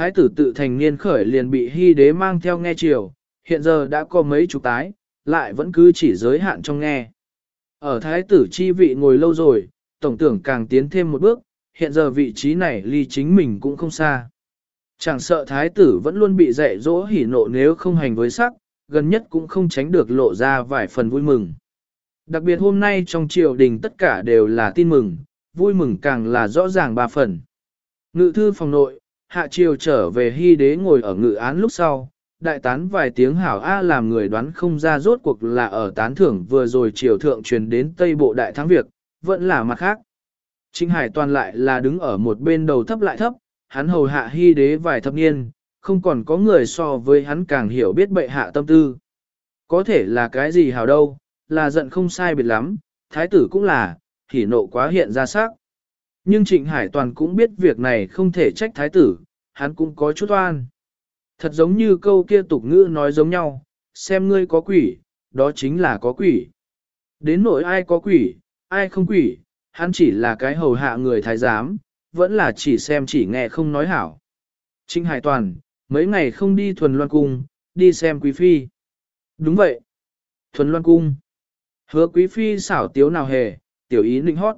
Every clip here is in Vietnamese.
Thái tử tự thành niên khởi liền bị hy đế mang theo nghe chiều, hiện giờ đã có mấy chục tái, lại vẫn cứ chỉ giới hạn trong nghe. Ở thái tử chi vị ngồi lâu rồi, tổng tưởng càng tiến thêm một bước, hiện giờ vị trí này ly chính mình cũng không xa. Chẳng sợ thái tử vẫn luôn bị dạy dỗ hỉ nộ nếu không hành với sắc, gần nhất cũng không tránh được lộ ra vài phần vui mừng. Đặc biệt hôm nay trong triều đình tất cả đều là tin mừng, vui mừng càng là rõ ràng ba phần. Ngự thư phòng nội, hạ triều trở về hy đế ngồi ở ngự án lúc sau, đại tán vài tiếng hảo A làm người đoán không ra rốt cuộc là ở tán thưởng vừa rồi triều thượng truyền đến Tây Bộ Đại Thắng Việc, vẫn là mặt khác. Trịnh Hải toàn lại là đứng ở một bên đầu thấp lại thấp, hắn hầu hạ hy đế vài thập niên, không còn có người so với hắn càng hiểu biết bệ hạ tâm tư. Có thể là cái gì hảo đâu, là giận không sai biệt lắm, thái tử cũng là, hỉ nộ quá hiện ra sắc. Nhưng Trịnh Hải toàn cũng biết việc này không thể trách thái tử, hắn cũng có chút oan. Thật giống như câu kia tục ngữ nói giống nhau, xem ngươi có quỷ, đó chính là có quỷ. Đến nỗi ai có quỷ, ai không quỷ, hắn chỉ là cái hầu hạ người thái giám, vẫn là chỉ xem chỉ nghe không nói hảo. Trịnh Hải Toàn, mấy ngày không đi thuần loan cung, đi xem quý phi. Đúng vậy. Thuần loan cung. Hứa quý phi xảo tiếu nào hề, tiểu ý ninh hót.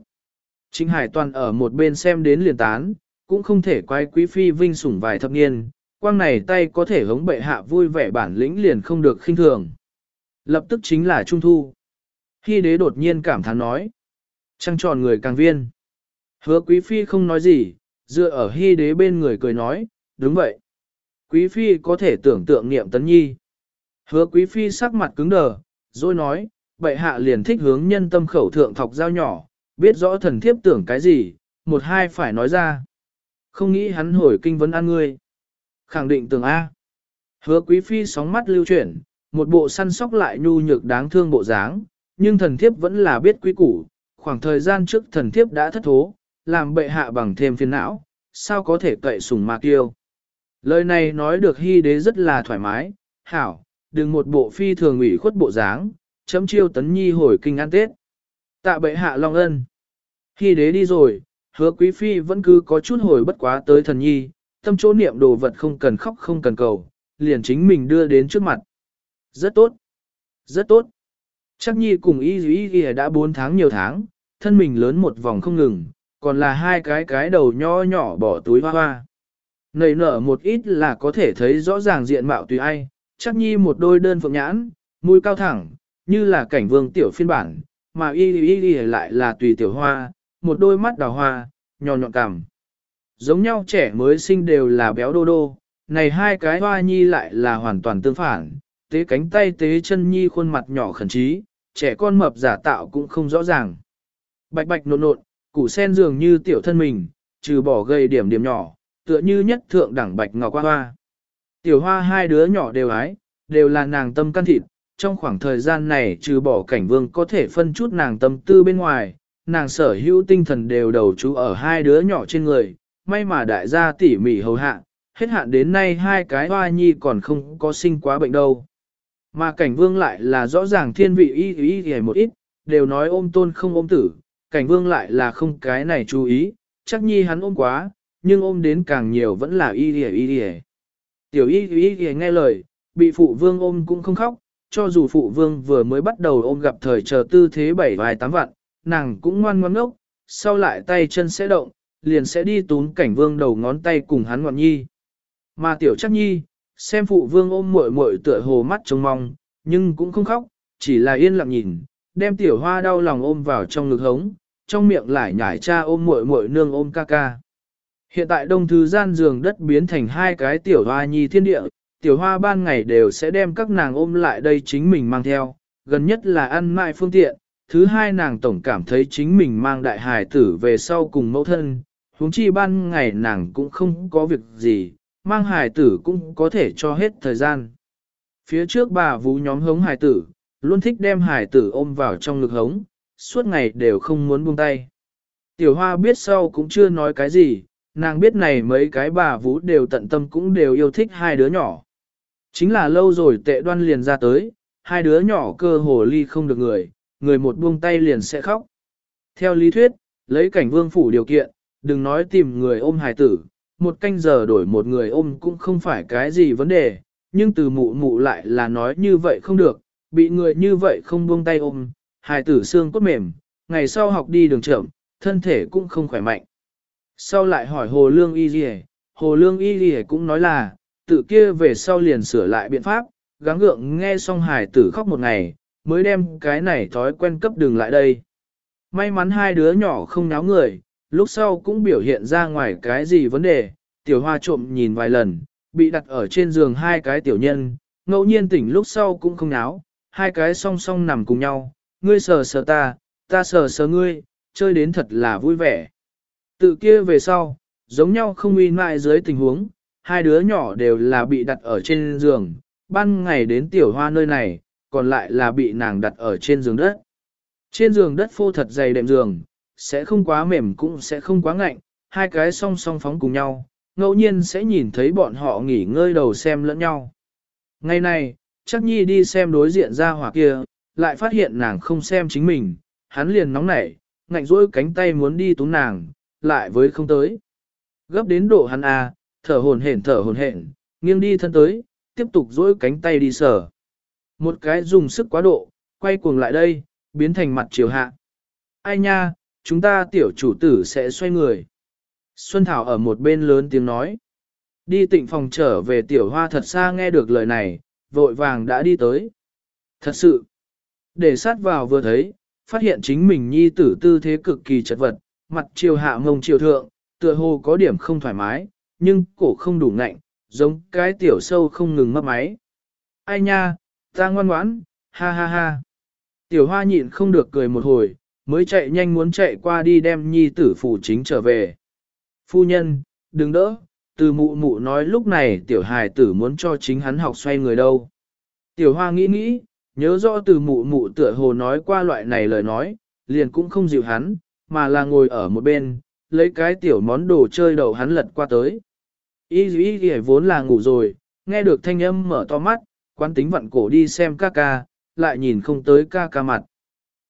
Trịnh Hải Toàn ở một bên xem đến liền tán, cũng không thể quay quý phi vinh sủng vài thập niên, quang này tay có thể hống bệ hạ vui vẻ bản lĩnh liền không được khinh thường. Lập tức chính là Trung Thu. Khi đế đột nhiên cảm thán nói. Trăng tròn người càng viên. Hứa quý phi không nói gì, dựa ở hy đế bên người cười nói, đúng vậy. Quý phi có thể tưởng tượng niệm tấn nhi. Hứa quý phi sắc mặt cứng đờ, rồi nói, bệ hạ liền thích hướng nhân tâm khẩu thượng thọc dao nhỏ, biết rõ thần thiếp tưởng cái gì, một hai phải nói ra. Không nghĩ hắn hồi kinh vấn an ngươi. Khẳng định tưởng A. Hứa quý phi sóng mắt lưu chuyển, một bộ săn sóc lại nhu nhược đáng thương bộ dáng, nhưng thần thiếp vẫn là biết quý củ, khoảng thời gian trước thần thiếp đã thất thố, làm bệ hạ bằng thêm phiền não, sao có thể cậy sùng mạc yêu. Lời này nói được hy đế rất là thoải mái, hảo, đừng một bộ phi thường ủy khuất bộ dáng, chấm chiêu tấn nhi hồi kinh ăn tết. Tạ bệ hạ long ân khi đế đi rồi, hứa quý phi vẫn cứ có chút hồi bất quá tới thần nhi, tâm chỗ niệm đồ vật không cần khóc không cần cầu, liền chính mình đưa đến trước mặt. Rất tốt, rất tốt. Chắc nhi cùng y y y đã 4 tháng nhiều tháng, thân mình lớn một vòng không ngừng, còn là hai cái cái đầu nho nhỏ bỏ túi hoa hoa. Nầy nở một ít là có thể thấy rõ ràng diện mạo tùy ai, chắc nhi một đôi đơn phượng nhãn, mũi cao thẳng, như là cảnh vương tiểu phiên bản, mà y y y lại là tùy tiểu hoa, một đôi mắt đào hoa, nhọn nhọn cằm. Giống nhau trẻ mới sinh đều là béo đô đô, này hai cái hoa nhi lại là hoàn toàn tương phản, tế cánh tay tế chân nhi khuôn mặt nhỏ khẩn trí, trẻ con mập giả tạo cũng không rõ ràng. Bạch bạch nộn nộn, củ sen dường như tiểu thân mình, trừ bỏ gây điểm điểm nhỏ, tựa như nhất thượng đẳng bạch ngọc hoa hoa. Tiểu hoa hai đứa nhỏ đều ái, đều là nàng tâm căn thịt, trong khoảng thời gian này trừ bỏ cảnh vương có thể phân chút nàng tâm tư bên ngoài, nàng sở hữu tinh thần đều đầu chú ở hai đứa nhỏ trên người, may mà đại gia tỉ mỉ hầu hạ, hết hạn đến nay hai cái hoa nhi còn không có sinh quá bệnh đâu. Mà cảnh vương lại là rõ ràng thiên vị y y y một ít, đều nói ôm tôn không ôm tử, cảnh vương lại là không cái này chú ý, chắc nhi hắn ôm quá, nhưng ôm đến càng nhiều vẫn là y y y y. Tiểu y y y nghe lời, bị phụ vương ôm cũng không khóc, cho dù phụ vương vừa mới bắt đầu ôm gặp thời chờ tư thế bảy vài tám vạn, nàng cũng ngoan ngoan ngốc, sau lại tay chân sẽ động, liền sẽ đi tún cảnh vương đầu ngón tay cùng hắn ngoạn nhi. Mà tiểu chắc nhi, xem phụ vương ôm muội muội tựa hồ mắt trông mong, nhưng cũng không khóc, chỉ là yên lặng nhìn, đem tiểu hoa đau lòng ôm vào trong ngực hống, trong miệng lại nhảy cha ôm muội muội nương ôm ca ca. Hiện tại đông thứ gian giường đất biến thành hai cái tiểu hoa nhi thiên địa, tiểu hoa ban ngày đều sẽ đem các nàng ôm lại đây chính mình mang theo, gần nhất là ăn mại phương tiện, thứ hai nàng tổng cảm thấy chính mình mang đại hài tử về sau cùng mẫu thân, huống chi ban ngày nàng cũng không có việc gì, mang hài tử cũng có thể cho hết thời gian. Phía trước bà vũ nhóm hống hài tử, luôn thích đem hài tử ôm vào trong ngực hống, suốt ngày đều không muốn buông tay. Tiểu hoa biết sau cũng chưa nói cái gì, nàng biết này mấy cái bà vũ đều tận tâm cũng đều yêu thích hai đứa nhỏ. Chính là lâu rồi tệ đoan liền ra tới, hai đứa nhỏ cơ hồ ly không được người, người một buông tay liền sẽ khóc. Theo lý thuyết, lấy cảnh vương phủ điều kiện, đừng nói tìm người ôm hài tử, một canh giờ đổi một người ôm cũng không phải cái gì vấn đề, nhưng từ mụ mụ lại là nói như vậy không được, bị người như vậy không buông tay ôm, hài tử xương cốt mềm, ngày sau học đi đường chậm, thân thể cũng không khỏe mạnh. Sau lại hỏi Hồ Lương Y Ghi Hồ Lương Y Ghi cũng nói là, tự kia về sau liền sửa lại biện pháp, gắng gượng nghe xong hài tử khóc một ngày, mới đem cái này thói quen cấp đường lại đây. May mắn hai đứa nhỏ không náo người, lúc sau cũng biểu hiện ra ngoài cái gì vấn đề, tiểu hoa trộm nhìn vài lần, bị đặt ở trên giường hai cái tiểu nhân, ngẫu nhiên tỉnh lúc sau cũng không náo, hai cái song song nằm cùng nhau, ngươi sờ sờ ta, ta sờ sờ ngươi, chơi đến thật là vui vẻ. Tự kia về sau, giống nhau không uy mại dưới tình huống, hai đứa nhỏ đều là bị đặt ở trên giường, ban ngày đến tiểu hoa nơi này, còn lại là bị nàng đặt ở trên giường đất. Trên giường đất phô thật dày đệm giường, sẽ không quá mềm cũng sẽ không quá ngạnh, hai cái song song phóng cùng nhau, ngẫu nhiên sẽ nhìn thấy bọn họ nghỉ ngơi đầu xem lẫn nhau. Ngày này, chắc nhi đi xem đối diện ra hỏa kia, lại phát hiện nàng không xem chính mình, hắn liền nóng nảy, ngạnh rỗi cánh tay muốn đi túm nàng, lại với không tới. Gấp đến độ hắn à, thở hồn hển thở hồn hển, nghiêng đi thân tới, tiếp tục rỗi cánh tay đi sở. Một cái dùng sức quá độ, quay cuồng lại đây, biến thành mặt chiều hạ. Ai nha, chúng ta tiểu chủ tử sẽ xoay người. Xuân Thảo ở một bên lớn tiếng nói. Đi tịnh phòng trở về tiểu hoa thật xa nghe được lời này, vội vàng đã đi tới. Thật sự, để sát vào vừa thấy, phát hiện chính mình nhi tử tư thế cực kỳ chật vật, mặt chiều hạ ngông chiều thượng, tựa hồ có điểm không thoải mái, nhưng cổ không đủ ngạnh, giống cái tiểu sâu không ngừng mấp máy. Ai nha, ta ngoan ngoãn, ha ha ha. Tiểu hoa nhịn không được cười một hồi, mới chạy nhanh muốn chạy qua đi đem nhi tử phủ chính trở về. Phu nhân, đừng đỡ, từ mụ mụ nói lúc này tiểu hài tử muốn cho chính hắn học xoay người đâu. Tiểu hoa nghĩ nghĩ, nhớ rõ từ mụ mụ tựa hồ nói qua loại này lời nói, liền cũng không dịu hắn, mà là ngồi ở một bên, lấy cái tiểu món đồ chơi đầu hắn lật qua tới. Y dĩ vốn là ngủ rồi, nghe được thanh âm mở to mắt, quán tính vặn cổ đi xem ca ca, lại nhìn không tới ca ca mặt.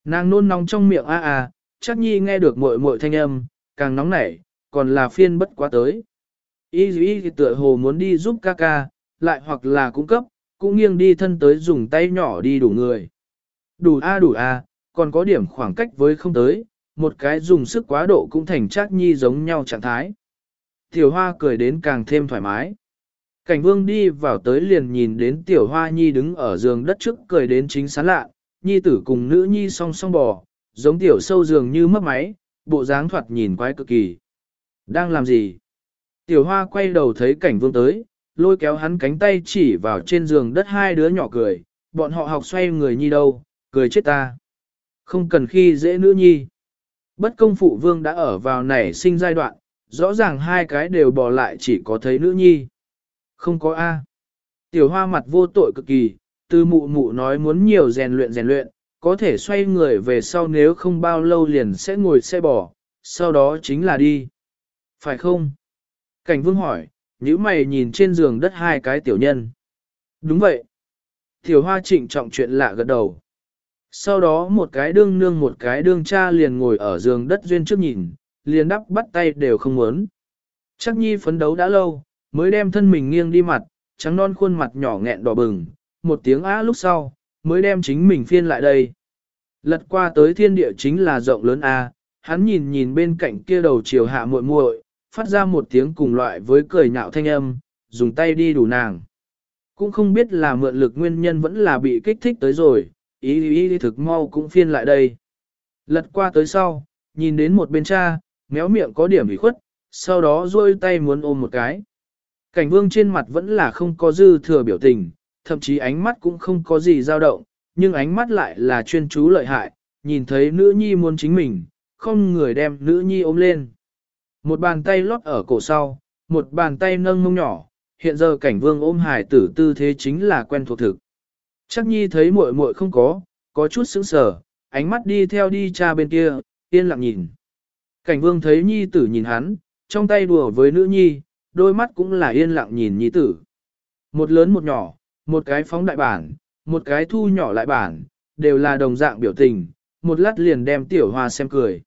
Nàng nôn nóng trong miệng a a, chắc nhi nghe được muội muội thanh âm, càng nóng nảy, còn là phiên bất quá tới. Y dĩ thì tựa hồ muốn đi giúp ca ca, lại hoặc là cung cấp, cũng nghiêng đi thân tới dùng tay nhỏ đi đủ người. Đủ a đủ a, còn có điểm khoảng cách với không tới, một cái dùng sức quá độ cũng thành chắc nhi giống nhau trạng thái. Tiểu hoa cười đến càng thêm thoải mái. Cảnh vương đi vào tới liền nhìn đến tiểu hoa nhi đứng ở giường đất trước cười đến chính sán lạ, nhi tử cùng nữ nhi song song bò, giống tiểu sâu giường như mất máy, bộ dáng thoạt nhìn quái cực kỳ. Đang làm gì? Tiểu hoa quay đầu thấy cảnh vương tới, lôi kéo hắn cánh tay chỉ vào trên giường đất hai đứa nhỏ cười, bọn họ học xoay người nhi đâu, cười chết ta. Không cần khi dễ nữ nhi. Bất công phụ vương đã ở vào nảy sinh giai đoạn, rõ ràng hai cái đều bỏ lại chỉ có thấy nữ nhi. Không có A. Tiểu hoa mặt vô tội cực kỳ, từ mụ mụ nói muốn nhiều rèn luyện rèn luyện, có thể xoay người về sau nếu không bao lâu liền sẽ ngồi xe bò, sau đó chính là đi. Phải không? Cảnh vương hỏi, nếu mày nhìn trên giường đất hai cái tiểu nhân. Đúng vậy. Tiểu hoa trịnh trọng chuyện lạ gật đầu. Sau đó một cái đương nương một cái đương cha liền ngồi ở giường đất duyên trước nhìn, liền đắp bắt tay đều không muốn. Chắc nhi phấn đấu đã lâu, mới đem thân mình nghiêng đi mặt, trắng non khuôn mặt nhỏ nghẹn đỏ bừng, một tiếng á lúc sau, mới đem chính mình phiên lại đây. Lật qua tới thiên địa chính là rộng lớn A, hắn nhìn nhìn bên cạnh kia đầu chiều hạ muội muội, phát ra một tiếng cùng loại với cười nhạo thanh âm, dùng tay đi đủ nàng. Cũng không biết là mượn lực nguyên nhân vẫn là bị kích thích tới rồi, ý ý, ý thực mau cũng phiên lại đây. Lật qua tới sau, nhìn đến một bên cha, méo miệng có điểm bị khuất, sau đó duỗi tay muốn ôm một cái. Cảnh vương trên mặt vẫn là không có dư thừa biểu tình, thậm chí ánh mắt cũng không có gì dao động, nhưng ánh mắt lại là chuyên chú lợi hại, nhìn thấy nữ nhi muốn chính mình, không người đem nữ nhi ôm lên. Một bàn tay lót ở cổ sau, một bàn tay nâng mông nhỏ, hiện giờ cảnh vương ôm hải tử tư thế chính là quen thuộc thực. Chắc nhi thấy muội muội không có, có chút sững sờ, ánh mắt đi theo đi cha bên kia, yên lặng nhìn. Cảnh vương thấy nhi tử nhìn hắn, trong tay đùa với nữ nhi, đôi mắt cũng là yên lặng nhìn nhi tử. Một lớn một nhỏ, một cái phóng đại bản, một cái thu nhỏ lại bản, đều là đồng dạng biểu tình, một lát liền đem tiểu hoa xem cười.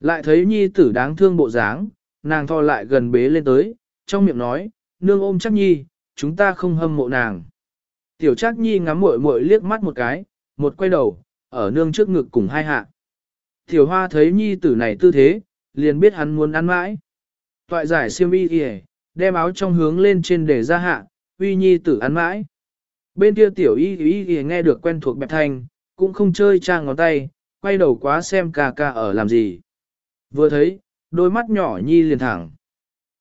Lại thấy nhi tử đáng thương bộ dáng, nàng thò lại gần bế lên tới, trong miệng nói, nương ôm chắc nhi, chúng ta không hâm mộ nàng. Tiểu chắc nhi ngắm muội muội liếc mắt một cái, một quay đầu, ở nương trước ngực cùng hai hạ. Tiểu hoa thấy nhi tử này tư thế, liền biết hắn muốn ăn mãi. Toại giải siêm y kìa, đem áo trong hướng lên trên để ra hạ, uy nhi tử ăn mãi. Bên kia tiểu y y y nghe được quen thuộc bẹp thanh, cũng không chơi trang ngón tay, quay đầu quá xem ca ca ở làm gì. Vừa thấy, đôi mắt nhỏ nhi liền thẳng.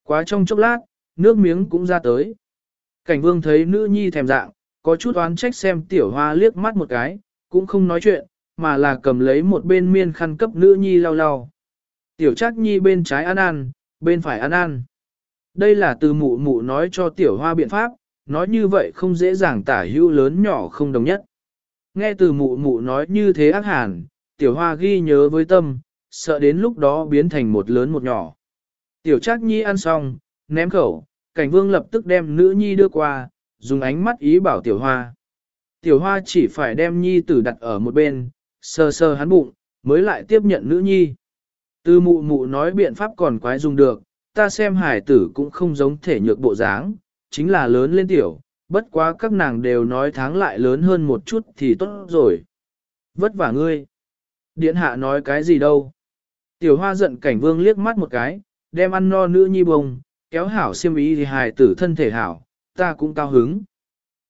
Quá trong chốc lát, nước miếng cũng ra tới. Cảnh vương thấy nữ nhi thèm dạng, có chút oán trách xem tiểu hoa liếc mắt một cái, cũng không nói chuyện, mà là cầm lấy một bên miên khăn cấp nữ nhi lau lau. Tiểu chắc nhi bên trái ăn ăn, bên phải ăn ăn. Đây là từ mụ mụ nói cho tiểu hoa biện pháp, nói như vậy không dễ dàng tả hữu lớn nhỏ không đồng nhất. Nghe từ mụ mụ nói như thế ác hàn, tiểu hoa ghi nhớ với tâm, sợ đến lúc đó biến thành một lớn một nhỏ. Tiểu Trác nhi ăn xong, ném khẩu, cảnh vương lập tức đem nữ nhi đưa qua, dùng ánh mắt ý bảo tiểu hoa. Tiểu hoa chỉ phải đem nhi tử đặt ở một bên, sờ sờ hắn bụng, mới lại tiếp nhận nữ nhi. Từ mụ mụ nói biện pháp còn quái dùng được, ta xem hải tử cũng không giống thể nhược bộ dáng, chính là lớn lên tiểu, bất quá các nàng đều nói tháng lại lớn hơn một chút thì tốt rồi. Vất vả ngươi. Điện hạ nói cái gì đâu. Tiểu hoa giận cảnh vương liếc mắt một cái, đem ăn no nữ nhi bông, kéo hảo siêm ý thì hài tử thân thể hảo, ta cũng cao hứng.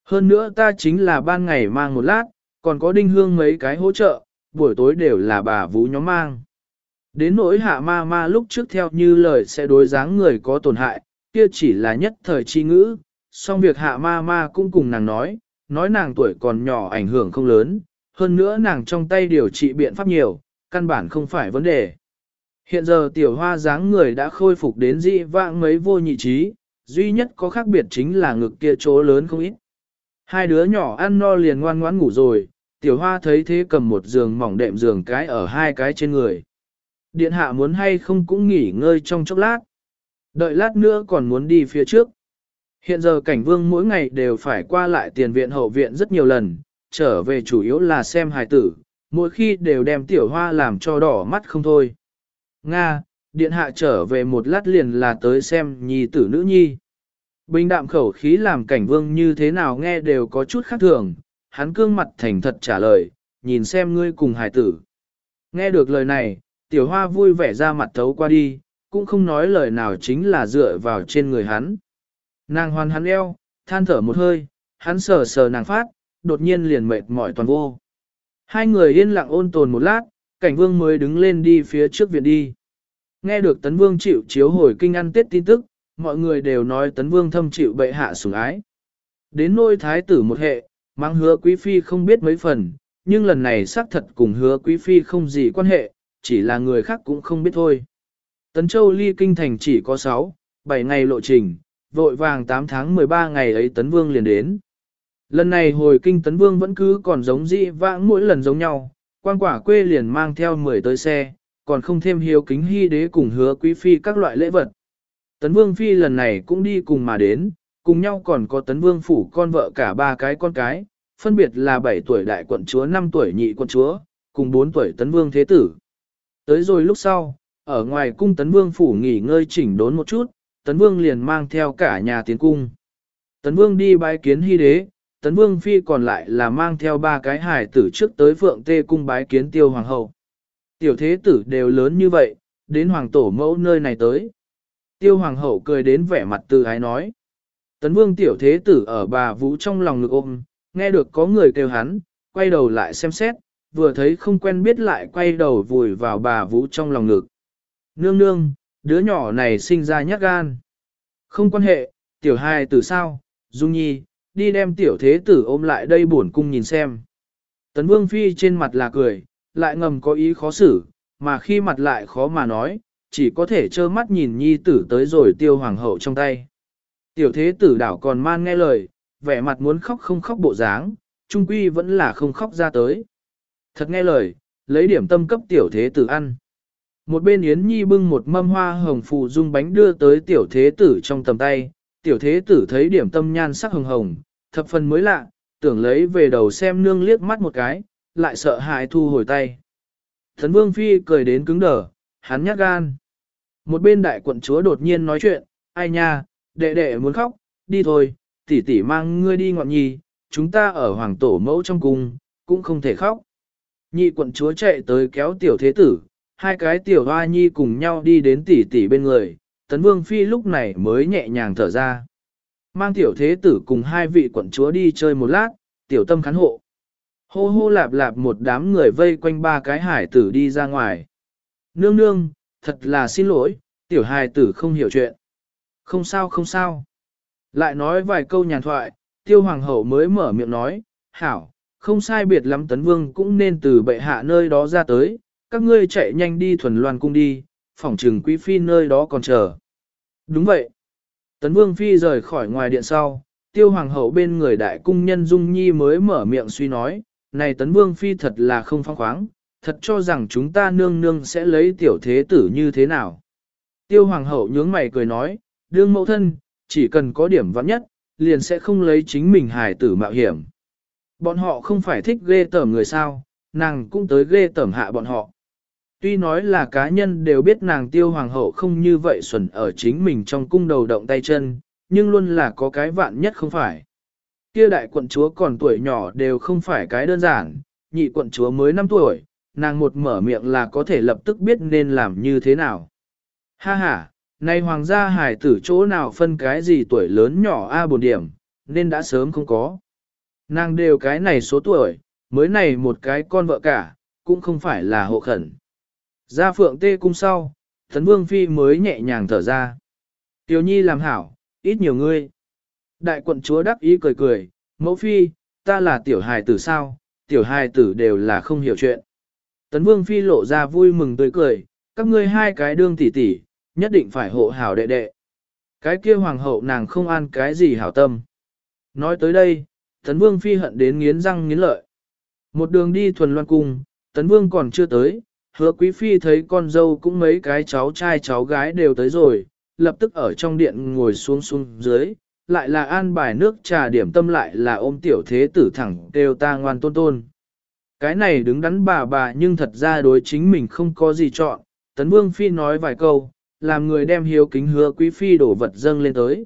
Hơn nữa ta chính là ban ngày mang một lát, còn có đinh hương mấy cái hỗ trợ, buổi tối đều là bà vũ nhóm mang. Đến nỗi hạ ma ma lúc trước theo như lời sẽ đối dáng người có tổn hại, kia chỉ là nhất thời chi ngữ, song việc hạ ma ma cũng cùng nàng nói, nói nàng tuổi còn nhỏ ảnh hưởng không lớn, hơn nữa nàng trong tay điều trị biện pháp nhiều, căn bản không phải vấn đề. Hiện giờ tiểu hoa dáng người đã khôi phục đến dị vãng mấy vô nhị trí, duy nhất có khác biệt chính là ngực kia chỗ lớn không ít. Hai đứa nhỏ ăn no liền ngoan ngoãn ngủ rồi, tiểu hoa thấy thế cầm một giường mỏng đệm giường cái ở hai cái trên người. Điện hạ muốn hay không cũng nghỉ ngơi trong chốc lát. Đợi lát nữa còn muốn đi phía trước. Hiện giờ cảnh vương mỗi ngày đều phải qua lại tiền viện hậu viện rất nhiều lần, trở về chủ yếu là xem hài tử, mỗi khi đều đem tiểu hoa làm cho đỏ mắt không thôi. Nga, điện hạ trở về một lát liền là tới xem nhi tử nữ nhi. Bình đạm khẩu khí làm cảnh vương như thế nào nghe đều có chút khác thường, hắn cương mặt thành thật trả lời, nhìn xem ngươi cùng hài tử. Nghe được lời này, tiểu hoa vui vẻ ra mặt thấu qua đi, cũng không nói lời nào chính là dựa vào trên người hắn. Nàng hoàn hắn eo, than thở một hơi, hắn sờ sờ nàng phát, đột nhiên liền mệt mỏi toàn vô. Hai người yên lặng ôn tồn một lát, cảnh vương mới đứng lên đi phía trước viện đi. Nghe được tấn vương chịu chiếu hồi kinh ăn tết tin tức, mọi người đều nói tấn vương thâm chịu bệ hạ sủng ái. Đến nôi thái tử một hệ, mang hứa quý phi không biết mấy phần, nhưng lần này xác thật cùng hứa quý phi không gì quan hệ, chỉ là người khác cũng không biết thôi. Tấn Châu ly kinh thành chỉ có 6, 7 ngày lộ trình, vội vàng 8 tháng 13 ngày ấy Tấn Vương liền đến. Lần này hồi kinh Tấn Vương vẫn cứ còn giống dị vãng mỗi lần giống nhau, quan quả quê liền mang theo 10 tới xe, còn không thêm hiếu kính hy đế cùng hứa quý phi các loại lễ vật. Tấn Vương Phi lần này cũng đi cùng mà đến, cùng nhau còn có Tấn Vương Phủ con vợ cả ba cái con cái, phân biệt là 7 tuổi đại quận chúa 5 tuổi nhị quận chúa, cùng 4 tuổi Tấn Vương Thế Tử. Tới rồi lúc sau, ở ngoài cung Tấn Vương Phủ nghỉ ngơi chỉnh đốn một chút, Tấn Vương liền mang theo cả nhà tiến cung. Tấn Vương đi bái kiến hy đế, Tấn Vương Phi còn lại là mang theo ba cái hài tử trước tới Phượng Tê cung bái kiến tiêu hoàng hậu. Tiểu thế tử đều lớn như vậy, đến hoàng tổ mẫu nơi này tới. Tiêu hoàng hậu cười đến vẻ mặt từ ái nói. Tấn Vương tiểu thế tử ở bà Vũ trong lòng ngực ôm, nghe được có người kêu hắn, quay đầu lại xem xét, vừa thấy không quen biết lại quay đầu vùi vào bà Vũ trong lòng ngực. Nương nương, đứa nhỏ này sinh ra nhát gan. Không quan hệ, tiểu hài tử sao, Dung Nhi, đi đem tiểu thế tử ôm lại đây buồn cung nhìn xem. Tấn Vương Phi trên mặt là cười, lại ngầm có ý khó xử, mà khi mặt lại khó mà nói, chỉ có thể trơ mắt nhìn Nhi tử tới rồi tiêu hoàng hậu trong tay. Tiểu thế tử đảo còn man nghe lời, vẻ mặt muốn khóc không khóc bộ dáng, trung quy vẫn là không khóc ra tới. Thật nghe lời, lấy điểm tâm cấp tiểu thế tử ăn. Một bên Yến Nhi bưng một mâm hoa hồng phù dung bánh đưa tới tiểu thế tử trong tầm tay, tiểu thế tử thấy điểm tâm nhan sắc hồng hồng, thập phần mới lạ, tưởng lấy về đầu xem nương liếc mắt một cái, lại sợ hãi thu hồi tay. Thần Vương Phi cười đến cứng đờ, hắn nhát gan. Một bên đại quận chúa đột nhiên nói chuyện, ai nha, đệ đệ muốn khóc, đi thôi, tỷ tỷ mang ngươi đi ngọn nhi, chúng ta ở hoàng tổ mẫu trong cung, cũng không thể khóc. Nhị quận chúa chạy tới kéo tiểu thế tử, hai cái tiểu hoa nhi cùng nhau đi đến tỷ tỷ bên người, tấn vương phi lúc này mới nhẹ nhàng thở ra. Mang tiểu thế tử cùng hai vị quận chúa đi chơi một lát, tiểu tâm khán hộ. Hô hô lạp lạp một đám người vây quanh ba cái hải tử đi ra ngoài. Nương nương, thật là xin lỗi, tiểu hài tử không hiểu chuyện. Không sao không sao. Lại nói vài câu nhàn thoại, tiêu hoàng hậu mới mở miệng nói, hảo, không sai biệt lắm tấn vương cũng nên từ bệ hạ nơi đó ra tới, các ngươi chạy nhanh đi thuần loan cung đi, phỏng trừng quý phi nơi đó còn chờ. Đúng vậy. Tấn vương phi rời khỏi ngoài điện sau, tiêu hoàng hậu bên người đại cung nhân dung nhi mới mở miệng suy nói, này tấn vương phi thật là không phong khoáng, thật cho rằng chúng ta nương nương sẽ lấy tiểu thế tử như thế nào. Tiêu hoàng hậu nhướng mày cười nói, đương mẫu thân, chỉ cần có điểm vắng nhất, liền sẽ không lấy chính mình hài tử mạo hiểm. Bọn họ không phải thích ghê tởm người sao, nàng cũng tới ghê tởm hạ bọn họ. Tuy nói là cá nhân đều biết nàng tiêu hoàng hậu không như vậy xuẩn ở chính mình trong cung đầu động tay chân, nhưng luôn là có cái vạn nhất không phải. Kia đại quận chúa còn tuổi nhỏ đều không phải cái đơn giản, nhị quận chúa mới 5 tuổi, nàng một mở miệng là có thể lập tức biết nên làm như thế nào. Ha ha, nay hoàng gia hải tử chỗ nào phân cái gì tuổi lớn nhỏ A bồn điểm, nên đã sớm không có. Nàng đều cái này số tuổi, mới này một cái con vợ cả, cũng không phải là hộ khẩn. Ra phượng tê cung sau, thần vương phi mới nhẹ nhàng thở ra. Tiểu nhi làm hảo, ít nhiều ngươi. Đại quận chúa đắc ý cười cười, mẫu phi, ta là tiểu hài tử sao, tiểu hài tử đều là không hiểu chuyện. Tấn vương phi lộ ra vui mừng tươi cười, các ngươi hai cái đương tỷ tỷ, nhất định phải hộ hảo đệ đệ. Cái kia hoàng hậu nàng không ăn cái gì hảo tâm. Nói tới đây, tấn vương phi hận đến nghiến răng nghiến lợi. Một đường đi thuần loan cung, tấn vương còn chưa tới, hứa quý phi thấy con dâu cũng mấy cái cháu trai cháu gái đều tới rồi, lập tức ở trong điện ngồi xuống xuống dưới, lại là an bài nước trà điểm tâm lại là ôm tiểu thế tử thẳng đều ta ngoan tôn tôn. Cái này đứng đắn bà bà nhưng thật ra đối chính mình không có gì chọn, tấn vương phi nói vài câu, làm người đem hiếu kính hứa quý phi đổ vật dâng lên tới.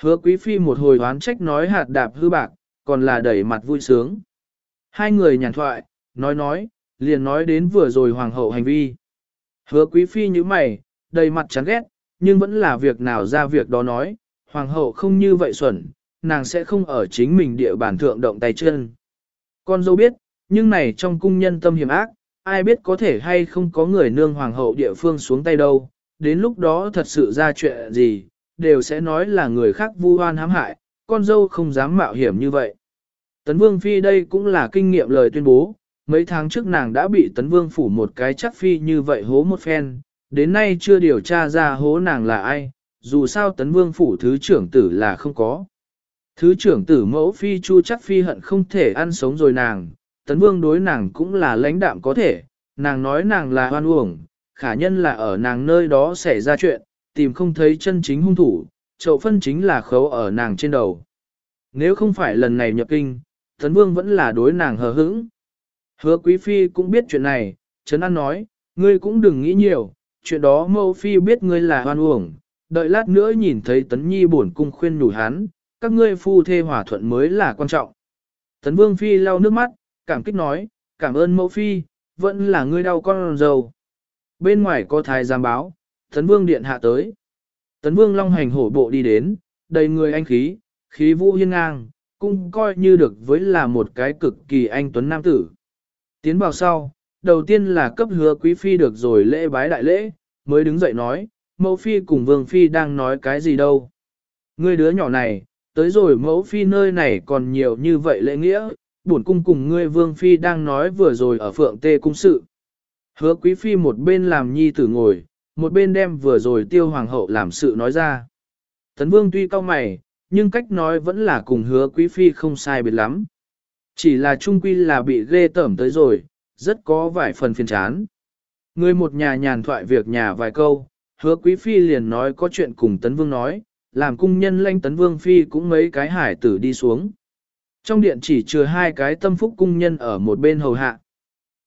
Hứa quý phi một hồi oán trách nói hạt đạp hư bạc, còn là đẩy mặt vui sướng. Hai người nhàn thoại, nói nói, liền nói đến vừa rồi hoàng hậu hành vi. Hứa quý phi như mày, đầy mặt chán ghét, nhưng vẫn là việc nào ra việc đó nói, hoàng hậu không như vậy xuẩn, nàng sẽ không ở chính mình địa bàn thượng động tay chân. Con dâu biết, nhưng này trong cung nhân tâm hiểm ác, ai biết có thể hay không có người nương hoàng hậu địa phương xuống tay đâu, đến lúc đó thật sự ra chuyện gì, đều sẽ nói là người khác vu oan hãm hại, con dâu không dám mạo hiểm như vậy. Tấn Vương Phi đây cũng là kinh nghiệm lời tuyên bố, mấy tháng trước nàng đã bị Tấn Vương phủ một cái chắc Phi như vậy hố một phen, đến nay chưa điều tra ra hố nàng là ai, dù sao Tấn Vương phủ thứ trưởng tử là không có. Thứ trưởng tử mẫu Phi Chu chắc Phi hận không thể ăn sống rồi nàng, Tấn Vương đối nàng cũng là lãnh đạm có thể, nàng nói nàng là hoan uổng, khả nhân là ở nàng nơi đó xảy ra chuyện, tìm không thấy chân chính hung thủ, chậu phân chính là khấu ở nàng trên đầu. Nếu không phải lần này nhập kinh, Tấn Vương vẫn là đối nàng hờ hững. Hứa Quý Phi cũng biết chuyện này, Trấn An nói, ngươi cũng đừng nghĩ nhiều, chuyện đó mâu Phi biết ngươi là hoan uổng, đợi lát nữa nhìn thấy Tấn Nhi buồn cung khuyên nhủ hắn, các ngươi phu thê hòa thuận mới là quan trọng. Tấn Vương Phi lau nước mắt, cảm kích nói, cảm ơn mẫu Phi, vẫn là ngươi đau con dầu. Bên ngoài có thái giám báo, Tấn Vương điện hạ tới. Tấn Vương long hành hổ bộ đi đến, đầy người anh khí, khí vũ hiên ngang, cũng coi như được với là một cái cực kỳ anh tuấn nam tử. Tiến vào sau, đầu tiên là cấp hứa quý phi được rồi lễ bái đại lễ, mới đứng dậy nói, mẫu phi cùng vương phi đang nói cái gì đâu. Ngươi đứa nhỏ này, tới rồi mẫu phi nơi này còn nhiều như vậy lễ nghĩa, bổn cung cùng ngươi vương phi đang nói vừa rồi ở phượng tê cung sự. Hứa quý phi một bên làm nhi tử ngồi, một bên đem vừa rồi tiêu hoàng hậu làm sự nói ra. Tấn vương tuy cao mày, nhưng cách nói vẫn là cùng hứa quý phi không sai biệt lắm. Chỉ là trung quy là bị ghê tởm tới rồi, rất có vài phần phiền chán. Người một nhà nhàn thoại việc nhà vài câu, hứa quý phi liền nói có chuyện cùng tấn vương nói, làm cung nhân lanh tấn vương phi cũng mấy cái hải tử đi xuống. Trong điện chỉ chừa hai cái tâm phúc cung nhân ở một bên hầu hạ.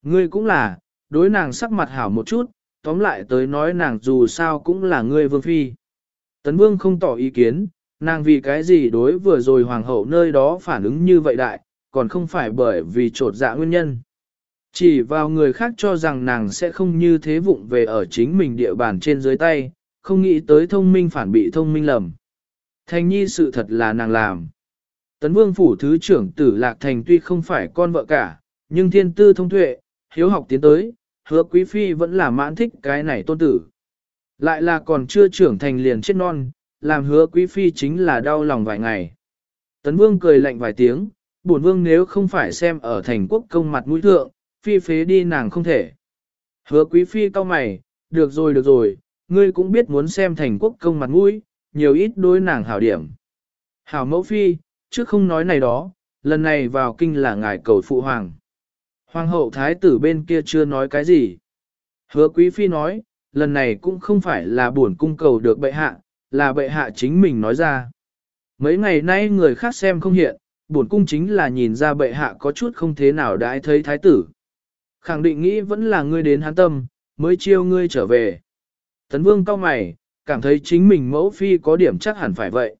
Ngươi cũng là, đối nàng sắc mặt hảo một chút, tóm lại tới nói nàng dù sao cũng là ngươi vương phi. Tấn Vương không tỏ ý kiến, nàng vì cái gì đối vừa rồi hoàng hậu nơi đó phản ứng như vậy đại, còn không phải bởi vì trột dạ nguyên nhân. Chỉ vào người khác cho rằng nàng sẽ không như thế vụng về ở chính mình địa bàn trên dưới tay, không nghĩ tới thông minh phản bị thông minh lầm. Thành nhi sự thật là nàng làm. Tấn vương phủ thứ trưởng tử lạc thành tuy không phải con vợ cả, nhưng thiên tư thông tuệ, hiếu học tiến tới, hứa quý phi vẫn là mãn thích cái này tôn tử. Lại là còn chưa trưởng thành liền chết non, làm hứa quý phi chính là đau lòng vài ngày. Tấn vương cười lạnh vài tiếng, bổn vương nếu không phải xem ở thành quốc công mặt mũi thượng, phi phế đi nàng không thể. Hứa quý phi cao mày, được rồi được rồi, ngươi cũng biết muốn xem thành quốc công mặt mũi, nhiều ít đối nàng hảo điểm. Hảo mẫu phi, trước không nói này đó, lần này vào kinh là ngài cầu phụ hoàng. Hoàng hậu thái tử bên kia chưa nói cái gì. Hứa quý phi nói, lần này cũng không phải là buồn cung cầu được bệ hạ, là bệ hạ chính mình nói ra. Mấy ngày nay người khác xem không hiện, buồn cung chính là nhìn ra bệ hạ có chút không thế nào đãi thấy thái tử. Khẳng định nghĩ vẫn là ngươi đến hán tâm, mới chiêu ngươi trở về. Tấn vương cao mày, cảm thấy chính mình mẫu phi có điểm chắc hẳn phải vậy.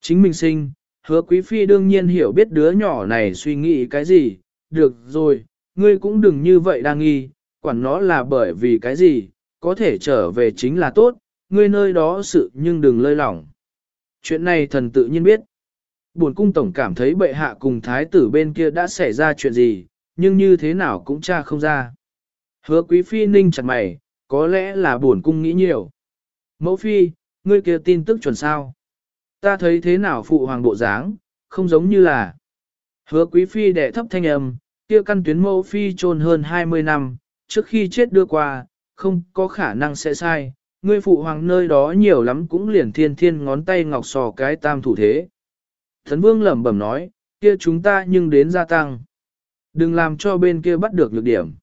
Chính mình sinh, hứa quý phi đương nhiên hiểu biết đứa nhỏ này suy nghĩ cái gì, được rồi, ngươi cũng đừng như vậy đang nghi, quản nó là bởi vì cái gì, có thể trở về chính là tốt, ngươi nơi đó sự nhưng đừng lơi lỏng. Chuyện này thần tự nhiên biết. Buồn cung tổng cảm thấy bệ hạ cùng thái tử bên kia đã xảy ra chuyện gì, nhưng như thế nào cũng tra không ra. Hứa quý phi ninh chặt mày, có lẽ là buồn cung nghĩ nhiều. Mẫu phi, ngươi kia tin tức chuẩn sao. Ta thấy thế nào phụ hoàng bộ dáng, không giống như là. Hứa quý phi đệ thấp thanh âm, kia căn tuyến mẫu phi trôn hơn 20 năm, trước khi chết đưa qua, không có khả năng sẽ sai. Ngươi phụ hoàng nơi đó nhiều lắm cũng liền thiên thiên ngón tay ngọc sò cái tam thủ thế. Thần vương lẩm bẩm nói, kia chúng ta nhưng đến gia tăng. Đừng làm cho bên kia bắt được nhược điểm.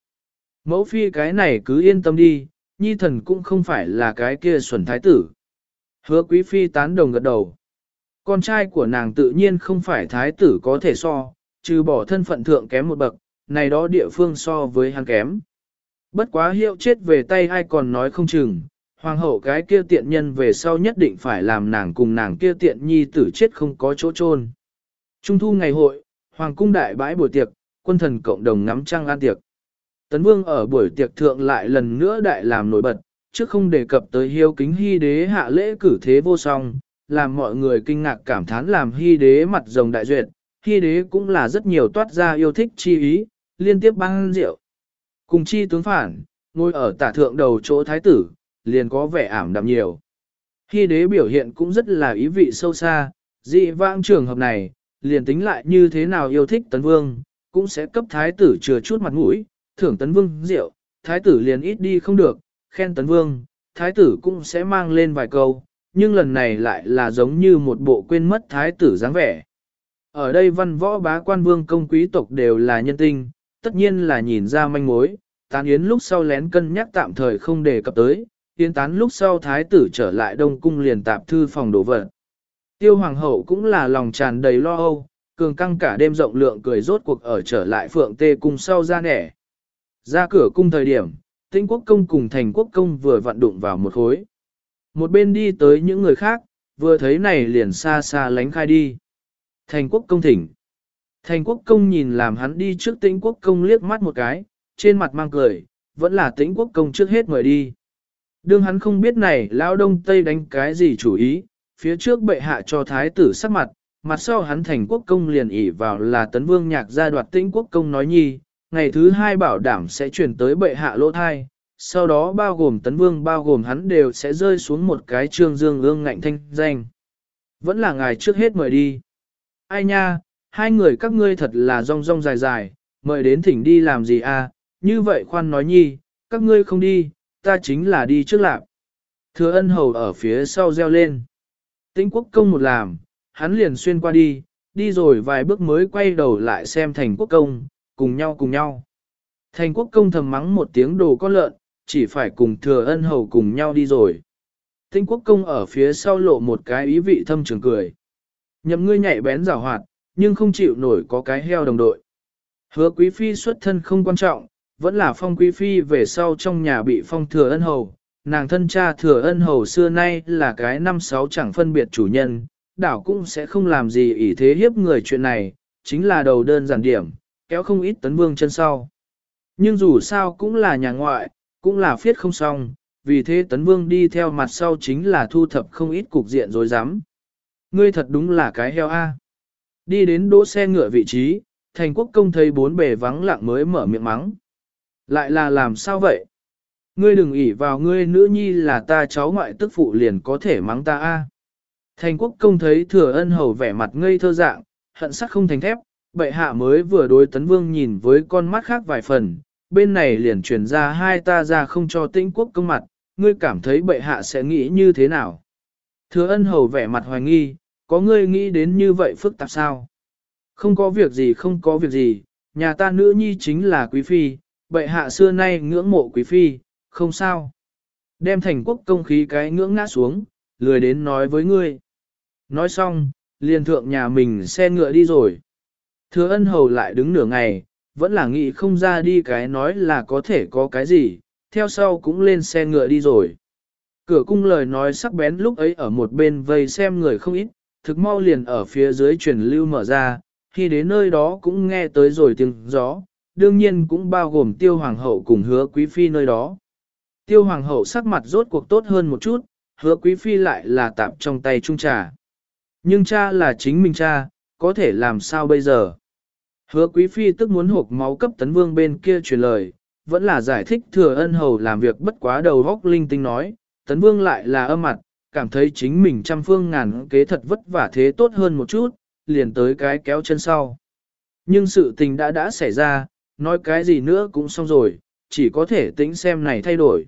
Mẫu phi cái này cứ yên tâm đi, nhi thần cũng không phải là cái kia xuẩn thái tử. Hứa quý phi tán đồng gật đầu. Con trai của nàng tự nhiên không phải thái tử có thể so, trừ bỏ thân phận thượng kém một bậc, này đó địa phương so với hắn kém. Bất quá hiệu chết về tay ai còn nói không chừng, hoàng hậu cái kia tiện nhân về sau nhất định phải làm nàng cùng nàng kia tiện nhi tử chết không có chỗ chôn. Trung thu ngày hội, hoàng cung đại bãi buổi tiệc, quân thần cộng đồng ngắm trăng ăn tiệc. Tấn Vương ở buổi tiệc thượng lại lần nữa đại làm nổi bật, trước không đề cập tới hiếu kính hy đế hạ lễ cử thế vô song, làm mọi người kinh ngạc cảm thán làm hy đế mặt rồng đại duyệt, hy đế cũng là rất nhiều toát ra yêu thích chi ý, liên tiếp băng rượu. Cùng chi tướng phản, ngồi ở tả thượng đầu chỗ thái tử, liền có vẻ ảm đạm nhiều. Hy đế biểu hiện cũng rất là ý vị sâu xa, dị vãng trường hợp này, liền tính lại như thế nào yêu thích tấn vương, cũng sẽ cấp thái tử chừa chút mặt mũi, thưởng tấn vương rượu, thái tử liền ít đi không được, khen tấn vương, thái tử cũng sẽ mang lên vài câu, nhưng lần này lại là giống như một bộ quên mất thái tử dáng vẻ. Ở đây văn võ bá quan vương công quý tộc đều là nhân tinh, tất nhiên là nhìn ra manh mối, tán yến lúc sau lén cân nhắc tạm thời không đề cập tới, tiến tán lúc sau thái tử trở lại đông cung liền tạp thư phòng đổ vật. Tiêu hoàng hậu cũng là lòng tràn đầy lo âu, cường căng cả đêm rộng lượng cười rốt cuộc ở trở lại phượng tê cung sau ra nẻ. Ra cửa cung thời điểm, tĩnh quốc công cùng thành quốc công vừa vặn đụng vào một khối. Một bên đi tới những người khác, vừa thấy này liền xa xa lánh khai đi. Thành quốc công thỉnh. Thành quốc công nhìn làm hắn đi trước tĩnh quốc công liếc mắt một cái, trên mặt mang cười, vẫn là tĩnh quốc công trước hết mời đi. Đương hắn không biết này lão đông tây đánh cái gì chủ ý, phía trước bệ hạ cho thái tử sắc mặt, mặt sau hắn thành quốc công liền ỉ vào là tấn vương nhạc gia đoạt tĩnh quốc công nói nhi, ngày thứ hai bảo đảm sẽ chuyển tới bệ hạ lỗ thai, sau đó bao gồm tấn vương bao gồm hắn đều sẽ rơi xuống một cái trương dương ương ngạnh thanh danh. Vẫn là ngài trước hết mời đi. Ai nha, hai người các ngươi thật là rong rong dài dài, mời đến thỉnh đi làm gì à, như vậy khoan nói nhi, các ngươi không đi, ta chính là đi trước lạc. Thừa ân hầu ở phía sau reo lên. Tĩnh quốc công một làm, hắn liền xuyên qua đi, đi rồi vài bước mới quay đầu lại xem thành quốc công, cùng nhau cùng nhau. Thành quốc công thầm mắng một tiếng đồ con lợn, chỉ phải cùng thừa ân hầu cùng nhau đi rồi. tĩnh quốc công ở phía sau lộ một cái ý vị thâm trường cười. Nhậm ngươi nhạy bén rào hoạt, nhưng không chịu nổi có cái heo đồng đội. Hứa quý phi xuất thân không quan trọng, vẫn là phong quý phi về sau trong nhà bị phong thừa ân hầu, nàng thân cha thừa ân hầu xưa nay là cái năm sáu chẳng phân biệt chủ nhân, đảo cũng sẽ không làm gì ỷ thế hiếp người chuyện này, chính là đầu đơn giản điểm, kéo không ít tấn vương chân sau. Nhưng dù sao cũng là nhà ngoại, cũng là phiết không xong, vì thế tấn vương đi theo mặt sau chính là thu thập không ít cục diện rồi dám. Ngươi thật đúng là cái heo A. Đi đến đỗ xe ngựa vị trí, thành quốc công thấy bốn bề vắng lặng mới mở miệng mắng. Lại là làm sao vậy? Ngươi đừng ỉ vào ngươi nữ nhi là ta cháu ngoại tức phụ liền có thể mắng ta a. Thành quốc công thấy thừa ân hầu vẻ mặt ngây thơ dạng, hận sắc không thành thép, bệ hạ mới vừa đối tấn vương nhìn với con mắt khác vài phần, bên này liền truyền ra hai ta ra không cho tĩnh quốc công mặt, ngươi cảm thấy bệ hạ sẽ nghĩ như thế nào? Thừa ân hầu vẻ mặt hoài nghi, có ngươi nghĩ đến như vậy phức tạp sao? Không có việc gì không có việc gì, nhà ta nữ nhi chính là quý phi, bệ hạ xưa nay ngưỡng mộ quý phi, không sao. Đem thành quốc công khí cái ngưỡng ngã xuống, lười đến nói với ngươi. Nói xong, liền thượng nhà mình xe ngựa đi rồi. Thừa ân hầu lại đứng nửa ngày, vẫn là nghĩ không ra đi cái nói là có thể có cái gì, theo sau cũng lên xe ngựa đi rồi. Cửa cung lời nói sắc bén lúc ấy ở một bên vây xem người không ít, thực mau liền ở phía dưới truyền lưu mở ra, khi đến nơi đó cũng nghe tới rồi tiếng gió, đương nhiên cũng bao gồm tiêu hoàng hậu cùng hứa quý phi nơi đó. Tiêu hoàng hậu sắc mặt rốt cuộc tốt hơn một chút, hứa quý phi lại là tạm trong tay trung trà. Nhưng cha là chính mình cha, có thể làm sao bây giờ? Hứa quý phi tức muốn hộp máu cấp tấn vương bên kia truyền lời, vẫn là giải thích thừa ân hầu làm việc bất quá đầu góc linh tinh nói, tấn vương lại là âm mặt, cảm thấy chính mình trăm phương ngàn kế thật vất vả thế tốt hơn một chút, liền tới cái kéo chân sau. Nhưng sự tình đã đã xảy ra, nói cái gì nữa cũng xong rồi, chỉ có thể tính xem này thay đổi.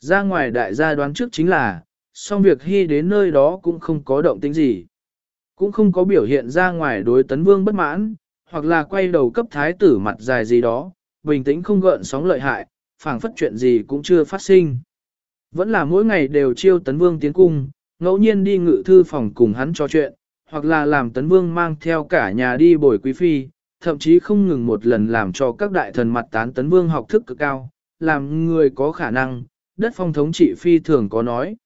Ra ngoài đại gia đoán trước chính là, xong việc hy đến nơi đó cũng không có động tính gì. Cũng không có biểu hiện ra ngoài đối tấn vương bất mãn, hoặc là quay đầu cấp thái tử mặt dài gì đó, bình tĩnh không gợn sóng lợi hại, phảng phất chuyện gì cũng chưa phát sinh. Vẫn là mỗi ngày đều chiêu tấn vương tiến cung, ngẫu nhiên đi ngự thư phòng cùng hắn trò chuyện, hoặc là làm tấn vương mang theo cả nhà đi bồi quý phi, thậm chí không ngừng một lần làm cho các đại thần mặt tán tấn vương học thức cực cao, làm người có khả năng, đất phong thống trị phi thường có nói.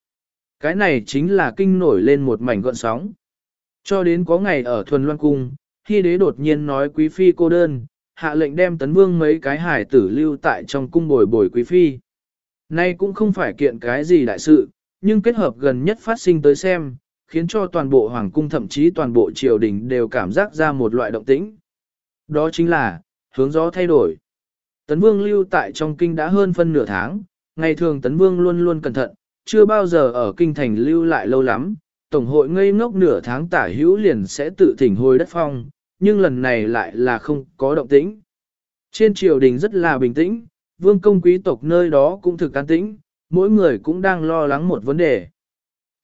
Cái này chính là kinh nổi lên một mảnh gọn sóng. Cho đến có ngày ở thuần loan cung, khi đế đột nhiên nói quý phi cô đơn, hạ lệnh đem tấn vương mấy cái hải tử lưu tại trong cung bồi bồi quý phi. Nay cũng không phải kiện cái gì đại sự, nhưng kết hợp gần nhất phát sinh tới xem, khiến cho toàn bộ hoàng cung thậm chí toàn bộ triều đình đều cảm giác ra một loại động tĩnh. Đó chính là, hướng gió thay đổi. Tấn Vương lưu tại trong kinh đã hơn phân nửa tháng, ngày thường Tấn Vương luôn luôn cẩn thận, chưa bao giờ ở kinh thành lưu lại lâu lắm, Tổng hội ngây ngốc nửa tháng tả hữu liền sẽ tự thỉnh hồi đất phong, nhưng lần này lại là không có động tĩnh. Trên triều đình rất là bình tĩnh, vương công quý tộc nơi đó cũng thực an tĩnh, mỗi người cũng đang lo lắng một vấn đề.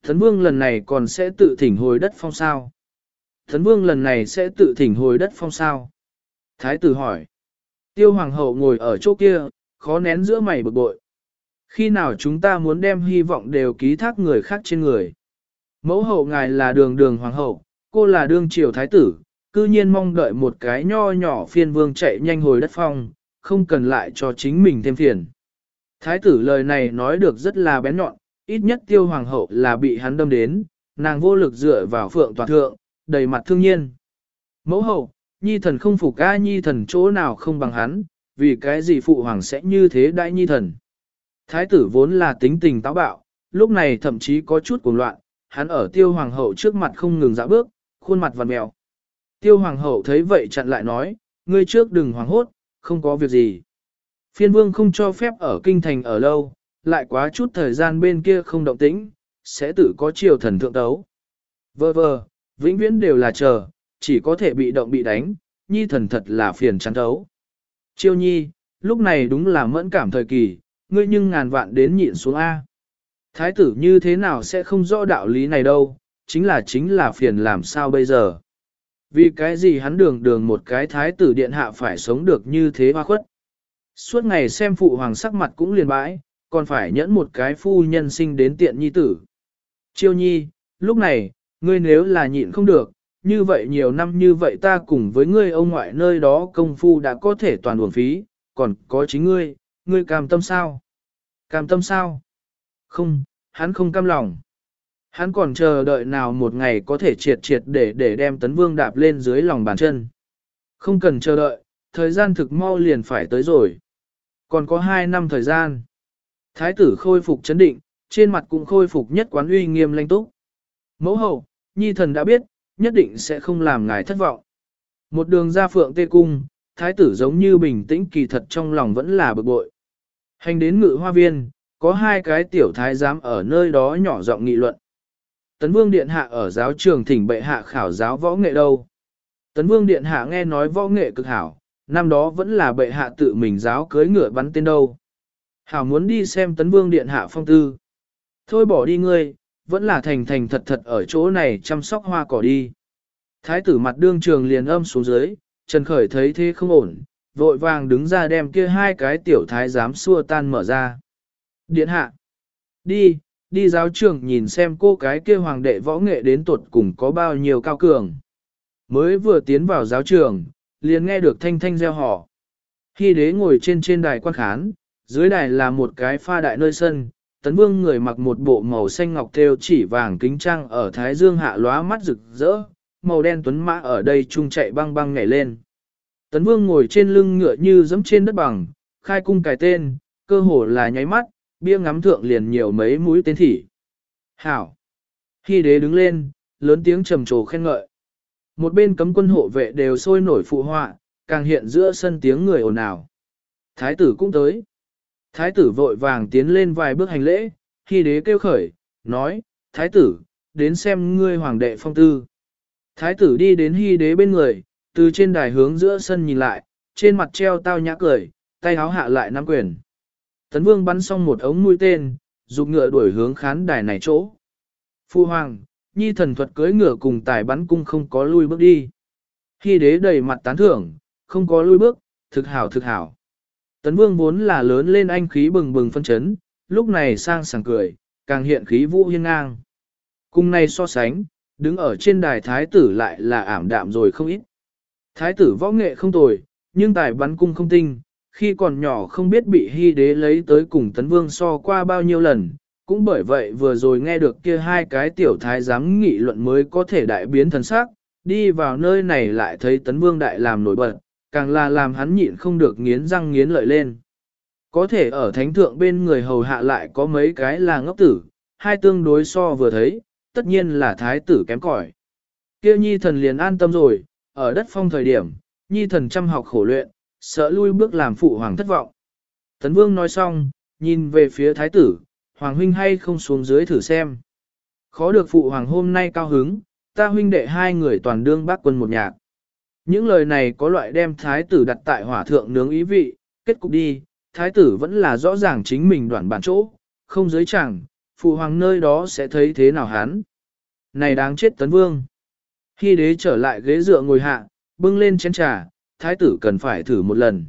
Thấn vương lần này còn sẽ tự thỉnh hồi đất phong sao? Thấn vương lần này sẽ tự thỉnh hồi đất phong sao? Thái tử hỏi. Tiêu hoàng hậu ngồi ở chỗ kia, khó nén giữa mày bực bội. Khi nào chúng ta muốn đem hy vọng đều ký thác người khác trên người? Mẫu hậu ngài là đường đường hoàng hậu, cô là đương triều thái tử, cư nhiên mong đợi một cái nho nhỏ phiên vương chạy nhanh hồi đất phong, không cần lại cho chính mình thêm phiền. Thái tử lời này nói được rất là bén nhọn, ít nhất tiêu hoàng hậu là bị hắn đâm đến, nàng vô lực dựa vào phượng toàn thượng, đầy mặt thương nhiên. Mẫu hậu, nhi thần không phục ca nhi thần chỗ nào không bằng hắn, vì cái gì phụ hoàng sẽ như thế đại nhi thần. Thái tử vốn là tính tình táo bạo, lúc này thậm chí có chút cuồng loạn, hắn ở tiêu hoàng hậu trước mặt không ngừng dã bước, khuôn mặt vằn mèo. Tiêu hoàng hậu thấy vậy chặn lại nói, ngươi trước đừng hoàng hốt, không có việc gì. Phiên vương không cho phép ở kinh thành ở lâu, lại quá chút thời gian bên kia không động tĩnh, sẽ tự có triều thần thượng tấu. Vơ vơ, vĩnh viễn đều là chờ, chỉ có thể bị động bị đánh, nhi thần thật là phiền chán thấu. Chiêu nhi, lúc này đúng là mẫn cảm thời kỳ, ngươi nhưng ngàn vạn đến nhịn xuống A. Thái tử như thế nào sẽ không rõ đạo lý này đâu, chính là chính là phiền làm sao bây giờ. Vì cái gì hắn đường đường một cái thái tử điện hạ phải sống được như thế hoa khuất. Suốt ngày xem phụ hoàng sắc mặt cũng liền bãi, còn phải nhẫn một cái phu nhân sinh đến tiện nhi tử. Chiêu nhi, lúc này, ngươi nếu là nhịn không được, như vậy nhiều năm như vậy ta cùng với ngươi ông ngoại nơi đó công phu đã có thể toàn buồn phí, còn có chính ngươi, ngươi cam tâm sao? Cam tâm sao? Không, hắn không cam lòng. Hắn còn chờ đợi nào một ngày có thể triệt triệt để để đem tấn vương đạp lên dưới lòng bàn chân. Không cần chờ đợi, thời gian thực mau liền phải tới rồi. Còn có hai năm thời gian. Thái tử khôi phục chấn định, trên mặt cũng khôi phục nhất quán uy nghiêm lanh túc. Mẫu hậu, nhi thần đã biết, nhất định sẽ không làm ngài thất vọng. Một đường ra phượng tê cung, thái tử giống như bình tĩnh kỳ thật trong lòng vẫn là bực bội. Hành đến ngự hoa viên, có hai cái tiểu thái giám ở nơi đó nhỏ giọng nghị luận. Tấn Vương Điện Hạ ở giáo trường thỉnh bệ hạ khảo giáo võ nghệ đâu. Tấn Vương Điện Hạ nghe nói võ nghệ cực hảo, năm đó vẫn là bệ hạ tự mình giáo cưới ngựa bắn tên đâu. Hảo muốn đi xem Tấn Vương Điện Hạ phong tư. Thôi bỏ đi ngươi, vẫn là thành thành thật thật ở chỗ này chăm sóc hoa cỏ đi. Thái tử mặt đương trường liền âm xuống dưới, Trần Khởi thấy thế không ổn, vội vàng đứng ra đem kia hai cái tiểu thái giám xua tan mở ra. Điện hạ, đi, đi giáo trường nhìn xem cô cái kia hoàng đệ võ nghệ đến tuột cùng có bao nhiêu cao cường. Mới vừa tiến vào giáo trường, liền nghe được thanh thanh gieo họ. Khi đế ngồi trên trên đài quan khán, dưới đài là một cái pha đại nơi sân, tấn vương người mặc một bộ màu xanh ngọc thêu chỉ vàng kính trang ở thái dương hạ lóa mắt rực rỡ, màu đen tuấn mã ở đây trung chạy băng băng nhảy lên. Tấn vương ngồi trên lưng ngựa như giẫm trên đất bằng, khai cung cài tên, cơ hồ là nháy mắt, bia ngắm thượng liền nhiều mấy mũi tên thỉ. Hảo! Khi đế đứng lên, lớn tiếng trầm trồ khen ngợi. Một bên cấm quân hộ vệ đều sôi nổi phụ họa, càng hiện giữa sân tiếng người ồn ào. Thái tử cũng tới. Thái tử vội vàng tiến lên vài bước hành lễ, khi đế kêu khởi, nói, Thái tử, đến xem ngươi hoàng đệ phong tư. Thái tử đi đến hy đế bên người, từ trên đài hướng giữa sân nhìn lại, trên mặt treo tao nhã cười, tay háo hạ lại nắm quyền. Tấn vương bắn xong một ống mũi tên, dục ngựa đuổi hướng khán đài này chỗ. Phu hoàng, nhi thần thuật cưới ngựa cùng tài bắn cung không có lui bước đi. Hy đế đầy mặt tán thưởng, không có lui bước, thực hảo thực hảo. Tấn vương vốn là lớn lên anh khí bừng bừng phân chấn, lúc này sang sảng cười, càng hiện khí vũ hiên ngang. Cung này so sánh, đứng ở trên đài thái tử lại là ảm đạm rồi không ít. Thái tử võ nghệ không tồi, nhưng tài bắn cung không tinh, khi còn nhỏ không biết bị hy đế lấy tới cùng tấn vương so qua bao nhiêu lần, cũng bởi vậy vừa rồi nghe được kia hai cái tiểu thái giám nghị luận mới có thể đại biến thần sắc, đi vào nơi này lại thấy tấn vương đại làm nổi bật, càng là làm hắn nhịn không được nghiến răng nghiến lợi lên. Có thể ở thánh thượng bên người hầu hạ lại có mấy cái là ngốc tử, hai tương đối so vừa thấy, tất nhiên là thái tử kém cỏi. Kêu nhi thần liền an tâm rồi, ở đất phong thời điểm, nhi thần chăm học khổ luyện, sợ lui bước làm phụ hoàng thất vọng. Tấn vương nói xong, nhìn về phía thái tử, hoàng huynh hay không xuống dưới thử xem. Khó được phụ hoàng hôm nay cao hứng, ta huynh đệ hai người toàn đương bác quân một nhạc. Những lời này có loại đem thái tử đặt tại hỏa thượng nướng ý vị, kết cục đi, thái tử vẫn là rõ ràng chính mình đoạn bản chỗ, không giới chẳng, phụ hoàng nơi đó sẽ thấy thế nào hắn. Này đáng chết tấn vương. Khi đế trở lại ghế dựa ngồi hạ, bưng lên chén trà, thái tử cần phải thử một lần.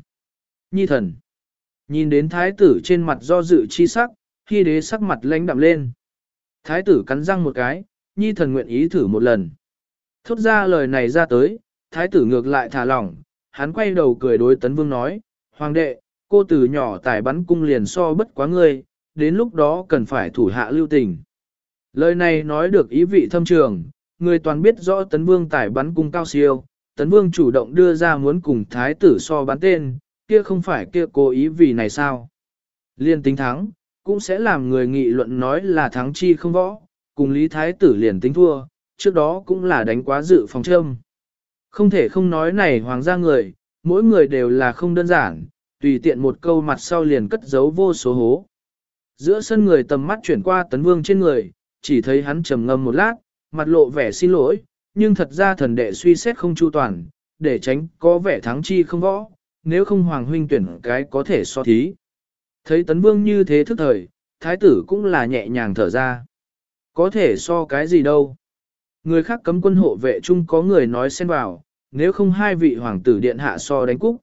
Nhi thần. Nhìn đến thái tử trên mặt do dự chi sắc, khi đế sắc mặt lãnh đạm lên. Thái tử cắn răng một cái, nhi thần nguyện ý thử một lần. Thốt ra lời này ra tới, thái tử ngược lại thả lỏng, hắn quay đầu cười đối tấn vương nói, Hoàng đệ, cô từ nhỏ tài bắn cung liền so bất quá ngươi, đến lúc đó cần phải thủ hạ lưu tình. Lời này nói được ý vị thâm trường, người toàn biết rõ tấn vương tài bắn cung cao siêu, tấn vương chủ động đưa ra muốn cùng thái tử so bắn tên, kia không phải kia cố ý vì này sao. Liên tính thắng, cũng sẽ làm người nghị luận nói là thắng chi không võ, cùng lý thái tử liền tính thua, trước đó cũng là đánh quá dự phòng châm. Không thể không nói này hoàng gia người, mỗi người đều là không đơn giản, tùy tiện một câu mặt sau liền cất giấu vô số hố. Giữa sân người tầm mắt chuyển qua tấn vương trên người, chỉ thấy hắn trầm ngâm một lát, mặt lộ vẻ xin lỗi, nhưng thật ra thần đệ suy xét không chu toàn, để tránh có vẻ thắng chi không võ, nếu không hoàng huynh tuyển cái có thể so thí. Thấy tấn vương như thế thức thời, thái tử cũng là nhẹ nhàng thở ra. Có thể so cái gì đâu. Người khác cấm quân hộ vệ chung có người nói xen vào, nếu không hai vị hoàng tử điện hạ so đánh cúc.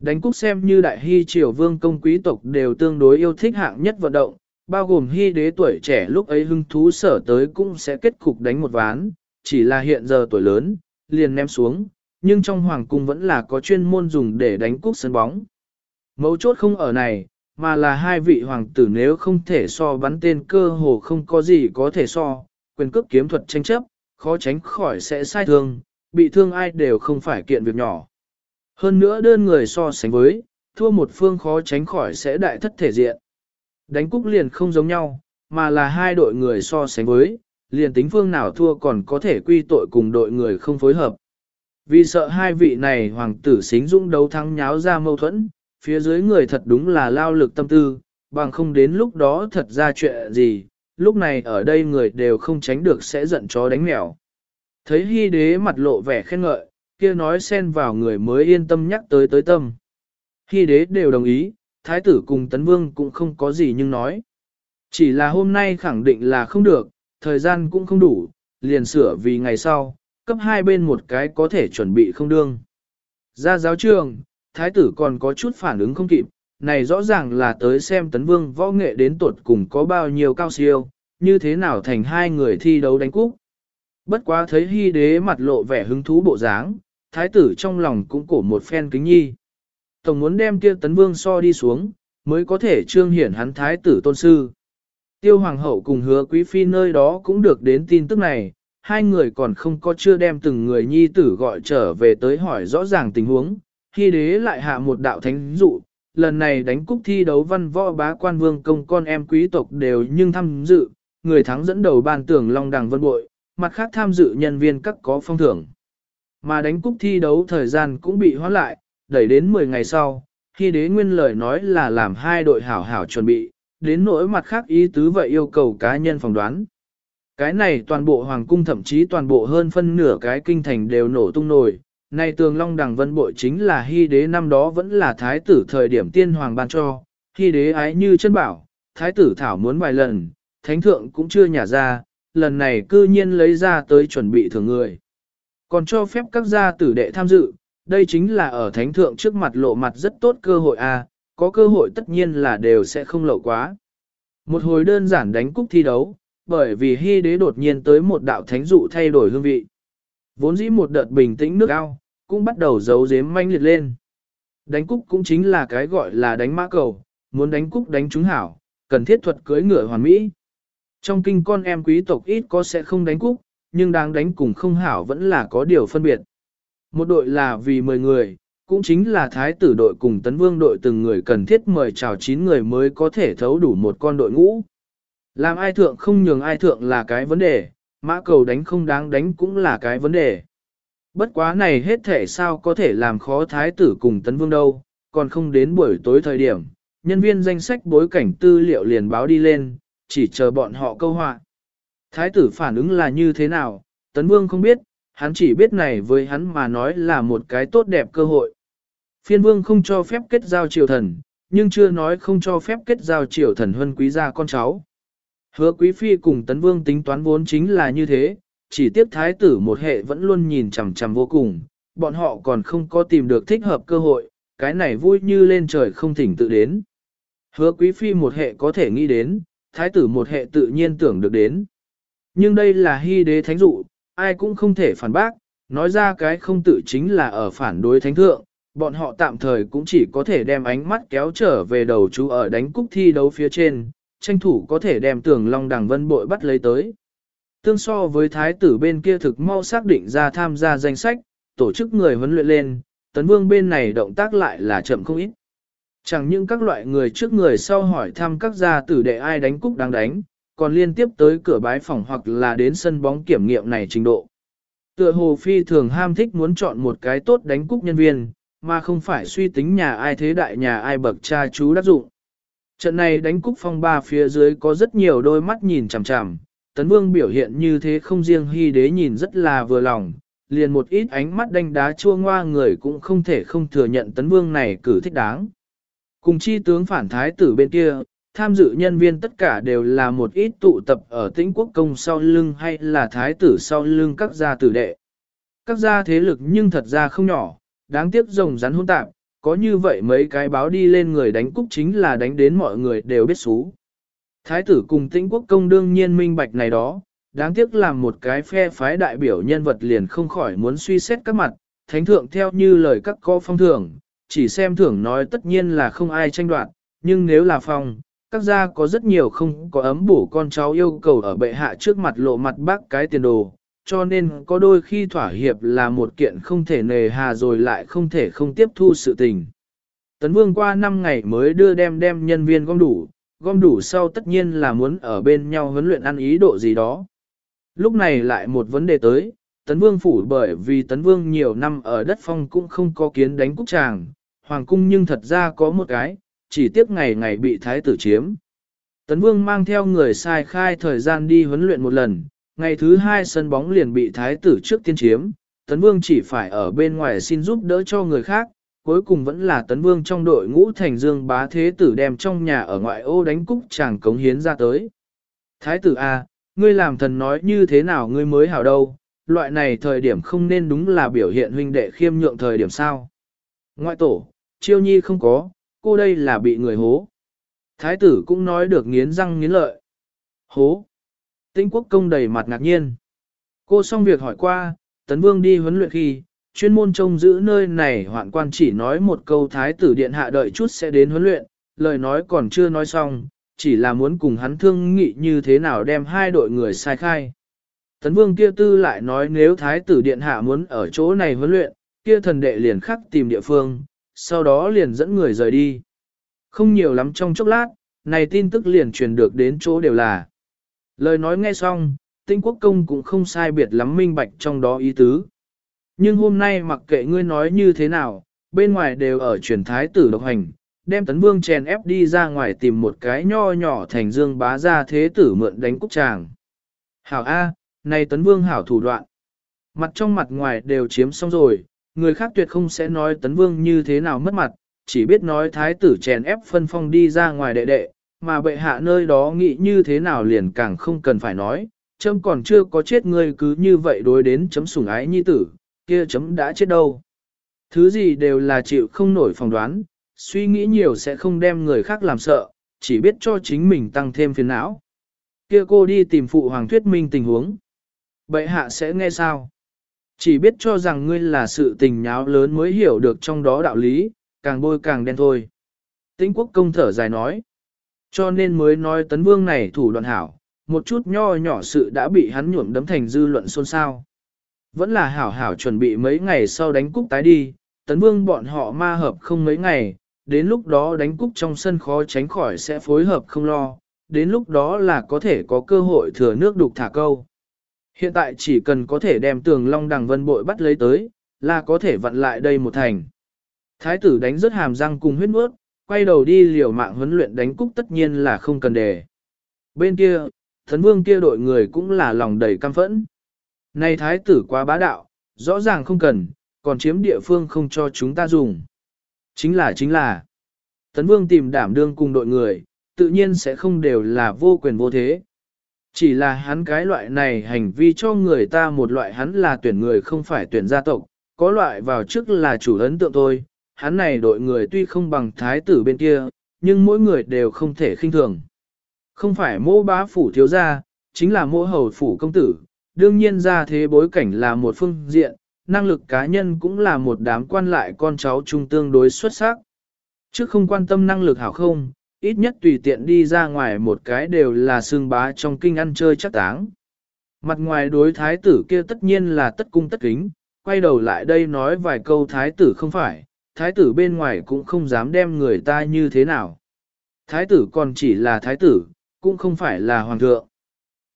Đánh cúc xem như đại hy triều vương công quý tộc đều tương đối yêu thích hạng nhất vận động, bao gồm hy đế tuổi trẻ lúc ấy hưng thú sở tới cũng sẽ kết cục đánh một ván, chỉ là hiện giờ tuổi lớn, liền ném xuống, nhưng trong hoàng cung vẫn là có chuyên môn dùng để đánh cúc sân bóng. Mấu chốt không ở này, mà là hai vị hoàng tử nếu không thể so bắn tên cơ hồ không có gì có thể so, quyền cước kiếm thuật tranh chấp, khó tránh khỏi sẽ sai thương, bị thương ai đều không phải kiện việc nhỏ. Hơn nữa đơn người so sánh với, thua một phương khó tránh khỏi sẽ đại thất thể diện. Đánh cúc liền không giống nhau, mà là hai đội người so sánh với, liền tính phương nào thua còn có thể quy tội cùng đội người không phối hợp. Vì sợ hai vị này hoàng tử xính dũng đấu thắng nháo ra mâu thuẫn, phía dưới người thật đúng là lao lực tâm tư, bằng không đến lúc đó thật ra chuyện gì, lúc này ở đây người đều không tránh được sẽ giận chó đánh mèo. Thấy hy đế mặt lộ vẻ khen ngợi, kia nói xen vào người mới yên tâm nhắc tới tới tâm. Hy đế đều đồng ý, thái tử cùng tấn vương cũng không có gì nhưng nói. Chỉ là hôm nay khẳng định là không được, thời gian cũng không đủ, liền sửa vì ngày sau, cấp hai bên một cái có thể chuẩn bị không đương. Ra giáo trường, thái tử còn có chút phản ứng không kịp, này rõ ràng là tới xem tấn vương võ nghệ đến tuột cùng có bao nhiêu cao siêu, như thế nào thành hai người thi đấu đánh cúc. Bất quá thấy hy đế mặt lộ vẻ hứng thú bộ dáng, thái tử trong lòng cũng cổ một phen kính nhi. Tổng muốn đem kia tấn vương so đi xuống, mới có thể trương hiển hắn thái tử tôn sư. Tiêu hoàng hậu cùng hứa quý phi nơi đó cũng được đến tin tức này, hai người còn không có chưa đem từng người nhi tử gọi trở về tới hỏi rõ ràng tình huống, hy đế lại hạ một đạo thánh dụ, lần này đánh cúc thi đấu văn võ bá quan vương công con em quý tộc đều nhưng tham dự, người thắng dẫn đầu ban tưởng long đằng vân bội, mặt khác tham dự nhân viên các có phong thưởng. Mà đánh cúc thi đấu thời gian cũng bị hoãn lại, đẩy đến 10 ngày sau, khi đế nguyên lời nói là làm hai đội hảo hảo chuẩn bị, đến nỗi mặt khác ý tứ vậy yêu cầu cá nhân phỏng đoán. Cái này toàn bộ hoàng cung thậm chí toàn bộ hơn phân nửa cái kinh thành đều nổ tung nổi. Này tường long đằng vân bội chính là hy đế năm đó vẫn là thái tử thời điểm tiên hoàng ban cho, hy đế ái như chân bảo, thái tử thảo muốn vài lần, thánh thượng cũng chưa nhả ra, lần này cư nhiên lấy ra tới chuẩn bị thường người. Còn cho phép các gia tử đệ tham dự, đây chính là ở thánh thượng trước mặt lộ mặt rất tốt cơ hội a, à, có cơ hội tất nhiên là đều sẽ không lậu quá. Một hồi đơn giản đánh cúc thi đấu, bởi vì hy đế đột nhiên tới một đạo thánh dụ thay đổi hương vị. Vốn dĩ một đợt bình tĩnh nước ao, cũng bắt đầu giấu giếm manh liệt lên. Đánh cúc cũng chính là cái gọi là đánh mã cầu, muốn đánh cúc đánh trúng hảo, cần thiết thuật cưới ngựa hoàn mỹ. Trong kinh con em quý tộc ít có sẽ không đánh cúc, nhưng đang đánh cùng không hảo vẫn là có điều phân biệt. Một đội là vì 10 người, cũng chính là thái tử đội cùng tấn vương đội từng người cần thiết mời chào 9 người mới có thể thấu đủ một con đội ngũ. Làm ai thượng không nhường ai thượng là cái vấn đề, mã cầu đánh không đáng đánh cũng là cái vấn đề. Bất quá này hết thể sao có thể làm khó thái tử cùng tấn vương đâu, còn không đến buổi tối thời điểm, nhân viên danh sách bối cảnh tư liệu liền báo đi lên, chỉ chờ bọn họ câu họa. Thái tử phản ứng là như thế nào, tấn vương không biết, hắn chỉ biết này với hắn mà nói là một cái tốt đẹp cơ hội. Phiên vương không cho phép kết giao triều thần, nhưng chưa nói không cho phép kết giao triều thần huân quý gia con cháu. Hứa quý phi cùng tấn vương tính toán vốn chính là như thế, chỉ tiếp thái tử một hệ vẫn luôn nhìn chằm chằm vô cùng, bọn họ còn không có tìm được thích hợp cơ hội, cái này vui như lên trời không thỉnh tự đến. Hứa quý phi một hệ có thể nghĩ đến, thái tử một hệ tự nhiên tưởng được đến. Nhưng đây là hy đế thánh dụ, ai cũng không thể phản bác, nói ra cái không tự chính là ở phản đối thánh thượng, bọn họ tạm thời cũng chỉ có thể đem ánh mắt kéo trở về đầu chú ở đánh cúc thi đấu phía trên, tranh thủ có thể đem tưởng long đằng vân bội bắt lấy tới. Tương so với thái tử bên kia thực mau xác định ra tham gia danh sách, tổ chức người huấn luyện lên, tấn vương bên này động tác lại là chậm không ít. Chẳng những các loại người trước người sau hỏi thăm các gia tử đệ ai đánh cúc đang đánh, còn liên tiếp tới cửa bái phòng hoặc là đến sân bóng kiểm nghiệm này trình độ. Tựa hồ phi thường ham thích muốn chọn một cái tốt đánh cúc nhân viên, mà không phải suy tính nhà ai thế đại nhà ai bậc cha chú đắc dụng. Trận này đánh cúc phong ba phía dưới có rất nhiều đôi mắt nhìn chằm chằm, tấn vương biểu hiện như thế không riêng hy đế nhìn rất là vừa lòng, liền một ít ánh mắt đánh đá chua ngoa người cũng không thể không thừa nhận tấn vương này cử thích đáng. Cùng chi tướng phản thái tử bên kia, tham dự nhân viên tất cả đều là một ít tụ tập ở tĩnh quốc công sau lưng hay là thái tử sau lưng các gia tử đệ. Các gia thế lực nhưng thật ra không nhỏ, đáng tiếc rồng rắn hôn tạp, có như vậy mấy cái báo đi lên người đánh cúc chính là đánh đến mọi người đều biết xú. Thái tử cùng tĩnh quốc công đương nhiên minh bạch này đó, đáng tiếc làm một cái phe phái đại biểu nhân vật liền không khỏi muốn suy xét các mặt, thánh thượng theo như lời các co phong thưởng, chỉ xem thưởng nói tất nhiên là không ai tranh đoạt, nhưng nếu là phong, các gia có rất nhiều không có ấm bổ con cháu yêu cầu ở bệ hạ trước mặt lộ mặt bác cái tiền đồ, cho nên có đôi khi thỏa hiệp là một kiện không thể nề hà rồi lại không thể không tiếp thu sự tình. Tấn Vương qua 5 ngày mới đưa đem đem nhân viên gom đủ, gom đủ sau tất nhiên là muốn ở bên nhau huấn luyện ăn ý độ gì đó. Lúc này lại một vấn đề tới, Tấn Vương phủ bởi vì Tấn Vương nhiều năm ở đất phong cũng không có kiến đánh cúc tràng, hoàng cung nhưng thật ra có một cái, chỉ tiếc ngày ngày bị thái tử chiếm. Tấn Vương mang theo người sai khai thời gian đi huấn luyện một lần, ngày thứ hai sân bóng liền bị thái tử trước tiên chiếm, Tấn Vương chỉ phải ở bên ngoài xin giúp đỡ cho người khác, cuối cùng vẫn là Tấn Vương trong đội ngũ thành dương bá thế tử đem trong nhà ở ngoại ô đánh cúc chàng cống hiến ra tới. Thái tử A, ngươi làm thần nói như thế nào ngươi mới hảo đâu, loại này thời điểm không nên đúng là biểu hiện huynh đệ khiêm nhượng thời điểm sao. Ngoại tổ, chiêu nhi không có, cô đây là bị người hố. Thái tử cũng nói được nghiến răng nghiến lợi. Hố. Tĩnh quốc công đầy mặt ngạc nhiên. Cô xong việc hỏi qua, tấn vương đi huấn luyện khi, chuyên môn trông giữ nơi này hoạn quan chỉ nói một câu thái tử điện hạ đợi chút sẽ đến huấn luyện, lời nói còn chưa nói xong, chỉ là muốn cùng hắn thương nghị như thế nào đem hai đội người sai khai. Tấn vương kia tư lại nói nếu thái tử điện hạ muốn ở chỗ này huấn luyện, kia thần đệ liền khắc tìm địa phương, sau đó liền dẫn người rời đi. Không nhiều lắm trong chốc lát, này tin tức liền truyền được đến chỗ đều là. Lời nói nghe xong, tinh quốc công cũng không sai biệt lắm minh bạch trong đó ý tứ. Nhưng hôm nay mặc kệ ngươi nói như thế nào, bên ngoài đều ở truyền thái tử độc hành, đem tấn vương chèn ép đi ra ngoài tìm một cái nho nhỏ thành dương bá ra thế tử mượn đánh cúc tràng. Hảo A, này tấn vương hảo thủ đoạn. Mặt trong mặt ngoài đều chiếm xong rồi, người khác tuyệt không sẽ nói tấn vương như thế nào mất mặt, chỉ biết nói thái tử chèn ép phân phong đi ra ngoài đệ đệ, mà bệ hạ nơi đó nghĩ như thế nào liền càng không cần phải nói, chấm còn chưa có chết ngươi cứ như vậy đối đến chấm sủng ái nhi tử, kia chấm đã chết đâu. Thứ gì đều là chịu không nổi phỏng đoán, suy nghĩ nhiều sẽ không đem người khác làm sợ, chỉ biết cho chính mình tăng thêm phiền não. Kia cô đi tìm phụ hoàng thuyết minh tình huống. Bệ hạ sẽ nghe sao? Chỉ biết cho rằng ngươi là sự tình nháo lớn mới hiểu được trong đó đạo lý, càng bôi càng đen thôi. Tĩnh quốc công thở dài nói. Cho nên mới nói tấn vương này thủ đoạn hảo, một chút nho nhỏ sự đã bị hắn nhuộm đấm thành dư luận xôn xao. Vẫn là hảo hảo chuẩn bị mấy ngày sau đánh cúc tái đi, tấn vương bọn họ ma hợp không mấy ngày, đến lúc đó đánh cúc trong sân khó tránh khỏi sẽ phối hợp không lo, đến lúc đó là có thể có cơ hội thừa nước đục thả câu. Hiện tại chỉ cần có thể đem tường long đằng vân bội bắt lấy tới, là có thể vặn lại đây một thành. Thái tử đánh rất hàm răng cùng huyết mướt, quay đầu đi liều mạng huấn luyện đánh cúc tất nhiên là không cần đề. Bên kia, thần vương kia đội người cũng là lòng đầy căm phẫn. Này thái tử quá bá đạo, rõ ràng không cần, còn chiếm địa phương không cho chúng ta dùng. Chính là chính là, tấn vương tìm đảm đương cùng đội người, tự nhiên sẽ không đều là vô quyền vô thế. Chỉ là hắn cái loại này hành vi cho người ta một loại hắn là tuyển người không phải tuyển gia tộc, có loại vào trước là chủ ấn tượng thôi, hắn này đội người tuy không bằng thái tử bên kia, nhưng mỗi người đều không thể khinh thường. Không phải mô bá phủ thiếu gia, chính là mô hầu phủ công tử, đương nhiên ra thế bối cảnh là một phương diện, năng lực cá nhân cũng là một đám quan lại con cháu trung tương đối xuất sắc. Chứ không quan tâm năng lực hảo không, ít nhất tùy tiện đi ra ngoài một cái đều là xương bá trong kinh ăn chơi chắc táng. Mặt ngoài đối thái tử kia tất nhiên là tất cung tất kính, quay đầu lại đây nói vài câu thái tử không phải, thái tử bên ngoài cũng không dám đem người ta như thế nào. Thái tử còn chỉ là thái tử, cũng không phải là hoàng thượng.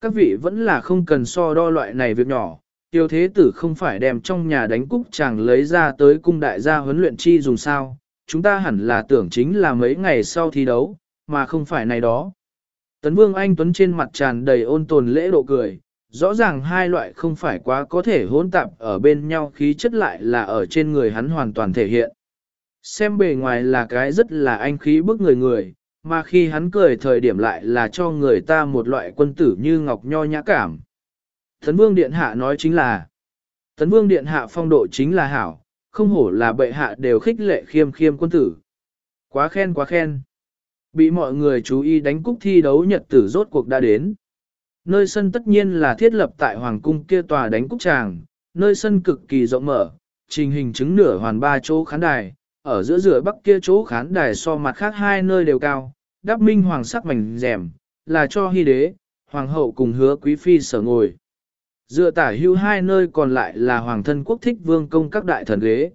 Các vị vẫn là không cần so đo loại này việc nhỏ, tiêu thế tử không phải đem trong nhà đánh cúc chàng lấy ra tới cung đại gia huấn luyện chi dùng sao, chúng ta hẳn là tưởng chính là mấy ngày sau thi đấu, mà không phải này đó. Tấn Vương Anh Tuấn trên mặt tràn đầy ôn tồn lễ độ cười, rõ ràng hai loại không phải quá có thể hỗn tạp ở bên nhau khí chất lại là ở trên người hắn hoàn toàn thể hiện. Xem bề ngoài là cái rất là anh khí bức người người, mà khi hắn cười thời điểm lại là cho người ta một loại quân tử như ngọc nho nhã cảm. Tấn Vương Điện Hạ nói chính là, Tấn Vương Điện Hạ phong độ chính là hảo, không hổ là bệ hạ đều khích lệ khiêm khiêm quân tử. Quá khen quá khen. Bị mọi người chú ý đánh cúc thi đấu nhật tử rốt cuộc đã đến. Nơi sân tất nhiên là thiết lập tại Hoàng cung kia tòa đánh cúc tràng, nơi sân cực kỳ rộng mở, trình hình chứng nửa hoàn ba chỗ khán đài, ở giữa giữa bắc kia chỗ khán đài so mặt khác hai nơi đều cao, đắp minh hoàng sắc mảnh rèm, là cho hy đế, hoàng hậu cùng hứa quý phi sở ngồi. Dựa tả hưu hai nơi còn lại là hoàng thân quốc thích vương công các đại thần ghế.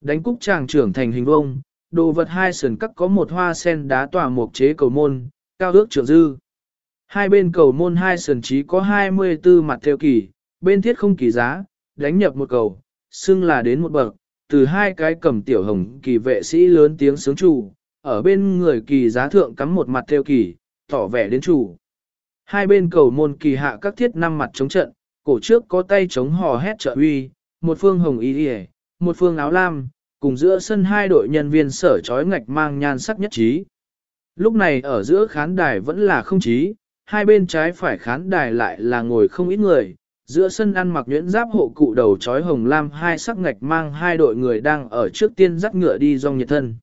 Đánh cúc tràng trưởng thành hình vông, đồ vật hai sườn cắt có một hoa sen đá tỏa mộc chế cầu môn, cao ước trượng dư. Hai bên cầu môn hai sườn trí có 24 mặt theo kỳ, bên thiết không kỳ giá, đánh nhập một cầu, xưng là đến một bậc, từ hai cái cầm tiểu hồng kỳ vệ sĩ lớn tiếng sướng chủ, ở bên người kỳ giá thượng cắm một mặt theo kỳ, tỏ vẻ đến chủ. Hai bên cầu môn kỳ hạ các thiết năm mặt chống trận, cổ trước có tay chống hò hét trợ uy, một phương hồng y một phương áo lam, cùng giữa sân hai đội nhân viên sở trói ngạch mang nhan sắc nhất trí. Lúc này ở giữa khán đài vẫn là không trí, hai bên trái phải khán đài lại là ngồi không ít người, giữa sân ăn mặc nhuyễn giáp hộ cụ đầu trói hồng lam hai sắc ngạch mang hai đội người đang ở trước tiên dắt ngựa đi dòng nhiệt thân.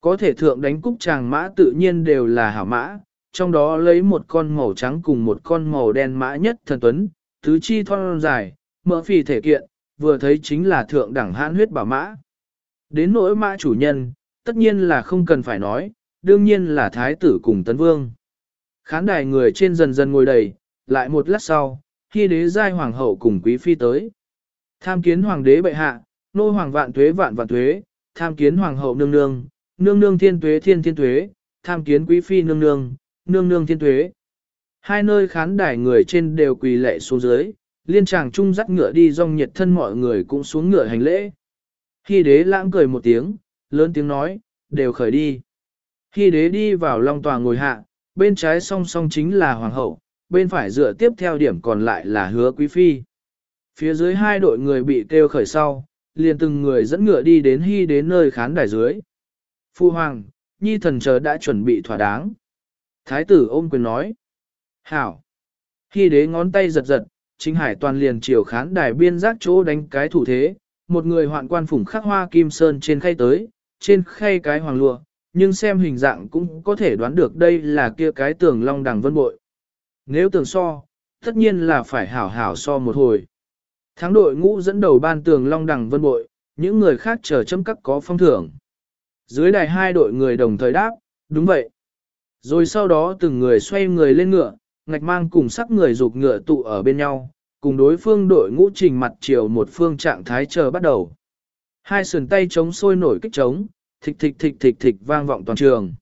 Có thể thượng đánh cúc tràng mã tự nhiên đều là hảo mã, trong đó lấy một con màu trắng cùng một con màu đen mã nhất thần tuấn, thứ chi thon dài, mỡ phì thể kiện, vừa thấy chính là thượng đẳng hãn huyết bảo mã. Đến nỗi mã chủ nhân, tất nhiên là không cần phải nói, đương nhiên là thái tử cùng tấn vương. Khán đài người trên dần dần ngồi đầy, lại một lát sau, khi đế giai hoàng hậu cùng quý phi tới. Tham kiến hoàng đế bệ hạ, nô hoàng vạn tuế vạn vạn tuế, tham kiến hoàng hậu nương nương, nương nương thiên tuế thiên thiên tuế, tham kiến quý phi nương nương, nương nương thiên tuế. Hai nơi khán đài người trên đều quỳ lệ xuống dưới, liên tràng trung dắt ngựa đi dòng nhiệt thân mọi người cũng xuống ngựa hành lễ. Khi đế lãng cười một tiếng, lớn tiếng nói, đều khởi đi. Khi đế đi vào long tòa ngồi hạ, bên trái song song chính là hoàng hậu, bên phải dựa tiếp theo điểm còn lại là hứa quý phi. Phía dưới hai đội người bị kêu khởi sau, liền từng người dẫn ngựa đi đến hy đến nơi khán đài dưới. Phu hoàng, nhi thần chờ đã chuẩn bị thỏa đáng. Thái tử ôm quyền nói. Hảo. Hy đế ngón tay giật giật, chính hải toàn liền chiều khán đài biên giác chỗ đánh cái thủ thế, một người hoạn quan phủng khắc hoa kim sơn trên khay tới, trên khay cái hoàng lụa, nhưng xem hình dạng cũng có thể đoán được đây là kia cái tường long đằng vân bội. Nếu tường so, tất nhiên là phải hảo hảo so một hồi. Thắng đội ngũ dẫn đầu ban tường long đằng vân bội, những người khác chờ chấm các có phong thưởng. Dưới đài hai đội người đồng thời đáp, đúng vậy. Rồi sau đó từng người xoay người lên ngựa, ngạch mang cùng sắc người rụt ngựa tụ ở bên nhau, cùng đối phương đội ngũ trình mặt chiều một phương trạng thái chờ bắt đầu. Hai sườn tay chống sôi nổi kích trống, thịch thịch thịch thịch thịch vang vọng toàn trường.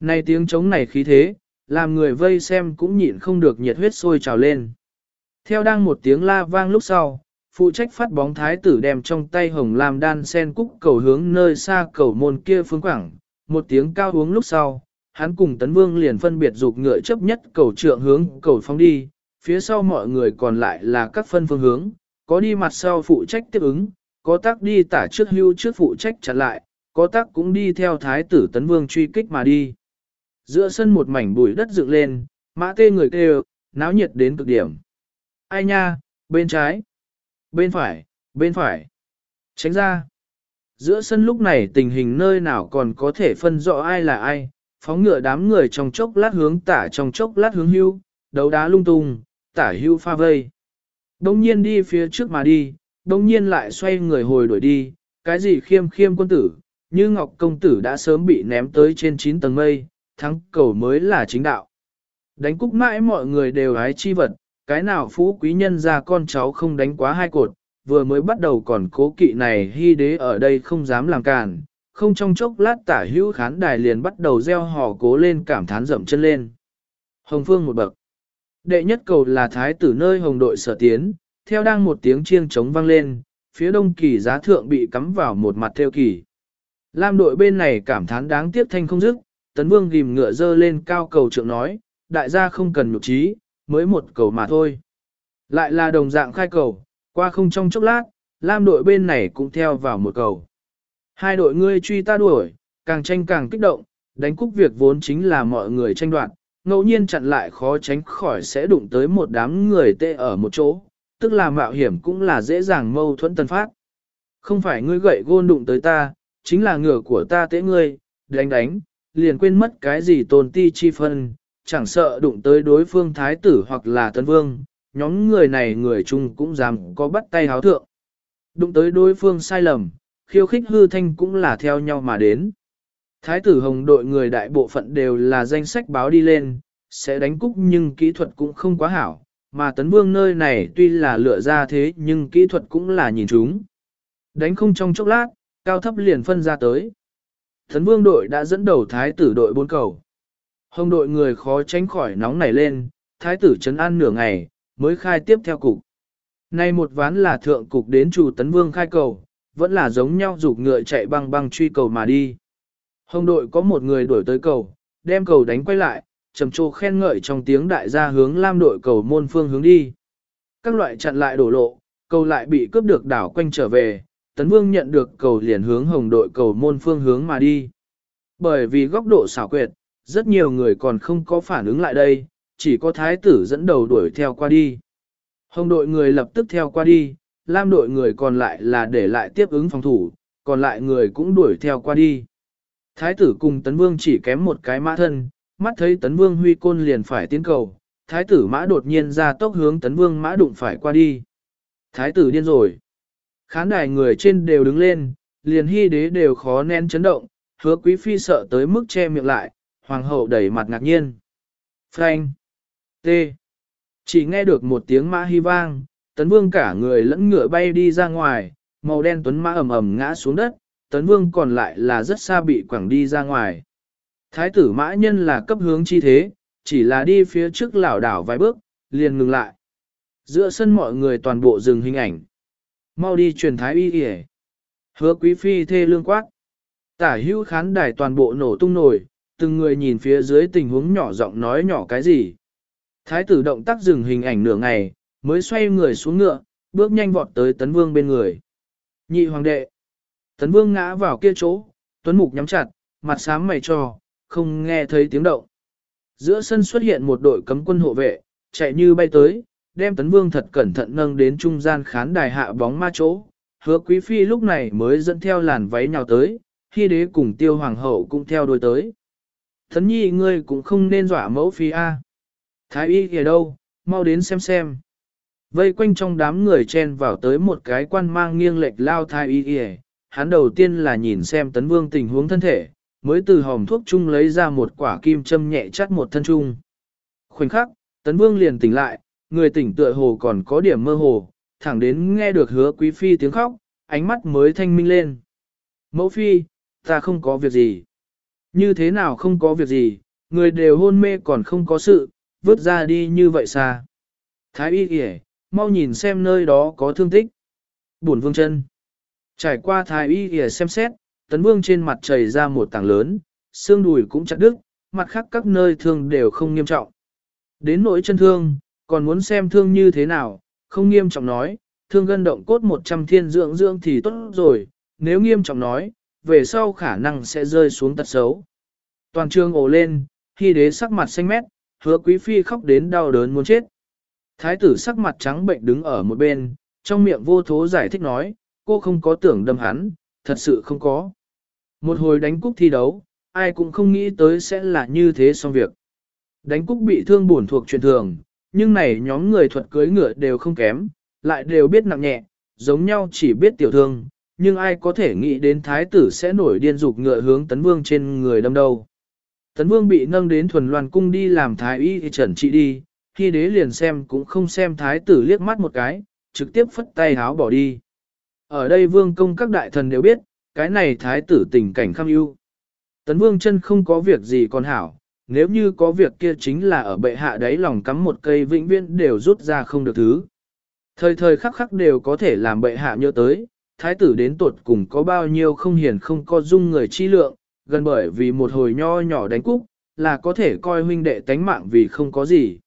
Này tiếng trống này khí thế, làm người vây xem cũng nhịn không được nhiệt huyết sôi trào lên. Theo đang một tiếng la vang lúc sau, phụ trách phát bóng thái tử đem trong tay hồng làm đan sen cúc cầu hướng nơi xa cầu môn kia phương quảng, một tiếng cao uống lúc sau, hắn cùng tấn vương liền phân biệt dục ngựa chấp nhất cầu trượng hướng cầu phong đi, phía sau mọi người còn lại là các phân phương hướng, có đi mặt sau phụ trách tiếp ứng, có tác đi tả trước hưu trước phụ trách chặn lại, có tác cũng đi theo thái tử tấn vương truy kích mà đi. Giữa sân một mảnh bụi đất dựng lên, mã tê người kêu, náo nhiệt đến cực điểm. Ai nha, bên trái, bên phải, bên phải, tránh ra. Giữa sân lúc này tình hình nơi nào còn có thể phân rõ ai là ai, phóng ngựa đám người trong chốc lát hướng tả trong chốc lát hướng hưu, đấu đá lung tung, tả hưu pha vây. Đông nhiên đi phía trước mà đi, đông nhiên lại xoay người hồi đuổi đi, cái gì khiêm khiêm quân tử, như ngọc công tử đã sớm bị ném tới trên 9 tầng mây, thắng cầu mới là chính đạo. Đánh cúc mãi mọi người đều hái chi vật, cái nào phú quý nhân ra con cháu không đánh quá hai cột, vừa mới bắt đầu còn cố kỵ này hy đế ở đây không dám làm càn, không trong chốc lát tả hữu khán đài liền bắt đầu gieo hò cố lên cảm thán rậm chân lên. Hồng Phương một bậc. Đệ nhất cầu là thái tử nơi hồng đội sở tiến, theo đang một tiếng chiêng trống vang lên, phía đông kỳ giá thượng bị cắm vào một mặt theo kỳ. Lam đội bên này cảm thán đáng tiếc thanh không dứt, tấn vương ghim ngựa dơ lên cao cầu trượng nói, đại gia không cần nhục trí, mới một cầu mà thôi. Lại là đồng dạng khai cầu, qua không trong chốc lát, Lam đội bên này cũng theo vào một cầu. Hai đội ngươi truy ta đuổi, càng tranh càng kích động, đánh cúc việc vốn chính là mọi người tranh đoạt, ngẫu nhiên chặn lại khó tránh khỏi sẽ đụng tới một đám người tê ở một chỗ, tức là mạo hiểm cũng là dễ dàng mâu thuẫn tân phát. Không phải ngươi gậy gôn đụng tới ta, chính là ngựa của ta tế ngươi, đánh đánh, liền quên mất cái gì tồn ti chi phân, chẳng sợ đụng tới đối phương thái tử hoặc là tân vương, nhóm người này người chung cũng dám có bắt tay háo thượng. Đụng tới đối phương sai lầm, khiêu khích hư thanh cũng là theo nhau mà đến. Thái tử hồng đội người đại bộ phận đều là danh sách báo đi lên, sẽ đánh cúc nhưng kỹ thuật cũng không quá hảo, mà tấn vương nơi này tuy là lựa ra thế nhưng kỹ thuật cũng là nhìn chúng. Đánh không trong chốc lát, cao thấp liền phân ra tới. Tấn vương đội đã dẫn đầu thái tử đội bốn cầu. Hồng đội người khó tránh khỏi nóng nảy lên, thái tử chấn an nửa ngày, mới khai tiếp theo cục. Nay một ván là thượng cục đến chủ tấn vương khai cầu, vẫn là giống nhau rụt ngựa chạy băng băng truy cầu mà đi. Hồng đội có một người đuổi tới cầu, đem cầu đánh quay lại, trầm trồ khen ngợi trong tiếng đại gia hướng lam đội cầu môn phương hướng đi. Các loại chặn lại đổ lộ, cầu lại bị cướp được đảo quanh trở về, tấn vương nhận được cầu liền hướng hồng đội cầu môn phương hướng mà đi. Bởi vì góc độ xảo quyệt, rất nhiều người còn không có phản ứng lại đây, chỉ có thái tử dẫn đầu đuổi theo qua đi. Hồng đội người lập tức theo qua đi, lam đội người còn lại là để lại tiếp ứng phòng thủ, còn lại người cũng đuổi theo qua đi. Thái tử cùng tấn vương chỉ kém một cái mã thân, mắt thấy tấn vương huy côn liền phải tiến cầu, thái tử mã đột nhiên ra tốc hướng tấn vương mã đụng phải qua đi. Thái tử điên rồi. Khán đài người trên đều đứng lên, liền hy đế đều khó nén chấn động, hứa quý phi sợ tới mức che miệng lại, hoàng hậu đẩy mặt ngạc nhiên. Frank. T. Chỉ nghe được một tiếng mã hy vang, tấn vương cả người lẫn ngựa bay đi ra ngoài, màu đen tuấn mã ầm ầm ngã xuống đất, tấn vương còn lại là rất xa bị quảng đi ra ngoài. Thái tử mã nhân là cấp hướng chi thế, chỉ là đi phía trước lảo đảo vài bước, liền ngừng lại. Giữa sân mọi người toàn bộ dừng hình ảnh. Mau đi truyền thái y kìa. Hứa quý phi thê lương quát. Tả hữu khán đài toàn bộ nổ tung nổi, từng người nhìn phía dưới tình huống nhỏ giọng nói nhỏ cái gì. Thái tử động tác dừng hình ảnh nửa ngày, mới xoay người xuống ngựa, bước nhanh vọt tới tấn vương bên người. Nhị hoàng đệ. Tấn vương ngã vào kia chỗ, tuấn mục nhắm chặt, mặt sám mày cho, không nghe thấy tiếng động. Giữa sân xuất hiện một đội cấm quân hộ vệ, chạy như bay tới, đem tấn vương thật cẩn thận nâng đến trung gian khán đài hạ bóng ma chỗ. Hứa quý phi lúc này mới dẫn theo làn váy nhào tới, khi đế cùng tiêu hoàng hậu cũng theo đuôi tới. Thấn nhi ngươi cũng không nên dọa mẫu phi A. Thái y kìa đâu, mau đến xem xem. Vây quanh trong đám người chen vào tới một cái quan mang nghiêng lệch lao thái y kìa, hắn đầu tiên là nhìn xem tấn vương tình huống thân thể, mới từ hòm thuốc chung lấy ra một quả kim châm nhẹ chắt một thân chung. Khoảnh khắc, tấn vương liền tỉnh lại, người tỉnh tựa hồ còn có điểm mơ hồ, thẳng đến nghe được hứa quý phi tiếng khóc, ánh mắt mới thanh minh lên. Mẫu phi, ta không có việc gì. Như thế nào không có việc gì, người đều hôn mê còn không có sự, vứt ra đi như vậy xa. Thái y kìa, mau nhìn xem nơi đó có thương tích. Buồn vương chân. Trải qua thái y kìa xem xét, tấn vương trên mặt chảy ra một tảng lớn, xương đùi cũng chặt đứt, mặt khác các nơi thương đều không nghiêm trọng. Đến nỗi chân thương, còn muốn xem thương như thế nào, không nghiêm trọng nói, thương gân động cốt 100 thiên dưỡng dưỡng thì tốt rồi, nếu nghiêm trọng nói, về sau khả năng sẽ rơi xuống tật xấu. Toàn trường ồ lên, khi đế sắc mặt xanh mét, hứa quý phi khóc đến đau đớn muốn chết. Thái tử sắc mặt trắng bệnh đứng ở một bên, trong miệng vô thố giải thích nói, cô không có tưởng đâm hắn, thật sự không có. Một hồi đánh cúc thi đấu, ai cũng không nghĩ tới sẽ là như thế xong việc. Đánh cúc bị thương buồn thuộc chuyện thường, nhưng này nhóm người thuật cưới ngựa đều không kém, lại đều biết nặng nhẹ, giống nhau chỉ biết tiểu thương, nhưng ai có thể nghĩ đến thái tử sẽ nổi điên dục ngựa hướng tấn vương trên người đâm đâu. Tấn vương bị nâng đến thuần loan cung đi làm thái y thì trần trị đi, khi đế liền xem cũng không xem thái tử liếc mắt một cái, trực tiếp phất tay háo bỏ đi. Ở đây vương công các đại thần đều biết, cái này thái tử tình cảnh khăm ưu. Tấn vương chân không có việc gì còn hảo, nếu như có việc kia chính là ở bệ hạ đáy lòng cắm một cây vĩnh viễn đều rút ra không được thứ. Thời thời khắc khắc đều có thể làm bệ hạ nhớ tới, thái tử đến tuột cùng có bao nhiêu không hiền không có dung người chi lượng, gần bởi vì một hồi nho nhỏ đánh cúc, là có thể coi huynh đệ tánh mạng vì không có gì.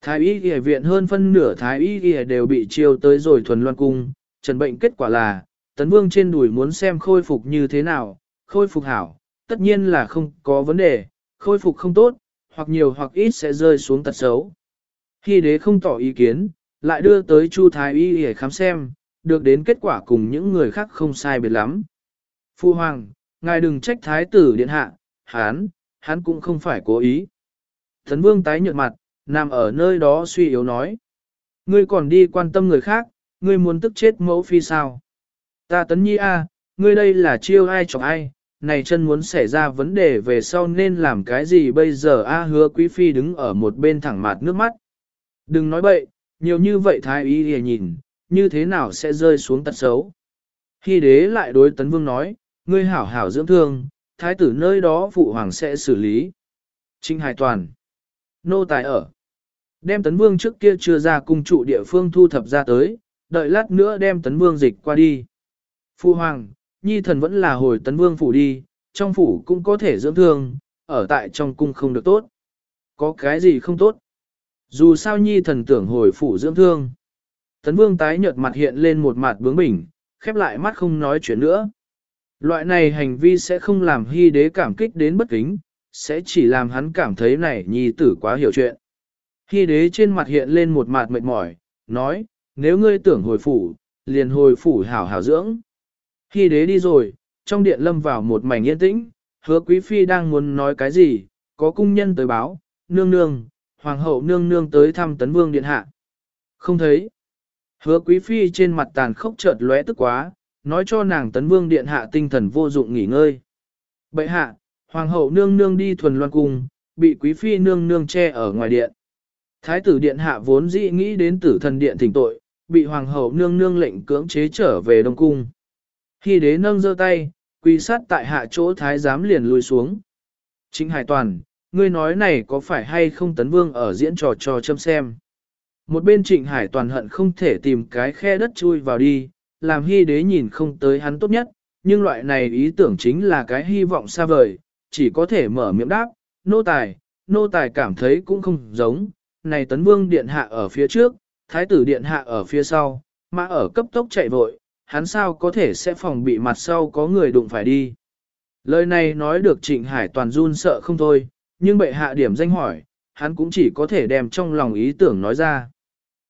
Thái y y viện hơn phân nửa thái y y đều bị chiêu tới rồi thuần loan cung, trần bệnh kết quả là, tấn vương trên đùi muốn xem khôi phục như thế nào, khôi phục hảo, tất nhiên là không có vấn đề, khôi phục không tốt, hoặc nhiều hoặc ít sẽ rơi xuống tật xấu. Khi đế không tỏ ý kiến, lại đưa tới Chu Thái Y để khám xem, được đến kết quả cùng những người khác không sai biệt lắm. Phu Hoàng, ngài đừng trách Thái tử điện hạ, hán, hắn cũng không phải cố ý. tấn Vương tái nhợt mặt, nằm ở nơi đó suy yếu nói. Ngươi còn đi quan tâm người khác, ngươi muốn tức chết mẫu phi sao? Ta tấn nhi a, ngươi đây là chiêu ai chọc ai, này chân muốn xảy ra vấn đề về sau nên làm cái gì bây giờ a hứa quý phi đứng ở một bên thẳng mặt nước mắt. Đừng nói bậy, nhiều như vậy thái y thì nhìn, như thế nào sẽ rơi xuống tật xấu. Khi đế lại đối tấn vương nói, ngươi hảo hảo dưỡng thương, thái tử nơi đó phụ hoàng sẽ xử lý. Trinh hài toàn. Nô tài ở. Đem tấn vương trước kia chưa ra cung trụ địa phương thu thập ra tới, đợi lát nữa đem tấn vương dịch qua đi. Phu hoàng, nhi thần vẫn là hồi tấn vương phủ đi, trong phủ cũng có thể dưỡng thương, ở tại trong cung không được tốt. Có cái gì không tốt? Dù sao nhi thần tưởng hồi phủ dưỡng thương. Tấn vương tái nhợt mặt hiện lên một mặt bướng bỉnh, khép lại mắt không nói chuyện nữa. Loại này hành vi sẽ không làm hy đế cảm kích đến bất kính, sẽ chỉ làm hắn cảm thấy này nhi tử quá hiểu chuyện. Hy đế trên mặt hiện lên một mặt mệt mỏi, nói, nếu ngươi tưởng hồi phủ, liền hồi phủ hảo hảo dưỡng. khi đế đi rồi, trong điện lâm vào một mảnh yên tĩnh, hứa quý phi đang muốn nói cái gì, có cung nhân tới báo, nương nương, hoàng hậu nương nương tới thăm tấn vương điện hạ. Không thấy. Hứa quý phi trên mặt tàn khốc chợt lóe tức quá, nói cho nàng tấn vương điện hạ tinh thần vô dụng nghỉ ngơi. Bệ hạ, hoàng hậu nương nương đi thuần loan cung, bị quý phi nương nương che ở ngoài điện. Thái tử điện hạ vốn dĩ nghĩ đến tử thần điện thỉnh tội, bị hoàng hậu nương nương lệnh cưỡng chế trở về đông cung. Khi đế nâng giơ tay, quy sát tại hạ chỗ thái giám liền lùi xuống. Chính hải toàn, ngươi nói này có phải hay không tấn vương ở diễn trò trò châm xem. Một bên trịnh hải toàn hận không thể tìm cái khe đất chui vào đi, làm hy đế nhìn không tới hắn tốt nhất, nhưng loại này ý tưởng chính là cái hy vọng xa vời, chỉ có thể mở miệng đáp, nô tài, nô tài cảm thấy cũng không giống, này tấn vương điện hạ ở phía trước, thái tử điện hạ ở phía sau, mà ở cấp tốc chạy vội, hắn sao có thể sẽ phòng bị mặt sau có người đụng phải đi. Lời này nói được trịnh hải toàn run sợ không thôi, nhưng bệ hạ điểm danh hỏi, hắn cũng chỉ có thể đem trong lòng ý tưởng nói ra.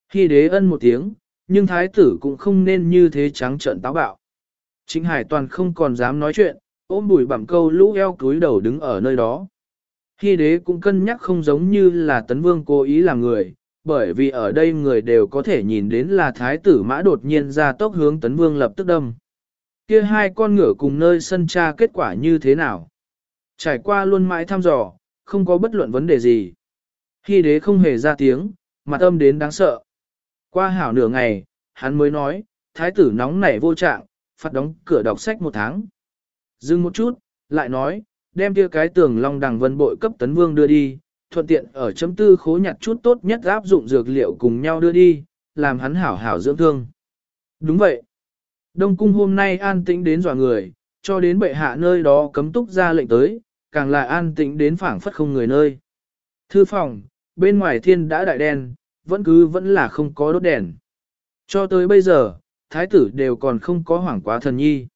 Khi đế ân một tiếng, nhưng thái tử cũng không nên như thế trắng trợn táo bạo. Trịnh hải toàn không còn dám nói chuyện, ôm bùi bẩm câu lũ eo cúi đầu đứng ở nơi đó. Khi đế cũng cân nhắc không giống như là tấn vương cố ý làm người, bởi vì ở đây người đều có thể nhìn đến là thái tử mã đột nhiên ra tốc hướng tấn vương lập tức đâm. Kia hai con ngựa cùng nơi sân tra kết quả như thế nào? Trải qua luôn mãi thăm dò, không có bất luận vấn đề gì. Khi đế không hề ra tiếng, mặt âm đến đáng sợ. Qua hảo nửa ngày, hắn mới nói, thái tử nóng nảy vô trạng, phạt đóng cửa đọc sách một tháng. Dừng một chút, lại nói, đem kia cái tường long đằng vân bội cấp tấn vương đưa đi, thuận tiện ở chấm tư khố nhặt chút tốt nhất áp dụng dược liệu cùng nhau đưa đi, làm hắn hảo hảo dưỡng thương. Đúng vậy. Đông cung hôm nay an tĩnh đến dọa người, cho đến bệ hạ nơi đó cấm túc ra lệnh tới, càng là an tĩnh đến phảng phất không người nơi. Thư phòng, bên ngoài thiên đã đại đen, vẫn cứ vẫn là không có đốt đèn. Cho tới bây giờ, thái tử đều còn không có hoảng quá thần nhi.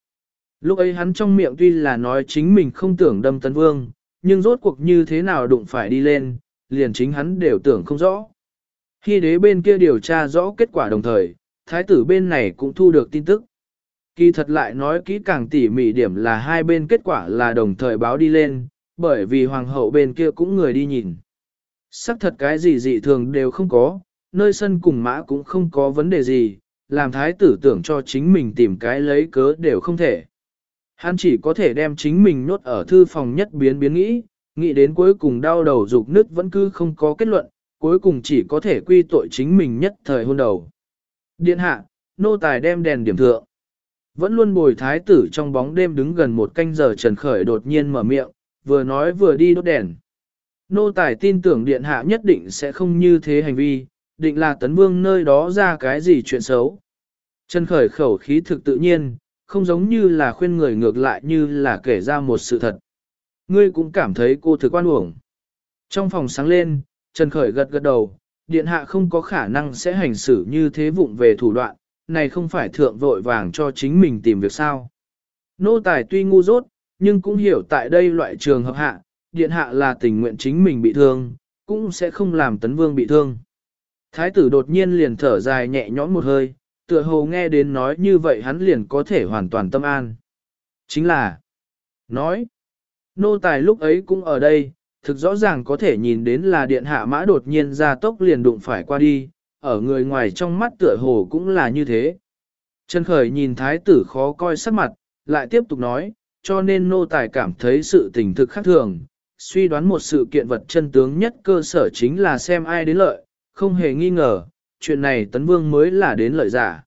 Lúc ấy hắn trong miệng tuy là nói chính mình không tưởng đâm tấn vương, nhưng rốt cuộc như thế nào đụng phải đi lên, liền chính hắn đều tưởng không rõ. Khi đế bên kia điều tra rõ kết quả đồng thời, thái tử bên này cũng thu được tin tức. Kỳ thật lại nói kỹ càng tỉ mỉ điểm là hai bên kết quả là đồng thời báo đi lên, bởi vì hoàng hậu bên kia cũng người đi nhìn. Sắc thật cái gì dị thường đều không có, nơi sân cùng mã cũng không có vấn đề gì, làm thái tử tưởng cho chính mình tìm cái lấy cớ đều không thể. Hắn chỉ có thể đem chính mình nốt ở thư phòng nhất biến biến nghĩ, nghĩ đến cuối cùng đau đầu dục nứt vẫn cứ không có kết luận, cuối cùng chỉ có thể quy tội chính mình nhất thời hôn đầu. Điện hạ, nô tài đem đèn điểm thượng. Vẫn luôn bồi thái tử trong bóng đêm đứng gần một canh giờ trần khởi đột nhiên mở miệng, vừa nói vừa đi đốt đèn. Nô tài tin tưởng điện hạ nhất định sẽ không như thế hành vi, định là tấn vương nơi đó ra cái gì chuyện xấu. Trần khởi khẩu khí thực tự nhiên, không giống như là khuyên người ngược lại như là kể ra một sự thật. Ngươi cũng cảm thấy cô thực quan uổng. Trong phòng sáng lên, Trần Khởi gật gật đầu, điện hạ không có khả năng sẽ hành xử như thế vụng về thủ đoạn, này không phải thượng vội vàng cho chính mình tìm việc sao. Nô tài tuy ngu dốt, nhưng cũng hiểu tại đây loại trường hợp hạ, điện hạ là tình nguyện chính mình bị thương, cũng sẽ không làm tấn vương bị thương. Thái tử đột nhiên liền thở dài nhẹ nhõm một hơi, tựa hồ nghe đến nói như vậy hắn liền có thể hoàn toàn tâm an. Chính là, nói, nô tài lúc ấy cũng ở đây, thực rõ ràng có thể nhìn đến là điện hạ mã đột nhiên ra tốc liền đụng phải qua đi, ở người ngoài trong mắt tựa hồ cũng là như thế. Trần Khởi nhìn thái tử khó coi sắc mặt, lại tiếp tục nói, cho nên nô tài cảm thấy sự tình thực khác thường, suy đoán một sự kiện vật chân tướng nhất cơ sở chính là xem ai đến lợi, không hề nghi ngờ, chuyện này tấn vương mới là đến lợi giả.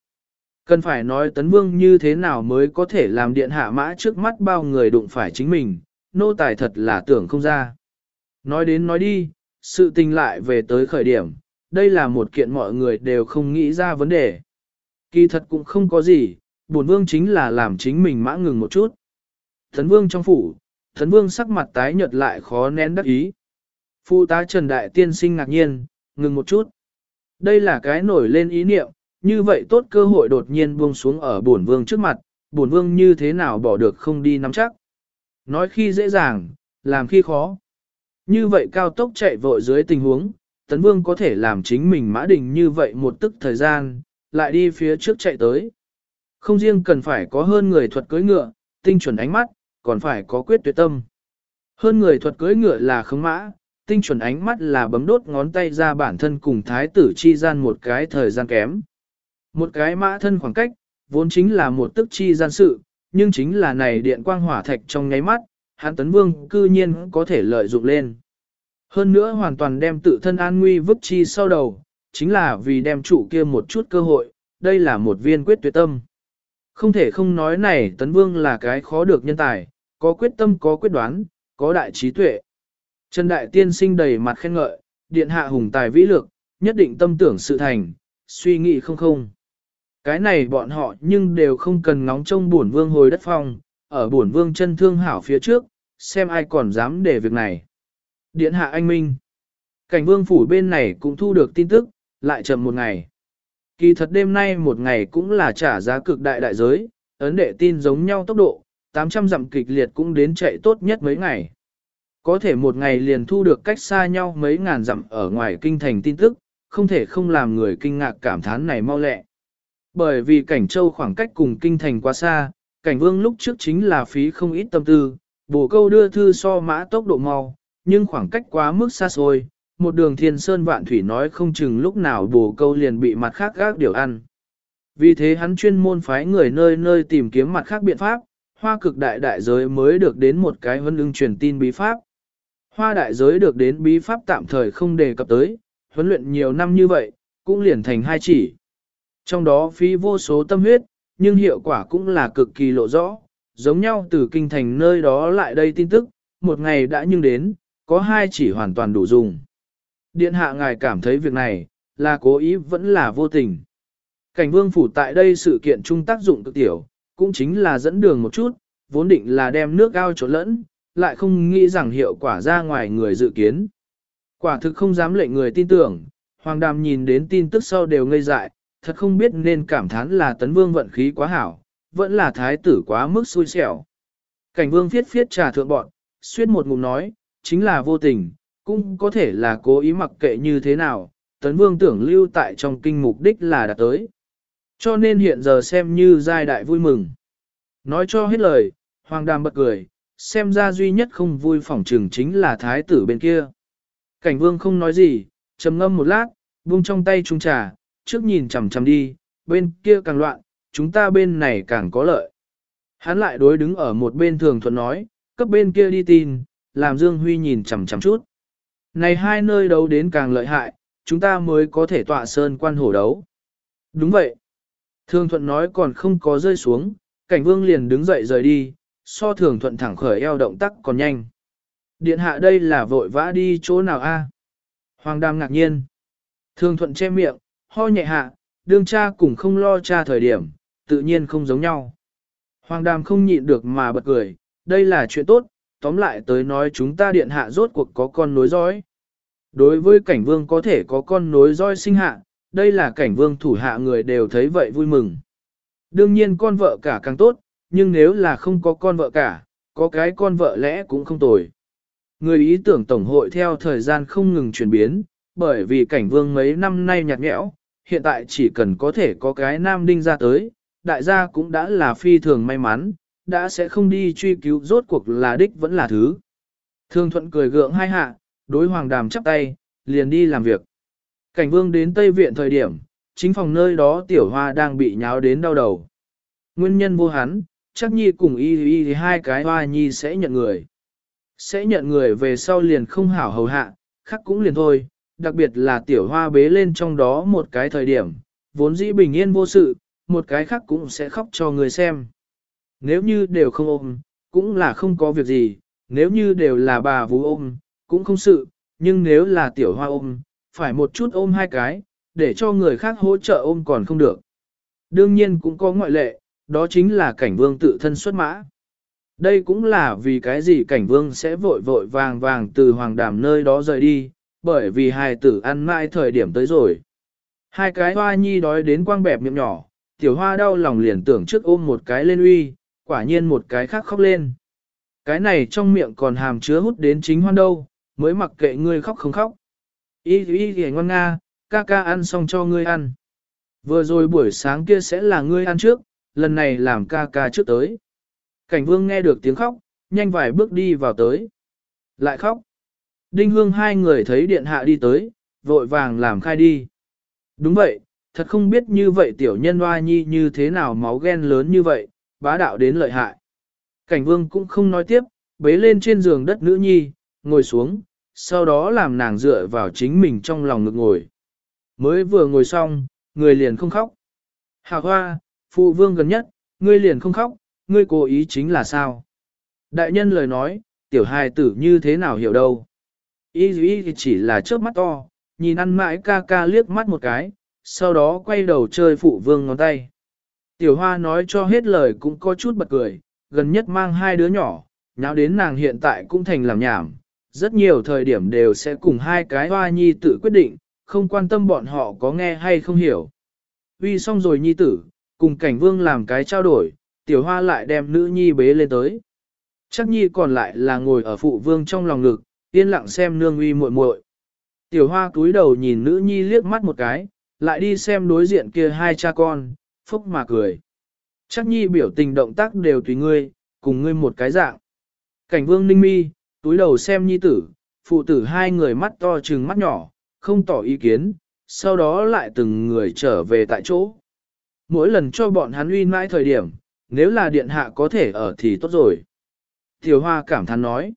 Cần phải nói tấn vương như thế nào mới có thể làm điện hạ mã trước mắt bao người đụng phải chính mình, nô tài thật là tưởng không ra. Nói đến nói đi, sự tình lại về tới khởi điểm, đây là một kiện mọi người đều không nghĩ ra vấn đề. Kỳ thật cũng không có gì, bổn vương chính là làm chính mình mã ngừng một chút. Tấn vương trong phủ, tấn vương sắc mặt tái nhợt lại khó nén đắc ý. Phụ tá Trần Đại Tiên sinh ngạc nhiên, ngừng một chút. Đây là cái nổi lên ý niệm, như vậy tốt cơ hội đột nhiên buông xuống ở bổn vương trước mặt, bổn vương như thế nào bỏ được không đi nắm chắc. Nói khi dễ dàng, làm khi khó. Như vậy cao tốc chạy vội dưới tình huống, tấn vương có thể làm chính mình mã đình như vậy một tức thời gian, lại đi phía trước chạy tới. Không riêng cần phải có hơn người thuật cưỡi ngựa, tinh chuẩn ánh mắt, còn phải có quyết tuyệt tâm. Hơn người thuật cưỡi ngựa là khống mã, tinh chuẩn ánh mắt là bấm đốt ngón tay ra bản thân cùng thái tử chi gian một cái thời gian kém. Một cái mã thân khoảng cách, vốn chính là một tức chi gian sự, nhưng chính là này điện quang hỏa thạch trong nháy mắt, hắn tấn vương cư nhiên có thể lợi dụng lên. Hơn nữa hoàn toàn đem tự thân an nguy vứt chi sau đầu, chính là vì đem chủ kia một chút cơ hội, đây là một viên quyết tuyệt tâm. Không thể không nói này tấn vương là cái khó được nhân tài, có quyết tâm có quyết đoán, có đại trí tuệ. Trần Đại Tiên sinh đầy mặt khen ngợi, điện hạ hùng tài vĩ lược, nhất định tâm tưởng sự thành, suy nghĩ không không. Cái này bọn họ nhưng đều không cần ngóng trông bổn vương hồi đất phong, ở bổn vương chân thương hảo phía trước, xem ai còn dám để việc này. Điện hạ anh Minh. Cảnh vương phủ bên này cũng thu được tin tức, lại chậm một ngày. Kỳ thật đêm nay một ngày cũng là trả giá cực đại đại giới, ấn đệ tin giống nhau tốc độ, 800 dặm kịch liệt cũng đến chạy tốt nhất mấy ngày. Có thể một ngày liền thu được cách xa nhau mấy ngàn dặm ở ngoài kinh thành tin tức, không thể không làm người kinh ngạc cảm thán này mau lẹ. Bởi vì cảnh châu khoảng cách cùng kinh thành quá xa, cảnh vương lúc trước chính là phí không ít tâm tư, bổ câu đưa thư so mã tốc độ mau, nhưng khoảng cách quá mức xa xôi, một đường thiên sơn vạn thủy nói không chừng lúc nào bổ câu liền bị mặt khác gác điều ăn. Vì thế hắn chuyên môn phái người nơi nơi tìm kiếm mặt khác biện pháp, hoa cực đại đại giới mới được đến một cái huấn ưng truyền tin bí pháp. Hoa đại giới được đến bí pháp tạm thời không đề cập tới, huấn luyện nhiều năm như vậy, cũng liền thành hai chỉ. Trong đó phí vô số tâm huyết, nhưng hiệu quả cũng là cực kỳ lộ rõ, giống nhau từ kinh thành nơi đó lại đây tin tức, một ngày đã nhưng đến, có hai chỉ hoàn toàn đủ dùng. Điện hạ ngài cảm thấy việc này, là cố ý vẫn là vô tình. Cảnh vương phủ tại đây sự kiện trung tác dụng cực tiểu, cũng chính là dẫn đường một chút, vốn định là đem nước ao trộn lẫn, lại không nghĩ rằng hiệu quả ra ngoài người dự kiến. Quả thực không dám lệnh người tin tưởng, Hoàng Đàm nhìn đến tin tức sau đều ngây dại, thật không biết nên cảm thán là tấn vương vận khí quá hảo, vẫn là thái tử quá mức xui xẻo. Cảnh vương viết viết trà thượng bọn, suyết một ngụm nói, chính là vô tình, cũng có thể là cố ý mặc kệ như thế nào, tấn vương tưởng lưu tại trong kinh mục đích là đạt tới. Cho nên hiện giờ xem như giai đại vui mừng. Nói cho hết lời, hoàng đàm bật cười, xem ra duy nhất không vui phỏng trừng chính là thái tử bên kia. Cảnh vương không nói gì, trầm ngâm một lát, buông trong tay trung trà, trước nhìn chằm chằm đi, bên kia càng loạn, chúng ta bên này càng có lợi. Hắn lại đối đứng ở một bên thường thuận nói, cấp bên kia đi tin, làm Dương Huy nhìn chằm chằm chút. Này hai nơi đấu đến càng lợi hại, chúng ta mới có thể tọa sơn quan hổ đấu. Đúng vậy. Thường thuận nói còn không có rơi xuống, cảnh vương liền đứng dậy rời đi, so thường thuận thẳng khởi eo động tác còn nhanh. Điện hạ đây là vội vã đi chỗ nào a? Hoàng đam ngạc nhiên. Thường thuận che miệng, ho nhẹ hạ, đương cha cũng không lo cha thời điểm, tự nhiên không giống nhau. Hoàng đam không nhịn được mà bật cười, đây là chuyện tốt, tóm lại tới nói chúng ta điện hạ rốt cuộc có con nối dõi. Đối với cảnh vương có thể có con nối dõi sinh hạ, đây là cảnh vương thủ hạ người đều thấy vậy vui mừng. Đương nhiên con vợ cả càng tốt, nhưng nếu là không có con vợ cả, có cái con vợ lẽ cũng không tồi. Người ý tưởng tổng hội theo thời gian không ngừng chuyển biến, bởi vì cảnh vương mấy năm nay nhạt nhẽo, hiện tại chỉ cần có thể có cái nam đinh ra tới, đại gia cũng đã là phi thường may mắn, đã sẽ không đi truy cứu rốt cuộc là đích vẫn là thứ. Thương thuận cười gượng hai hạ, đối hoàng đàm chắp tay, liền đi làm việc. Cảnh vương đến Tây Viện thời điểm, chính phòng nơi đó tiểu hoa đang bị nháo đến đau đầu. Nguyên nhân vô hắn, chắc nhi cùng y y thì hai cái hoa nhi sẽ nhận người. Sẽ nhận người về sau liền không hảo hầu hạ, khắc cũng liền thôi, đặc biệt là tiểu hoa bế lên trong đó một cái thời điểm, vốn dĩ bình yên vô sự, một cái khác cũng sẽ khóc cho người xem. Nếu như đều không ôm, cũng là không có việc gì, nếu như đều là bà vú ôm, cũng không sự, nhưng nếu là tiểu hoa ôm, phải một chút ôm hai cái, để cho người khác hỗ trợ ôm còn không được. Đương nhiên cũng có ngoại lệ, đó chính là cảnh vương tự thân xuất mã. Đây cũng là vì cái gì cảnh vương sẽ vội vội vàng vàng từ hoàng đàm nơi đó rời đi, bởi vì hài tử ăn mãi thời điểm tới rồi. Hai cái hoa nhi đói đến quang bẹp miệng nhỏ, tiểu hoa đau lòng liền tưởng trước ôm một cái lên uy, quả nhiên một cái khác khóc lên. Cái này trong miệng còn hàm chứa hút đến chính hoan đâu, mới mặc kệ ngươi khóc không khóc. Ý ý thì ngon nga, ca ca ăn xong cho ngươi ăn. Vừa rồi buổi sáng kia sẽ là ngươi ăn trước, lần này làm ca ca trước tới. Cảnh vương nghe được tiếng khóc, nhanh vài bước đi vào tới. Lại khóc. Đinh hương hai người thấy điện hạ đi tới, vội vàng làm khai đi. Đúng vậy, thật không biết như vậy tiểu nhân hoa nhi như thế nào máu ghen lớn như vậy, bá đạo đến lợi hại. Cảnh vương cũng không nói tiếp, bế lên trên giường đất nữ nhi, ngồi xuống, sau đó làm nàng dựa vào chính mình trong lòng ngực ngồi. Mới vừa ngồi xong, người liền không khóc. Hà hoa, phụ vương gần nhất, ngươi liền không khóc, ngươi cố ý chính là sao? Đại nhân lời nói, tiểu hài tử như thế nào hiểu đâu? Ý ý chỉ là chớp mắt to, nhìn ăn mãi ca ca liếc mắt một cái, sau đó quay đầu chơi phụ vương ngón tay. Tiểu hoa nói cho hết lời cũng có chút bật cười, gần nhất mang hai đứa nhỏ, nháo đến nàng hiện tại cũng thành làm nhảm, rất nhiều thời điểm đều sẽ cùng hai cái hoa nhi tự quyết định, không quan tâm bọn họ có nghe hay không hiểu. Vì xong rồi nhi tử, cùng cảnh vương làm cái trao đổi, tiểu hoa lại đem nữ nhi bế lên tới. Chắc nhi còn lại là ngồi ở phụ vương trong lòng ngực, yên lặng xem nương uy muội muội. Tiểu hoa cúi đầu nhìn nữ nhi liếc mắt một cái, lại đi xem đối diện kia hai cha con, phúc mà cười. Chắc nhi biểu tình động tác đều tùy ngươi, cùng ngươi một cái dạng. Cảnh vương ninh mi, túi đầu xem nhi tử, phụ tử hai người mắt to trừng mắt nhỏ, không tỏ ý kiến, sau đó lại từng người trở về tại chỗ. Mỗi lần cho bọn hắn uy mãi thời điểm, nếu là điện hạ có thể ở thì tốt rồi. Tiểu hoa cảm thán nói.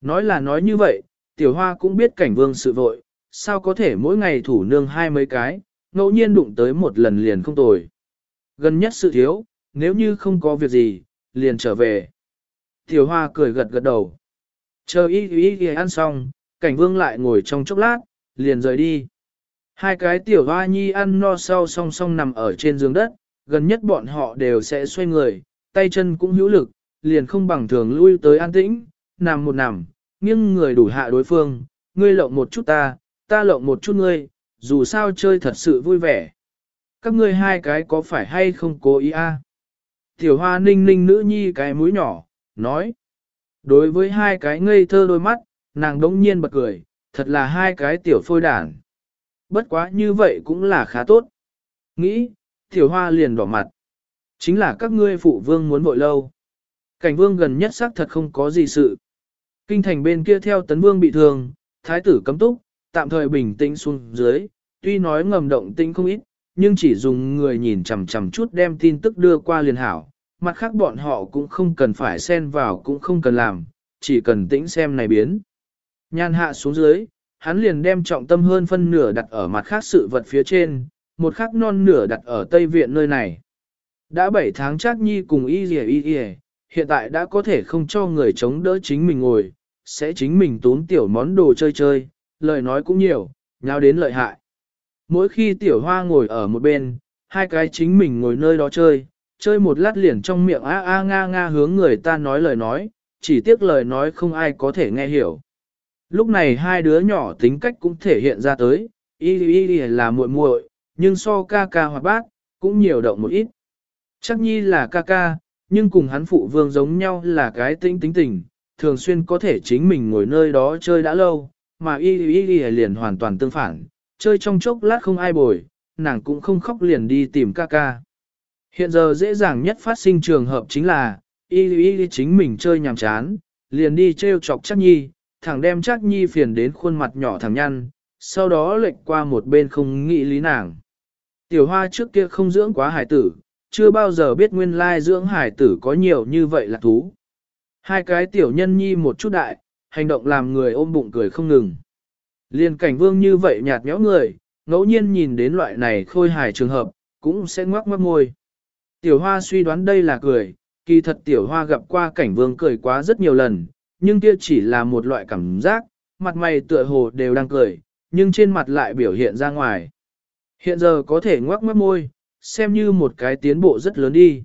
Nói là nói như vậy, tiểu hoa cũng biết cảnh vương sự vội, sao có thể mỗi ngày thủ nương hai mấy cái, ngẫu nhiên đụng tới một lần liền không tồi. Gần nhất sự thiếu, nếu như không có việc gì, liền trở về. Tiểu hoa cười gật gật đầu. Chờ y y y ăn xong, cảnh vương lại ngồi trong chốc lát, liền rời đi. Hai cái tiểu hoa nhi ăn no sau song song nằm ở trên giường đất, gần nhất bọn họ đều sẽ xoay người, tay chân cũng hữu lực, liền không bằng thường lui tới an tĩnh, nằm một nằm, nghiêng người đủ hạ đối phương, ngươi lộng một chút ta, ta lộng một chút ngươi, dù sao chơi thật sự vui vẻ. Các ngươi hai cái có phải hay không cố ý a? Tiểu hoa ninh ninh nữ nhi cái mũi nhỏ, nói. Đối với hai cái ngây thơ đôi mắt, nàng đống nhiên bật cười, thật là hai cái tiểu phôi đản. Bất quá như vậy cũng là khá tốt. Nghĩ, tiểu hoa liền đỏ mặt. Chính là các ngươi phụ vương muốn vội lâu. Cảnh vương gần nhất xác thật không có gì sự. Kinh thành bên kia theo tấn vương bị thương, thái tử cấm túc, tạm thời bình tĩnh xuống dưới, tuy nói ngầm động tĩnh không ít, nhưng chỉ dùng người nhìn chằm chằm chút đem tin tức đưa qua liền hảo, mặt khác bọn họ cũng không cần phải xen vào cũng không cần làm, chỉ cần tĩnh xem này biến. Nhan hạ xuống dưới, hắn liền đem trọng tâm hơn phân nửa đặt ở mặt khác sự vật phía trên, một khắc non nửa đặt ở Tây Viện nơi này. Đã 7 tháng chắc nhi cùng y dì y dì hiện tại đã có thể không cho người chống đỡ chính mình ngồi, sẽ chính mình tốn tiểu món đồ chơi chơi, lời nói cũng nhiều, nhau đến lợi hại. Mỗi khi tiểu hoa ngồi ở một bên, hai cái chính mình ngồi nơi đó chơi, chơi một lát liền trong miệng a a nga nga hướng người ta nói lời nói, chỉ tiếc lời nói không ai có thể nghe hiểu. Lúc này hai đứa nhỏ tính cách cũng thể hiện ra tới, y y y là muội muội, nhưng so ca ca hoặc bác, cũng nhiều động một ít. Chắc nhi là ca ca, nhưng cùng hắn phụ vương giống nhau là cái tính tính tình, thường xuyên có thể chính mình ngồi nơi đó chơi đã lâu, mà y y y liền hoàn toàn tương phản, chơi trong chốc lát không ai bồi, nàng cũng không khóc liền đi tìm ca ca. Hiện giờ dễ dàng nhất phát sinh trường hợp chính là, y y chính mình chơi nhàm chán, liền đi treo chọc chắc nhi, thẳng đem chắc nhi phiền đến khuôn mặt nhỏ thẳng nhăn, sau đó lệch qua một bên không nghĩ lý nàng. Tiểu hoa trước kia không dưỡng quá hải tử, chưa bao giờ biết nguyên lai dưỡng hải tử có nhiều như vậy là thú. Hai cái tiểu nhân nhi một chút đại, hành động làm người ôm bụng cười không ngừng. Liên cảnh vương như vậy nhạt nhẽo người, ngẫu nhiên nhìn đến loại này khôi hài trường hợp, cũng sẽ ngoác ngoác môi. Tiểu hoa suy đoán đây là cười, kỳ thật tiểu hoa gặp qua cảnh vương cười quá rất nhiều lần, nhưng kia chỉ là một loại cảm giác, mặt mày tựa hồ đều đang cười, nhưng trên mặt lại biểu hiện ra ngoài. Hiện giờ có thể ngoác mất môi, xem như một cái tiến bộ rất lớn đi.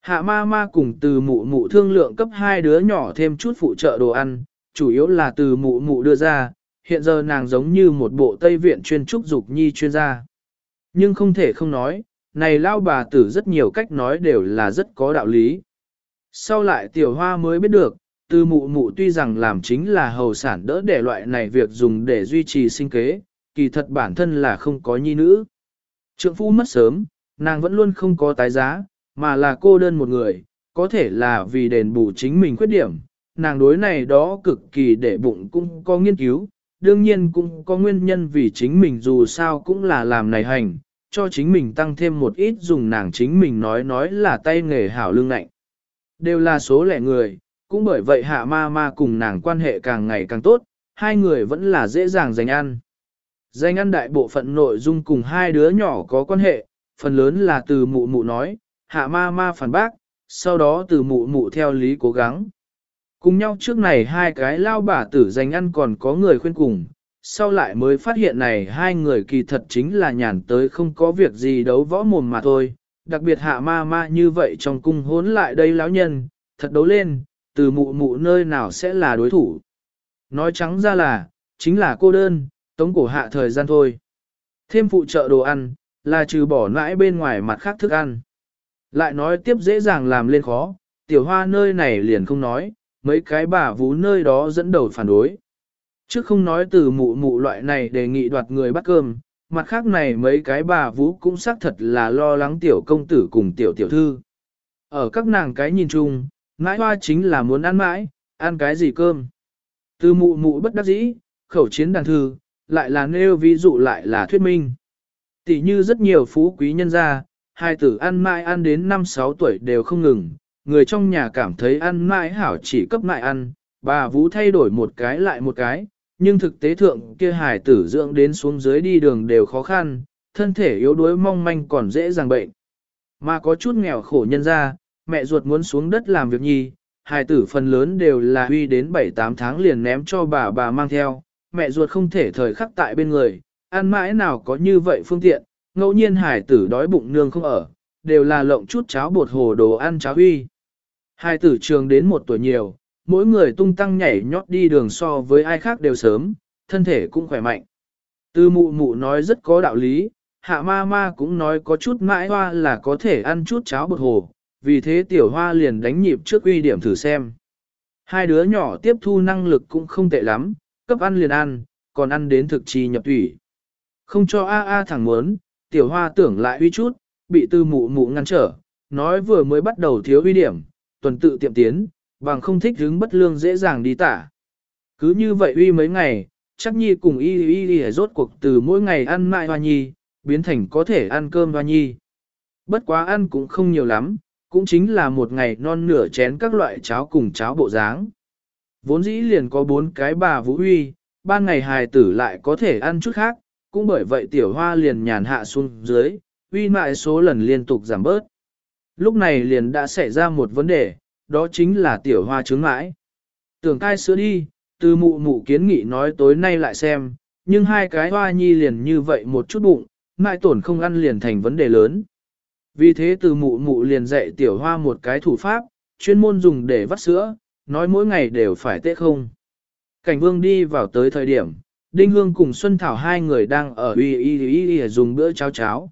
Hạ ma ma cùng từ mụ mụ thương lượng cấp hai đứa nhỏ thêm chút phụ trợ đồ ăn, chủ yếu là từ mụ mụ đưa ra, hiện giờ nàng giống như một bộ Tây Viện chuyên trúc dục nhi chuyên gia. Nhưng không thể không nói, này lao bà tử rất nhiều cách nói đều là rất có đạo lý. Sau lại tiểu hoa mới biết được, Tư mụ mụ tuy rằng làm chính là hầu sản đỡ để loại này việc dùng để duy trì sinh kế, kỳ thật bản thân là không có nhi nữ. Trượng phu mất sớm, nàng vẫn luôn không có tái giá, mà là cô đơn một người, có thể là vì đền bù chính mình khuyết điểm, nàng đối này đó cực kỳ để bụng cũng có nghiên cứu, đương nhiên cũng có nguyên nhân vì chính mình dù sao cũng là làm này hành, cho chính mình tăng thêm một ít dùng nàng chính mình nói nói là tay nghề hảo lương lạnh. Đều là số lẻ người, cũng bởi vậy hạ ma ma cùng nàng quan hệ càng ngày càng tốt, hai người vẫn là dễ dàng giành ăn. Giành ăn đại bộ phận nội dung cùng hai đứa nhỏ có quan hệ, phần lớn là từ mụ mụ nói, hạ ma ma phản bác, sau đó từ mụ mụ theo lý cố gắng. Cùng nhau trước này hai cái lao bà tử dành ăn còn có người khuyên cùng, sau lại mới phát hiện này hai người kỳ thật chính là nhàn tới không có việc gì đấu võ mồm mà thôi, đặc biệt hạ ma ma như vậy trong cung hốn lại đây lão nhân, thật đấu lên, từ mụ mụ nơi nào sẽ là đối thủ. Nói trắng ra là, chính là cô đơn, tống cổ hạ thời gian thôi. Thêm phụ trợ đồ ăn, là trừ bỏ nãi bên ngoài mặt khác thức ăn. Lại nói tiếp dễ dàng làm lên khó, tiểu hoa nơi này liền không nói, mấy cái bà vú nơi đó dẫn đầu phản đối. Trước không nói từ mụ mụ loại này đề nghị đoạt người bắt cơm, mặt khác này mấy cái bà vú cũng xác thật là lo lắng tiểu công tử cùng tiểu tiểu thư. Ở các nàng cái nhìn chung, mãi hoa chính là muốn ăn mãi, ăn cái gì cơm. Từ mụ mụ bất đắc dĩ, khẩu chiến đàn thư, lại là nêu ví dụ lại là thuyết minh. Tỷ như rất nhiều phú quý nhân gia, hai tử ăn mãi ăn đến 5-6 tuổi đều không ngừng, người trong nhà cảm thấy ăn mãi hảo chỉ cấp mãi ăn, bà Vũ thay đổi một cái lại một cái, nhưng thực tế thượng kia hài tử dưỡng đến xuống dưới đi đường đều khó khăn, thân thể yếu đuối mong manh còn dễ dàng bệnh. Mà có chút nghèo khổ nhân ra, mẹ ruột muốn xuống đất làm việc nhi, hài tử phần lớn đều là huy đến 7-8 tháng liền ném cho bà bà mang theo, mẹ ruột không thể thời khắc tại bên người, ăn mãi nào có như vậy phương tiện, ngẫu nhiên hài tử đói bụng nương không ở, đều là lộng chút cháo bột hồ đồ ăn cháo huy. Hai tử trường đến một tuổi nhiều, mỗi người tung tăng nhảy nhót đi đường so với ai khác đều sớm, thân thể cũng khỏe mạnh. tư mụ mụ nói rất có đạo lý, hạ ma ma cũng nói có chút mãi hoa là có thể ăn chút cháo bột hồ, vì thế tiểu hoa liền đánh nhịp trước uy điểm thử xem. Hai đứa nhỏ tiếp thu năng lực cũng không tệ lắm, cấp ăn liền ăn, còn ăn đến thực trì nhập thủy. Không cho a a thẳng muốn, tiểu hoa tưởng lại uy chút, bị tư mụ mụ ngăn trở, nói vừa mới bắt đầu thiếu uy điểm, tuần tự tiệm tiến, bằng không thích hứng bất lương dễ dàng đi tả. Cứ như vậy uy mấy ngày, chắc nhi cùng y y y rốt cuộc từ mỗi ngày ăn mại hoa nhi, biến thành có thể ăn cơm hoa nhi. Bất quá ăn cũng không nhiều lắm, cũng chính là một ngày non nửa chén các loại cháo cùng cháo bộ dáng. Vốn dĩ liền có bốn cái bà vũ huy ba ngày hài tử lại có thể ăn chút khác, cũng bởi vậy tiểu hoa liền nhàn hạ xuống dưới, uy mại số lần liên tục giảm bớt. Lúc này liền đã xảy ra một vấn đề, đó chính là tiểu hoa trứng mãi. Tưởng cai sữa đi, từ mụ mụ kiến nghị nói tối nay lại xem, nhưng hai cái hoa nhi liền như vậy một chút bụng, mãi tổn không ăn liền thành vấn đề lớn. Vì thế từ mụ mụ liền dạy tiểu hoa một cái thủ pháp, chuyên môn dùng để vắt sữa, nói mỗi ngày đều phải tết không. Cảnh vương đi vào tới thời điểm, Đinh Hương cùng Xuân Thảo hai người đang ở y y y y dùng bữa cháo cháo.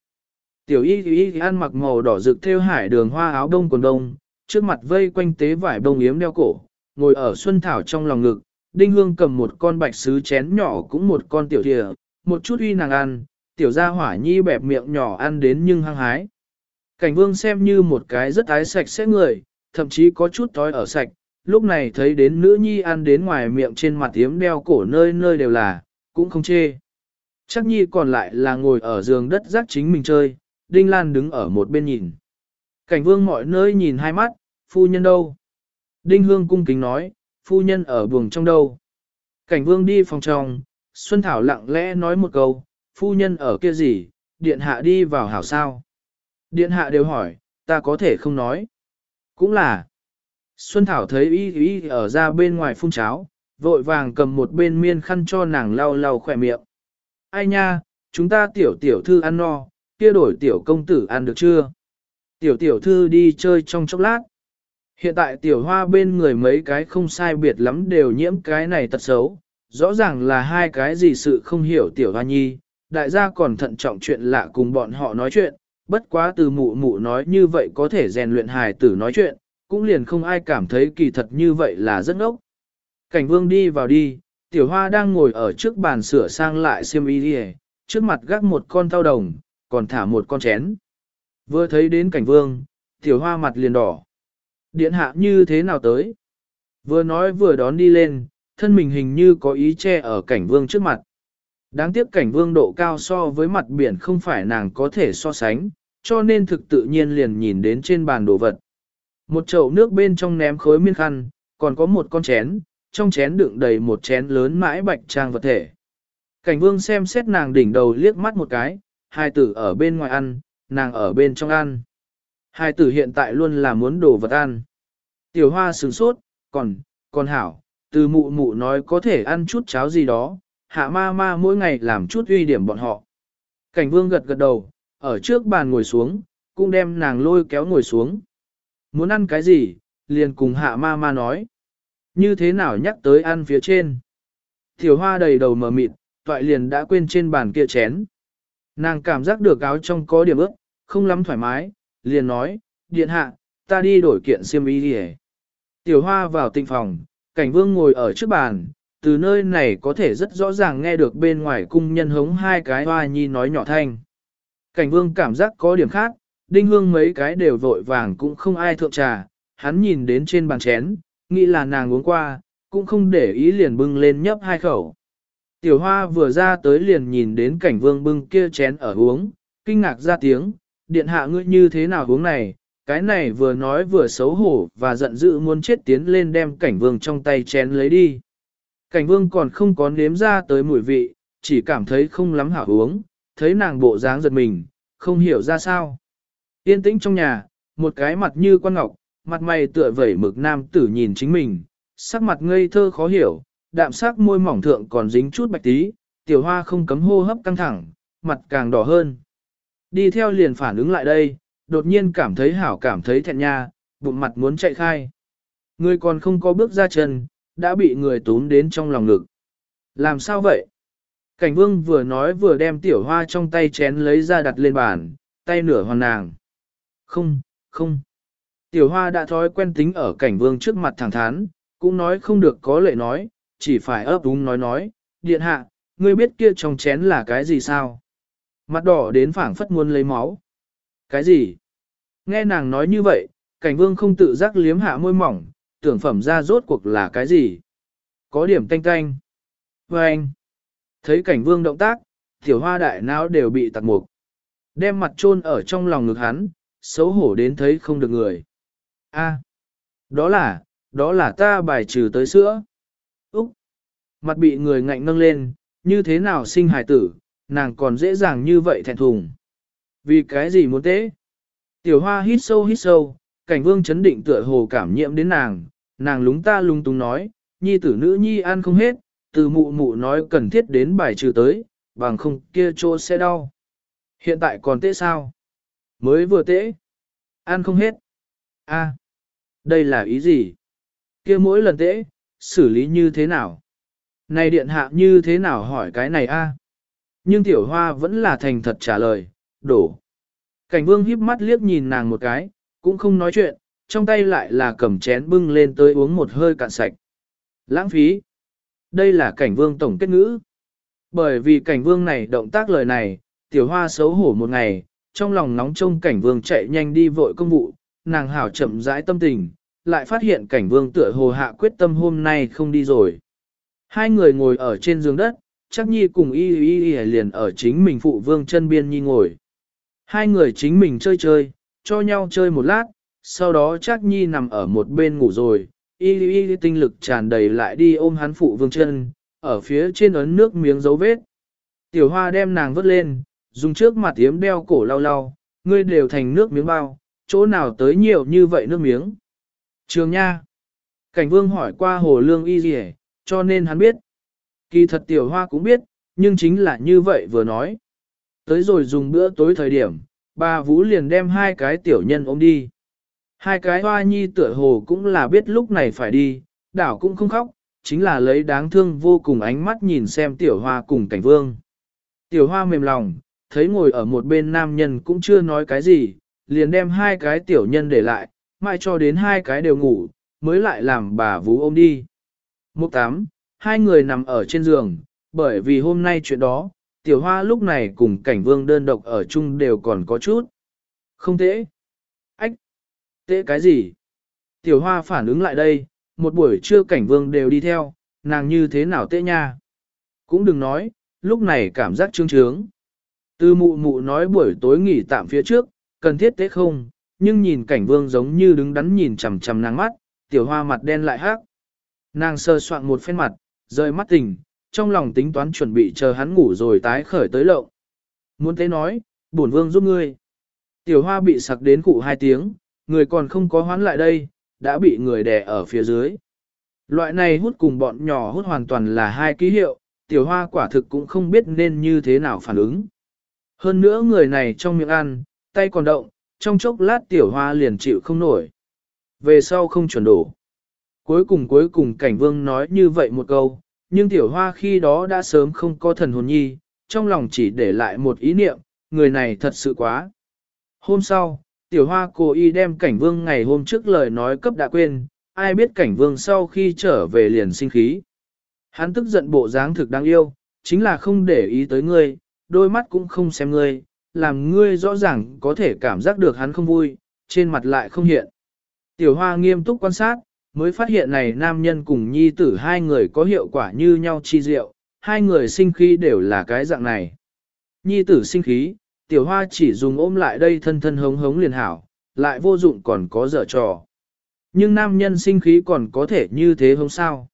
Tiểu y y ăn mặc màu đỏ rực theo hải đường hoa áo đông quần đông, trước mặt vây quanh tế vải bông yếm đeo cổ, ngồi ở Xuân Thảo trong lòng ngực, Đinh Hương cầm một con bạch sứ chén nhỏ cũng một con tiểu thìa, một chút uy nàng ăn, tiểu gia hỏa nhi bẹp miệng nhỏ ăn đến nhưng hăng hái. Cảnh vương xem như một cái rất ái sạch sẽ người, thậm chí có chút tối ở sạch, lúc này thấy đến nữ nhi ăn đến ngoài miệng trên mặt yếm đeo cổ nơi nơi đều là, cũng không chê. Chắc nhi còn lại là ngồi ở giường đất rác chính mình chơi, Đinh Lan đứng ở một bên nhìn. Cảnh vương mọi nơi nhìn hai mắt, phu nhân đâu? Đinh hương cung kính nói, phu nhân ở buồng trong đâu? Cảnh vương đi phòng trong, Xuân Thảo lặng lẽ nói một câu, phu nhân ở kia gì, điện hạ đi vào hảo sao? Điện hạ đều hỏi, ta có thể không nói. Cũng là. Xuân Thảo thấy y y ở ra bên ngoài phun cháo, vội vàng cầm một bên miên khăn cho nàng lau lau khỏe miệng. Ai nha, chúng ta tiểu tiểu thư ăn no, kia đổi tiểu công tử ăn được chưa? Tiểu tiểu thư đi chơi trong chốc lát. Hiện tại tiểu hoa bên người mấy cái không sai biệt lắm đều nhiễm cái này tật xấu, rõ ràng là hai cái gì sự không hiểu tiểu hoa nhi, đại gia còn thận trọng chuyện lạ cùng bọn họ nói chuyện, bất quá từ mụ mụ nói như vậy có thể rèn luyện hài tử nói chuyện, cũng liền không ai cảm thấy kỳ thật như vậy là rất ngốc. Cảnh vương đi vào đi, tiểu hoa đang ngồi ở trước bàn sửa sang lại xiêm y đi trước mặt gác một con thao đồng, còn thả một con chén. Vừa thấy đến cảnh vương, tiểu hoa mặt liền đỏ. Điện hạ như thế nào tới? Vừa nói vừa đón đi lên, thân mình hình như có ý che ở cảnh vương trước mặt. Đáng tiếc cảnh vương độ cao so với mặt biển không phải nàng có thể so sánh, cho nên thực tự nhiên liền nhìn đến trên bàn đồ vật. Một chậu nước bên trong ném khối miên khăn, còn có một con chén, trong chén đựng đầy một chén lớn mãi bạch trang vật thể. Cảnh vương xem xét nàng đỉnh đầu liếc mắt một cái, hai tử ở bên ngoài ăn, nàng ở bên trong ăn. Hai tử hiện tại luôn là muốn đồ vật ăn. Tiểu hoa sửng sốt, còn, còn hảo, từ mụ mụ nói có thể ăn chút cháo gì đó, hạ ma ma mỗi ngày làm chút uy điểm bọn họ. Cảnh vương gật gật đầu, ở trước bàn ngồi xuống, cũng đem nàng lôi kéo ngồi xuống. Muốn ăn cái gì, liền cùng hạ ma ma nói. Như thế nào nhắc tới ăn phía trên. Tiểu hoa đầy đầu mờ mịt, toại liền đã quên trên bàn kia chén. Nàng cảm giác được áo trong có điểm ướt, không lắm thoải mái, liền nói, điện hạ, ta đi đổi kiện xiêm y đi Tiểu hoa vào tinh phòng, cảnh vương ngồi ở trước bàn, từ nơi này có thể rất rõ ràng nghe được bên ngoài cung nhân hống hai cái hoa nhi nói nhỏ thanh. Cảnh vương cảm giác có điểm khác, đinh hương mấy cái đều vội vàng cũng không ai thượng trà, hắn nhìn đến trên bàn chén, nghĩ là nàng uống qua, cũng không để ý liền bưng lên nhấp hai khẩu. Tiểu hoa vừa ra tới liền nhìn đến cảnh vương bưng kia chén ở uống, kinh ngạc ra tiếng, điện hạ ngươi như thế nào uống này, cái này vừa nói vừa xấu hổ và giận dữ muốn chết tiến lên đem cảnh vương trong tay chén lấy đi. Cảnh vương còn không có nếm ra tới mùi vị, chỉ cảm thấy không lắm hảo uống, thấy nàng bộ dáng giật mình, không hiểu ra sao. Yên tĩnh trong nhà, một cái mặt như quan ngọc, mặt mày tựa vẩy mực nam tử nhìn chính mình, sắc mặt ngây thơ khó hiểu, đạm sắc môi mỏng thượng còn dính chút bạch tí, tiểu hoa không cấm hô hấp căng thẳng, mặt càng đỏ hơn. Đi theo liền phản ứng lại đây, đột nhiên cảm thấy hảo cảm thấy thẹn nha, bụng mặt muốn chạy khai. Người còn không có bước ra chân, đã bị người túm đến trong lòng ngực. Làm sao vậy? Cảnh vương vừa nói vừa đem tiểu hoa trong tay chén lấy ra đặt lên bàn, tay nửa hoàn nàng. Không, không. Tiểu hoa đã thói quen tính ở cảnh vương trước mặt thẳng thắn, cũng nói không được có lệ nói, chỉ phải ấp đúng nói nói, điện hạ, ngươi biết kia trong chén là cái gì sao? Mặt đỏ đến phảng phất muốn lấy máu. Cái gì? Nghe nàng nói như vậy, cảnh vương không tự giác liếm hạ môi mỏng, tưởng phẩm ra rốt cuộc là cái gì? Có điểm canh canh. Và anh, thấy cảnh vương động tác, tiểu hoa đại não đều bị tạc mục. Đem mặt chôn ở trong lòng ngực hắn, xấu hổ đến thấy không được người. A, đó là, đó là ta bài trừ tới sữa. Úc, mặt bị người ngạnh nâng lên, như thế nào sinh hài tử, nàng còn dễ dàng như vậy thẹn thùng. Vì cái gì muốn tế? Tiểu hoa hít sâu hít sâu, cảnh vương chấn định tựa hồ cảm nhiễm đến nàng, nàng lúng ta lung tung nói, nhi tử nữ nhi ăn không hết, từ mụ mụ nói cần thiết đến bài trừ tới, bằng không kia chỗ sẽ đau. Hiện tại còn tế sao? Mới vừa tế. Ăn không hết. a đây là ý gì? kia mỗi lần tế, xử lý như thế nào? Này điện hạ như thế nào hỏi cái này a? Nhưng tiểu hoa vẫn là thành thật trả lời, đổ. Cảnh vương híp mắt liếc nhìn nàng một cái, cũng không nói chuyện, trong tay lại là cầm chén bưng lên tới uống một hơi cạn sạch. Lãng phí. Đây là cảnh vương tổng kết ngữ. Bởi vì cảnh vương này động tác lời này, tiểu hoa xấu hổ một ngày, trong lòng nóng trông cảnh vương chạy nhanh đi vội công vụ, nàng hảo chậm rãi tâm tình, lại phát hiện cảnh vương tựa hồ hạ quyết tâm hôm nay không đi rồi. Hai người ngồi ở trên giường đất, chắc nhi cùng y y y liền ở chính mình phụ vương chân biên nhi ngồi. Hai người chính mình chơi chơi, cho nhau chơi một lát, sau đó chắc nhi nằm ở một bên ngủ rồi, y y tinh lực tràn đầy lại đi ôm hắn phụ vương chân, ở phía trên ấn nước miếng dấu vết. Tiểu hoa đem nàng vớt lên, dùng trước mặt yếm đeo cổ lau lau, ngươi đều thành nước miếng bao, chỗ nào tới nhiều như vậy nước miếng. Trường nha. Cảnh vương hỏi qua hồ lương y gì cho nên hắn biết. Kỳ thật tiểu hoa cũng biết, nhưng chính là như vậy vừa nói. Tới rồi dùng bữa tối thời điểm, bà Vũ liền đem hai cái tiểu nhân ôm đi. Hai cái hoa nhi tựa hồ cũng là biết lúc này phải đi, đảo cũng không khóc, chính là lấy đáng thương vô cùng ánh mắt nhìn xem tiểu hoa cùng cảnh vương. Tiểu hoa mềm lòng, thấy ngồi ở một bên nam nhân cũng chưa nói cái gì, liền đem hai cái tiểu nhân để lại, mãi cho đến hai cái đều ngủ, mới lại làm bà vũ ôm đi. Mục tám, hai người nằm ở trên giường, bởi vì hôm nay chuyện đó, tiểu hoa lúc này cùng cảnh vương đơn độc ở chung đều còn có chút. Không thế. Ách. Tệ cái gì? Tiểu hoa phản ứng lại đây, một buổi trưa cảnh vương đều đi theo, nàng như thế nào tệ nha? Cũng đừng nói, lúc này cảm giác trương trướng. Tư mụ mụ nói buổi tối nghỉ tạm phía trước, cần thiết tế không, nhưng nhìn cảnh vương giống như đứng đắn nhìn chằm chằm nàng mắt, tiểu hoa mặt đen lại hắc. Nàng sơ soạn một phen mặt, rơi mắt tỉnh trong lòng tính toán chuẩn bị chờ hắn ngủ rồi tái khởi tới lộng. Muốn thế nói, bổn vương giúp ngươi. Tiểu hoa bị sặc đến cụ hai tiếng, người còn không có hoán lại đây, đã bị người đè ở phía dưới. Loại này hút cùng bọn nhỏ hút hoàn toàn là hai ký hiệu, tiểu hoa quả thực cũng không biết nên như thế nào phản ứng. Hơn nữa người này trong miệng ăn, tay còn động, trong chốc lát tiểu hoa liền chịu không nổi. Về sau không chuẩn đổ. Cuối cùng cuối cùng cảnh vương nói như vậy một câu, nhưng tiểu hoa khi đó đã sớm không có thần hồn nhi, trong lòng chỉ để lại một ý niệm, người này thật sự quá. Hôm sau, tiểu hoa cố ý đem cảnh vương ngày hôm trước lời nói cấp đã quên, ai biết cảnh vương sau khi trở về liền sinh khí. Hắn tức giận bộ dáng thực đáng yêu, chính là không để ý tới ngươi, đôi mắt cũng không xem ngươi, làm ngươi rõ ràng có thể cảm giác được hắn không vui, trên mặt lại không hiện. Tiểu hoa nghiêm túc quan sát, mới phát hiện này nam nhân cùng nhi tử hai người có hiệu quả như nhau chi diệu, hai người sinh khí đều là cái dạng này. Nhi tử sinh khí, tiểu hoa chỉ dùng ôm lại đây thân thân hống hống liền hảo, lại vô dụng còn có dở trò. Nhưng nam nhân sinh khí còn có thể như thế không sao.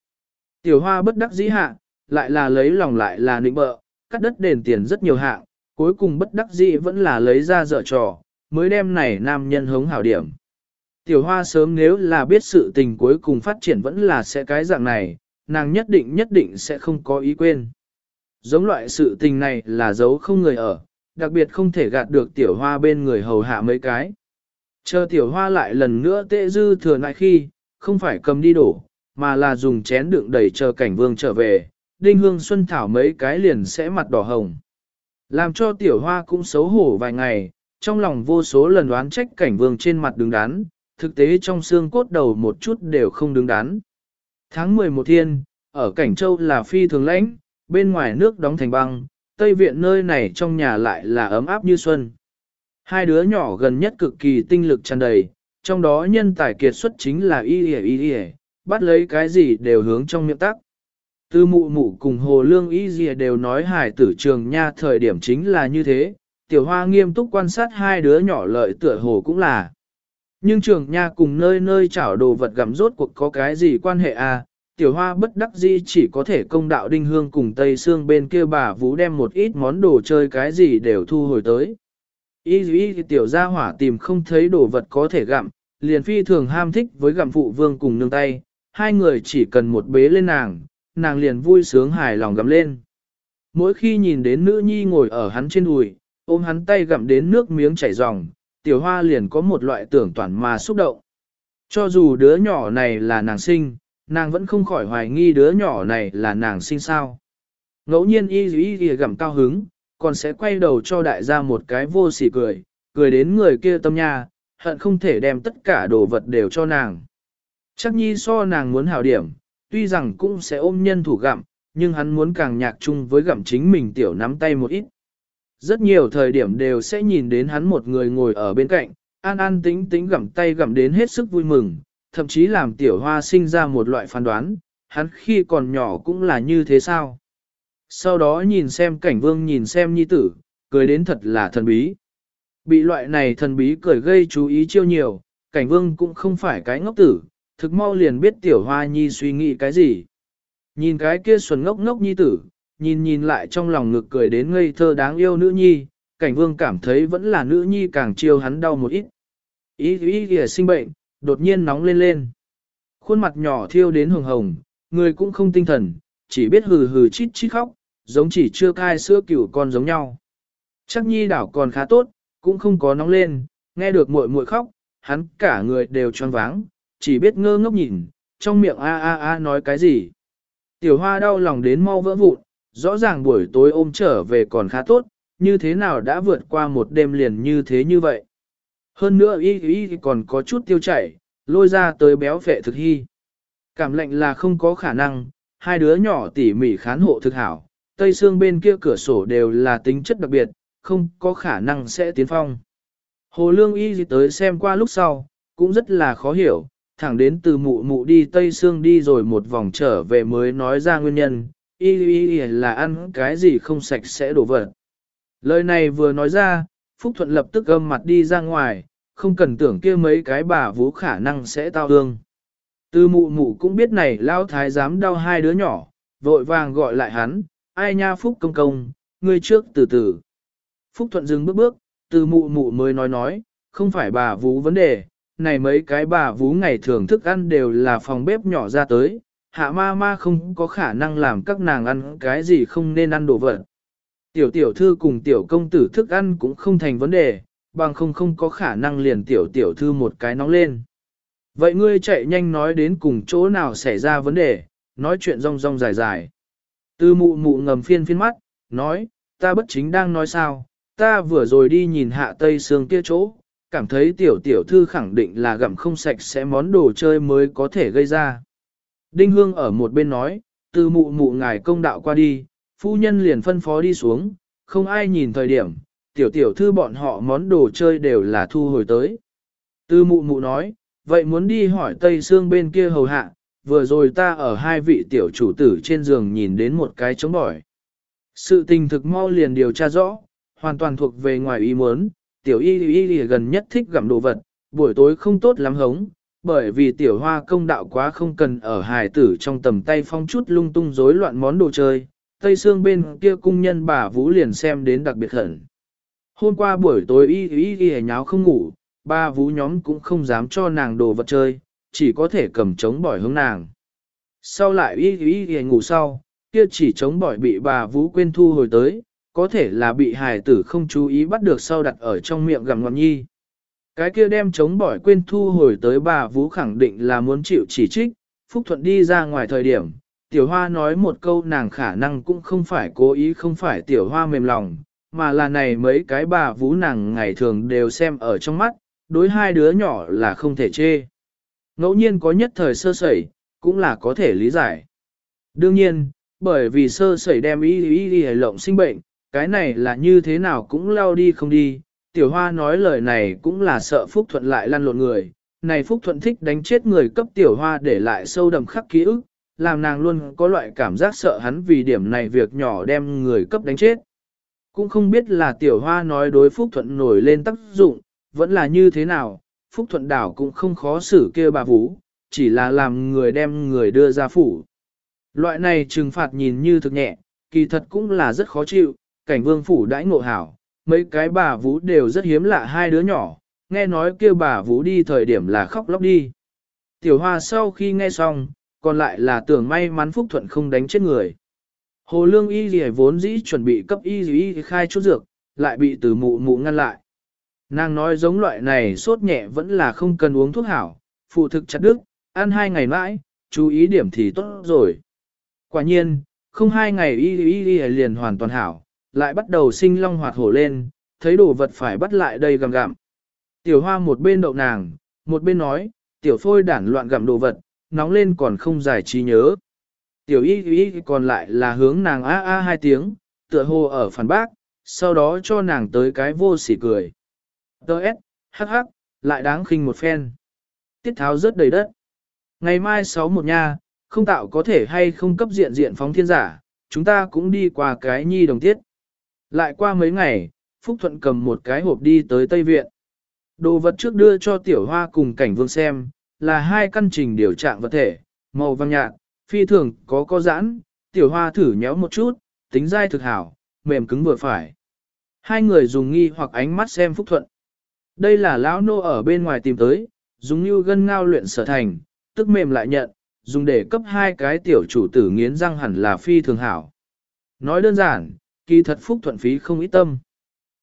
Tiểu hoa bất đắc dĩ hạ, lại là lấy lòng lại là nịnh bợ, cắt đất đền tiền rất nhiều hạng, cuối cùng bất đắc dĩ vẫn là lấy ra dở trò, mới đem này nam nhân hống hảo điểm. Tiểu hoa sớm nếu là biết sự tình cuối cùng phát triển vẫn là sẽ cái dạng này, nàng nhất định nhất định sẽ không có ý quên. Giống loại sự tình này là giấu không người ở, đặc biệt không thể gạt được tiểu hoa bên người hầu hạ mấy cái. Chờ tiểu hoa lại lần nữa tệ dư thừa lại khi, không phải cầm đi đổ, mà là dùng chén đựng đầy chờ cảnh vương trở về, đinh hương xuân thảo mấy cái liền sẽ mặt đỏ hồng. Làm cho tiểu hoa cũng xấu hổ vài ngày, trong lòng vô số lần đoán trách cảnh vương trên mặt đứng đắn, thực tế trong xương cốt đầu một chút đều không đứng đắn. Tháng 11 thiên, ở Cảnh Châu là phi thường lãnh, bên ngoài nước đóng thành băng, Tây Viện nơi này trong nhà lại là ấm áp như xuân. Hai đứa nhỏ gần nhất cực kỳ tinh lực tràn đầy, trong đó nhân tài kiệt xuất chính là y y y y, bắt lấy cái gì đều hướng trong miệng tắc. Tư mụ mụ cùng hồ lương y y đều nói hải tử trường nha thời điểm chính là như thế, tiểu hoa nghiêm túc quan sát hai đứa nhỏ lợi tựa hồ cũng là. Nhưng trường nha cùng nơi nơi chảo đồ vật gặm rốt cuộc có cái gì quan hệ à, tiểu hoa bất đắc dĩ chỉ có thể công đạo đinh hương cùng tây xương bên kia bà vũ đem một ít món đồ chơi cái gì đều thu hồi tới. Y y tiểu gia hỏa tìm không thấy đồ vật có thể gặm, liền phi thường ham thích với gặm phụ vương cùng nương tay, hai người chỉ cần một bế lên nàng, nàng liền vui sướng hài lòng gặm lên. Mỗi khi nhìn đến nữ nhi ngồi ở hắn trên đùi, ôm hắn tay gặm đến nước miếng chảy ròng, tiểu hoa liền có một loại tưởng toàn mà xúc động. Cho dù đứa nhỏ này là nàng sinh, nàng vẫn không khỏi hoài nghi đứa nhỏ này là nàng sinh sao. Ngẫu nhiên y y y gặm cao hứng, còn sẽ quay đầu cho đại gia một cái vô sỉ cười, cười đến người kia tâm nha, hận không thể đem tất cả đồ vật đều cho nàng. Chắc nhi so nàng muốn hảo điểm, tuy rằng cũng sẽ ôm nhân thủ gặm, nhưng hắn muốn càng nhạc chung với gặm chính mình tiểu nắm tay một ít. Rất nhiều thời điểm đều sẽ nhìn đến hắn một người ngồi ở bên cạnh, an an tính tính gặm tay gặm đến hết sức vui mừng, thậm chí làm tiểu hoa sinh ra một loại phán đoán, hắn khi còn nhỏ cũng là như thế sao. Sau đó nhìn xem cảnh vương nhìn xem nhi tử, cười đến thật là thần bí. Bị loại này thần bí cười gây chú ý chiêu nhiều, cảnh vương cũng không phải cái ngốc tử, thực mau liền biết tiểu hoa nhi suy nghĩ cái gì. Nhìn cái kia xuân ngốc ngốc nhi tử, nhìn nhìn lại trong lòng ngực cười đến ngây thơ đáng yêu nữ nhi, cảnh vương cảm thấy vẫn là nữ nhi càng chiêu hắn đau một ít. Ý ý kìa sinh bệnh, đột nhiên nóng lên lên. Khuôn mặt nhỏ thiêu đến hồng hồng, người cũng không tinh thần, chỉ biết hừ hừ chít chít khóc, giống chỉ chưa cai sữa cửu con giống nhau. Chắc nhi đảo còn khá tốt, cũng không có nóng lên, nghe được muội muội khóc, hắn cả người đều tròn váng, chỉ biết ngơ ngốc nhìn, trong miệng a a a nói cái gì. Tiểu hoa đau lòng đến mau vỡ vụn, rõ ràng buổi tối ôm trở về còn khá tốt, như thế nào đã vượt qua một đêm liền như thế như vậy. Hơn nữa y y còn có chút tiêu chảy, lôi ra tới béo phệ thực hy. Cảm lạnh là không có khả năng, hai đứa nhỏ tỉ mỉ khán hộ thực hảo, tây xương bên kia cửa sổ đều là tính chất đặc biệt, không có khả năng sẽ tiến phong. Hồ Lương Y tới xem qua lúc sau, cũng rất là khó hiểu, thẳng đến từ mụ mụ đi Tây xương đi rồi một vòng trở về mới nói ra nguyên nhân, y y y là ăn cái gì không sạch sẽ đổ vật. Lời này vừa nói ra, Phúc Thuận lập tức âm mặt đi ra ngoài, không cần tưởng kia mấy cái bà vũ khả năng sẽ tao hương. Tư mụ mụ cũng biết này lao thái dám đau hai đứa nhỏ, vội vàng gọi lại hắn, ai nha Phúc công công, ngươi trước từ từ. Phúc Thuận dừng bước bước, từ mụ mụ mới nói nói, không phải bà vú vấn đề, này mấy cái bà vú ngày thường thức ăn đều là phòng bếp nhỏ ra tới, hạ ma ma không có khả năng làm các nàng ăn cái gì không nên ăn đồ vật. Tiểu tiểu thư cùng tiểu công tử thức ăn cũng không thành vấn đề, bằng không không có khả năng liền tiểu tiểu thư một cái nóng lên. Vậy ngươi chạy nhanh nói đến cùng chỗ nào xảy ra vấn đề, nói chuyện rong rong dài dài. Tư mụ mụ ngầm phiên phiên mắt, nói, ta bất chính đang nói sao, ta vừa rồi đi nhìn hạ tây xương kia chỗ, cảm thấy tiểu tiểu thư khẳng định là gặm không sạch sẽ món đồ chơi mới có thể gây ra. Đinh Hương ở một bên nói, từ mụ mụ ngài công đạo qua đi, phu nhân liền phân phó đi xuống, không ai nhìn thời điểm, tiểu tiểu thư bọn họ món đồ chơi đều là thu hồi tới. Từ mụ mụ nói, vậy muốn đi hỏi Tây Sương bên kia hầu hạ, vừa rồi ta ở hai vị tiểu chủ tử trên giường nhìn đến một cái chống bỏi. Sự tình thực mau liền điều tra rõ, hoàn toàn thuộc về ngoài ý muốn, tiểu y y y gần nhất thích gặm đồ vật, buổi tối không tốt lắm hống, bởi vì tiểu hoa công đạo quá không cần ở hài tử trong tầm tay phong chút lung tung rối loạn món đồ chơi, tây xương bên kia cung nhân bà Vũ liền xem đến đặc biệt hận. Hôm qua buổi tối y y y nháo không ngủ, ba Vũ nhóm cũng không dám cho nàng đồ vật chơi, chỉ có thể cầm chống bỏi hướng nàng. Sau lại y y y ngủ sau, kia chỉ chống bỏi bị bà Vũ quên thu hồi tới, có thể là bị hài tử không chú ý bắt được sau đặt ở trong miệng gặm ngọt nhi. Cái kia đem chống bỏi quên thu hồi tới bà Vũ khẳng định là muốn chịu chỉ trích, Phúc Thuận đi ra ngoài thời điểm, Tiểu Hoa nói một câu nàng khả năng cũng không phải cố ý không phải Tiểu Hoa mềm lòng, mà là này mấy cái bà Vũ nàng ngày thường đều xem ở trong mắt, đối hai đứa nhỏ là không thể chê. Ngẫu nhiên có nhất thời sơ sẩy, cũng là có thể lý giải. Đương nhiên, bởi vì sơ sẩy đem ý ý ý lộng sinh bệnh, cái này là như thế nào cũng lao đi không đi. Tiểu Hoa nói lời này cũng là sợ Phúc Thuận lại lăn lộn người. Này Phúc Thuận thích đánh chết người cấp Tiểu Hoa để lại sâu đậm khắc ký ức, làm nàng luôn có loại cảm giác sợ hắn vì điểm này việc nhỏ đem người cấp đánh chết. Cũng không biết là Tiểu Hoa nói đối Phúc Thuận nổi lên tác dụng, vẫn là như thế nào, Phúc Thuận đảo cũng không khó xử kia bà Vũ, chỉ là làm người đem người đưa ra phủ. Loại này trừng phạt nhìn như thực nhẹ, kỳ thật cũng là rất khó chịu, cảnh vương phủ đãi ngộ hảo, mấy cái bà vũ đều rất hiếm lạ hai đứa nhỏ, nghe nói kêu bà vũ đi thời điểm là khóc lóc đi. Tiểu hoa sau khi nghe xong, còn lại là tưởng may mắn phúc thuận không đánh chết người. Hồ lương y gì vốn dĩ chuẩn bị cấp y gì khai chút dược, lại bị từ mụ mụ ngăn lại. Nàng nói giống loại này sốt nhẹ vẫn là không cần uống thuốc hảo, phụ thực chặt đức, ăn hai ngày mãi, chú ý điểm thì tốt rồi. Quả nhiên, không hai ngày y y y liền hoàn toàn hảo, lại bắt đầu sinh long hoạt hổ lên, thấy đồ vật phải bắt lại đây gặm gặm. Tiểu hoa một bên đậu nàng, một bên nói, tiểu phôi đản loạn gặm đồ vật, nóng lên còn không giải trí nhớ. Tiểu y y còn lại là hướng nàng a a hai tiếng, tựa hồ ở phản bác, sau đó cho nàng tới cái vô sỉ cười. Tớ s, hắc hắc, lại đáng khinh một phen. Tiết tháo rất đầy đất. Ngày mai sáu một nha, không tạo có thể hay không cấp diện diện phóng thiên giả, chúng ta cũng đi qua cái nhi đồng tiết. Lại qua mấy ngày, Phúc Thuận cầm một cái hộp đi tới Tây Viện. Đồ vật trước đưa cho tiểu hoa cùng cảnh vương xem, là hai căn trình điều trạng vật thể, màu vàng nhạt, phi thường có có giãn, tiểu hoa thử nhéo một chút, tính dai thực hảo, mềm cứng vừa phải. Hai người dùng nghi hoặc ánh mắt xem Phúc Thuận. Đây là lão nô ở bên ngoài tìm tới, dùng như gân ngao luyện sở thành, tức mềm lại nhận, dùng để cấp hai cái tiểu chủ tử nghiến răng hẳn là phi thường hảo. Nói đơn giản, kỳ thật Phúc Thuận phí không ít tâm.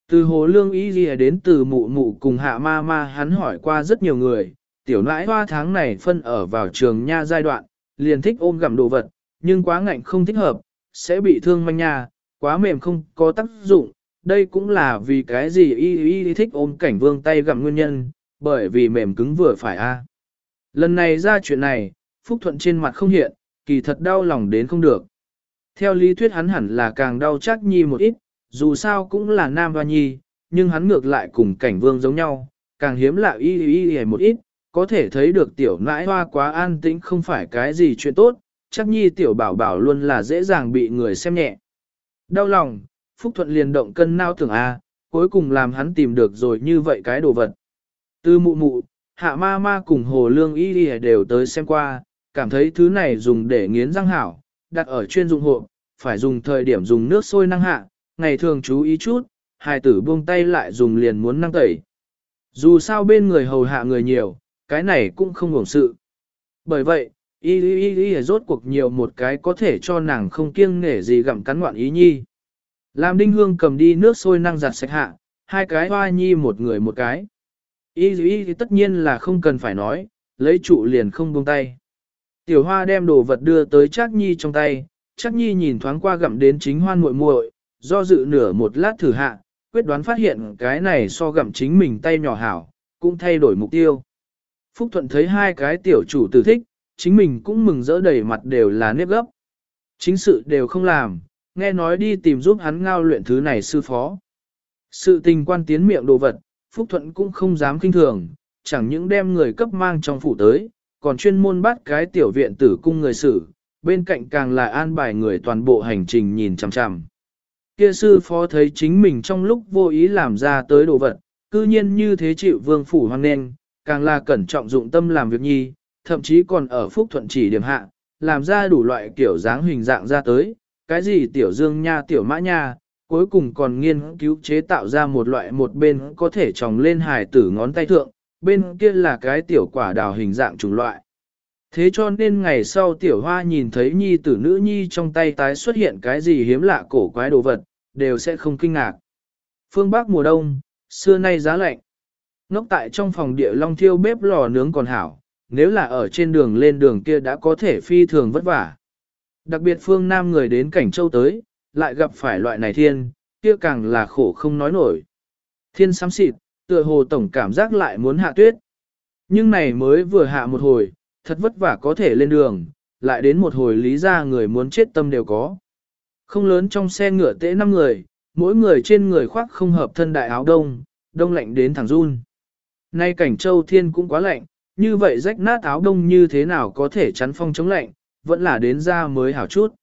Từ hồ lương ý gì đến từ mụ mụ cùng hạ ma ma hắn hỏi qua rất nhiều người, tiểu nãi hoa tháng này phân ở vào trường nha giai đoạn, liền thích ôm gặm đồ vật, nhưng quá ngạnh không thích hợp, sẽ bị thương manh nha, quá mềm không có tác dụng, đây cũng là vì cái gì y y thích ôm cảnh vương tay gặm nguyên nhân, bởi vì mềm cứng vừa phải a. Lần này ra chuyện này, Phúc Thuận trên mặt không hiện, kỳ thật đau lòng đến không được. Theo lý thuyết hắn hẳn là càng đau chắc nhi một ít, dù sao cũng là nam hoa nhi, nhưng hắn ngược lại cùng cảnh vương giống nhau, càng hiếm lạ y y y một ít, có thể thấy được tiểu nãi hoa quá an tĩnh không phải cái gì chuyện tốt, chắc nhi tiểu bảo bảo luôn là dễ dàng bị người xem nhẹ. Đau lòng, Phúc Thuận liền động cân nao tưởng A, cuối cùng làm hắn tìm được rồi như vậy cái đồ vật. Từ mụ mụ, hạ ma ma cùng hồ lương y y đều tới xem qua, cảm thấy thứ này dùng để nghiến răng hảo, đặt ở chuyên dụng hộ, phải dùng thời điểm dùng nước sôi năng hạ, ngày thường chú ý chút, hài tử buông tay lại dùng liền muốn năng tẩy. Dù sao bên người hầu hạ người nhiều, cái này cũng không hưởng sự. Bởi vậy, y y y y rốt cuộc nhiều một cái có thể cho nàng không kiêng nể gì gặm cắn ngoạn ý nhi. Làm đinh hương cầm đi nước sôi năng giặt sạch hạ, hai cái hoa nhi một người một cái. Y y y tất nhiên là không cần phải nói, lấy trụ liền không buông tay. Tiểu hoa đem đồ vật đưa tới Trác Nhi trong tay, Trác Nhi nhìn thoáng qua gặm đến chính hoan muội muội, do dự nửa một lát thử hạ, quyết đoán phát hiện cái này so gặm chính mình tay nhỏ hảo, cũng thay đổi mục tiêu. Phúc Thuận thấy hai cái tiểu chủ tử thích, chính mình cũng mừng rỡ đầy mặt đều là nếp gấp. Chính sự đều không làm, nghe nói đi tìm giúp hắn ngao luyện thứ này sư phó. Sự tình quan tiến miệng đồ vật, Phúc Thuận cũng không dám kinh thường, chẳng những đem người cấp mang trong phủ tới, còn chuyên môn bắt cái tiểu viện tử cung người xử, bên cạnh càng là an bài người toàn bộ hành trình nhìn chằm chằm. Kia sư phó thấy chính mình trong lúc vô ý làm ra tới đồ vật, cư nhiên như thế chịu vương phủ hoang nên, càng là cẩn trọng dụng tâm làm việc nhi, thậm chí còn ở phúc thuận chỉ điểm hạ, làm ra đủ loại kiểu dáng hình dạng ra tới, cái gì tiểu dương nha tiểu mã nha, cuối cùng còn nghiên cứu chế tạo ra một loại một bên có thể tròng lên hài tử ngón tay thượng, bên kia là cái tiểu quả đào hình dạng chủng loại. Thế cho nên ngày sau tiểu hoa nhìn thấy nhi tử nữ nhi trong tay tái xuất hiện cái gì hiếm lạ cổ quái đồ vật, đều sẽ không kinh ngạc. Phương Bắc mùa đông, xưa nay giá lạnh. nóc tại trong phòng địa long thiêu bếp lò nướng còn hảo, nếu là ở trên đường lên đường kia đã có thể phi thường vất vả. Đặc biệt phương Nam người đến cảnh châu tới, lại gặp phải loại này thiên, kia càng là khổ không nói nổi. Thiên sám xịt, tựa hồ tổng cảm giác lại muốn hạ tuyết. Nhưng này mới vừa hạ một hồi, thật vất vả có thể lên đường, lại đến một hồi lý ra người muốn chết tâm đều có. Không lớn trong xe ngựa tễ năm người, mỗi người trên người khoác không hợp thân đại áo đông, đông lạnh đến thẳng run. Nay cảnh châu thiên cũng quá lạnh, như vậy rách nát áo đông như thế nào có thể chắn phong chống lạnh, vẫn là đến ra mới hảo chút.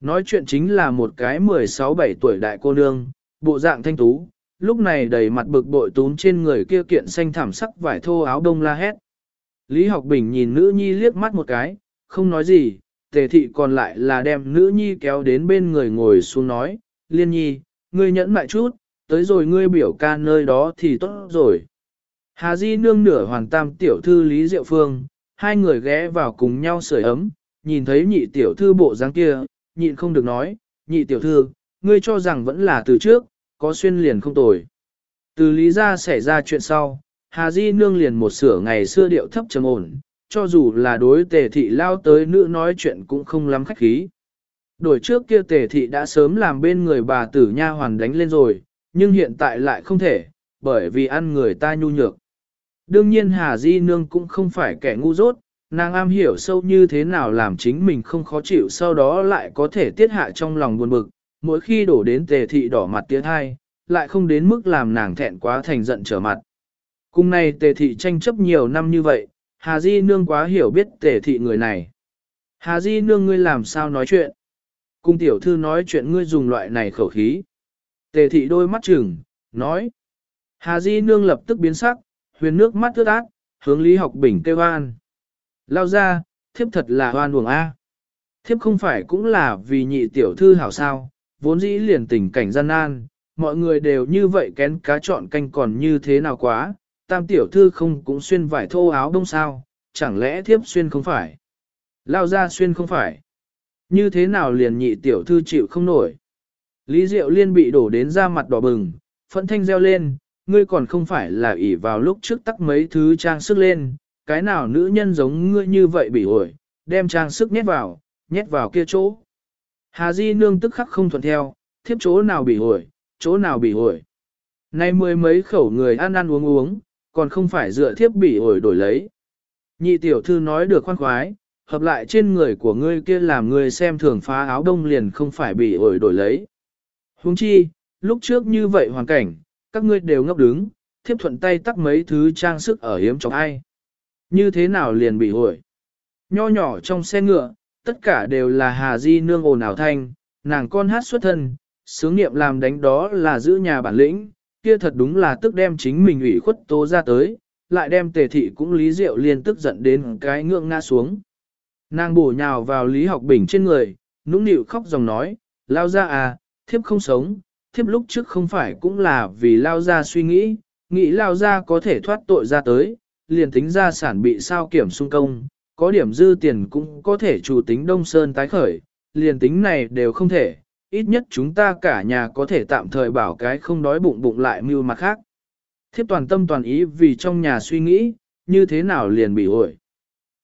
Nói chuyện chính là một cái 16-17 tuổi đại cô nương, bộ dạng thanh tú, lúc này đầy mặt bực bội tún trên người kia kiện xanh thảm sắc vải thô áo đông la hét. Lý học bình nhìn nữ nhi liếc mắt một cái, không nói gì, tề thị còn lại là đem nữ nhi kéo đến bên người ngồi xuống nói, liên nhi, ngươi nhẫn lại chút, tới rồi ngươi biểu ca nơi đó thì tốt rồi. Hà Di nương nửa hoàng tam tiểu thư Lý Diệu Phương, hai người ghé vào cùng nhau sưởi ấm, nhìn thấy nhị tiểu thư bộ dáng kia, nhịn không được nói, nhị tiểu thư, ngươi cho rằng vẫn là từ trước, có xuyên liền không tồi. Từ lý ra xảy ra chuyện sau, Hà Di nương liền một sửa ngày xưa điệu thấp trầm ổn, cho dù là đối tề thị lao tới nữ nói chuyện cũng không lắm khách khí. Đổi trước kia tề thị đã sớm làm bên người bà tử nha hoàn đánh lên rồi, nhưng hiện tại lại không thể, bởi vì ăn người ta nhu nhược. Đương nhiên Hà Di Nương cũng không phải kẻ ngu dốt, nàng am hiểu sâu như thế nào làm chính mình không khó chịu sau đó lại có thể tiết hạ trong lòng buồn bực, mỗi khi đổ đến tề thị đỏ mặt tiếng hai, lại không đến mức làm nàng thẹn quá thành giận trở mặt. Cùng này tề thị tranh chấp nhiều năm như vậy, Hà Di Nương quá hiểu biết tề thị người này. Hà Di Nương ngươi làm sao nói chuyện? Cung tiểu thư nói chuyện ngươi dùng loại này khẩu khí. Tề thị đôi mắt chừng, nói. Hà Di Nương lập tức biến sắc, huyền nước mắt ướt át, hướng Lý Học Bình kêu an. Lao ra, thiếp thật là hoan uổng A. Thiếp không phải cũng là vì nhị tiểu thư hảo sao, vốn dĩ liền tình cảnh gian nan, mọi người đều như vậy kén cá chọn canh còn như thế nào quá, tam tiểu thư không cũng xuyên vải thô áo đông sao, chẳng lẽ thiếp xuyên không phải. Lao ra xuyên không phải. Như thế nào liền nhị tiểu thư chịu không nổi. Lý Diệu Liên bị đổ đến da mặt đỏ bừng, phẫn thanh reo lên, ngươi còn không phải là ỷ vào lúc trước tắc mấy thứ trang sức lên, cái nào nữ nhân giống ngươi như vậy bị ổi, đem trang sức nhét vào, nhét vào kia chỗ. Hà Di nương tức khắc không thuận theo, thiếp chỗ nào bị ổi, chỗ nào bị ổi. Nay mười mấy khẩu người ăn ăn uống uống, còn không phải dựa thiếp bị ổi đổi lấy. Nhị tiểu thư nói được khoan khoái, hợp lại trên người của ngươi kia làm ngươi xem thường phá áo đông liền không phải bị ổi đổi lấy. Huống chi, lúc trước như vậy hoàn cảnh, các ngươi đều ngốc đứng, thiếp thuận tay tắt mấy thứ trang sức ở hiếm chọc ai. Như thế nào liền bị ổi. Nho nhỏ trong xe ngựa, tất cả đều là Hà Di nương ồn ảo thanh, nàng con hát xuất thân, sướng niệm làm đánh đó là giữ nhà bản lĩnh, kia thật đúng là tức đem chính mình ủy khuất tố ra tới, lại đem tề thị cũng lý diệu liên tức giận đến cái ngưỡng ngã xuống. Nàng bổ nhào vào Lý Học Bình trên người, nũng nịu khóc dòng nói, lao ra à, thiếp không sống, thiếp lúc trước không phải cũng là vì lao ra suy nghĩ, nghĩ lao ra có thể thoát tội ra tới, liền tính gia sản bị sao kiểm sung công, có điểm dư tiền cũng có thể chủ tính Đông Sơn tái khởi, liền tính này đều không thể, ít nhất chúng ta cả nhà có thể tạm thời bảo cái không đói bụng bụng lại mưu mặt khác. Thiếp toàn tâm toàn ý vì trong nhà suy nghĩ, như thế nào liền bị ổi.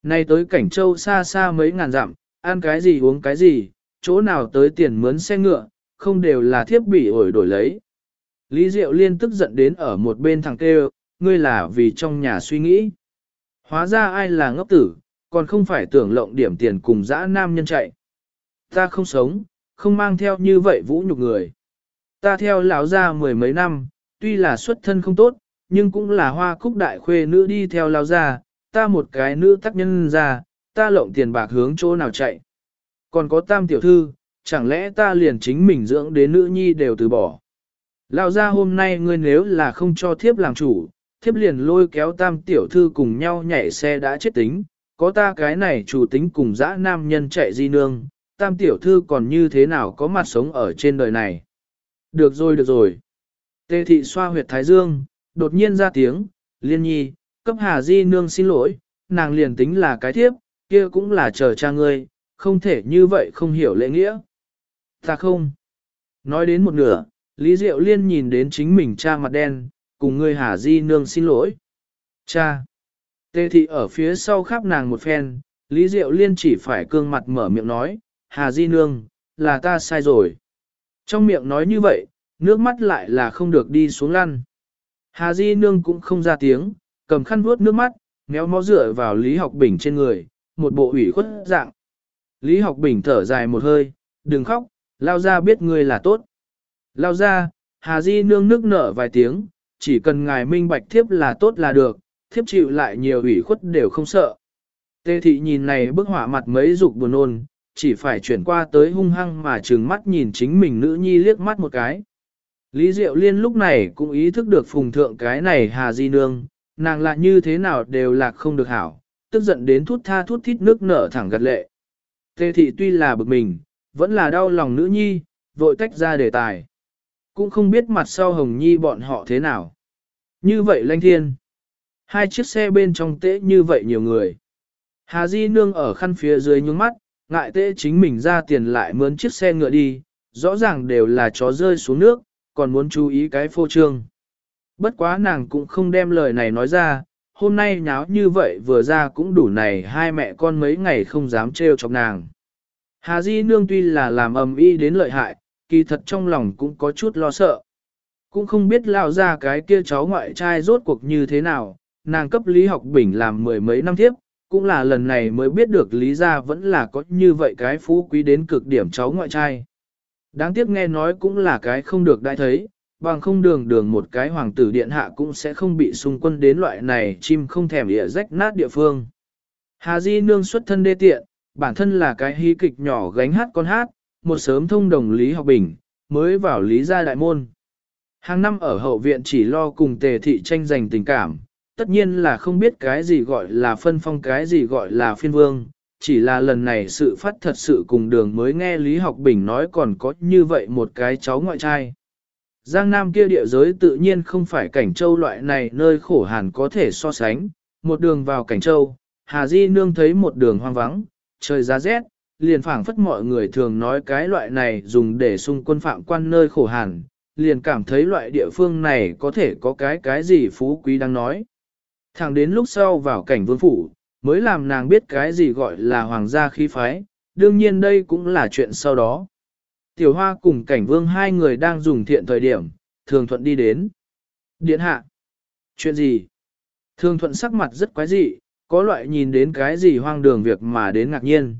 Nay tới cảnh châu xa xa mấy ngàn dặm, ăn cái gì uống cái gì, chỗ nào tới tiền mướn xe ngựa, không đều là thiếp bị ổi đổi lấy. Lý Diệu Liên tức giận đến ở một bên thằng kêu, ngươi là vì trong nhà suy nghĩ. Hóa ra ai là ngốc tử, còn không phải tưởng lộng điểm tiền cùng dã nam nhân chạy. Ta không sống, không mang theo như vậy vũ nhục người. Ta theo lão gia mười mấy năm, tuy là xuất thân không tốt, nhưng cũng là hoa cúc đại khuê nữ đi theo lão gia, ta một cái nữ tác nhân ra, ta lộng tiền bạc hướng chỗ nào chạy. Còn có tam tiểu thư, chẳng lẽ ta liền chính mình dưỡng đến nữ nhi đều từ bỏ. Lão gia hôm nay ngươi nếu là không cho thiếp làm chủ, thiếp liền lôi kéo tam tiểu thư cùng nhau nhảy xe đã chết tính, có ta cái này chủ tính cùng dã nam nhân chạy di nương, tam tiểu thư còn như thế nào có mặt sống ở trên đời này. Được rồi được rồi. Tê thị xoa huyệt thái dương, đột nhiên ra tiếng, liên nhi, cấp hà di nương xin lỗi, nàng liền tính là cái thiếp, kia cũng là chờ cha ngươi, không thể như vậy không hiểu lễ nghĩa. Ta không. Nói đến một nửa, Lý Diệu Liên nhìn đến chính mình cha mặt đen, cùng ngươi hà di nương xin lỗi. Cha. Tê thị ở phía sau khắp nàng một phen, Lý Diệu Liên chỉ phải cương mặt mở miệng nói, Hà Di Nương, là ta sai rồi. Trong miệng nói như vậy, nước mắt lại là không được đi xuống lăn. Hà Di Nương cũng không ra tiếng, cầm khăn vuốt nước mắt, méo mó dựa vào Lý Học Bình trên người, một bộ ủy khuất dạng. Lý Học Bình thở dài một hơi, đừng khóc, lao ra biết ngươi là tốt. Lao ra, Hà Di Nương nước nở vài tiếng, chỉ cần ngài minh bạch thiếp là tốt là được, thiếp chịu lại nhiều ủy khuất đều không sợ. Tê thị nhìn này bức họa mặt mấy dục buồn ôn, chỉ phải chuyển qua tới hung hăng mà trừng mắt nhìn chính mình nữ nhi liếc mắt một cái. Lý Diệu Liên lúc này cũng ý thức được phùng thượng cái này hà di nương, nàng là như thế nào đều là không được hảo, tức giận đến thút tha thút thít nước nở thẳng gật lệ. Tê thị tuy là bực mình, vẫn là đau lòng nữ nhi, vội tách ra đề tài. Cũng không biết mặt sau hồng nhi bọn họ thế nào. Như vậy lanh thiên. Hai chiếc xe bên trong tễ như vậy nhiều người. Hà Di nương ở khăn phía dưới nhúng mắt, ngại tễ chính mình ra tiền lại mướn chiếc xe ngựa đi, rõ ràng đều là chó rơi xuống nước, còn muốn chú ý cái phô trương. Bất quá nàng cũng không đem lời này nói ra, hôm nay nháo như vậy vừa ra cũng đủ này hai mẹ con mấy ngày không dám trêu chọc nàng. Hà Di Nương tuy là làm ầm y đến lợi hại, kỳ thật trong lòng cũng có chút lo sợ. Cũng không biết lao ra cái kia cháu ngoại trai rốt cuộc như thế nào, nàng cấp Lý Học Bình làm mười mấy năm tiếp, cũng là lần này mới biết được Lý gia vẫn là có như vậy cái phú quý đến cực điểm cháu ngoại trai. Đáng tiếc nghe nói cũng là cái không được đại thấy, bằng không đường đường một cái hoàng tử điện hạ cũng sẽ không bị xung quân đến loại này chim không thèm địa rách nát địa phương. Hà Di nương xuất thân đê tiện, bản thân là cái hí kịch nhỏ gánh hát con hát, một sớm thông đồng Lý Học Bình, mới vào Lý gia đại môn. Hàng năm ở hậu viện chỉ lo cùng tề thị tranh giành tình cảm, tất nhiên là không biết cái gì gọi là phân phong cái gì gọi là phiên vương, chỉ là lần này sự phát thật sự cùng đường mới nghe Lý Học Bình nói còn có như vậy một cái cháu ngoại trai. Giang Nam kia địa giới tự nhiên không phải cảnh châu loại này nơi khổ hàn có thể so sánh, một đường vào cảnh châu, Hà Di Nương thấy một đường hoang vắng, trời giá rét, liền phảng phất mọi người thường nói cái loại này dùng để xung quân phạm quan nơi khổ hàn, liền cảm thấy loại địa phương này có thể có cái cái gì phú quý đang nói. Thẳng đến lúc sau vào cảnh vương phủ, mới làm nàng biết cái gì gọi là hoàng gia khí phái, đương nhiên đây cũng là chuyện sau đó. Tiểu hoa cùng cảnh vương hai người đang dùng thiện thời điểm, thường thuận đi đến. Điện hạ. Chuyện gì? Thường thuận sắc mặt rất quái dị, có loại nhìn đến cái gì hoang đường việc mà đến ngạc nhiên.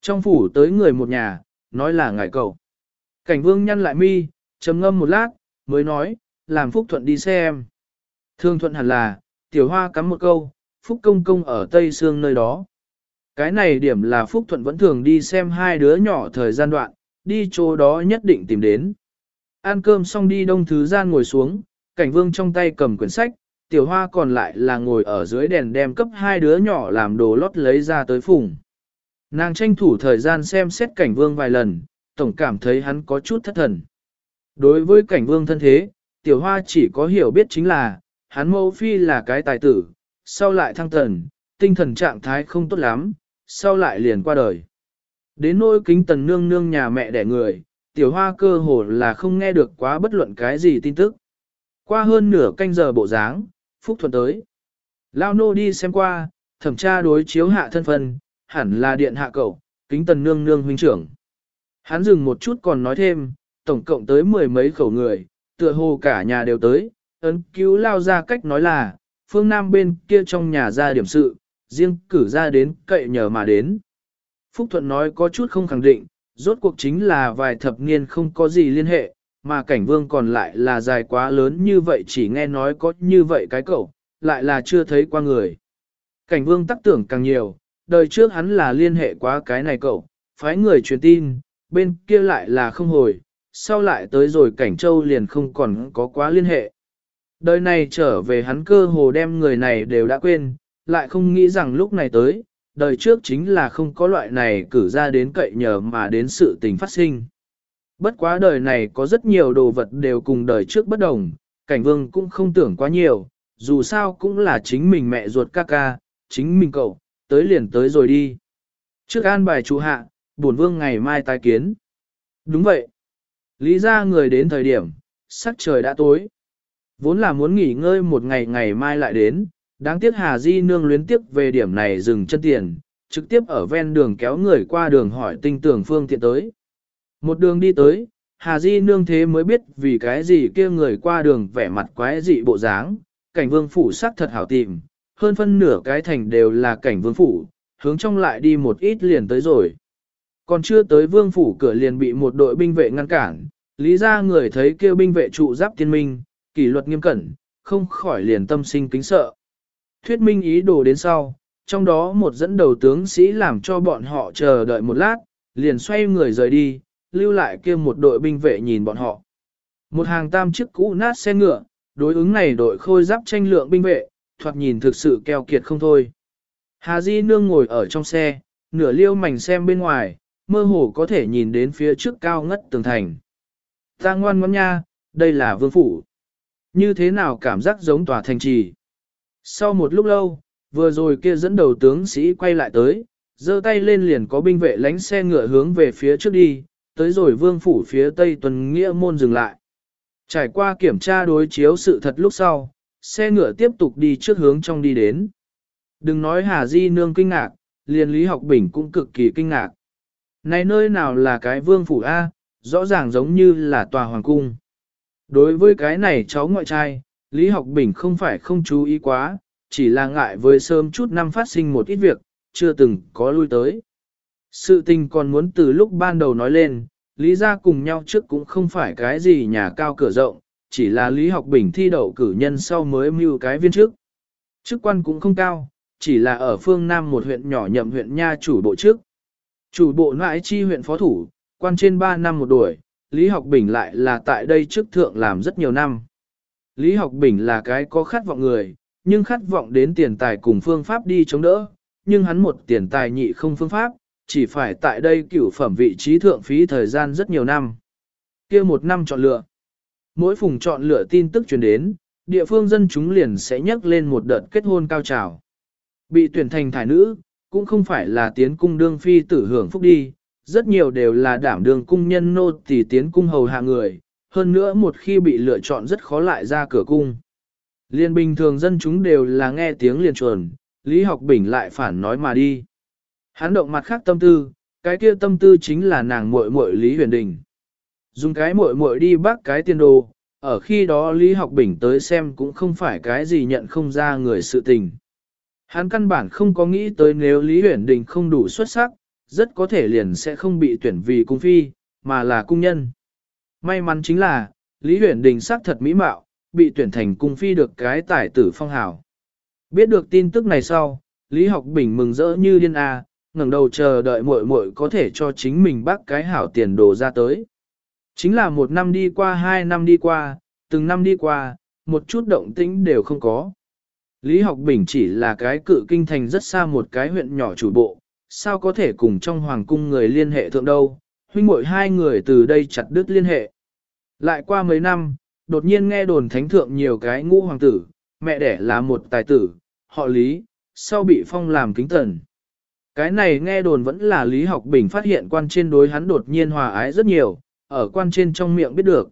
Trong phủ tới người một nhà, nói là ngài cậu. Cảnh vương nhăn lại mi, trầm ngâm một lát, mới nói, làm Phúc Thuận đi xem. Thương Thuận hẳn là, tiểu hoa cắm một câu, Phúc Công Công ở Tây Sương nơi đó. Cái này điểm là Phúc Thuận vẫn thường đi xem hai đứa nhỏ thời gian đoạn, đi chỗ đó nhất định tìm đến. Ăn cơm xong đi đông thứ gian ngồi xuống, cảnh vương trong tay cầm quyển sách, tiểu hoa còn lại là ngồi ở dưới đèn đem cấp hai đứa nhỏ làm đồ lót lấy ra tới phùng. Nàng tranh thủ thời gian xem xét cảnh vương vài lần, tổng cảm thấy hắn có chút thất thần. Đối với cảnh vương thân thế, tiểu hoa chỉ có hiểu biết chính là, hắn mẫu phi là cái tài tử, sau lại thăng tần, tinh thần trạng thái không tốt lắm, sau lại liền qua đời. Đến nỗi kính tần nương nương nhà mẹ đẻ người, tiểu hoa cơ hồ là không nghe được quá bất luận cái gì tin tức. Qua hơn nửa canh giờ bộ dáng, Phúc Thuận tới. Lao nô đi xem qua, thẩm tra đối chiếu hạ thân phân, hẳn là điện hạ cậu, kính tần nương nương huynh trưởng. Hắn dừng một chút còn nói thêm, tổng cộng tới mười mấy khẩu người, tựa hồ cả nhà đều tới, ấn cứu lao ra cách nói là, phương Nam bên kia trong nhà ra điểm sự, riêng cử ra đến cậy nhờ mà đến. Phúc Thuận nói có chút không khẳng định, rốt cuộc chính là vài thập niên không có gì liên hệ, mà cảnh vương còn lại là dài quá lớn như vậy chỉ nghe nói có như vậy cái cậu, lại là chưa thấy qua người. Cảnh vương tắc tưởng càng nhiều, đời trước hắn là liên hệ quá cái này cậu, phái người truyền tin, bên kia lại là không hồi, sau lại tới rồi cảnh châu liền không còn có quá liên hệ. Đời này trở về hắn cơ hồ đem người này đều đã quên, lại không nghĩ rằng lúc này tới, đời trước chính là không có loại này cử ra đến cậy nhờ mà đến sự tình phát sinh. Bất quá đời này có rất nhiều đồ vật đều cùng đời trước bất đồng, cảnh vương cũng không tưởng quá nhiều, dù sao cũng là chính mình mẹ ruột ca ca, chính mình cậu, tới liền tới rồi đi. Trước an bài chủ hạ, bổn vương ngày mai tái kiến. Đúng vậy. Lý ra người đến thời điểm, sắc trời đã tối. Vốn là muốn nghỉ ngơi một ngày ngày mai lại đến, đáng tiếc Hà Di nương luyến tiếp về điểm này dừng chân tiền, trực tiếp ở ven đường kéo người qua đường hỏi tinh tưởng phương tiện tới. Một đường đi tới, Hà Di nương thế mới biết vì cái gì kia người qua đường vẻ mặt quái dị bộ dáng, cảnh vương phủ sắc thật hảo tìm, hơn phân nửa cái thành đều là cảnh vương phủ, hướng trong lại đi một ít liền tới rồi. Còn chưa tới vương phủ cửa liền bị một đội binh vệ ngăn cản, lý ra người thấy kêu binh vệ trụ giáp tiên minh, kỷ luật nghiêm cẩn, không khỏi liền tâm sinh kính sợ. Thuyết minh ý đồ đến sau, trong đó một dẫn đầu tướng sĩ làm cho bọn họ chờ đợi một lát, liền xoay người rời đi, lưu lại kia một đội binh vệ nhìn bọn họ. Một hàng tam chiếc cũ nát xe ngựa, đối ứng này đội khôi giáp tranh lượng binh vệ, thoạt nhìn thực sự keo kiệt không thôi. Hà Di Nương ngồi ở trong xe, nửa liêu mảnh xem bên ngoài, mơ hồ có thể nhìn đến phía trước cao ngất tường thành. Ta ngoan ngoãn nha, đây là vương phủ. Như thế nào cảm giác giống tòa thành trì. Sau một lúc lâu, vừa rồi kia dẫn đầu tướng sĩ quay lại tới, giơ tay lên liền có binh vệ lánh xe ngựa hướng về phía trước đi, tới rồi vương phủ phía tây tuần nghĩa môn dừng lại. Trải qua kiểm tra đối chiếu sự thật lúc sau, xe ngựa tiếp tục đi trước hướng trong đi đến. Đừng nói Hà Di nương kinh ngạc, liền Lý Học Bình cũng cực kỳ kinh ngạc. Này nơi nào là cái vương phủ A, rõ ràng giống như là tòa hoàng cung. Đối với cái này cháu ngoại trai, Lý Học Bình không phải không chú ý quá, chỉ là ngại với sớm chút năm phát sinh một ít việc, chưa từng có lui tới. Sự tình còn muốn từ lúc ban đầu nói lên, Lý ra cùng nhau trước cũng không phải cái gì nhà cao cửa rộng, chỉ là Lý Học Bình thi đậu cử nhân sau mới mưu cái viên trước. Chức quan cũng không cao, chỉ là ở phương Nam một huyện nhỏ nhậm huyện nha chủ bộ trước. Chủ bộ nãi chi huyện phó thủ, quan trên 3 năm một đuổi, Lý Học Bình lại là tại đây trước thượng làm rất nhiều năm. Lý Học Bình là cái có khát vọng người, nhưng khát vọng đến tiền tài cùng phương pháp đi chống đỡ, nhưng hắn một tiền tài nhị không phương pháp, chỉ phải tại đây cửu phẩm vị trí thượng phí thời gian rất nhiều năm. kia một năm chọn lựa. Mỗi phùng chọn lựa tin tức truyền đến, địa phương dân chúng liền sẽ nhắc lên một đợt kết hôn cao trào. Bị tuyển thành thải nữ, cũng không phải là tiến cung đương phi tử hưởng phúc đi, rất nhiều đều là đảm đường cung nhân nô tỳ tiến cung hầu hạ người, hơn nữa một khi bị lựa chọn rất khó lại ra cửa cung. Liên bình thường dân chúng đều là nghe tiếng liền chuồn, Lý Học Bình lại phản nói mà đi. Hắn động mặt khác tâm tư, cái kia tâm tư chính là nàng muội muội Lý Huyền Đình. Dùng cái muội muội đi bắt cái tiền đồ, ở khi đó Lý Học Bình tới xem cũng không phải cái gì nhận không ra người sự tình. Hắn căn bản không có nghĩ tới nếu Lý Huyền Đình không đủ xuất sắc, rất có thể liền sẽ không bị tuyển vì cung phi, mà là cung nhân. May mắn chính là, Lý Huyền Đình sắc thật mỹ mạo, bị tuyển thành cung phi được cái tài tử phong hào. Biết được tin tức này sau, Lý Học Bình mừng rỡ như điên a, ngẩng đầu chờ đợi muội muội có thể cho chính mình bác cái hảo tiền đồ ra tới. Chính là một năm đi qua hai năm đi qua, từng năm đi qua, một chút động tĩnh đều không có. Lý Học Bình chỉ là cái cự kinh thành rất xa một cái huyện nhỏ chủ bộ, sao có thể cùng trong hoàng cung người liên hệ thượng đâu, huynh muội hai người từ đây chặt đứt liên hệ. Lại qua mấy năm, đột nhiên nghe đồn thánh thượng nhiều cái ngũ hoàng tử, mẹ đẻ là một tài tử, họ Lý, sau bị phong làm kính tần. Cái này nghe đồn vẫn là Lý Học Bình phát hiện quan trên đối hắn đột nhiên hòa ái rất nhiều, ở quan trên trong miệng biết được.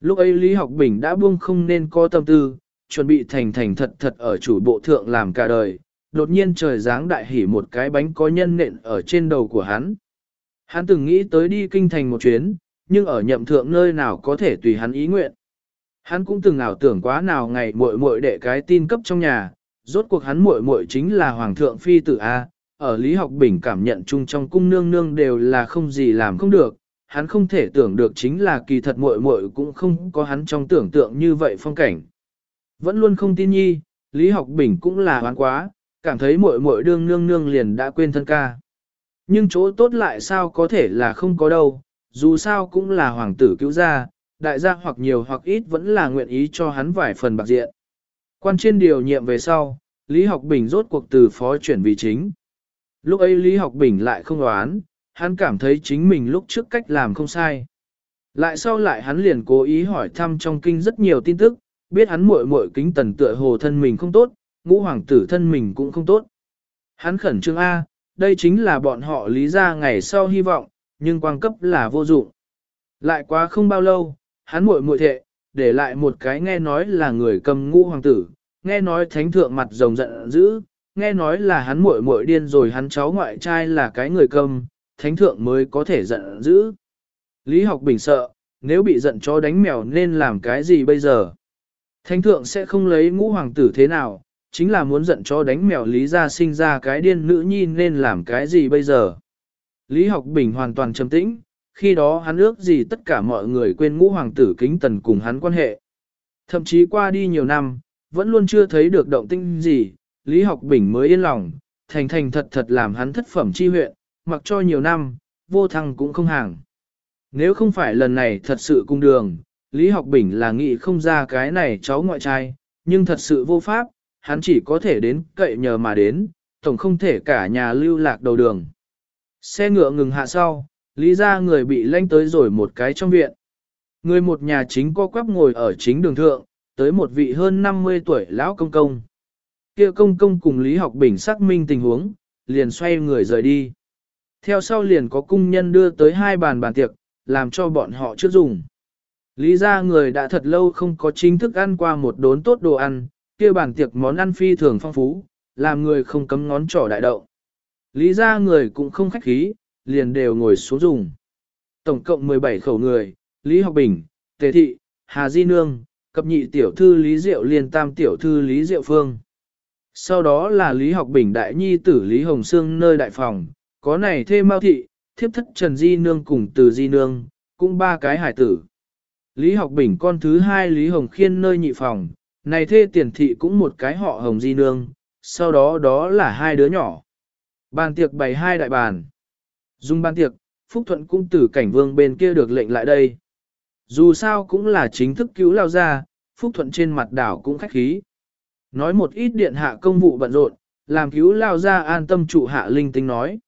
Lúc ấy Lý Học Bình đã buông không nên có tâm tư, chuẩn bị thành thành thật thật ở chủ bộ thượng làm cả đời, đột nhiên trời giáng đại hỉ một cái bánh có nhân nện ở trên đầu của hắn. Hắn từng nghĩ tới đi kinh thành một chuyến, nhưng ở nhậm thượng nơi nào có thể tùy hắn ý nguyện. Hắn cũng từng ảo tưởng quá nào ngày muội muội đệ cái tin cấp trong nhà, rốt cuộc hắn muội muội chính là hoàng thượng phi tử A, ở Lý Học Bình cảm nhận chung trong cung nương nương đều là không gì làm không được, hắn không thể tưởng được chính là kỳ thật muội muội cũng không có hắn trong tưởng tượng như vậy phong cảnh. Vẫn luôn không tin nhi, Lý Học Bình cũng là hoán quá, cảm thấy muội muội đương nương nương liền đã quên thân ca. Nhưng chỗ tốt lại sao có thể là không có đâu, dù sao cũng là hoàng tử cứu gia, đại gia hoặc nhiều hoặc ít vẫn là nguyện ý cho hắn vài phần bạc diện. Quan trên điều nhiệm về sau, Lý Học Bình rốt cuộc từ phó chuyển vị chính. Lúc ấy Lý Học Bình lại không đoán, hắn cảm thấy chính mình lúc trước cách làm không sai. Lại sau lại hắn liền cố ý hỏi thăm trong kinh rất nhiều tin tức, biết hắn muội muội kính tần tựa hồ thân mình không tốt, ngũ hoàng tử thân mình cũng không tốt. Hắn khẩn trương A, đây chính là bọn họ lý ra ngày sau hy vọng, nhưng quang cấp là vô dụng. Lại quá không bao lâu, hắn muội muội thệ, để lại một cái nghe nói là người cầm ngũ hoàng tử, nghe nói thánh thượng mặt rồng giận dữ, nghe nói là hắn muội muội điên rồi hắn cháu ngoại trai là cái người cầm, thánh thượng mới có thể giận dữ. Lý học bình sợ, nếu bị giận chó đánh mèo nên làm cái gì bây giờ? Thánh thượng sẽ không lấy ngũ hoàng tử thế nào, chính là muốn giận cho đánh mèo Lý ra sinh ra cái điên nữ nhi nên làm cái gì bây giờ? Lý học bình hoàn toàn trầm tĩnh, khi đó hắn ước gì tất cả mọi người quên ngũ hoàng tử kính tần cùng hắn quan hệ. Thậm chí qua đi nhiều năm, vẫn luôn chưa thấy được động tinh gì, Lý Học Bình mới yên lòng, thành thành thật thật làm hắn thất phẩm chi huyện, mặc cho nhiều năm, vô thăng cũng không hàng. Nếu không phải lần này thật sự cung đường, Lý Học Bình là nghĩ không ra cái này cháu ngoại trai, nhưng thật sự vô pháp, hắn chỉ có thể đến cậy nhờ mà đến, tổng không thể cả nhà lưu lạc đầu đường. Xe ngựa ngừng hạ sau, lý ra người bị lanh tới rồi một cái trong viện. Người một nhà chính co quắp ngồi ở chính đường thượng, tới một vị hơn 50 tuổi lão công công. Kia công công cùng Lý Học Bình xác minh tình huống, liền xoay người rời đi. Theo sau liền có cung nhân đưa tới hai bàn bàn tiệc, làm cho bọn họ trước dùng. Lý ra người đã thật lâu không có chính thức ăn qua một đốn tốt đồ ăn, kia bàn tiệc món ăn phi thường phong phú, làm người không cấm ngón trỏ đại đậu. Lý ra người cũng không khách khí, liền đều ngồi xuống dùng. Tổng cộng 17 khẩu người, Lý Học Bình, Tề Thị, Hà Di Nương, cập nhị tiểu thư Lý Diệu liên tam tiểu thư Lý Diệu Phương. Sau đó là Lý Học Bình đại nhi tử Lý Hồng Sương nơi đại phòng, có này Thê Mao Thị, thiếp thất Trần Di Nương cùng từ Di Nương, cũng ba cái hải tử. Lý Học Bình con thứ hai Lý Hồng Khiên nơi nhị phòng, này thê tiền thị cũng một cái họ Hồng Di Nương, sau đó đó là hai đứa nhỏ. Bàn tiệc bày hai đại bàn. Dùng bàn tiệc, Phúc Thuận cũng từ cảnh vương bên kia được lệnh lại đây. dù sao cũng là chính thức cứu lao ra, Phúc Thuận trên mặt đảo cũng khách khí. Nói một ít điện hạ công vụ bận rộn, làm cứu lao ra an tâm trụ hạ linh tinh nói.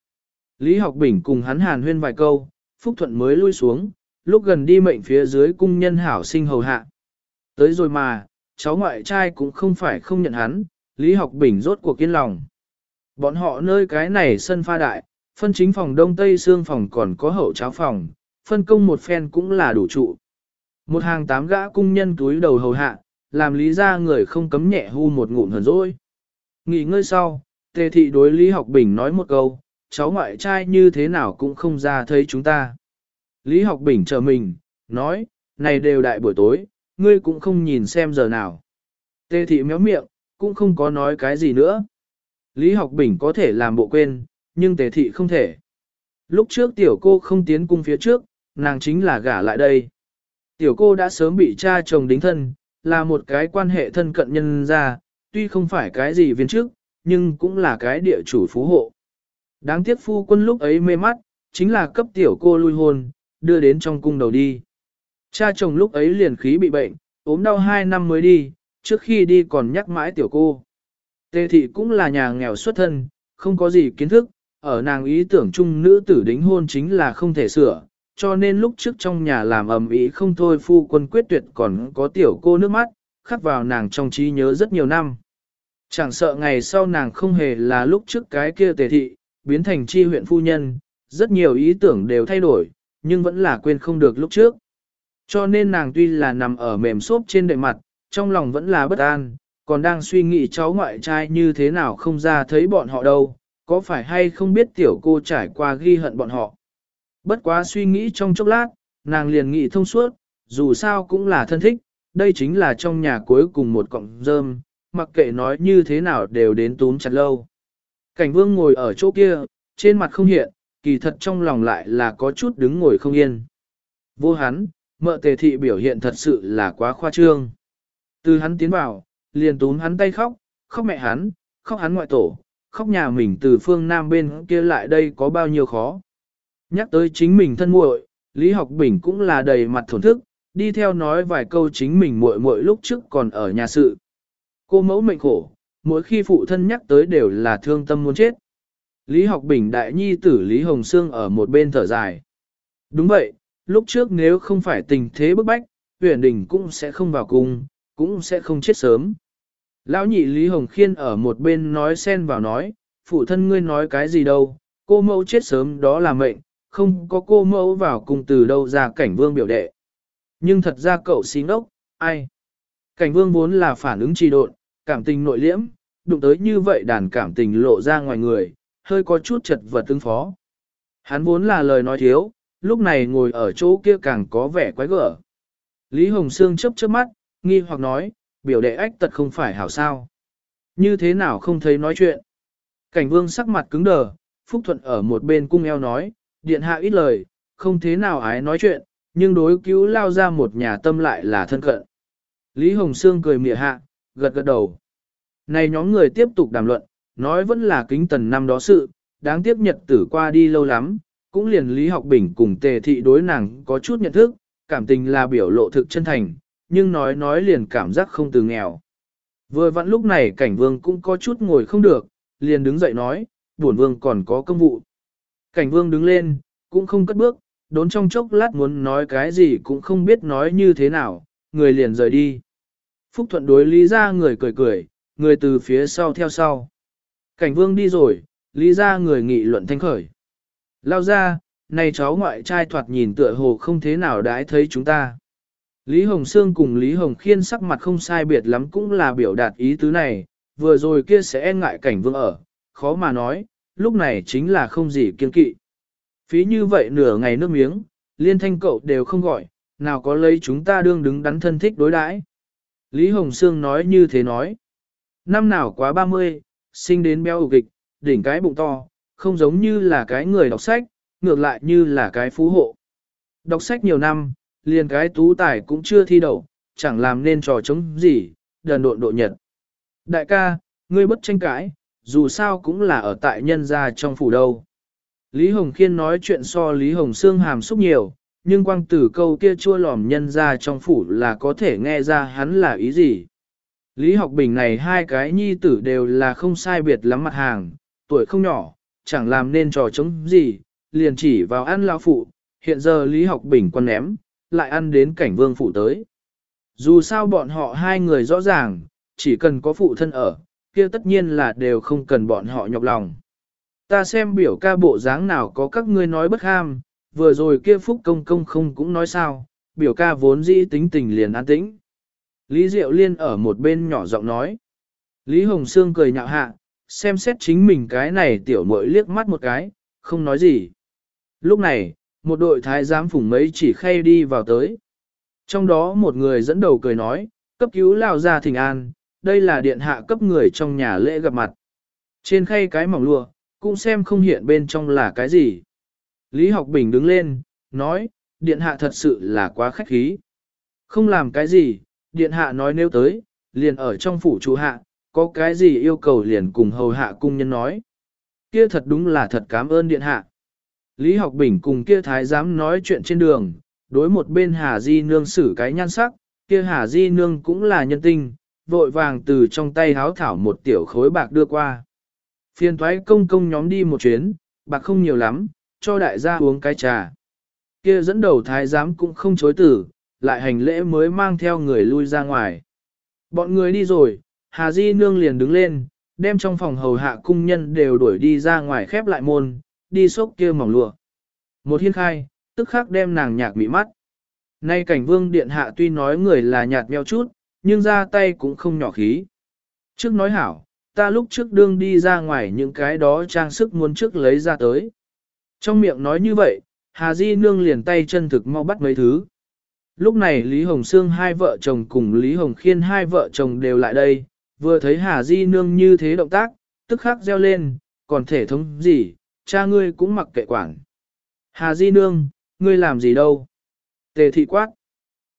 Lý học bình cùng hắn hàn huyên vài câu, Phúc Thuận mới lui xuống, lúc gần đi mệnh phía dưới cung nhân hảo sinh hầu hạ. Tới rồi mà, cháu ngoại trai cũng không phải không nhận hắn, Lý học bình rốt cuộc kiên lòng. Bọn họ nơi cái này sân pha đại, phân chính phòng đông tây xương phòng còn có hậu cháo phòng, phân công một phen cũng là đủ trụ. Một hàng tám gã cung nhân túi đầu hầu hạ, làm lý ra người không cấm nhẹ hu một ngụm hờn rồi. Nghỉ ngơi sau, tề thị đối Lý Học Bình nói một câu, cháu ngoại trai như thế nào cũng không ra thấy chúng ta. Lý Học Bình chờ mình, nói, này đều đại buổi tối, ngươi cũng không nhìn xem giờ nào. Tề thị méo miệng, cũng không có nói cái gì nữa. Lý Học Bình có thể làm bộ quên, nhưng tề thị không thể. Lúc trước tiểu cô không tiến cung phía trước, nàng chính là gả lại đây. Tiểu cô đã sớm bị cha chồng đính thân, là một cái quan hệ thân cận nhân ra, tuy không phải cái gì viên trước, nhưng cũng là cái địa chủ phú hộ. Đáng tiếc phu quân lúc ấy mê mắt, chính là cấp tiểu cô lui hôn, đưa đến trong cung đầu đi. Cha chồng lúc ấy liền khí bị bệnh, ốm đau hai năm mới đi, trước khi đi còn nhắc mãi tiểu cô. Tề thị cũng là nhà nghèo xuất thân, không có gì kiến thức, ở nàng ý tưởng chung nữ tử đính hôn chính là không thể sửa, cho nên lúc trước trong nhà làm ầm ĩ không thôi phu quân quyết tuyệt còn có tiểu cô nước mắt, khắc vào nàng trong trí nhớ rất nhiều năm. Chẳng sợ ngày sau nàng không hề là lúc trước cái kia tề thị, biến thành chi huyện phu nhân, rất nhiều ý tưởng đều thay đổi, nhưng vẫn là quên không được lúc trước. Cho nên nàng tuy là nằm ở mềm xốp trên đệm mặt, trong lòng vẫn là bất an, còn đang suy nghĩ cháu ngoại trai như thế nào không ra thấy bọn họ đâu, có phải hay không biết tiểu cô trải qua ghi hận bọn họ. Bất quá suy nghĩ trong chốc lát, nàng liền nghĩ thông suốt, dù sao cũng là thân thích, đây chính là trong nhà cuối cùng một cọng rơm, mặc kệ nói như thế nào đều đến túm chặt lâu. Cảnh vương ngồi ở chỗ kia, trên mặt không hiện, kỳ thật trong lòng lại là có chút đứng ngồi không yên. Vô hắn, mợ tề thị biểu hiện thật sự là quá khoa trương. Từ hắn tiến vào, liền túm hắn tay khóc, khóc mẹ hắn, khóc hắn ngoại tổ, khóc nhà mình từ phương nam bên kia lại đây có bao nhiêu khó. Nhắc tới chính mình thân muội, Lý Học Bình cũng là đầy mặt thổn thức, đi theo nói vài câu chính mình muội muội lúc trước còn ở nhà sự. Cô mẫu mệnh khổ, mỗi khi phụ thân nhắc tới đều là thương tâm muốn chết. Lý Học Bình đại nhi tử Lý Hồng Sương ở một bên thở dài. Đúng vậy, lúc trước nếu không phải tình thế bức bách, huyền đình cũng sẽ không vào cung, cũng sẽ không chết sớm. Lão nhị Lý Hồng Khiên ở một bên nói xen vào nói, phụ thân ngươi nói cái gì đâu, cô mẫu chết sớm đó là mệnh, không có cô mẫu vào cùng từ đâu ra cảnh vương biểu đệ. Nhưng thật ra cậu xí ngốc, ai? Cảnh vương vốn là phản ứng trì độn, cảm tình nội liễm, đụng tới như vậy đàn cảm tình lộ ra ngoài người, hơi có chút chật vật tương phó. Hắn vốn là lời nói thiếu, lúc này ngồi ở chỗ kia càng có vẻ quái gở. Lý Hồng Sương chớp chớp mắt, nghi hoặc nói, biểu đệ ách tật không phải hảo sao. Như thế nào không thấy nói chuyện. Cảnh vương sắc mặt cứng đờ, Phúc Thuận ở một bên cung eo nói, điện hạ ít lời, không thế nào ái nói chuyện, nhưng đối cứu lao ra một nhà tâm lại là thân cận. Lý Hồng Sương cười mỉa hạ, gật gật đầu. Này nhóm người tiếp tục đàm luận, nói vẫn là kính tần năm đó sự, đáng tiếc nhật tử qua đi lâu lắm, cũng liền Lý Học Bình cùng tề thị đối nàng có chút nhận thức, cảm tình là biểu lộ thực chân thành, nhưng nói nói liền cảm giác không từ nghèo. Vừa vặn lúc này cảnh vương cũng có chút ngồi không được, liền đứng dậy nói, buồn vương còn có công vụ. Cảnh vương đứng lên, cũng không cất bước, đốn trong chốc lát muốn nói cái gì cũng không biết nói như thế nào, người liền rời đi. Phúc thuận đối lý ra người cười cười, người từ phía sau theo sau. Cảnh vương đi rồi, lý ra người nghị luận thanh khởi. Lao ra, này cháu ngoại trai thoạt nhìn tựa hồ không thế nào đãi thấy chúng ta. Lý Hồng Sương cùng Lý Hồng Khiên sắc mặt không sai biệt lắm cũng là biểu đạt ý tứ này, vừa rồi kia sẽ e ngại cảnh vương ở, khó mà nói, lúc này chính là không gì kiên kỵ. Phí như vậy nửa ngày nước miếng, liên thanh cậu đều không gọi, nào có lấy chúng ta đương đứng đắn thân thích đối đãi. Lý Hồng Sương nói như thế nói. Năm nào quá 30, sinh đến béo ủ kịch, đỉnh cái bụng to, không giống như là cái người đọc sách, ngược lại như là cái phú hộ. Đọc sách nhiều năm, liền cái tú tài cũng chưa thi đậu, chẳng làm nên trò chống gì, đần độn độ nhật. Đại ca, ngươi bất tranh cãi, dù sao cũng là ở tại nhân gia trong phủ đâu. Lý Hồng Khiên nói chuyện so Lý Hồng Sương hàm xúc nhiều, nhưng quang tử câu kia chua lòm nhân ra trong phủ là có thể nghe ra hắn là ý gì. Lý học bình này hai cái nhi tử đều là không sai biệt lắm mặt hàng, tuổi không nhỏ, chẳng làm nên trò chống gì, liền chỉ vào ăn lão phụ, hiện giờ Lý học bình quan ném, lại ăn đến cảnh vương phụ tới. Dù sao bọn họ hai người rõ ràng, chỉ cần có phụ thân ở, kia tất nhiên là đều không cần bọn họ nhọc lòng. Ta xem biểu ca bộ dáng nào có các ngươi nói bất ham, vừa rồi kia phúc công công không cũng nói sao, biểu ca vốn dĩ tính tình liền an tĩnh. Lý Diệu Liên ở một bên nhỏ giọng nói. Lý Hồng Sương cười nhạo hạ, xem xét chính mình cái này tiểu muội liếc mắt một cái, không nói gì. Lúc này, một đội thái giám phủng mấy chỉ khay đi vào tới. Trong đó một người dẫn đầu cười nói, cấp cứu lao ra thỉnh an, đây là điện hạ cấp người trong nhà lễ gặp mặt. Trên khay cái mỏng lụa, cũng xem không hiện bên trong là cái gì. Lý học bình đứng lên, nói, điện hạ thật sự là quá khách khí. Không làm cái gì, điện hạ nói nếu tới, liền ở trong phủ chủ hạ, có cái gì yêu cầu liền cùng hầu hạ cung nhân nói. Kia thật đúng là thật cảm ơn điện hạ. Lý học bình cùng kia thái giám nói chuyện trên đường, đối một bên Hà Di Nương xử cái nhan sắc, kia Hà Di Nương cũng là nhân tinh, vội vàng từ trong tay háo thảo một tiểu khối bạc đưa qua. Phiên thoái công công nhóm đi một chuyến, bạc không nhiều lắm, cho đại gia uống cái trà. Kia dẫn đầu thái giám cũng không chối tử, lại hành lễ mới mang theo người lui ra ngoài. Bọn người đi rồi, Hà Di Nương liền đứng lên, đem trong phòng hầu hạ cung nhân đều đuổi đi ra ngoài khép lại môn, đi xốc kia mỏng lụa. Một hiên khai, tức khắc đem nàng nhạc bị mắt. Nay cảnh vương điện hạ tuy nói người là nhạt meo chút, nhưng ra tay cũng không nhỏ khí. Trước nói hảo, ta lúc trước đương đi ra ngoài những cái đó trang sức muốn trước lấy ra tới. Trong miệng nói như vậy, Hà Di Nương liền tay chân thực mau bắt mấy thứ. Lúc này Lý Hồng Sương hai vợ chồng cùng Lý Hồng Khiên hai vợ chồng đều lại đây, vừa thấy Hà Di Nương như thế động tác, tức khắc reo lên, còn thể thống gì, cha ngươi cũng mặc kệ quản. Hà Di Nương, ngươi làm gì đâu? Tề thị quát.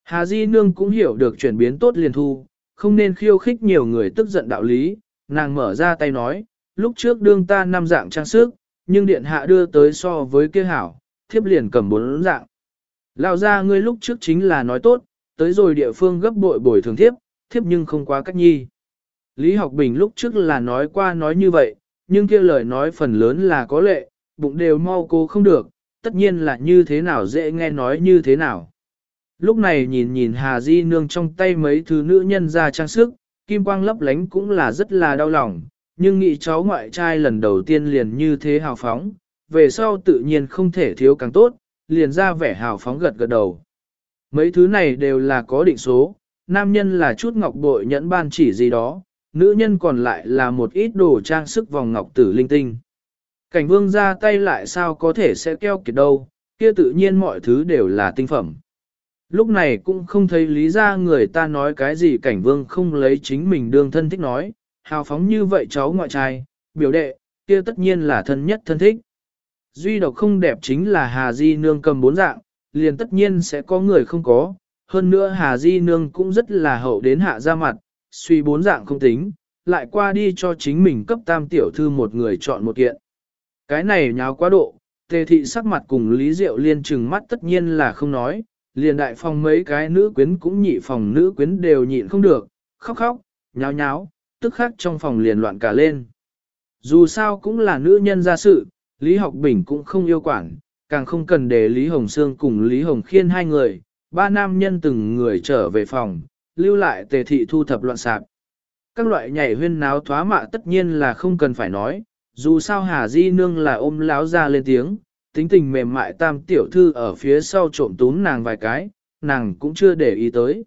Hà Di Nương cũng hiểu được chuyển biến tốt liền thu, không nên khiêu khích nhiều người tức giận đạo lý, nàng mở ra tay nói, lúc trước đương ta năm dạng trang sức, nhưng điện hạ đưa tới so với kia hảo, thiếp liền cầm bốn dạng. Lão ra ngươi lúc trước chính là nói tốt, tới rồi địa phương gấp bội bồi thường thiếp, thiếp nhưng không quá cách nhi. Lý học bình lúc trước là nói qua nói như vậy, nhưng kia lời nói phần lớn là có lệ, bụng đều mau cố không được, tất nhiên là như thế nào dễ nghe nói như thế nào. Lúc này nhìn nhìn Hà Di Nương trong tay mấy thứ nữ nhân ra trang sức, kim quang lấp lánh cũng là rất là đau lòng, nhưng nghĩ cháu ngoại trai lần đầu tiên liền như thế hào phóng, về sau tự nhiên không thể thiếu càng tốt, liền ra vẻ hào phóng gật gật đầu. Mấy thứ này đều là có định số, nam nhân là chút ngọc bội nhẫn ban chỉ gì đó, nữ nhân còn lại là một ít đồ trang sức vòng ngọc tử linh tinh. Cảnh vương ra tay lại sao có thể sẽ keo kiệt đâu, kia tự nhiên mọi thứ đều là tinh phẩm. Lúc này cũng không thấy lý ra người ta nói cái gì cảnh vương không lấy chính mình đương thân thích nói, hào phóng như vậy cháu ngoại trai, biểu đệ, kia tất nhiên là thân nhất thân thích. Duy độc không đẹp chính là Hà Di Nương cầm bốn dạng, liền tất nhiên sẽ có người không có, hơn nữa Hà Di Nương cũng rất là hậu đến hạ ra mặt, suy bốn dạng không tính, lại qua đi cho chính mình cấp tam tiểu thư một người chọn một kiện. Cái này nháo quá độ, tề thị sắc mặt cùng Lý Diệu liên trừng mắt tất nhiên là không nói, liền đại phòng mấy cái nữ quyến cũng nhị phòng nữ quyến đều nhịn không được, khóc khóc, nháo nháo, tức khắc trong phòng liền loạn cả lên. Dù sao cũng là nữ nhân ra sự, Lý Học Bình cũng không yêu quản, càng không cần để Lý Hồng Sương cùng Lý Hồng Khiên hai người, ba nam nhân từng người trở về phòng, lưu lại tề thị thu thập loạn sạp. Các loại nhảy huyên náo thoá mạ tất nhiên là không cần phải nói, dù sao Hà Di Nương là ôm láo ra lên tiếng, tính tình mềm mại tam tiểu thư ở phía sau trộm túm nàng vài cái, nàng cũng chưa để ý tới.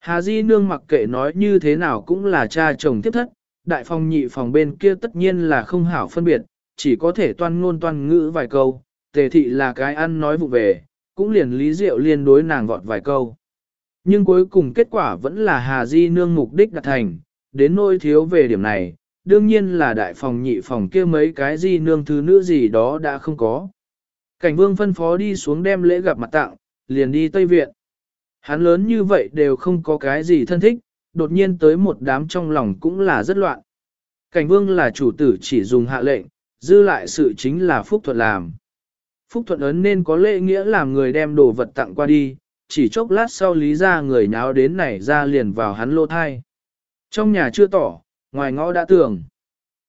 Hà Di Nương mặc kệ nói như thế nào cũng là cha chồng tiếp thất, đại phòng nhị phòng bên kia tất nhiên là không hảo phân biệt, chỉ có thể toan ngôn toan ngữ vài câu, tề thị là cái ăn nói vụ về, cũng liền lý diệu liên đối nàng vọt vài câu. Nhưng cuối cùng kết quả vẫn là Hà Di Nương mục đích đạt thành, đến nỗi thiếu về điểm này, đương nhiên là đại phòng nhị phòng kia mấy cái Di Nương thứ nữ gì đó đã không có. Cảnh vương phân phó đi xuống đem lễ gặp mặt tặng, liền đi Tây Viện. Hắn lớn như vậy đều không có cái gì thân thích, đột nhiên tới một đám trong lòng cũng là rất loạn. Cảnh vương là chủ tử chỉ dùng hạ lệnh, dư lại sự chính là phúc thuận làm. Phúc Thuận ấn nên có lễ nghĩa làm người đem đồ vật tặng qua đi, chỉ chốc lát sau lý ra người nháo đến này ra liền vào hắn lô thai. Trong nhà chưa tỏ, ngoài ngõ đã tưởng.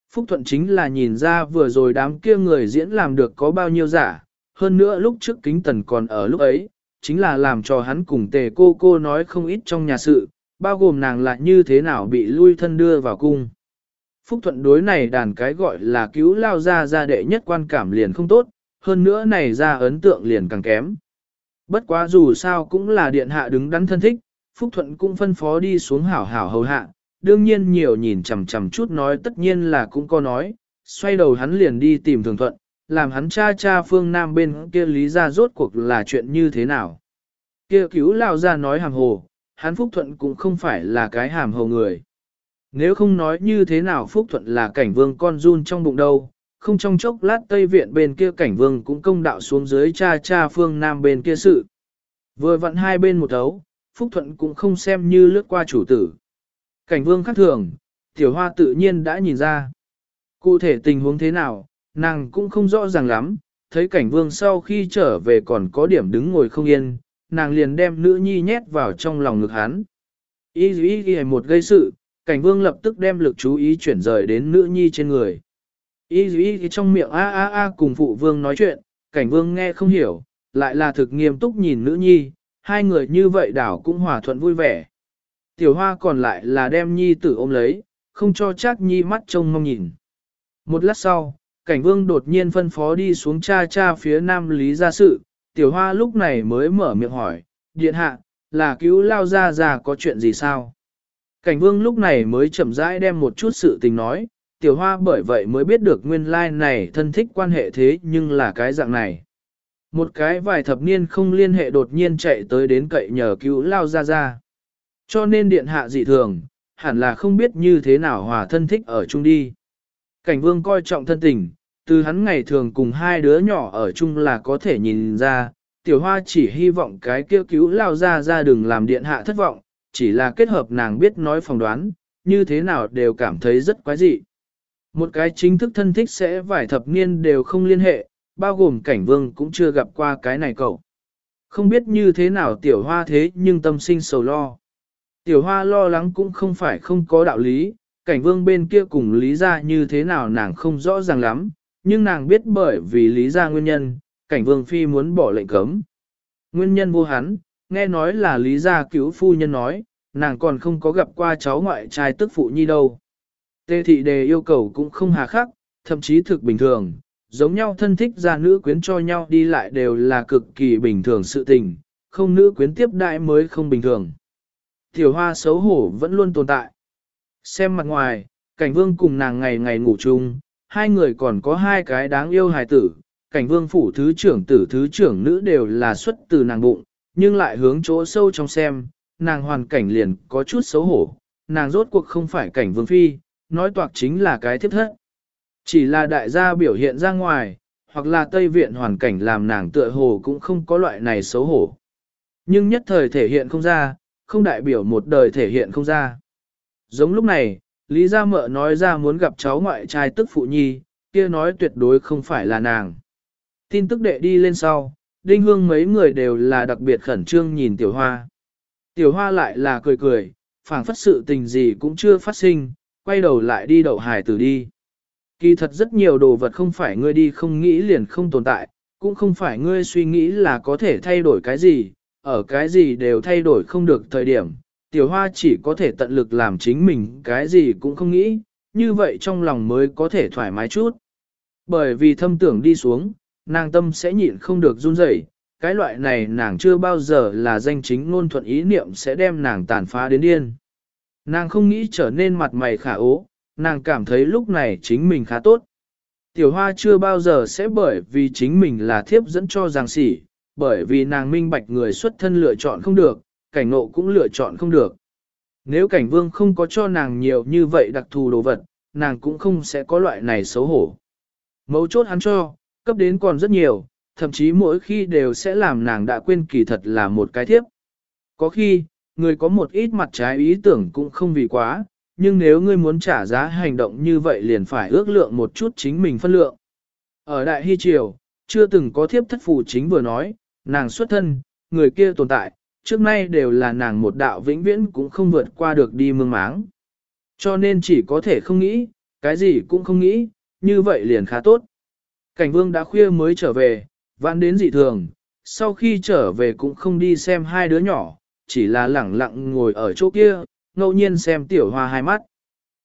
Phúc Thuận chính là nhìn ra vừa rồi đám kia người diễn làm được có bao nhiêu giả, hơn nữa lúc trước kính tần còn ở lúc ấy, chính là làm cho hắn cùng tề cô cô nói không ít trong nhà sự, bao gồm nàng lại như thế nào bị lui thân đưa vào cung. Phúc Thuận đối này đàn cái gọi là cứu lao ra ra đệ nhất quan cảm liền không tốt, hơn nữa này ra ấn tượng liền càng kém. Bất quá dù sao cũng là điện hạ đứng đắn thân thích, Phúc Thuận cũng phân phó đi xuống hảo hảo hầu hạ, đương nhiên nhiều nhìn chằm chằm chút nói tất nhiên là cũng có nói, xoay đầu hắn liền đi tìm thường thuận, làm hắn cha cha phương Nam bên kia lý ra rốt cuộc là chuyện như thế nào. Kia cứu lao ra nói hàm hồ, hắn Phúc Thuận cũng không phải là cái hàm hồ người. Nếu không nói như thế nào Phúc Thuận là cảnh vương con run trong bụng đâu, không trong chốc lát Tây Viện bên kia cảnh vương cũng công đạo xuống dưới cha cha phương Nam bên kia sự. Vừa vặn hai bên một thấu, Phúc Thuận cũng không xem như lướt qua chủ tử. Cảnh vương khác thường, tiểu hoa tự nhiên đã nhìn ra. Cụ thể tình huống thế nào, nàng cũng không rõ ràng lắm, thấy cảnh vương sau khi trở về còn có điểm đứng ngồi không yên, nàng liền đem nữ nhi nhét vào trong lòng ngực hắn. Y ý y một gây sự, cảnh vương lập tức đem lực chú ý chuyển rời đến nữ nhi trên người. Y y trong miệng a a a cùng phụ vương nói chuyện, cảnh vương nghe không hiểu, lại là thực nghiêm túc nhìn nữ nhi, hai người như vậy đảo cũng hòa thuận vui vẻ. Tiểu hoa còn lại là đem nhi tử ôm lấy, không cho chắc nhi mắt trông mong nhìn. Một lát sau, cảnh vương đột nhiên phân phó đi xuống cha cha phía nam lý gia sự, tiểu hoa lúc này mới mở miệng hỏi, điện hạ, là cứu lao ra ra có chuyện gì sao? Cảnh vương lúc này mới chậm rãi đem một chút sự tình nói, tiểu hoa bởi vậy mới biết được nguyên lai like này thân thích quan hệ thế nhưng là cái dạng này. Một cái vài thập niên không liên hệ đột nhiên chạy tới đến cậy nhờ cứu lao ra ra. Cho nên điện hạ dị thường, hẳn là không biết như thế nào hòa thân thích ở chung đi. Cảnh vương coi trọng thân tình, từ hắn ngày thường cùng hai đứa nhỏ ở chung là có thể nhìn ra, tiểu hoa chỉ hy vọng cái kêu cứu lao ra ra đừng làm điện hạ thất vọng, chỉ là kết hợp nàng biết nói phỏng đoán, như thế nào đều cảm thấy rất quái dị. Một cái chính thức thân thích sẽ vài thập niên đều không liên hệ, bao gồm cảnh vương cũng chưa gặp qua cái này cậu. Không biết như thế nào tiểu hoa thế nhưng tâm sinh sầu lo. Tiểu hoa lo lắng cũng không phải không có đạo lý, cảnh vương bên kia cùng lý ra như thế nào nàng không rõ ràng lắm, nhưng nàng biết bởi vì lý ra nguyên nhân, cảnh vương phi muốn bỏ lệnh cấm. Nguyên nhân vô hắn, nghe nói là lý gia cứu phu nhân nói, nàng còn không có gặp qua cháu ngoại trai tức phụ nhi đâu. Tê thị đề yêu cầu cũng không hà khắc, thậm chí thực bình thường, giống nhau thân thích gia nữ quyến cho nhau đi lại đều là cực kỳ bình thường sự tình, không nữ quyến tiếp đại mới không bình thường. Tiểu hoa xấu hổ vẫn luôn tồn tại. Xem mặt ngoài, cảnh vương cùng nàng ngày ngày ngủ chung, hai người còn có hai cái đáng yêu hài tử, cảnh vương phủ thứ trưởng tử thứ trưởng nữ đều là xuất từ nàng bụng, nhưng lại hướng chỗ sâu trong xem, nàng hoàn cảnh liền có chút xấu hổ, nàng rốt cuộc không phải cảnh vương phi, nói toạc chính là cái thiếp thất. Chỉ là đại gia biểu hiện ra ngoài, hoặc là Tây Viện hoàn cảnh làm nàng tựa hồ cũng không có loại này xấu hổ. Nhưng nhất thời thể hiện không ra, không đại biểu một đời thể hiện không ra. Giống lúc này, Lý Gia Mợ nói ra muốn gặp cháu ngoại trai tức phụ nhi, kia nói tuyệt đối không phải là nàng. Tin tức đệ đi lên sau, đinh hương mấy người đều là đặc biệt khẩn trương nhìn tiểu hoa. Tiểu hoa lại là cười cười, phảng phất sự tình gì cũng chưa phát sinh, quay đầu lại đi đậu hải tử đi. Kỳ thật rất nhiều đồ vật không phải ngươi đi không nghĩ liền không tồn tại, cũng không phải ngươi suy nghĩ là có thể thay đổi cái gì, ở cái gì đều thay đổi không được thời điểm. Tiểu hoa chỉ có thể tận lực làm chính mình cái gì cũng không nghĩ, như vậy trong lòng mới có thể thoải mái chút. Bởi vì thâm tưởng đi xuống, nàng tâm sẽ nhịn không được run rẩy. cái loại này nàng chưa bao giờ là danh chính ngôn thuận ý niệm sẽ đem nàng tàn phá đến điên. Nàng không nghĩ trở nên mặt mày khả ố, nàng cảm thấy lúc này chính mình khá tốt. Tiểu hoa chưa bao giờ sẽ bởi vì chính mình là thiếp dẫn cho giang sỉ, bởi vì nàng minh bạch người xuất thân lựa chọn không được, cảnh ngộ cũng lựa chọn không được. Nếu cảnh vương không có cho nàng nhiều như vậy đặc thù đồ vật, nàng cũng không sẽ có loại này xấu hổ. Mấu chốt hắn cho, cấp đến còn rất nhiều, thậm chí mỗi khi đều sẽ làm nàng đã quên kỳ thật là một cái thiếp. Có khi, người có một ít mặt trái ý tưởng cũng không vì quá, nhưng nếu ngươi muốn trả giá hành động như vậy liền phải ước lượng một chút chính mình phân lượng. Ở Đại Hy Triều, chưa từng có thiếp thất phù chính vừa nói, nàng xuất thân, người kia tồn tại, trước nay đều là nàng một đạo vĩnh viễn cũng không vượt qua được đi mương máng. Cho nên chỉ có thể không nghĩ, cái gì cũng không nghĩ, như vậy liền khá tốt. Cảnh vương đã khuya mới trở về, vãn đến dị thường, sau khi trở về cũng không đi xem hai đứa nhỏ, chỉ là lẳng lặng ngồi ở chỗ kia, ngẫu nhiên xem tiểu hoa hai mắt.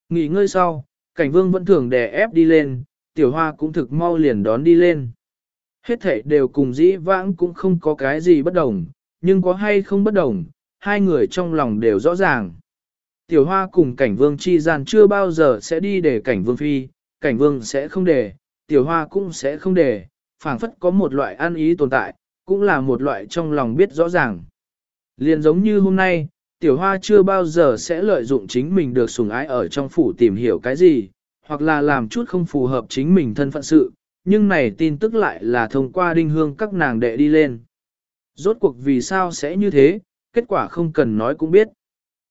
Nghỉ ngơi sau, cảnh vương vẫn thường đè ép đi lên, tiểu hoa cũng thực mau liền đón đi lên. Hết thể đều cùng dĩ vãng cũng không có cái gì bất đồng, nhưng có hay không bất đồng, hai người trong lòng đều rõ ràng. Tiểu hoa cùng cảnh vương chi gian chưa bao giờ sẽ đi để cảnh vương phi, cảnh vương sẽ không để, tiểu hoa cũng sẽ không để, phảng phất có một loại an ý tồn tại, cũng là một loại trong lòng biết rõ ràng. Liền giống như hôm nay, tiểu hoa chưa bao giờ sẽ lợi dụng chính mình được sủng ái ở trong phủ tìm hiểu cái gì, hoặc là làm chút không phù hợp chính mình thân phận sự, nhưng này tin tức lại là thông qua đinh hương các nàng đệ đi lên. Rốt cuộc vì sao sẽ như thế, kết quả không cần nói cũng biết.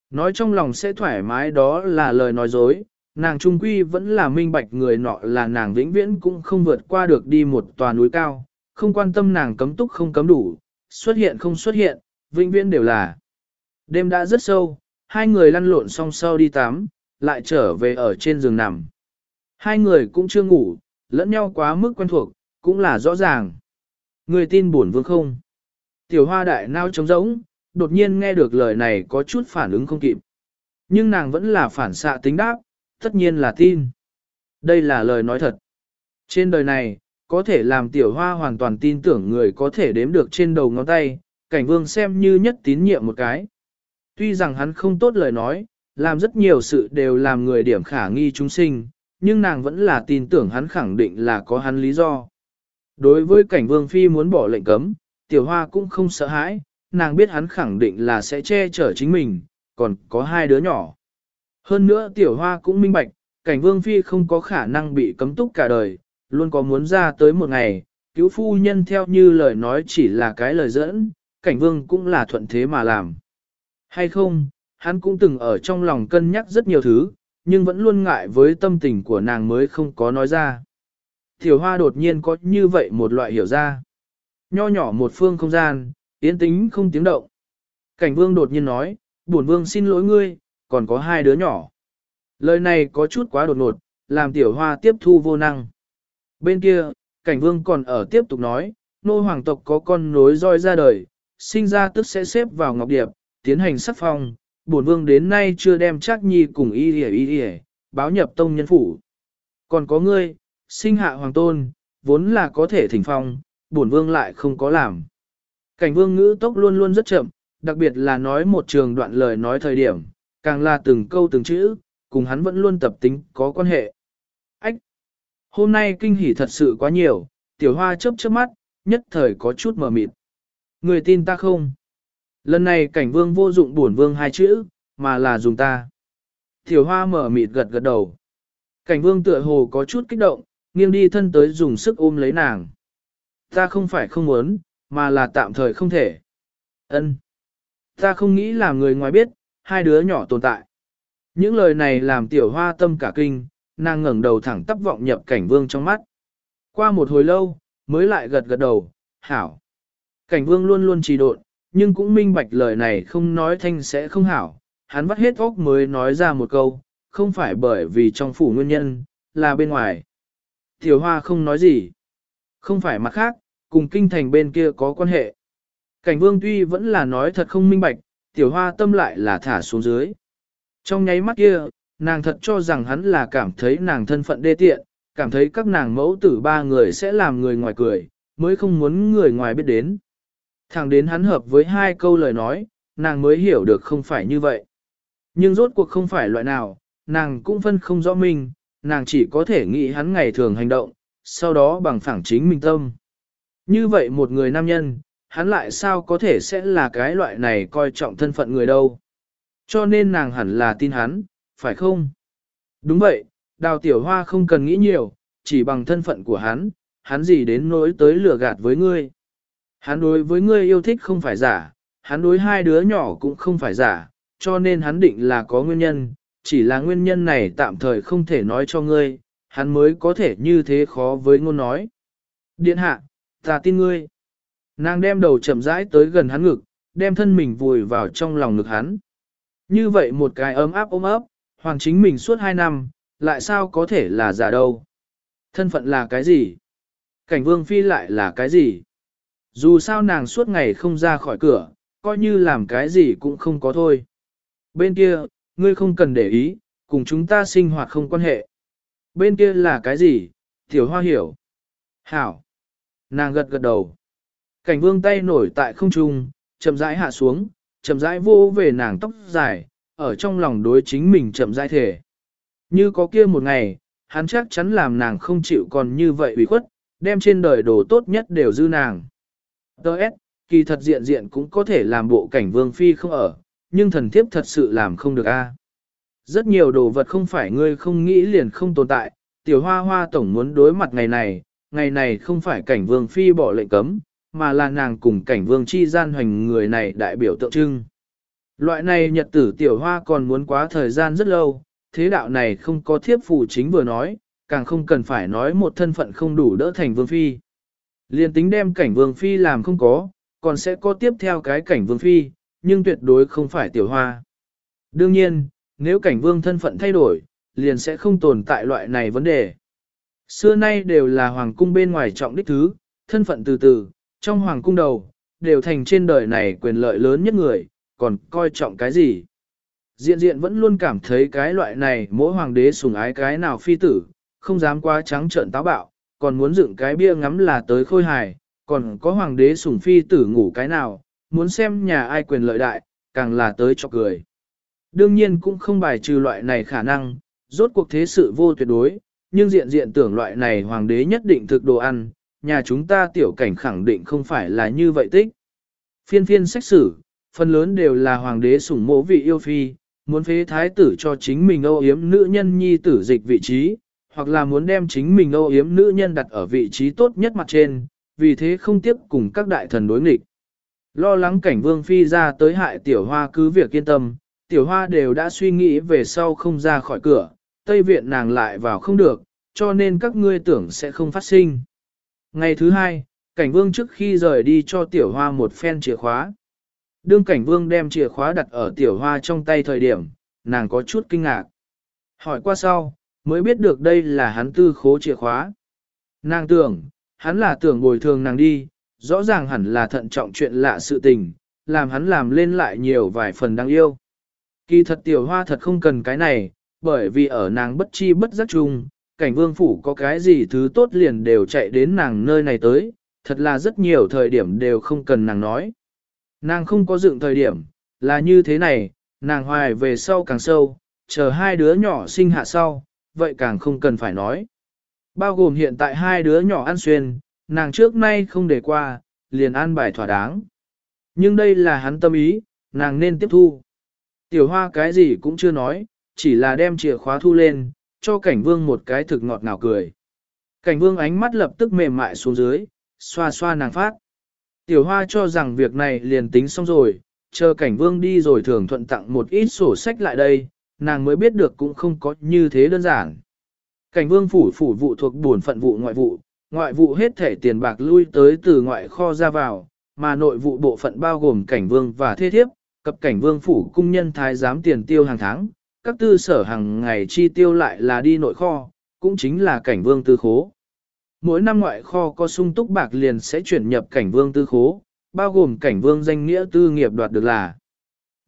Nói trong lòng sẽ thoải mái đó là lời nói dối, nàng trung quy vẫn là minh bạch người nọ là nàng vĩnh viễn cũng không vượt qua được đi một tòa núi cao, không quan tâm nàng cấm túc không cấm đủ, xuất hiện không xuất hiện, vĩnh viễn đều là. Đêm đã rất sâu, hai người lăn lộn song sau đi tắm, lại trở về ở trên giường nằm. Hai người cũng chưa ngủ, lẫn nhau quá mức quen thuộc, cũng là rõ ràng. Người tin buồn vương không? Tiểu hoa đại nao trống rỗng, đột nhiên nghe được lời này có chút phản ứng không kịp. Nhưng nàng vẫn là phản xạ tính đáp, tất nhiên là tin. Đây là lời nói thật. Trên đời này, có thể làm tiểu hoa hoàn toàn tin tưởng người có thể đếm được trên đầu ngón tay, cảnh vương xem như nhất tín nhiệm một cái. Tuy rằng hắn không tốt lời nói, làm rất nhiều sự đều làm người điểm khả nghi chúng sinh, nhưng nàng vẫn là tin tưởng hắn khẳng định là có hắn lý do. Đối với cảnh vương phi muốn bỏ lệnh cấm, tiểu hoa cũng không sợ hãi, nàng biết hắn khẳng định là sẽ che chở chính mình, còn có hai đứa nhỏ. Hơn nữa tiểu hoa cũng minh bạch, cảnh vương phi không có khả năng bị cấm túc cả đời, luôn có muốn ra tới một ngày, cứu phu nhân theo như lời nói chỉ là cái lời dẫn, cảnh vương cũng là thuận thế mà làm. Hay không, hắn cũng từng ở trong lòng cân nhắc rất nhiều thứ, nhưng vẫn luôn ngại với tâm tình của nàng mới không có nói ra. Tiểu hoa đột nhiên có như vậy một loại hiểu ra. Nho nhỏ một phương không gian, yến tính không tiếng động. Cảnh vương đột nhiên nói, bổn vương xin lỗi ngươi, còn có hai đứa nhỏ. Lời này có chút quá đột ngột, làm tiểu hoa tiếp thu vô năng. Bên kia, cảnh vương còn ở tiếp tục nói, nô hoàng tộc có con nối roi ra đời, sinh ra tức sẽ xếp vào ngọc điệp, tiến hành sắc phong, bổn vương đến nay chưa đem chắc nhi cùng y y y y, báo nhập tông nhân phủ. Còn có ngươi, sinh hạ hoàng tôn, vốn là có thể thỉnh phong, bổn vương lại không có làm. Cảnh vương ngữ tốc luôn luôn rất chậm, đặc biệt là nói một trường đoạn lời nói thời điểm, càng là từng câu từng chữ, cùng hắn vẫn luôn tập tính có quan hệ. Ách! Hôm nay kinh hỉ thật sự quá nhiều, tiểu hoa chớp chớp mắt, nhất thời có chút mờ mịt. Người tin ta không? Lần này cảnh vương vô dụng bổn vương hai chữ, mà là dùng ta. Tiểu hoa mở mịt gật gật đầu. Cảnh vương tựa hồ có chút kích động, nghiêng đi thân tới dùng sức ôm lấy nàng. Ta không phải không muốn, mà là tạm thời không thể. Ân, Ta không nghĩ là người ngoài biết, hai đứa nhỏ tồn tại. Những lời này làm tiểu hoa tâm cả kinh, nàng ngẩng đầu thẳng tắp vọng nhập cảnh vương trong mắt. Qua một hồi lâu, mới lại gật gật đầu, hảo. Cảnh vương luôn luôn trì độn, nhưng cũng minh bạch lời này không nói thanh sẽ không hảo. Hắn vắt hết óc mới nói ra một câu, không phải bởi vì trong phủ nguyên nhân, là bên ngoài. Tiểu hoa không nói gì. Không phải mặt khác, cùng kinh thành bên kia có quan hệ. Cảnh vương tuy vẫn là nói thật không minh bạch, tiểu hoa tâm lại là thả xuống dưới. Trong nháy mắt kia, nàng thật cho rằng hắn là cảm thấy nàng thân phận đê tiện, cảm thấy các nàng mẫu tử ba người sẽ làm người ngoài cười, mới không muốn người ngoài biết đến. Thẳng đến hắn hợp với hai câu lời nói, nàng mới hiểu được không phải như vậy. Nhưng rốt cuộc không phải loại nào, nàng cũng phân không rõ mình, nàng chỉ có thể nghĩ hắn ngày thường hành động, sau đó bằng phẳng chính mình tâm. Như vậy một người nam nhân, hắn lại sao có thể sẽ là cái loại này coi trọng thân phận người đâu. Cho nên nàng hẳn là tin hắn, phải không? Đúng vậy, đào tiểu hoa không cần nghĩ nhiều, chỉ bằng thân phận của hắn, hắn gì đến nỗi tới lừa gạt với ngươi. Hắn đối với ngươi yêu thích không phải giả, hắn đối hai đứa nhỏ cũng không phải giả, cho nên hắn định là có nguyên nhân, chỉ là nguyên nhân này tạm thời không thể nói cho ngươi, hắn mới có thể như thế khó với ngôn nói. Điện hạ, Ta tin ngươi. Nàng đem đầu chậm rãi tới gần hắn ngực, đem thân mình vùi vào trong lòng ngực hắn. Như vậy một cái ấm áp ôm ấp, hoàng chính mình suốt hai năm, lại sao có thể là giả đâu. Thân phận là cái gì? Cảnh vương phi lại là cái gì? Dù sao nàng suốt ngày không ra khỏi cửa, coi như làm cái gì cũng không có thôi. Bên kia, ngươi không cần để ý, cùng chúng ta sinh hoạt không quan hệ. Bên kia là cái gì? Tiểu hoa hiểu. Hảo. Nàng gật gật đầu. Cảnh vương tay nổi tại không trung, chậm rãi hạ xuống, chậm rãi vô về nàng tóc dài, ở trong lòng đối chính mình chậm rãi thể. Như có kia một ngày, hắn chắc chắn làm nàng không chịu còn như vậy ủy khuất, đem trên đời đồ tốt nhất đều dư nàng. Đợt, kỳ thật diện diện cũng có thể làm bộ cảnh vương phi không ở, nhưng thần thiếp thật sự làm không được a. Rất nhiều đồ vật không phải ngươi không nghĩ liền không tồn tại, tiểu hoa hoa tổng muốn đối mặt ngày này, ngày này không phải cảnh vương phi bỏ lệnh cấm, mà là nàng cùng cảnh vương chi gian hoành người này đại biểu tượng trưng. Loại này nhật tử tiểu hoa còn muốn quá thời gian rất lâu, thế đạo này không có thiếp phụ chính vừa nói, càng không cần phải nói một thân phận không đủ đỡ thành vương phi liền tính đem cảnh vương phi làm không có, còn sẽ có tiếp theo cái cảnh vương phi, nhưng tuyệt đối không phải tiểu hoa. Đương nhiên, nếu cảnh vương thân phận thay đổi, liền sẽ không tồn tại loại này vấn đề. Xưa nay đều là hoàng cung bên ngoài trọng đích thứ, thân phận từ từ, trong hoàng cung đầu, đều thành trên đời này quyền lợi lớn nhất người, còn coi trọng cái gì. Diện diện vẫn luôn cảm thấy cái loại này mỗi hoàng đế sủng ái cái nào phi tử, không dám quá trắng trợn táo bạo, còn muốn dựng cái bia ngắm là tới khôi hài, còn có hoàng đế sủng phi tử ngủ cái nào, muốn xem nhà ai quyền lợi đại, càng là tới cho cười. Đương nhiên cũng không bài trừ loại này khả năng, rốt cuộc thế sự vô tuyệt đối, nhưng diện diện tưởng loại này hoàng đế nhất định thực đồ ăn, nhà chúng ta tiểu cảnh khẳng định không phải là như vậy tích. Phiên phiên xét xử, phần lớn đều là hoàng đế sủng mộ vị yêu phi, muốn phế thái tử cho chính mình âu yếm nữ nhân nhi tử dịch vị trí, hoặc là muốn đem chính mình âu yếm nữ nhân đặt ở vị trí tốt nhất mặt trên, vì thế không tiếp cùng các đại thần đối nghịch. Lo lắng cảnh vương phi ra tới hại tiểu hoa cứ việc yên tâm, tiểu hoa đều đã suy nghĩ về sau không ra khỏi cửa, Tây Viện nàng lại vào không được, cho nên các ngươi tưởng sẽ không phát sinh. Ngày thứ hai, cảnh vương trước khi rời đi cho tiểu hoa một phen chìa khóa. Đương cảnh vương đem chìa khóa đặt ở tiểu hoa trong tay thời điểm, nàng có chút kinh ngạc. Hỏi qua sau, mới biết được đây là hắn tư khố chìa khóa. Nàng tưởng, hắn là tưởng bồi thường nàng đi, rõ ràng hẳn là thận trọng chuyện lạ sự tình, làm hắn làm lên lại nhiều vài phần đáng yêu. Kỳ thật tiểu hoa thật không cần cái này, bởi vì ở nàng bất chi bất giác chung, cảnh vương phủ có cái gì thứ tốt liền đều chạy đến nàng nơi này tới, thật là rất nhiều thời điểm đều không cần nàng nói. Nàng không có dựng thời điểm, là như thế này, nàng hoài về sau càng sâu, chờ hai đứa nhỏ sinh hạ sau, vậy càng không cần phải nói. Bao gồm hiện tại hai đứa nhỏ ăn xuyên, nàng trước nay không để qua, liền ăn bài thỏa đáng. Nhưng đây là hắn tâm ý, nàng nên tiếp thu. Tiểu hoa cái gì cũng chưa nói, chỉ là đem chìa khóa thu lên, cho cảnh vương một cái thực ngọt ngào cười. Cảnh vương ánh mắt lập tức mềm mại xuống dưới, xoa xoa nàng phát. Tiểu hoa cho rằng việc này liền tính xong rồi, chờ cảnh vương đi rồi thường thuận tặng một ít sổ sách lại đây, nàng mới biết được cũng không có như thế đơn giản. Cảnh vương phủ phủ vụ thuộc bổn phận vụ ngoại vụ, ngoại vụ hết thể tiền bạc lui tới từ ngoại kho ra vào, mà nội vụ bộ phận bao gồm cảnh vương và thế thiếp, cập cảnh vương phủ cung nhân thái giám tiền tiêu hàng tháng, các tư sở hàng ngày chi tiêu lại là đi nội kho, cũng chính là cảnh vương tư khố. Mỗi năm ngoại kho có sung túc bạc liền sẽ chuyển nhập cảnh vương tư khố, bao gồm cảnh vương danh nghĩa tư nghiệp đoạt được là.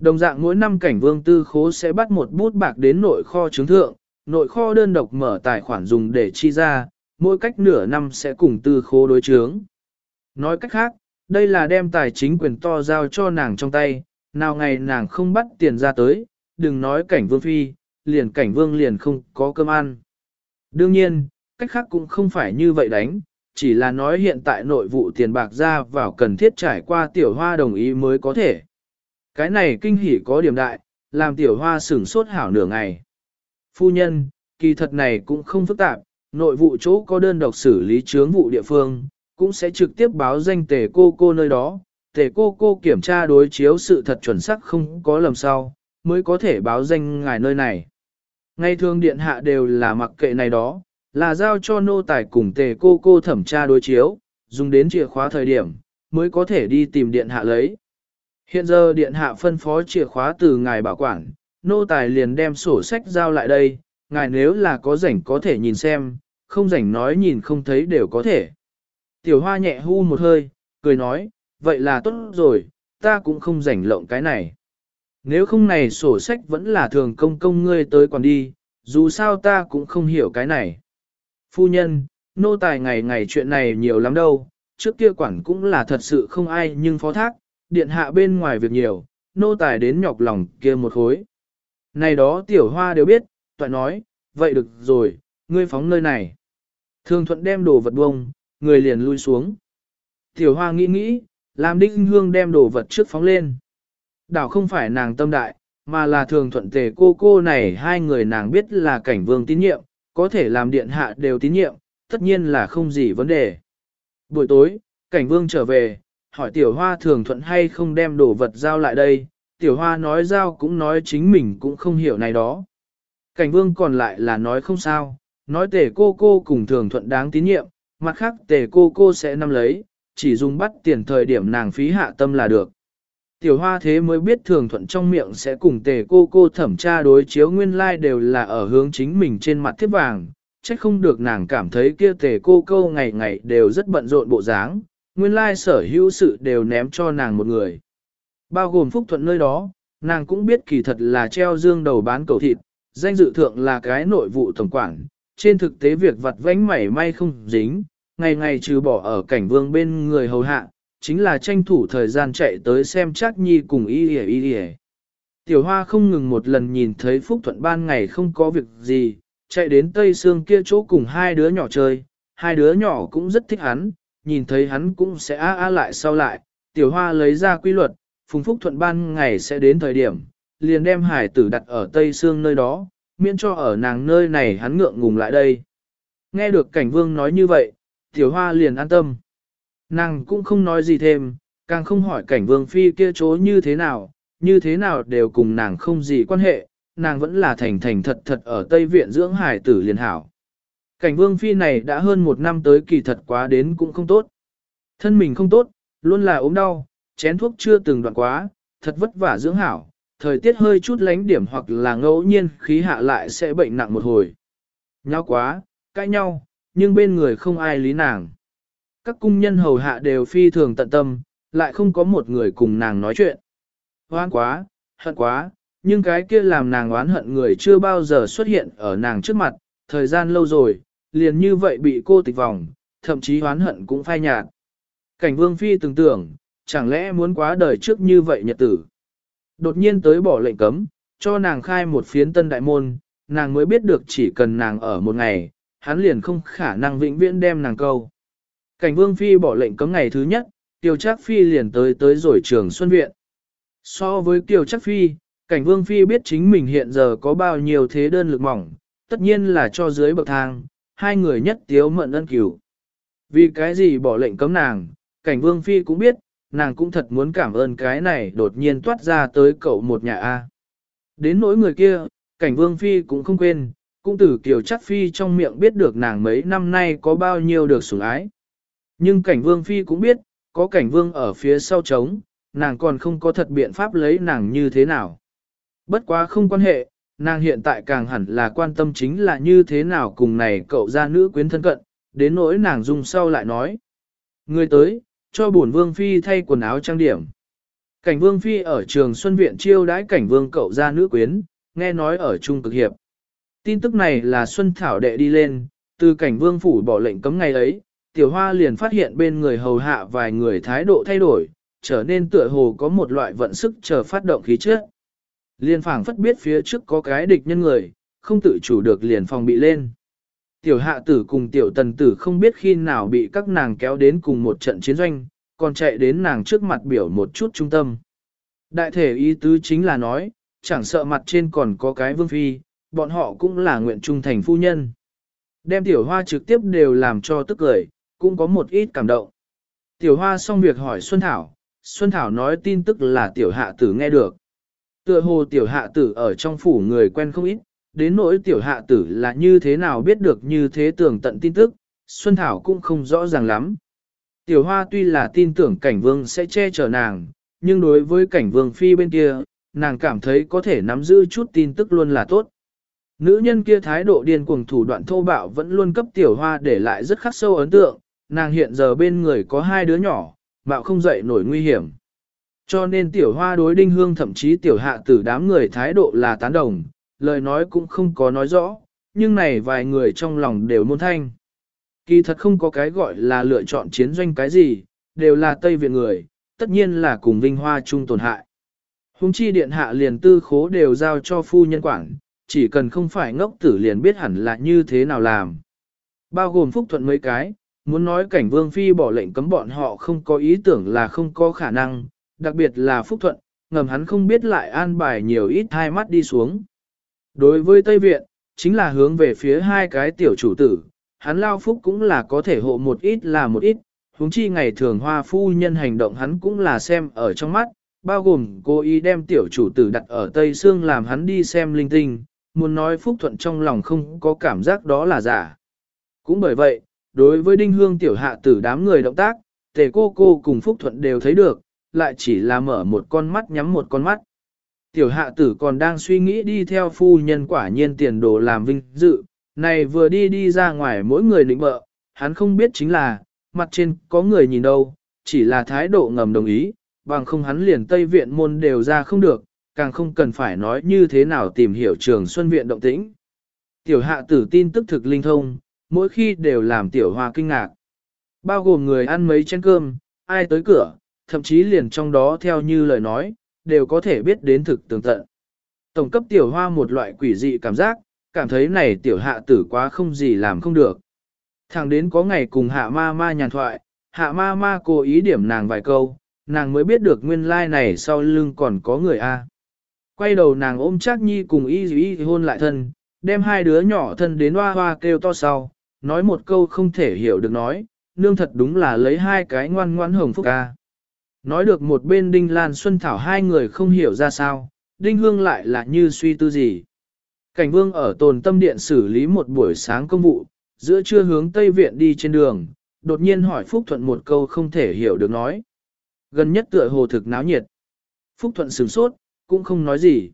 Đồng dạng mỗi năm cảnh vương tư khố sẽ bắt một bút bạc đến nội kho chứng thượng, nội kho đơn độc mở tài khoản dùng để chi ra, mỗi cách nửa năm sẽ cùng tư khố đối chướng. Nói cách khác, đây là đem tài chính quyền to giao cho nàng trong tay, nào ngày nàng không bắt tiền ra tới, đừng nói cảnh vương phi, liền cảnh vương liền không có cơm ăn. Đương nhiên, cách khác cũng không phải như vậy đánh, chỉ là nói hiện tại nội vụ tiền bạc ra vào cần thiết trải qua tiểu hoa đồng ý mới có thể. Cái này kinh hỉ có điểm đại, làm tiểu hoa sửng sốt hảo nửa ngày. Phu nhân, kỳ thật này cũng không phức tạp, nội vụ chỗ có đơn độc xử lý chướng vụ địa phương, cũng sẽ trực tiếp báo danh tề cô cô nơi đó, tề cô cô kiểm tra đối chiếu sự thật chuẩn xác không có lầm sau, mới có thể báo danh ngài nơi này. Ngay thường điện hạ đều là mặc kệ này đó, là giao cho nô tài cùng tề cô cô thẩm tra đối chiếu, dùng đến chìa khóa thời điểm, mới có thể đi tìm điện hạ lấy. Hiện giờ điện hạ phân phó chìa khóa từ ngài bảo quản, nô tài liền đem sổ sách giao lại đây, ngài nếu là có rảnh có thể nhìn xem, không rảnh nói nhìn không thấy đều có thể. Tiểu hoa nhẹ hu một hơi, cười nói, vậy là tốt rồi, ta cũng không rảnh lộng cái này. Nếu không này sổ sách vẫn là thường công công ngươi tới còn đi, dù sao ta cũng không hiểu cái này. Phu nhân, nô tài ngày ngày chuyện này nhiều lắm đâu, trước kia quản cũng là thật sự không ai nhưng phó thác, điện hạ bên ngoài việc nhiều, nô tài đến nhọc lòng kia một khối. Này đó tiểu hoa đều biết, toại nói, vậy được rồi, ngươi phóng nơi này. Thường thuận đem đồ vật bông, người liền lui xuống. Tiểu hoa nghĩ nghĩ, làm đinh hương đem đồ vật trước phóng lên. Đảo không phải nàng tâm đại, mà là thường thuận tề cô cô này hai người nàng biết là cảnh vương tín nhiệm, có thể làm điện hạ đều tín nhiệm, tất nhiên là không gì vấn đề. Buổi tối, cảnh vương trở về, hỏi tiểu hoa thường thuận hay không đem đồ vật giao lại đây, tiểu hoa nói giao cũng nói chính mình cũng không hiểu này đó. Cảnh vương còn lại là nói không sao, nói tề cô cô cùng thường thuận đáng tín nhiệm, mặt khác tề cô cô sẽ nắm lấy, chỉ dùng bắt tiền thời điểm nàng phí hạ tâm là được. Tiểu hoa thế mới biết thường thuận trong miệng sẽ cùng tề cô cô thẩm tra đối chiếu nguyên lai like đều là ở hướng chính mình trên mặt thiết vàng, trách không được nàng cảm thấy kia tề cô cô ngày ngày đều rất bận rộn bộ dáng, nguyên lai sở hữu sự đều ném cho nàng một người. Bao gồm phúc thuận nơi đó, nàng cũng biết kỳ thật là treo dương đầu bán cầu thịt, danh dự thượng là cái nội vụ tổng quản, trên thực tế việc vặt vánh mảy may không dính, ngày ngày trừ bỏ ở cảnh vương bên người hầu hạ, chính là tranh thủ thời gian chạy tới xem chắc nhi cùng y y y y. Tiểu hoa không ngừng một lần nhìn thấy Phúc Thuận ban ngày không có việc gì, chạy đến Tây Sương kia chỗ cùng hai đứa nhỏ chơi, hai đứa nhỏ cũng rất thích hắn, nhìn thấy hắn cũng sẽ á á lại sau lại, tiểu hoa lấy ra quy luật, Phùng Phúc Thuận ban ngày sẽ đến thời điểm, liền đem hải tử đặt ở Tây Sương nơi đó, miễn cho ở nàng nơi này hắn ngượng ngùng lại đây. Nghe được cảnh vương nói như vậy, tiểu hoa liền an tâm. Nàng cũng không nói gì thêm, càng không hỏi cảnh vương phi kia chỗ như thế nào, như thế nào đều cùng nàng không gì quan hệ, nàng vẫn là thành thành thật thật ở Tây Viện dưỡng hải tử liền hảo. Cảnh vương phi này đã hơn một năm tới kỳ thật quá đến cũng không tốt. Thân mình không tốt, luôn là ốm đau, chén thuốc chưa từng đoạn quá, thật vất vả dưỡng hảo, thời tiết hơi chút lánh điểm hoặc là ngẫu nhiên khí hạ lại sẽ bệnh nặng một hồi. Nhau quá, cãi nhau, nhưng bên người không ai lý nàng. Các cung nhân hầu hạ đều phi thường tận tâm, lại không có một người cùng nàng nói chuyện. Hoan quá, hận quá, nhưng cái kia làm nàng oán hận người chưa bao giờ xuất hiện ở nàng trước mặt, thời gian lâu rồi, liền như vậy bị cô tịch vòng, thậm chí hoán hận cũng phai nhạt. Cảnh vương phi tưởng tưởng, chẳng lẽ muốn quá đời trước như vậy nhật tử. Đột nhiên tới bỏ lệnh cấm, cho nàng khai một phiến tân đại môn, nàng mới biết được chỉ cần nàng ở một ngày, hắn liền không khả năng vĩnh viễn đem nàng câu. Cảnh vương phi bỏ lệnh cấm ngày thứ nhất, Tiêu Trác Phi liền tới tới rồi trường Xuân Viện. So với Tiêu Trác Phi, cảnh vương phi biết chính mình hiện giờ có bao nhiêu thế đơn lực mỏng, tất nhiên là cho dưới bậc thang, hai người nhất tiếu mận ân cửu. Vì cái gì bỏ lệnh cấm nàng, cảnh vương phi cũng biết, nàng cũng thật muốn cảm ơn cái này đột nhiên toát ra tới cậu một nhà A. Đến nỗi người kia, cảnh vương phi cũng không quên, cũng từ kiều chắc phi trong miệng biết được nàng mấy năm nay có bao nhiêu được sủng ái. Nhưng cảnh vương phi cũng biết, có cảnh vương ở phía sau trống, nàng còn không có thật biện pháp lấy nàng như thế nào. Bất quá không quan hệ, nàng hiện tại càng hẳn là quan tâm chính là như thế nào cùng này cậu ra nữ quyến thân cận, đến nỗi nàng dung sau lại nói. Người tới, cho bổn vương phi thay quần áo trang điểm. Cảnh vương phi ở trường Xuân Viện chiêu đãi cảnh vương cậu ra nữ quyến, nghe nói ở Trung Cực Hiệp. Tin tức này là Xuân Thảo đệ đi lên, từ cảnh vương phủ bỏ lệnh cấm ngày ấy, tiểu hoa liền phát hiện bên người hầu hạ vài người thái độ thay đổi, trở nên tựa hồ có một loại vận sức chờ phát động khí trước. Liên phảng phất biết phía trước có cái địch nhân người, không tự chủ được liền phòng bị lên. Tiểu hạ tử cùng tiểu tần tử không biết khi nào bị các nàng kéo đến cùng một trận chiến doanh, còn chạy đến nàng trước mặt biểu một chút trung tâm. Đại thể ý tứ chính là nói, chẳng sợ mặt trên còn có cái vương phi, bọn họ cũng là nguyện trung thành phu nhân. Đem tiểu hoa trực tiếp đều làm cho tức cười, cũng có một ít cảm động. Tiểu hoa xong việc hỏi Xuân Thảo, Xuân Thảo nói tin tức là tiểu hạ tử nghe được. Tựa hồ tiểu hạ tử ở trong phủ người quen không ít, đến nỗi tiểu hạ tử là như thế nào biết được như thế tưởng tận tin tức, Xuân Thảo cũng không rõ ràng lắm. Tiểu hoa tuy là tin tưởng cảnh vương sẽ che chở nàng, nhưng đối với cảnh vương phi bên kia, nàng cảm thấy có thể nắm giữ chút tin tức luôn là tốt. Nữ nhân kia thái độ điên cuồng thủ đoạn thô bạo vẫn luôn cấp tiểu hoa để lại rất khắc sâu ấn tượng, nàng hiện giờ bên người có hai đứa nhỏ, mạo không dậy nổi nguy hiểm. Cho nên tiểu hoa đối đinh hương thậm chí tiểu hạ tử đám người thái độ là tán đồng, lời nói cũng không có nói rõ, nhưng này vài người trong lòng đều môn thanh. Kỳ thật không có cái gọi là lựa chọn chiến doanh cái gì, đều là Tây Viện người, tất nhiên là cùng vinh hoa chung tổn hại. Hùng chi điện hạ liền tư khố đều giao cho phu nhân quản, chỉ cần không phải ngốc tử liền biết hẳn là như thế nào làm. Bao gồm phúc thuận mấy cái, muốn nói cảnh vương phi bỏ lệnh cấm bọn họ không có ý tưởng là không có khả năng, đặc biệt là phúc thuận, ngầm hắn không biết lại an bài nhiều ít hai mắt đi xuống. Đối với Tây Viện, chính là hướng về phía hai cái tiểu chủ tử, hắn lao phúc cũng là có thể hộ một ít là một ít, huống chi ngày thường hoa phu nhân hành động hắn cũng là xem ở trong mắt, bao gồm cô ý đem tiểu chủ tử đặt ở Tây Sương làm hắn đi xem linh tinh, muốn nói phúc thuận trong lòng không có cảm giác đó là giả. Cũng bởi vậy, đối với đinh hương tiểu hạ tử đám người động tác, tề cô cô cùng phúc thuận đều thấy được, lại chỉ là mở một con mắt nhắm một con mắt. Tiểu hạ tử còn đang suy nghĩ đi theo phu nhân quả nhiên tiền đồ làm vinh dự, này vừa đi đi ra ngoài mỗi người định bợ, hắn không biết chính là, mặt trên có người nhìn đâu, chỉ là thái độ ngầm đồng ý, bằng không hắn liền Tây Viện môn đều ra không được, càng không cần phải nói như thế nào tìm hiểu trường Xuân Viện động tĩnh. Tiểu hạ tử tin tức thực linh thông, mỗi khi đều làm tiểu hoa kinh ngạc. Bao gồm người ăn mấy chén cơm, ai tới cửa, thậm chí liền trong đó theo như lời nói, đều có thể biết đến thực tường tận. Tổng cấp tiểu hoa một loại quỷ dị cảm giác, cảm thấy này tiểu hạ tử quá không gì làm không được. Thẳng đến có ngày cùng hạ ma ma nhàn thoại, hạ ma ma cố ý điểm nàng vài câu, nàng mới biết được nguyên lai like này sau lưng còn có người A. Quay đầu nàng ôm chắc nhi cùng y y hôn lại thân, đem hai đứa nhỏ thân đến hoa hoa kêu to sau, nói một câu không thể hiểu được nói, nương thật đúng là lấy hai cái ngoan ngoãn hồng phúc a Nói được một bên Đinh Lan Xuân Thảo hai người không hiểu ra sao, Đinh Hương lại là như suy tư gì. Cảnh vương ở tồn tâm điện xử lý một buổi sáng công vụ, giữa trưa hướng Tây Viện đi trên đường, đột nhiên hỏi Phúc Thuận một câu không thể hiểu được nói. Gần nhất tựa hồ thực náo nhiệt. Phúc Thuận sửng sốt, cũng không nói gì.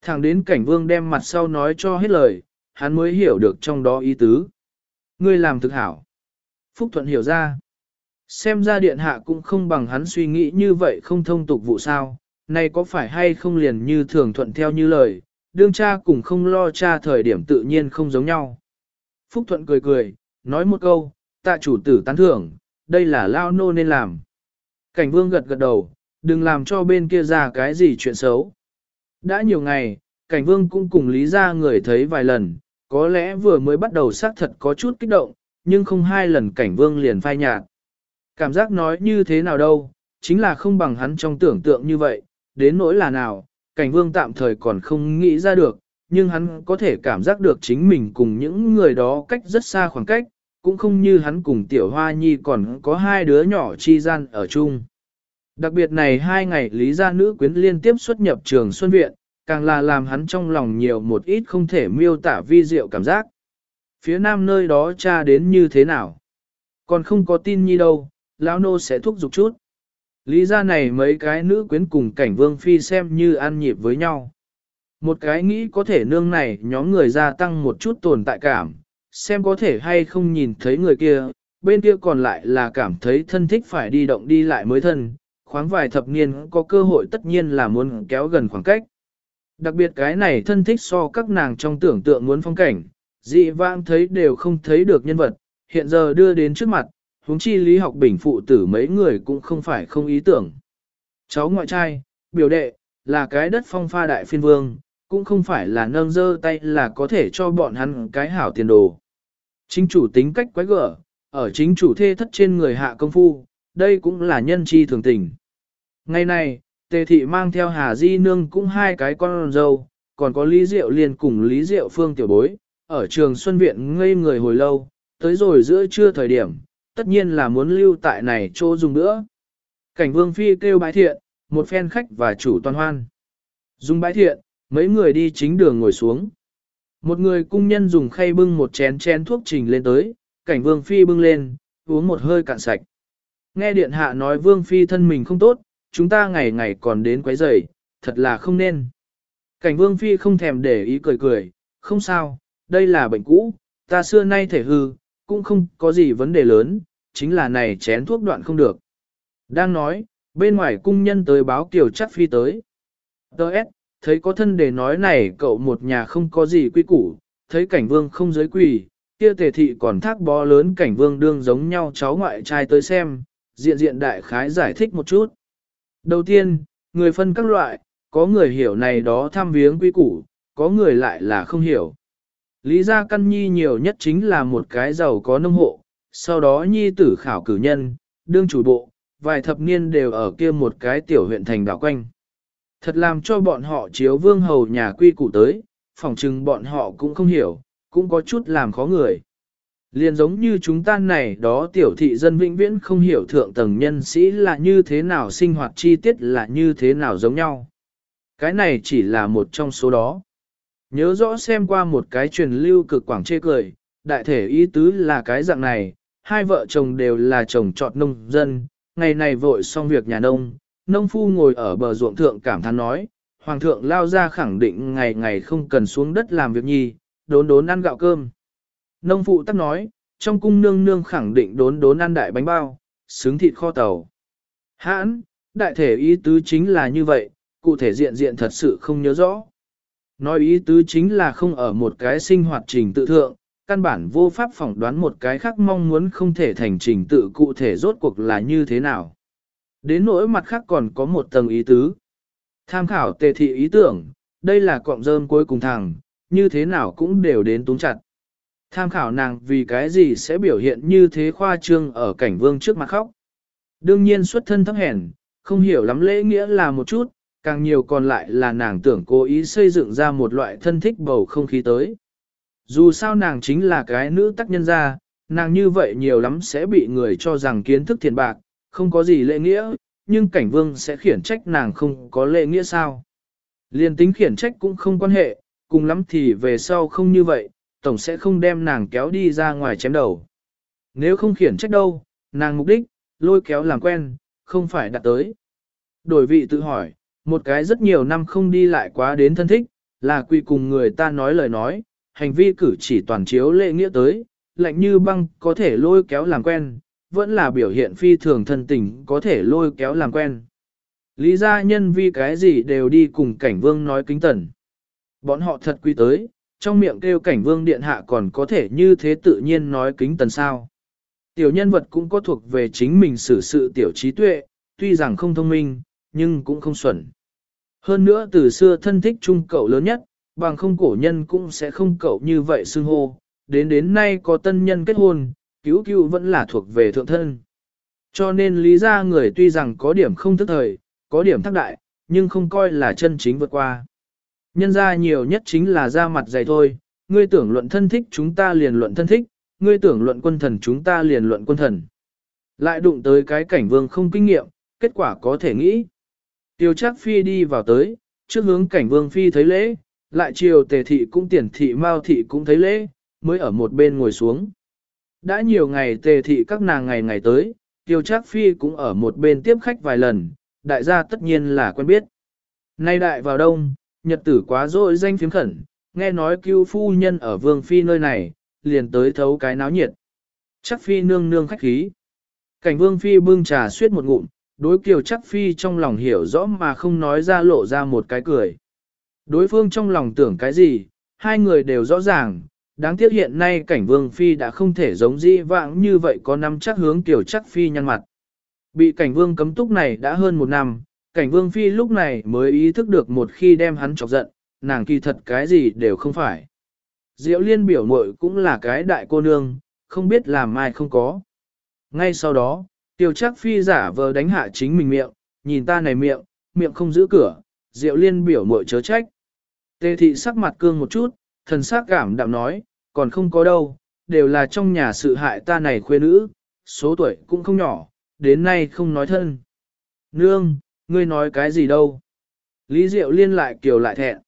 Thẳng đến cảnh vương đem mặt sau nói cho hết lời, hắn mới hiểu được trong đó ý tứ. Ngươi làm thực hảo. Phúc Thuận hiểu ra. Xem ra điện hạ cũng không bằng hắn suy nghĩ như vậy không thông tục vụ sao, nay có phải hay không liền như thường thuận theo như lời, đương cha cùng không lo cha thời điểm tự nhiên không giống nhau. Phúc Thuận cười cười, nói một câu, tạ chủ tử tán thưởng, đây là lao nô nên làm. Cảnh vương gật gật đầu, đừng làm cho bên kia ra cái gì chuyện xấu. Đã nhiều ngày, cảnh vương cũng cùng lý ra người thấy vài lần, có lẽ vừa mới bắt đầu xác thật có chút kích động, nhưng không hai lần cảnh vương liền phai nhạt. Cảm giác nói như thế nào đâu, chính là không bằng hắn trong tưởng tượng như vậy, đến nỗi là nào, cảnh vương tạm thời còn không nghĩ ra được, nhưng hắn có thể cảm giác được chính mình cùng những người đó cách rất xa khoảng cách, cũng không như hắn cùng tiểu hoa nhi còn có hai đứa nhỏ chi gian ở chung. Đặc biệt này hai ngày lý gia nữ quyến liên tiếp xuất nhập trường Xuân Viện, càng là làm hắn trong lòng nhiều một ít không thể miêu tả vi diệu cảm giác. Phía nam nơi đó cha đến như thế nào? Còn không có tin nhi đâu, lão nô sẽ thúc giục chút. Lý ra này mấy cái nữ quyến cùng cảnh vương phi xem như ăn nhịp với nhau. Một cái nghĩ có thể nương này nhóm người gia tăng một chút tồn tại cảm, xem có thể hay không nhìn thấy người kia, bên kia còn lại là cảm thấy thân thích phải đi động đi lại mới thân, khoáng vài thập niên có cơ hội tất nhiên là muốn kéo gần khoảng cách. Đặc biệt cái này thân thích so các nàng trong tưởng tượng muốn phong cảnh, dị vãng thấy đều không thấy được nhân vật, hiện giờ đưa đến trước mặt, huống chi lý học bình phụ tử mấy người cũng không phải không ý tưởng. Cháu ngoại trai, biểu đệ, là cái đất phong pha đại phiên vương, cũng không phải là nâng dơ tay là có thể cho bọn hắn cái hảo tiền đồ. Chính chủ tính cách quái gở, ở chính chủ thê thất trên người hạ công phu, đây cũng là nhân chi thường tình. Ngày này, tề thị mang theo Hà Di Nương cũng hai cái con dâu, còn có Lý Diệu liền cùng Lý Diệu Phương tiểu bối, ở trường Xuân Viện ngây người hồi lâu, tới rồi giữa trưa thời điểm, tất nhiên là muốn lưu tại này chỗ dùng nữa. Cảnh vương phi kêu bái thiện, một phen khách và chủ toàn hoan. Dùng bái thiện, mấy người đi chính đường ngồi xuống. Một người cung nhân dùng khay bưng một chén chén thuốc trình lên tới, cảnh vương phi bưng lên, uống một hơi cạn sạch. Nghe điện hạ nói vương phi thân mình không tốt, chúng ta ngày ngày còn đến quấy rầy, thật là không nên. Cảnh vương phi không thèm để ý cười cười, không sao, đây là bệnh cũ, ta xưa nay thể hư, cũng không có gì vấn đề lớn, chính là này chén thuốc đoạn không được. Đang nói, bên ngoài cung nhân tới báo kiều chắc phi tới. Đợt, thấy có thân để nói này cậu một nhà không có gì quy củ, thấy cảnh vương không giới quỳ, kia tề thị còn thác bó lớn cảnh vương đương giống nhau cháu ngoại trai tới xem, diện diện đại khái giải thích một chút. Đầu tiên, người phân các loại, có người hiểu này đó thăm viếng quy củ, có người lại là không hiểu. Lý gia căn nhi nhiều nhất chính là một cái giàu có nông hộ, sau đó nhi tử khảo cử nhân, đương chủ bộ, vài thập niên đều ở kia một cái tiểu huyện thành đảo quanh. Thật làm cho bọn họ chiếu vương hầu nhà quy củ tới, phỏng chừng bọn họ cũng không hiểu, cũng có chút làm khó người. Liền giống như chúng ta này đó tiểu thị dân vĩnh viễn không hiểu thượng tầng nhân sĩ là như thế nào sinh hoạt chi tiết là như thế nào giống nhau. Cái này chỉ là một trong số đó. Nhớ rõ xem qua một cái truyền lưu cực quảng chê cười, đại thể ý tứ là cái dạng này, hai vợ chồng đều là chồng trọt nông dân, ngày này vội xong việc nhà nông, nông phu ngồi ở bờ ruộng thượng cảm thán nói, hoàng thượng lao ra khẳng định ngày ngày không cần xuống đất làm việc nhi, đốn đốn ăn gạo cơm. Nông phụ tắc nói, trong cung nương nương khẳng định đốn đốn ăn đại bánh bao, xứng thịt kho tàu. Hãn, đại thể ý tứ chính là như vậy, cụ thể diện diện thật sự không nhớ rõ. Nói ý tứ chính là không ở một cái sinh hoạt trình tự thượng, căn bản vô pháp phỏng đoán một cái khác mong muốn không thể thành trình tự cụ thể rốt cuộc là như thế nào. Đến nỗi mặt khác còn có một tầng ý tứ. Tham khảo tề thị ý tưởng, đây là cọng rơm cuối cùng thẳng, như thế nào cũng đều đến túng chặt. Tham khảo nàng vì cái gì sẽ biểu hiện như thế khoa trương ở cảnh vương trước mặt khóc. Đương nhiên xuất thân thấp hèn, không hiểu lắm lễ nghĩa là một chút, càng nhiều còn lại là nàng tưởng cố ý xây dựng ra một loại thân thích bầu không khí tới. Dù sao nàng chính là cái nữ tác nhân gia, nàng như vậy nhiều lắm sẽ bị người cho rằng kiến thức thiền bạc, không có gì lễ nghĩa, nhưng cảnh vương sẽ khiển trách nàng không có lễ nghĩa sao. Liên tính khiển trách cũng không quan hệ, cùng lắm thì về sau không như vậy, tổng sẽ không đem nàng kéo đi ra ngoài chém đầu. Nếu không khiển trách đâu, nàng mục đích, lôi kéo làm quen, không phải đặt tới. Đổi vị tự hỏi, một cái rất nhiều năm không đi lại quá đến thân thích, là quy cùng người ta nói lời nói, hành vi cử chỉ toàn chiếu lệ nghĩa tới, lạnh như băng có thể lôi kéo làm quen, vẫn là biểu hiện phi thường thân tình có thể lôi kéo làm quen. Lý gia nhân vì cái gì đều đi cùng cảnh vương nói kính tần. Bọn họ thật quy tới, trong miệng kêu cảnh vương điện hạ còn có thể như thế tự nhiên nói kính tần sao. Tiểu nhân vật cũng có thuộc về chính mình xử sự tiểu trí tuệ, tuy rằng không thông minh, nhưng cũng không xuẩn. Hơn nữa từ xưa thân thích trung cậu lớn nhất, bằng không cổ nhân cũng sẽ không cậu như vậy xưng hô, đến đến nay có tân nhân kết hôn, cứu cứu vẫn là thuộc về thượng thân. Cho nên lý ra người tuy rằng có điểm không thức thời, có điểm thắc đại, nhưng không coi là chân chính vượt qua. Nhân ra nhiều nhất chính là ra mặt dày thôi, ngươi tưởng luận thân thích chúng ta liền luận thân thích, ngươi tưởng luận quân thần chúng ta liền luận quân thần. Lại đụng tới cái cảnh vương không kinh nghiệm, kết quả có thể nghĩ. Tiêu chắc phi đi vào tới, trước hướng cảnh vương phi thấy lễ, lại chiều tề thị cũng tiền thị mao thị cũng thấy lễ, mới ở một bên ngồi xuống. Đã nhiều ngày tề thị các nàng ngày ngày tới, tiêu chắc phi cũng ở một bên tiếp khách vài lần, đại gia tất nhiên là quen biết. Nay đại vào đông, nhật tử quá rồi danh phiếm khẩn, nghe nói cứu phu nhân ở vương phi nơi này, liền tới thấu cái náo nhiệt. Chắc phi nương nương khách khí. Cảnh vương phi bưng trà suyết một ngụm, đối kiều chắc phi trong lòng hiểu rõ mà không nói ra lộ ra một cái cười. Đối phương trong lòng tưởng cái gì, hai người đều rõ ràng, đáng tiếc hiện nay cảnh vương phi đã không thể giống di vãng như vậy có năm chắc hướng kiều chắc phi nhăn mặt. Bị cảnh vương cấm túc này đã hơn một năm, cảnh vương phi lúc này mới ý thức được một khi đem hắn chọc giận, nàng kỳ thật cái gì đều không phải. Diệu liên biểu mội cũng là cái đại cô nương, không biết làm ai không có. Ngay sau đó, Tiểu chắc phi giả vờ đánh hạ chính mình miệng, nhìn ta này miệng, miệng không giữ cửa, diệu liên biểu mội chớ trách. Tề thị sắc mặt cương một chút, thần sắc cảm đạm nói, còn không có đâu, đều là trong nhà sự hại ta này khuê nữ, số tuổi cũng không nhỏ, đến nay không nói thân. Nương, ngươi nói cái gì đâu? Lý Diệu Liên lại kiều lại thẹn.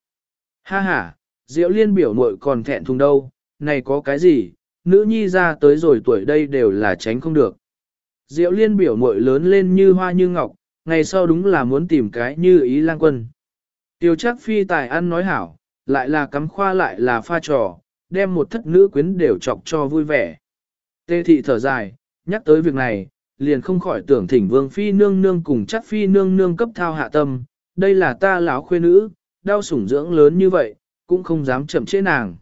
Ha ha, Diệu Liên biểu muội còn thẹn thùng đâu, này có cái gì, nữ nhi ra tới rồi tuổi đây đều là tránh không được. Diệu liên biểu muội lớn lên như hoa như ngọc, ngày sau đúng là muốn tìm cái như ý lang quân. Tiêu chắc phi tài ăn nói hảo, lại là cắm khoa lại là pha trò, đem một thất nữ quyến đều chọc cho vui vẻ. Tê thị thở dài, nhắc tới việc này, liền không khỏi tưởng thỉnh vương phi nương nương cùng chắc phi nương nương cấp thao hạ tâm, đây là ta lão khuê nữ, đau sủng dưỡng lớn như vậy, cũng không dám chậm chế nàng.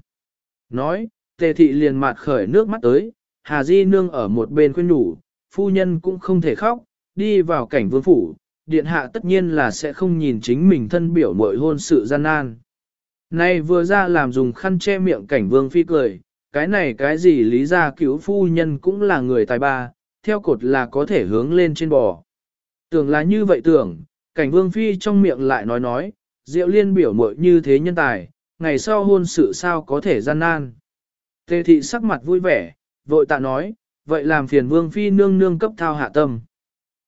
Nói, tề thị liền mặt khởi nước mắt tới, Hà Di nương ở một bên khuyên nhủ, phu nhân cũng không thể khóc, đi vào cảnh vương phủ, điện hạ tất nhiên là sẽ không nhìn chính mình thân biểu mội hôn sự gian nan. Nay vừa ra làm dùng khăn che miệng cảnh vương phi cười, cái này cái gì lý ra cứu phu nhân cũng là người tài ba, theo cột là có thể hướng lên trên bò. Tưởng là như vậy tưởng, cảnh vương phi trong miệng lại nói nói, diệu liên biểu mội như thế nhân tài, ngày sau hôn sự sao có thể gian nan. Tề thị sắc mặt vui vẻ, vội tạ nói, vậy làm phiền vương phi nương nương cấp thao hạ tâm.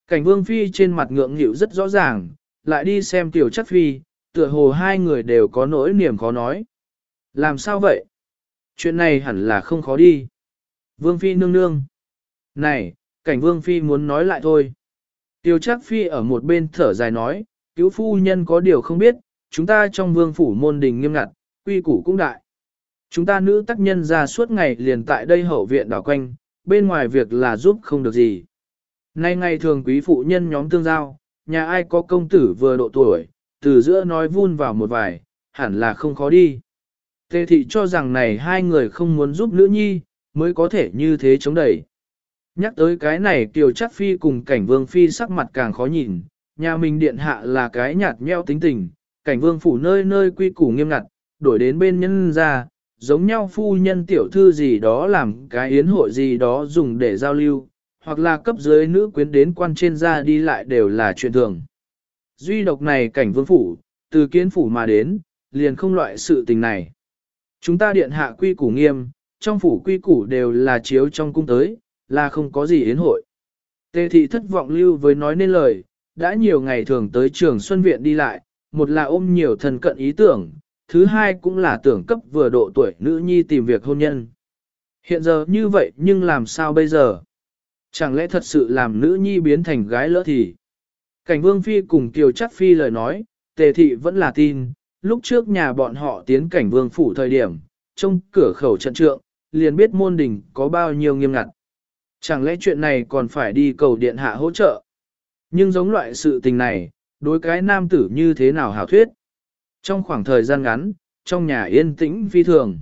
Cảnh vương phi trên mặt ngượng nghịu rất rõ ràng, lại đi xem tiểu chất phi, tựa hồ hai người đều có nỗi niềm khó nói. Làm sao vậy? Chuyện này hẳn là không khó đi. Vương phi nương nương. Này, cảnh vương phi muốn nói lại thôi. Tiêu chắc phi ở một bên thở dài nói, cứu phu nhân có điều không biết, chúng ta trong vương phủ môn đình nghiêm ngặt, quy củ cũng đại. Chúng ta nữ tác nhân ra suốt ngày liền tại đây hậu viện đảo quanh, bên ngoài việc là giúp không được gì. Nay ngày thường quý phụ nhân nhóm tương giao, nhà ai có công tử vừa độ tuổi, từ giữa nói vun vào một vài, hẳn là không khó đi. Tề thị cho rằng này hai người không muốn giúp nữ nhi, mới có thể như thế chống đẩy. Nhắc tới cái này Kiều Chắc Phi cùng cảnh vương phi sắc mặt càng khó nhìn, nhà mình điện hạ là cái nhạt nheo tính tình, cảnh vương phủ nơi nơi quy củ nghiêm ngặt, đổi đến bên nhân ra, giống nhau phu nhân tiểu thư gì đó làm cái yến hội gì đó dùng để giao lưu, hoặc là cấp dưới nữ quyến đến quan trên ra đi lại đều là chuyện thường. Duy độc này cảnh vương phủ, từ kiến phủ mà đến, liền không loại sự tình này. Chúng ta điện hạ quy củ nghiêm, trong phủ quy củ đều là chiếu trong cung tới, là không có gì yến hội. Tề thị thất vọng lưu với nói nên lời, đã nhiều ngày thường tới trường Xuân Viện đi lại, một là ôm nhiều thần cận ý tưởng, thứ hai cũng là tưởng cấp vừa độ tuổi nữ nhi tìm việc hôn nhân. Hiện giờ như vậy nhưng làm sao bây giờ? Chẳng lẽ thật sự làm nữ nhi biến thành gái lỡ thì? Cảnh vương phi cùng kiều chắc phi lời nói, tề thị vẫn là tin, lúc trước nhà bọn họ tiến cảnh vương phủ thời điểm, trong cửa khẩu trận trượng, liền biết môn đình có bao nhiêu nghiêm ngặt. Chẳng lẽ chuyện này còn phải đi cầu điện hạ hỗ trợ? Nhưng giống loại sự tình này, đối cái nam tử như thế nào hảo thuyết? Trong khoảng thời gian ngắn, trong nhà yên tĩnh phi thường.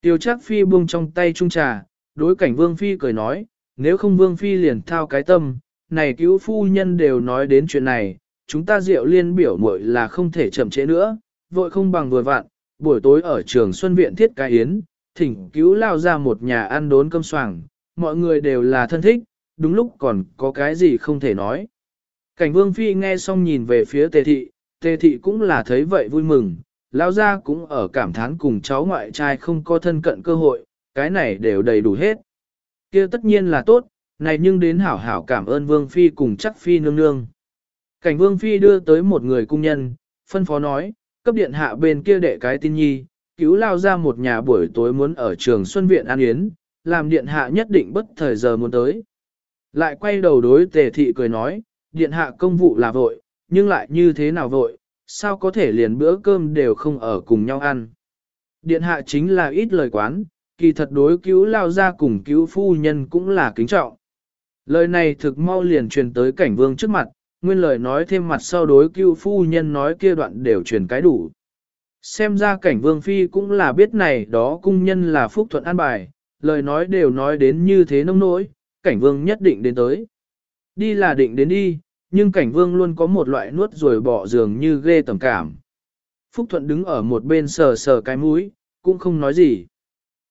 Tiêu chắc phi buông trong tay trung trà, đối cảnh vương phi cười nói, nếu không vương phi liền thao cái tâm, này cứu phu nhân đều nói đến chuyện này, chúng ta rượu liên biểu muội là không thể chậm trễ nữa, vội không bằng vừa vạn, buổi tối ở trường Xuân Viện thiết cái yến, thỉnh cứu lao ra một nhà ăn đốn cơm soảng, mọi người đều là thân thích, đúng lúc còn có cái gì không thể nói. Cảnh vương phi nghe xong nhìn về phía tề thị, tề thị cũng là thấy vậy vui mừng, Lão Gia cũng ở cảm thán cùng cháu ngoại trai không có thân cận cơ hội, cái này đều đầy đủ hết. kia tất nhiên là tốt, này nhưng đến hảo hảo cảm ơn vương phi cùng chắc phi nương nương. Cảnh vương phi đưa tới một người cung nhân, phân phó nói, cấp điện hạ bên kia đệ cái tin nhi, cứu lao ra một nhà buổi tối muốn ở trường Xuân Viện An Yến, làm điện hạ nhất định bất thời giờ muốn tới. Lại quay đầu đối tề thị cười nói, điện hạ công vụ là vội, nhưng lại như thế nào vội, sao có thể liền bữa cơm đều không ở cùng nhau ăn. Điện hạ chính là ít lời quán, kỳ thật đối cứu lao ra cùng cứu phu nhân cũng là kính trọng. Lời này thực mau liền truyền tới cảnh vương trước mặt, nguyên lời nói thêm mặt sau đối cứu phu nhân nói kia đoạn đều truyền cái đủ. Xem ra cảnh vương phi cũng là biết này đó cung nhân là phúc thuận an bài, lời nói đều nói đến như thế nông nỗi, cảnh vương nhất định đến tới. Đi là định đến đi, nhưng cảnh vương luôn có một loại nuốt rồi bỏ giường như ghê tầm cảm. Phúc Thuận đứng ở một bên sờ sờ cái mũi, cũng không nói gì.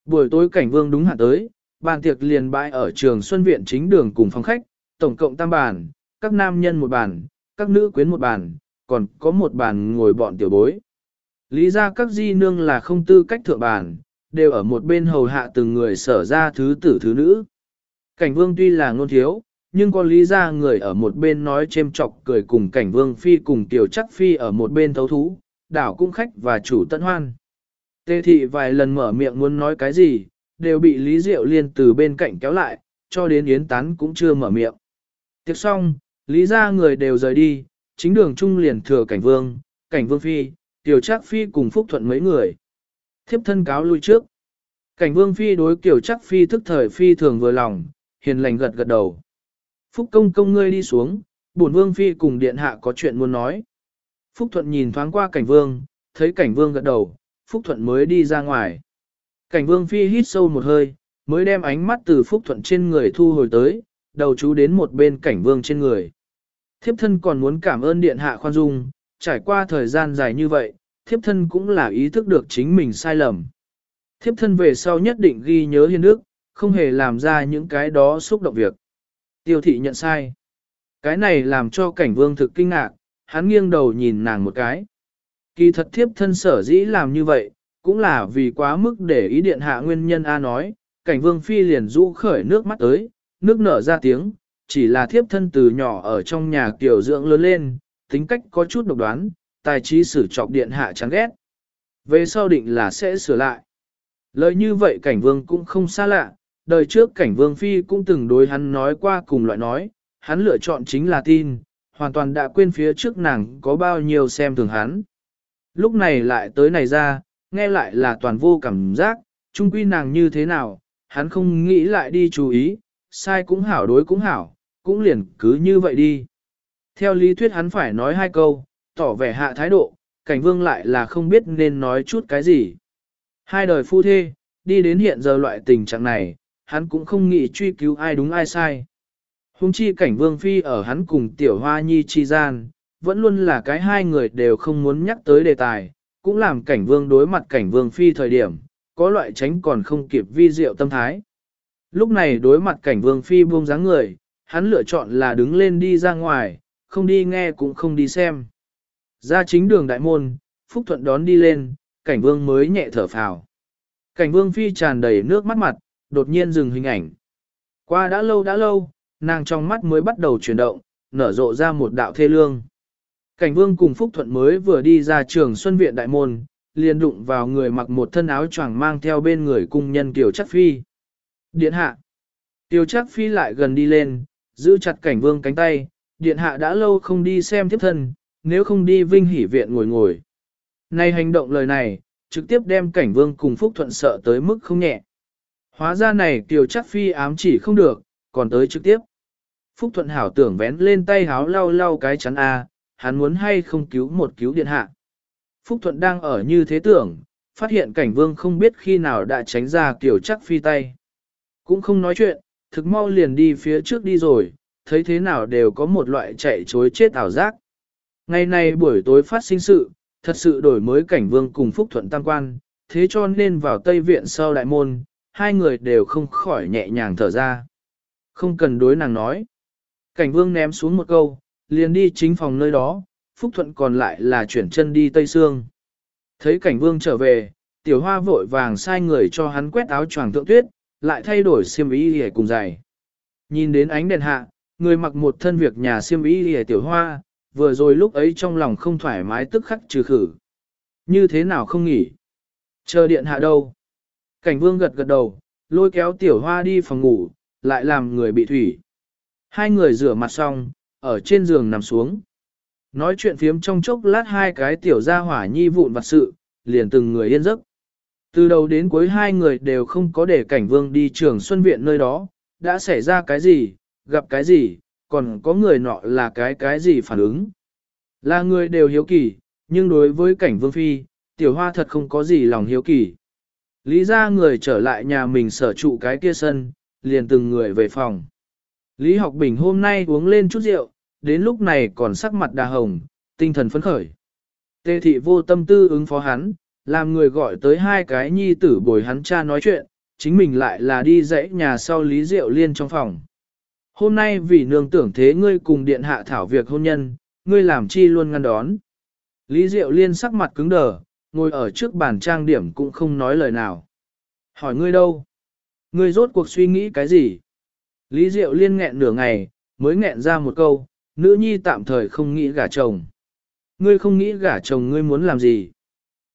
Buổi tối cảnh vương đúng hạn tới, bàn tiệc liền bãi ở trường Xuân Viện chính đường cùng phòng khách, tổng cộng tam bàn, các nam nhân một bàn, các nữ quyến một bàn, còn có một bàn ngồi bọn tiểu bối. Lý ra các di nương là không tư cách thượng bàn, đều ở một bên hầu hạ từng người sở ra thứ tử thứ nữ. Cảnh vương tuy là ngôn thiếu, nhưng có lý ra người ở một bên nói chêm chọc cười cùng cảnh vương phi cùng tiểu chắc phi ở một bên thấu thú, đảo cung khách và chủ tận hoan. Tê thị vài lần mở miệng muốn nói cái gì, đều bị Lý Diệu Liên từ bên cạnh kéo lại, cho đến Yến Tán cũng chưa mở miệng. Tiệc xong, lý ra người đều rời đi, chính đường trung liền thừa cảnh vương, cảnh vương phi, tiểu trác phi cùng phúc thuận mấy người. Thiếp thân cáo lui trước. Cảnh vương phi đối kiểu trác phi thức thời phi thường vừa lòng, hiền lành gật gật đầu. Phúc công công ngươi đi xuống, bổn vương phi cùng điện hạ có chuyện muốn nói. Phúc thuận nhìn thoáng qua cảnh vương, thấy cảnh vương gật đầu, phúc thuận mới đi ra ngoài. Cảnh vương phi hít sâu một hơi, mới đem ánh mắt từ phúc thuận trên người thu hồi tới, đầu chú đến một bên cảnh vương trên người. Thiếp thân còn muốn cảm ơn điện hạ khoan dung, trải qua thời gian dài như vậy, thiếp thân cũng là ý thức được chính mình sai lầm. Thiếp thân về sau nhất định ghi nhớ hiên đức, không hề làm ra những cái đó xúc động việc. Tiêu thị nhận sai. Cái này làm cho cảnh vương thực kinh ngạc, hắn nghiêng đầu nhìn nàng một cái. Kỳ thật thiếp thân sở dĩ làm như vậy, cũng là vì quá mức để ý điện hạ nguyên nhân A nói, cảnh vương phi liền rũ khởi nước mắt tới, nước nở ra tiếng, chỉ là thiếp thân từ nhỏ ở trong nhà tiểu dưỡng lớn lên, tính cách có chút độc đoán, tài trí sử trọc điện hạ chán ghét. Về sau định là sẽ sửa lại. Lời như vậy cảnh vương cũng không xa lạ, đời trước cảnh vương phi cũng từng đối hắn nói qua cùng loại nói, hắn lựa chọn chính là tin, hoàn toàn đã quên phía trước nàng có bao nhiêu xem thường hắn. Lúc này lại tới này ra, nghe lại là toàn vô cảm giác, chung quy nàng như thế nào, hắn không nghĩ lại đi chú ý, sai cũng hảo đối cũng hảo, cũng liền cứ như vậy đi. Theo lý thuyết hắn phải nói hai câu, tỏ vẻ hạ thái độ, cảnh vương lại là không biết nên nói chút cái gì. Hai đời phu thê, đi đến hiện giờ loại tình trạng này, hắn cũng không nghĩ truy cứu ai đúng ai sai. Hùng chi cảnh vương phi ở hắn cùng tiểu hoa nhi chi gian, vẫn luôn là cái hai người đều không muốn nhắc tới đề tài, cũng làm cảnh vương đối mặt cảnh vương phi thời điểm, có loại tránh còn không kịp vi diệu tâm thái. Lúc này đối mặt cảnh vương phi buông dáng người, hắn lựa chọn là đứng lên đi ra ngoài, không đi nghe cũng không đi xem. Ra chính đường đại môn, Phúc Thuận đón đi lên, cảnh vương mới nhẹ thở phào. Cảnh vương phi tràn đầy nước mắt mặt, đột nhiên dừng hình ảnh. Qua đã lâu đã lâu, nàng trong mắt mới bắt đầu chuyển động, nở rộ ra một đạo thê lương. Cảnh vương cùng Phúc Thuận mới vừa đi ra trường Xuân Viện Đại Môn, liền đụng vào người mặc một thân áo choàng mang theo bên người cung nhân Kiều Chắc Phi. Điện hạ. Kiều Chắc Phi lại gần đi lên, giữ chặt cảnh vương cánh tay, điện hạ đã lâu không đi xem tiếp thân, nếu không đi vinh hỉ viện ngồi ngồi. Này hành động lời này, trực tiếp đem cảnh vương cùng Phúc Thuận sợ tới mức không nhẹ. Hóa ra này Kiều Chắc Phi ám chỉ không được, còn tới trực tiếp. Phúc Thuận hảo tưởng vén lên tay háo lau lau cái chắn A, hắn muốn hay không cứu một cứu điện hạ. Phúc Thuận đang ở như thế tưởng, phát hiện cảnh vương không biết khi nào đã tránh ra tiểu chắc phi tay. Cũng không nói chuyện, thực mau liền đi phía trước đi rồi, thấy thế nào đều có một loại chạy chối chết ảo giác. Ngày nay buổi tối phát sinh sự, thật sự đổi mới cảnh vương cùng Phúc Thuận tam quan, thế cho nên vào Tây Viện sau đại môn, hai người đều không khỏi nhẹ nhàng thở ra. Không cần đối nàng nói. Cảnh vương ném xuống một câu, liền đi chính phòng nơi đó, Phúc Thuận còn lại là chuyển chân đi Tây Sương. Thấy cảnh vương trở về, tiểu hoa vội vàng sai người cho hắn quét áo choàng thượng tuyết, lại thay đổi xiêm y hề cùng giày. Nhìn đến ánh đèn hạ, người mặc một thân việc nhà xiêm y hề tiểu hoa, vừa rồi lúc ấy trong lòng không thoải mái tức khắc trừ khử. Như thế nào không nghỉ? Chờ điện hạ đâu? Cảnh vương gật gật đầu, lôi kéo tiểu hoa đi phòng ngủ, lại làm người bị thủy. Hai người rửa mặt xong, ở trên giường nằm xuống. Nói chuyện phiếm trong chốc lát hai cái tiểu gia hỏa nhi vụn vặt sự, liền từng người yên giấc. Từ đầu đến cuối hai người đều không có để cảnh vương đi trường xuân viện nơi đó, đã xảy ra cái gì, gặp cái gì, còn có người nọ là cái cái gì phản ứng. Là người đều hiếu kỳ, nhưng đối với cảnh vương phi, tiểu hoa thật không có gì lòng hiếu kỳ. Lý ra người trở lại nhà mình sở trụ cái kia sân, liền từng người về phòng. Lý học bình hôm nay uống lên chút rượu, đến lúc này còn sắc mặt đà hồng, tinh thần phấn khởi. Tê thị vô tâm tư ứng phó hắn, làm người gọi tới hai cái nhi tử bồi hắn cha nói chuyện, chính mình lại là đi dãy nhà sau Lý Diệu Liên trong phòng. Hôm nay vì nương tưởng thế ngươi cùng điện hạ thảo việc hôn nhân, ngươi làm chi luôn ngăn đón. Lý Diệu Liên sắc mặt cứng đờ, ngồi ở trước bàn trang điểm cũng không nói lời nào. Hỏi ngươi đâu? Ngươi rốt cuộc suy nghĩ cái gì? Lý Diệu Liên nghẹn nửa ngày, mới nghẹn ra một câu, nữ nhi tạm thời không nghĩ gả chồng. Ngươi không nghĩ gả chồng ngươi muốn làm gì?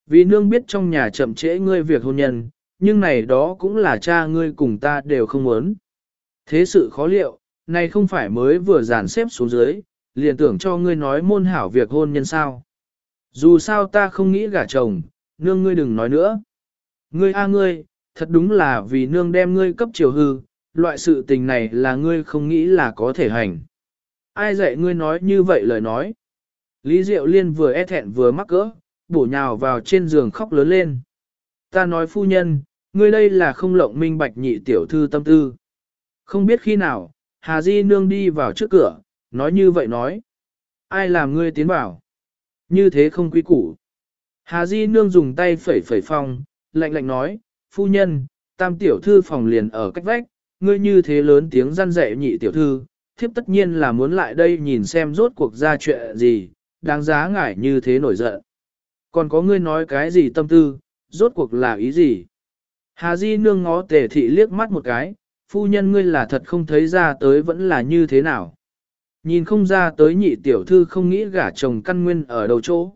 Vì nương biết trong nhà chậm trễ ngươi việc hôn nhân, nhưng này đó cũng là cha ngươi cùng ta đều không muốn. Thế sự khó liệu, này không phải mới vừa dàn xếp xuống dưới, liền tưởng cho ngươi nói môn hảo việc hôn nhân sao. Dù sao ta không nghĩ gả chồng, nương ngươi đừng nói nữa. Ngươi a ngươi, thật đúng là vì nương đem ngươi cấp chiều hư, loại sự tình này là ngươi không nghĩ là có thể hành. Ai dạy ngươi nói như vậy lời nói. Lý Diệu Liên vừa e thẹn vừa mắc cỡ, bổ nhào vào trên giường khóc lớn lên. Ta nói phu nhân, ngươi đây là không lộng minh bạch nhị tiểu thư tâm tư. Không biết khi nào, Hà Di Nương đi vào trước cửa, nói như vậy nói. Ai làm ngươi tiến vào? Như thế không quý củ. Hà Di Nương dùng tay phẩy phẩy phòng, lạnh lạnh nói, phu nhân, tam tiểu thư phòng liền ở cách vách, ngươi như thế lớn tiếng răn dạy nhị tiểu thư, thiếp tất nhiên là muốn lại đây nhìn xem rốt cuộc ra chuyện gì, đáng giá ngại như thế nổi giận. Còn có ngươi nói cái gì tâm tư, rốt cuộc là ý gì? Hà Di nương ngó tề thị liếc mắt một cái, phu nhân ngươi là thật không thấy ra tới vẫn là như thế nào. Nhìn không ra tới nhị tiểu thư không nghĩ gả chồng căn nguyên ở đầu chỗ.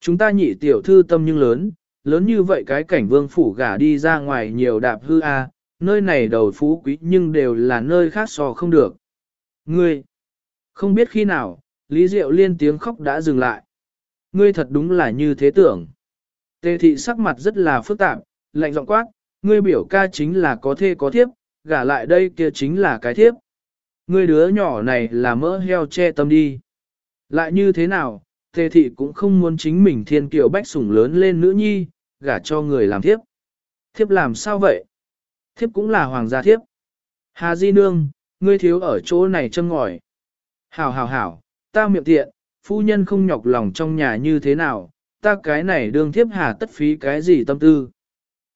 Chúng ta nhị tiểu thư tâm nhưng lớn, lớn như vậy cái cảnh vương phủ gả đi ra ngoài nhiều đạp hư a, nơi này đầu phú quý nhưng đều là nơi khác so không được. Ngươi, không biết khi nào, Lý Diệu liên tiếng khóc đã dừng lại. Ngươi thật đúng là như thế tưởng. Tề thị sắc mặt rất là phức tạp, lạnh giọng quát, ngươi biểu ca chính là có thê có thiếp, gả lại đây kia chính là cái thiếp. Ngươi đứa nhỏ này là mỡ heo che tâm đi. Lại như thế nào, tề thị cũng không muốn chính mình thiên kiều bách sủng lớn lên nữ nhi, gả cho người làm thiếp. Thiếp làm sao vậy? Thiếp cũng là hoàng gia thiếp. Hà Di Nương, ngươi thiếu ở chỗ này châm ngòi. Hảo hảo hảo, ta miệng tiện, phu nhân không nhọc lòng trong nhà như thế nào, ta cái này đương thiếp hà tất phí cái gì tâm tư.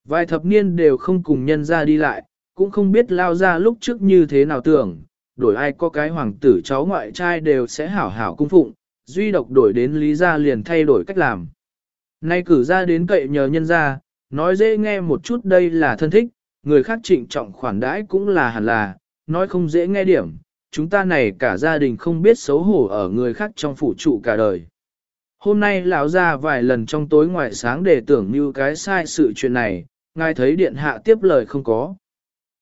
Vài thập niên đều không cùng nhân ra đi lại, cũng không biết lao ra lúc trước như thế nào tưởng, đổi ai có cái hoàng tử cháu ngoại trai đều sẽ hảo hảo cung phụng, duy độc đổi đến lý gia liền thay đổi cách làm. Nay cử ra đến cậy nhờ nhân gia nói dễ nghe một chút đây là thân thích, người khác trịnh trọng khoản đãi cũng là hẳn là, nói không dễ nghe điểm, chúng ta này cả gia đình không biết xấu hổ ở người khác trong phủ trụ cả đời. Hôm nay lão ra vài lần trong tối ngoại sáng để tưởng như cái sai sự chuyện này, ngài thấy điện hạ tiếp lời không có.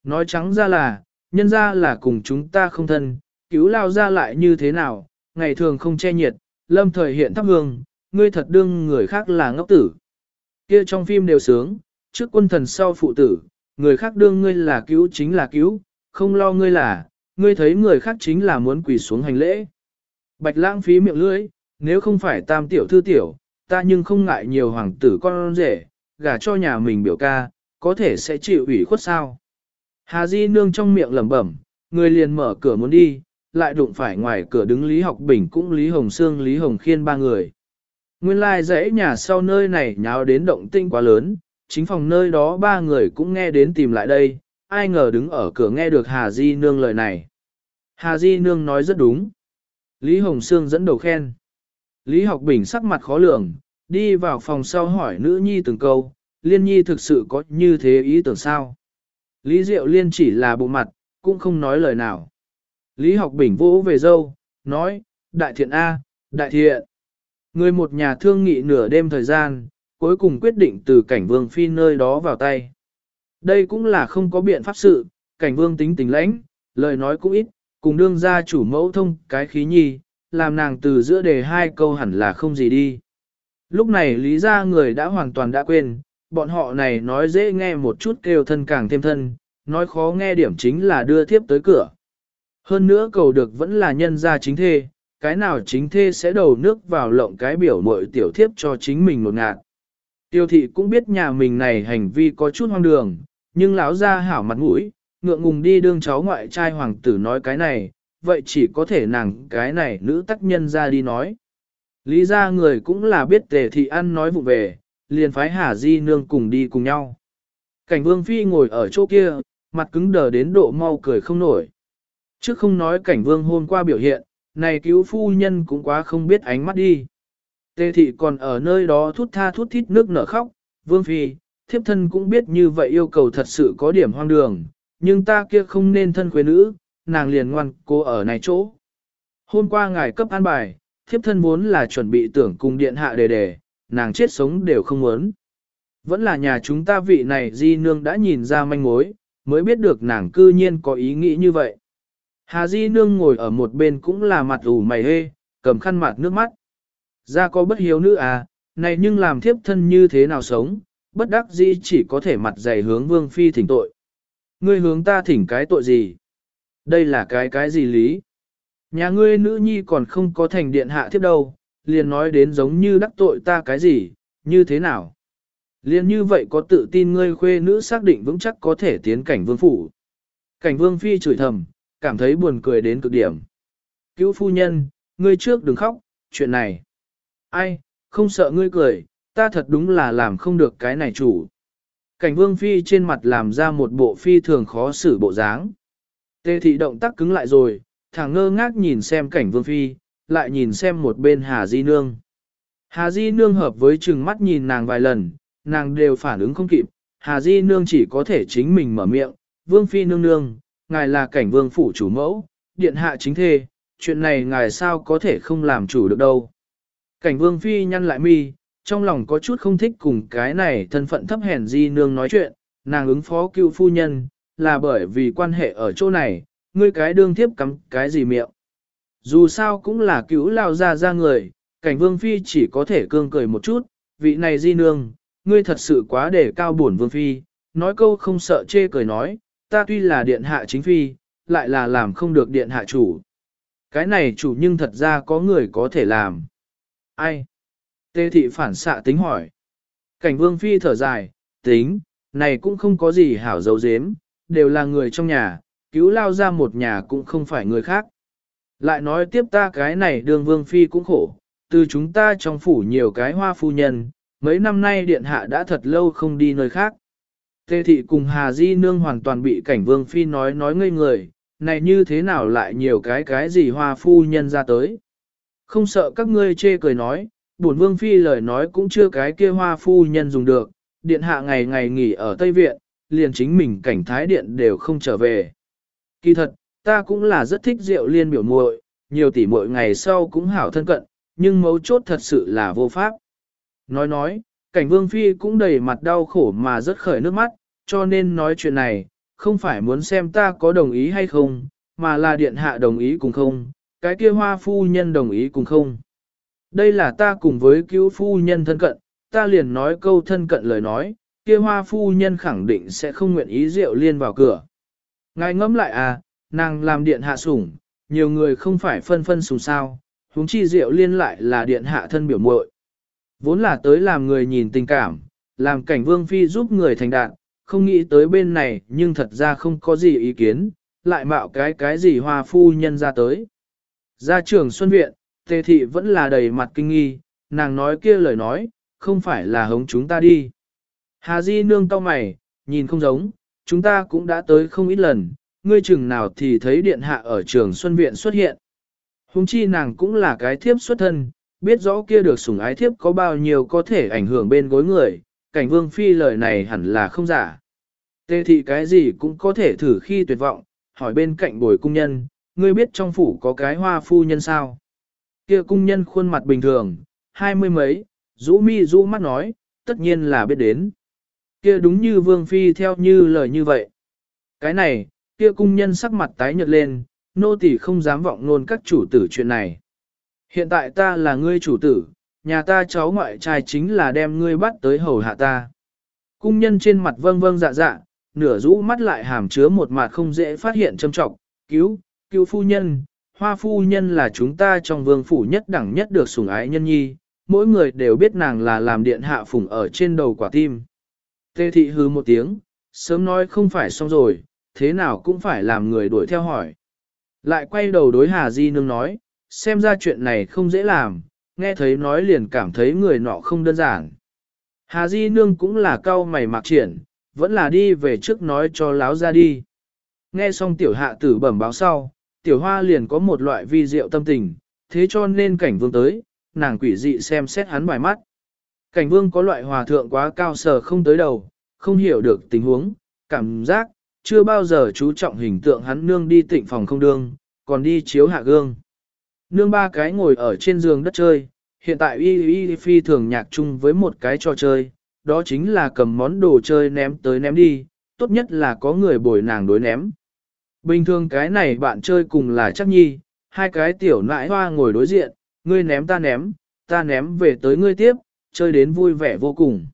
Nói trắng ra là, nhân ra là cùng chúng ta không thân, cứu lao ra lại như thế nào, ngày thường không che nhiệt, lâm thời hiện thắp hương, ngươi thật đương người khác là ngốc tử. Kia trong phim đều sướng, trước quân thần sau phụ tử, người khác đương ngươi là cứu chính là cứu, không lo ngươi là, ngươi thấy người khác chính là muốn quỳ xuống hành lễ. Bạch lãng phí miệng lưỡi, nếu không phải tam tiểu thư tiểu, ta nhưng không ngại nhiều hoàng tử con rể, gả cho nhà mình biểu ca, có thể sẽ chịu ủy khuất sao. Hà Di nương trong miệng lẩm bẩm, người liền mở cửa muốn đi, lại đụng phải ngoài cửa đứng Lý Học Bình cũng Lý Hồng Sương Lý Hồng Khiên ba người. Nguyên lai dãy nhà sau nơi này nháo đến động tinh quá lớn, chính phòng nơi đó ba người cũng nghe đến tìm lại đây, ai ngờ đứng ở cửa nghe được Hà Di Nương lời này. Hà Di Nương nói rất đúng. Lý Hồng Sương dẫn đầu khen. Lý Học Bình sắc mặt khó lường, đi vào phòng sau hỏi nữ nhi từng câu, Liên nhi thực sự có như thế ý tưởng sao? Lý Diệu Liên chỉ là bộ mặt, cũng không nói lời nào. Lý Học Bình vỗ về dâu, nói, đại thiện A, đại thiện. Người một nhà thương nghị nửa đêm thời gian, cuối cùng quyết định từ cảnh vương phi nơi đó vào tay. Đây cũng là không có biện pháp sự, cảnh vương tính tình lãnh, lời nói cũng ít, cùng đương gia chủ mẫu thông cái khí nhi, làm nàng từ giữa đề hai câu hẳn là không gì đi. Lúc này lý ra người đã hoàn toàn đã quên, bọn họ này nói dễ nghe một chút kêu thân càng thêm thân, nói khó nghe điểm chính là đưa thiếp tới cửa. Hơn nữa cầu được vẫn là nhân gia chính thê, cái nào chính thê sẽ đầu nước vào lộng cái biểu mội tiểu thiếp cho chính mình một ngạt. Tiêu thị cũng biết nhà mình này hành vi có chút hoang đường, nhưng lão ra hảo mặt mũi, ngượng ngùng đi đương cháu ngoại trai hoàng tử nói cái này, vậy chỉ có thể nàng cái này nữ tác nhân ra đi nói. Lý ra người cũng là biết tề thị ăn nói vụ về, liền phái Hà Di nương cùng đi cùng nhau. Cảnh vương phi ngồi ở chỗ kia, mặt cứng đờ đến độ mau cười không nổi. Trước không nói cảnh vương hôm qua biểu hiện, này cứu phu nhân cũng quá không biết ánh mắt đi. Tề thị còn ở nơi đó thút tha thút thít nước nở khóc, vương phi, thiếp thân cũng biết như vậy yêu cầu thật sự có điểm hoang đường, nhưng ta kia không nên thân quê nữ, nàng liền ngoan cô ở này chỗ. Hôm qua ngài cấp an bài, thiếp thân muốn là chuẩn bị tưởng cùng điện hạ đề đề, nàng chết sống đều không muốn. Vẫn là nhà chúng ta vị này di nương đã nhìn ra manh mối, mới biết được nàng cư nhiên có ý nghĩ như vậy. Hà Di Nương ngồi ở một bên cũng là mặt ủ mày hê, cầm khăn mặt nước mắt. Ra có bất hiếu nữ à, này nhưng làm thiếp thân như thế nào sống, bất đắc dĩ chỉ có thể mặt dày hướng vương phi thỉnh tội. Ngươi hướng ta thỉnh cái tội gì? Đây là cái cái gì lý? Nhà ngươi nữ nhi còn không có thành điện hạ thiếp đâu, liền nói đến giống như đắc tội ta cái gì, như thế nào? Liền như vậy có tự tin ngươi khuê nữ xác định vững chắc có thể tiến cảnh vương phủ. Cảnh vương phi chửi thầm, cảm thấy buồn cười đến cực điểm. Cứu phu nhân, ngươi trước đừng khóc, chuyện này. Ai, không sợ ngươi cười, ta thật đúng là làm không được cái này chủ. Cảnh vương phi trên mặt làm ra một bộ phi thường khó xử bộ dáng. Tê thị động tác cứng lại rồi, thằng ngơ ngác nhìn xem cảnh vương phi, lại nhìn xem một bên Hà Di Nương. Hà Di Nương hợp với chừng mắt nhìn nàng vài lần, nàng đều phản ứng không kịp, Hà Di Nương chỉ có thể chính mình mở miệng, Vương Phi Nương Nương, ngài là cảnh vương phủ chủ mẫu, điện hạ chính thê, chuyện này ngài sao có thể không làm chủ được đâu. Cảnh vương phi nhăn lại mi, trong lòng có chút không thích cùng cái này thân phận thấp hèn di nương nói chuyện, nàng ứng phó cựu phu nhân, là bởi vì quan hệ ở chỗ này, ngươi cái đương thiếp cắm cái gì miệng. Dù sao cũng là cứu lao ra ra người, cảnh vương phi chỉ có thể cương cười một chút, vị này di nương, ngươi thật sự quá để cao bổn vương phi, nói câu không sợ chê cười nói, ta tuy là điện hạ chính phi, lại là làm không được điện hạ chủ. Cái này chủ nhưng thật ra có người có thể làm. Ai? Tê thị phản xạ tính hỏi. Cảnh vương phi thở dài, tính, này cũng không có gì hảo dấu dếm, đều là người trong nhà, cứu lao ra một nhà cũng không phải người khác. Lại nói tiếp ta cái này đường vương phi cũng khổ, từ chúng ta trong phủ nhiều cái hoa phu nhân, mấy năm nay điện hạ đã thật lâu không đi nơi khác. Tê thị cùng Hà Di Nương hoàn toàn bị cảnh vương phi nói nói ngây người, này như thế nào lại nhiều cái cái gì hoa phu nhân ra tới. Không sợ các ngươi chê cười nói, bổn vương phi lời nói cũng chưa cái kia hoa phu nhân dùng được, điện hạ ngày ngày nghỉ ở Tây Viện, liền chính mình cảnh thái điện đều không trở về. Kỳ thật, ta cũng là rất thích rượu liên biểu muội, nhiều tỷ muội ngày sau cũng hảo thân cận, nhưng mấu chốt thật sự là vô pháp. Nói nói, cảnh vương phi cũng đầy mặt đau khổ mà rất khởi nước mắt, cho nên nói chuyện này, không phải muốn xem ta có đồng ý hay không, mà là điện hạ đồng ý cùng không, cái kia hoa phu nhân đồng ý cùng không. Đây là ta cùng với cứu phu nhân thân cận, ta liền nói câu thân cận lời nói, kia hoa phu nhân khẳng định sẽ không nguyện ý rượu liên vào cửa. Ngài ngẫm lại à, nàng làm điện hạ sủng, nhiều người không phải phân phân sủng sao, huống chi diệu liên lại là điện hạ thân biểu muội. Vốn là tới làm người nhìn tình cảm, làm cảnh vương phi giúp người thành đạt. không nghĩ tới bên này nhưng thật ra không có gì ý kiến, lại mạo cái cái gì hoa phu nhân ra tới. Ra trường Xuân Viện, Tề Thị vẫn là đầy mặt kinh nghi, nàng nói kia lời nói, không phải là hống chúng ta đi. Hà Di nương tao mày, nhìn không giống, chúng ta cũng đã tới không ít lần, ngươi chừng nào thì thấy điện hạ ở trường Xuân Viện xuất hiện. Hùng chi nàng cũng là cái thiếp xuất thân, biết rõ kia được sủng ái thiếp có bao nhiêu có thể ảnh hưởng bên gối người, cảnh vương phi lời này hẳn là không giả. Tê thị cái gì cũng có thể thử khi tuyệt vọng, hỏi bên cạnh bồi cung nhân, ngươi biết trong phủ có cái hoa phu nhân sao? Kia cung nhân khuôn mặt bình thường, hai mươi mấy, rũ mi rũ mắt nói, tất nhiên là biết đến. Kia đúng như vương phi theo như lời như vậy. Cái này, kia cung nhân sắc mặt tái nhợt lên, nô tỳ không dám vọng nôn các chủ tử chuyện này. Hiện tại ta là ngươi chủ tử, nhà ta cháu ngoại trai chính là đem ngươi bắt tới hầu hạ ta. Cung nhân trên mặt vâng vâng dạ dạ, nửa rũ mắt lại hàm chứa một mặt không dễ phát hiện châm trọng, cứu, cứu phu nhân, hoa phu nhân là chúng ta trong vương phủ nhất đẳng nhất được sủng ái nhân nhi, mỗi người đều biết nàng là làm điện hạ phủng ở trên đầu quả tim. Tê thị hư một tiếng, sớm nói không phải xong rồi, thế nào cũng phải làm người đuổi theo hỏi. Lại quay đầu đối Hà Di Nương nói, xem ra chuyện này không dễ làm, nghe thấy nói liền cảm thấy người nọ không đơn giản. Hà Di Nương cũng là cao mày mặc triển, vẫn là đi về trước nói cho láo ra đi. Nghe xong tiểu hạ tử bẩm báo sau, tiểu hoa liền có một loại vi diệu tâm tình, thế cho nên cảnh vương tới, nàng quỷ dị xem xét hắn bài mắt. Cảnh vương có loại hòa thượng quá cao sờ không tới đầu, không hiểu được tình huống, cảm giác, chưa bao giờ chú trọng hình tượng hắn nương đi tịnh phòng không đương, còn đi chiếu hạ gương. Nương ba cái ngồi ở trên giường đất chơi, hiện tại y y phi thường nhạc chung với một cái trò chơi, đó chính là cầm món đồ chơi ném tới ném đi, tốt nhất là có người bồi nàng đối ném. Bình thường cái này bạn chơi cùng là chắc nhi, hai cái tiểu nãi hoa ngồi đối diện, ngươi ném ta ném, ta ném về tới ngươi tiếp, chơi đến vui vẻ vô cùng.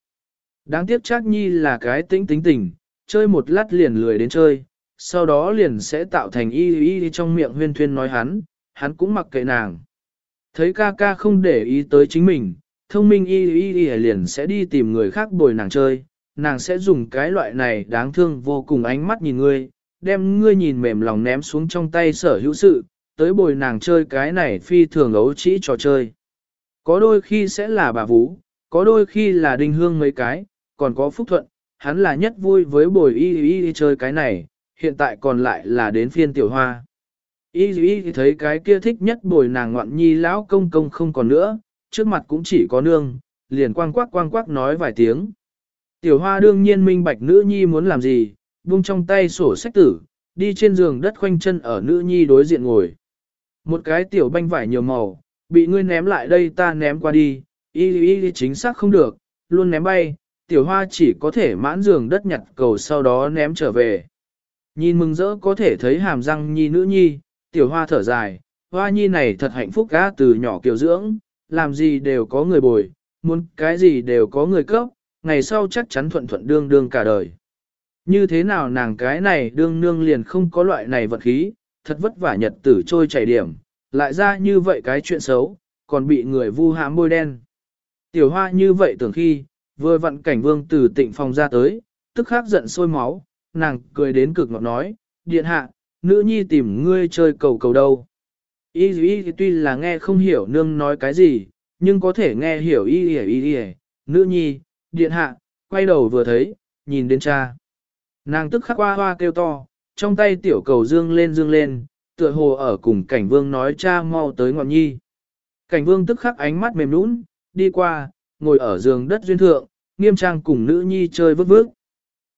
Đáng tiếc chắc nhi là cái tính tính tình, chơi một lát liền lười đến chơi, sau đó liền sẽ tạo thành y y trong miệng huyên thuyên nói hắn, hắn cũng mặc kệ nàng. Thấy ca ca không để ý tới chính mình, thông minh y y y liền sẽ đi tìm người khác bồi nàng chơi, nàng sẽ dùng cái loại này đáng thương vô cùng ánh mắt nhìn ngươi, đem ngươi nhìn mềm lòng ném xuống trong tay sở hữu sự, tới bồi nàng chơi cái này phi thường ấu trĩ trò chơi. Có đôi khi sẽ là bà Vũ, có đôi khi là đinh hương mấy cái, còn có phúc thuận, hắn là nhất vui với bồi y y chơi cái này, hiện tại còn lại là đến phiên tiểu hoa. Y y thấy cái kia thích nhất bồi nàng ngoạn nhi lão công công không còn nữa, trước mặt cũng chỉ có nương, liền quang quắc quang quắc nói vài tiếng. Tiểu hoa đương nhiên minh bạch nữ nhi muốn làm gì, buông trong tay sổ sách tử, đi trên giường đất khoanh chân ở nữ nhi đối diện ngồi. Một cái tiểu banh vải nhiều màu, bị ngươi ném lại đây ta ném qua đi, y y chính xác không được, luôn ném bay, tiểu hoa chỉ có thể mãn giường đất nhặt cầu sau đó ném trở về. Nhìn mừng rỡ có thể thấy hàm răng nhi nữ nhi, tiểu hoa thở dài, hoa nhi này thật hạnh phúc cá từ nhỏ kiều dưỡng, làm gì đều có người bồi, muốn cái gì đều có người cấp, ngày sau chắc chắn thuận thuận đương đương cả đời. Như thế nào nàng cái này đương nương liền không có loại này vật khí, thật vất vả nhật tử trôi chảy điểm, lại ra như vậy cái chuyện xấu, còn bị người vu hãm bôi đen. Tiểu hoa như vậy tưởng khi, vừa vặn cảnh vương từ tịnh phòng ra tới, tức khắc giận sôi máu, nàng cười đến cực ngọt nói, điện hạ, nữ nhi tìm ngươi chơi cầu cầu đâu. Y y tuy là nghe không hiểu nương nói cái gì, nhưng có thể nghe hiểu y y y y, nữ nhi, điện hạ, quay đầu vừa thấy, nhìn đến cha. Nàng tức khắc hoa hoa kêu to, trong tay tiểu cầu dương lên dương lên, tựa hồ ở cùng cảnh vương nói cha mau tới ngọn nhi. Cảnh vương tức khắc ánh mắt mềm nũng, đi qua, ngồi ở giường đất duyên thượng, nghiêm trang cùng nữ nhi chơi vớt vớt.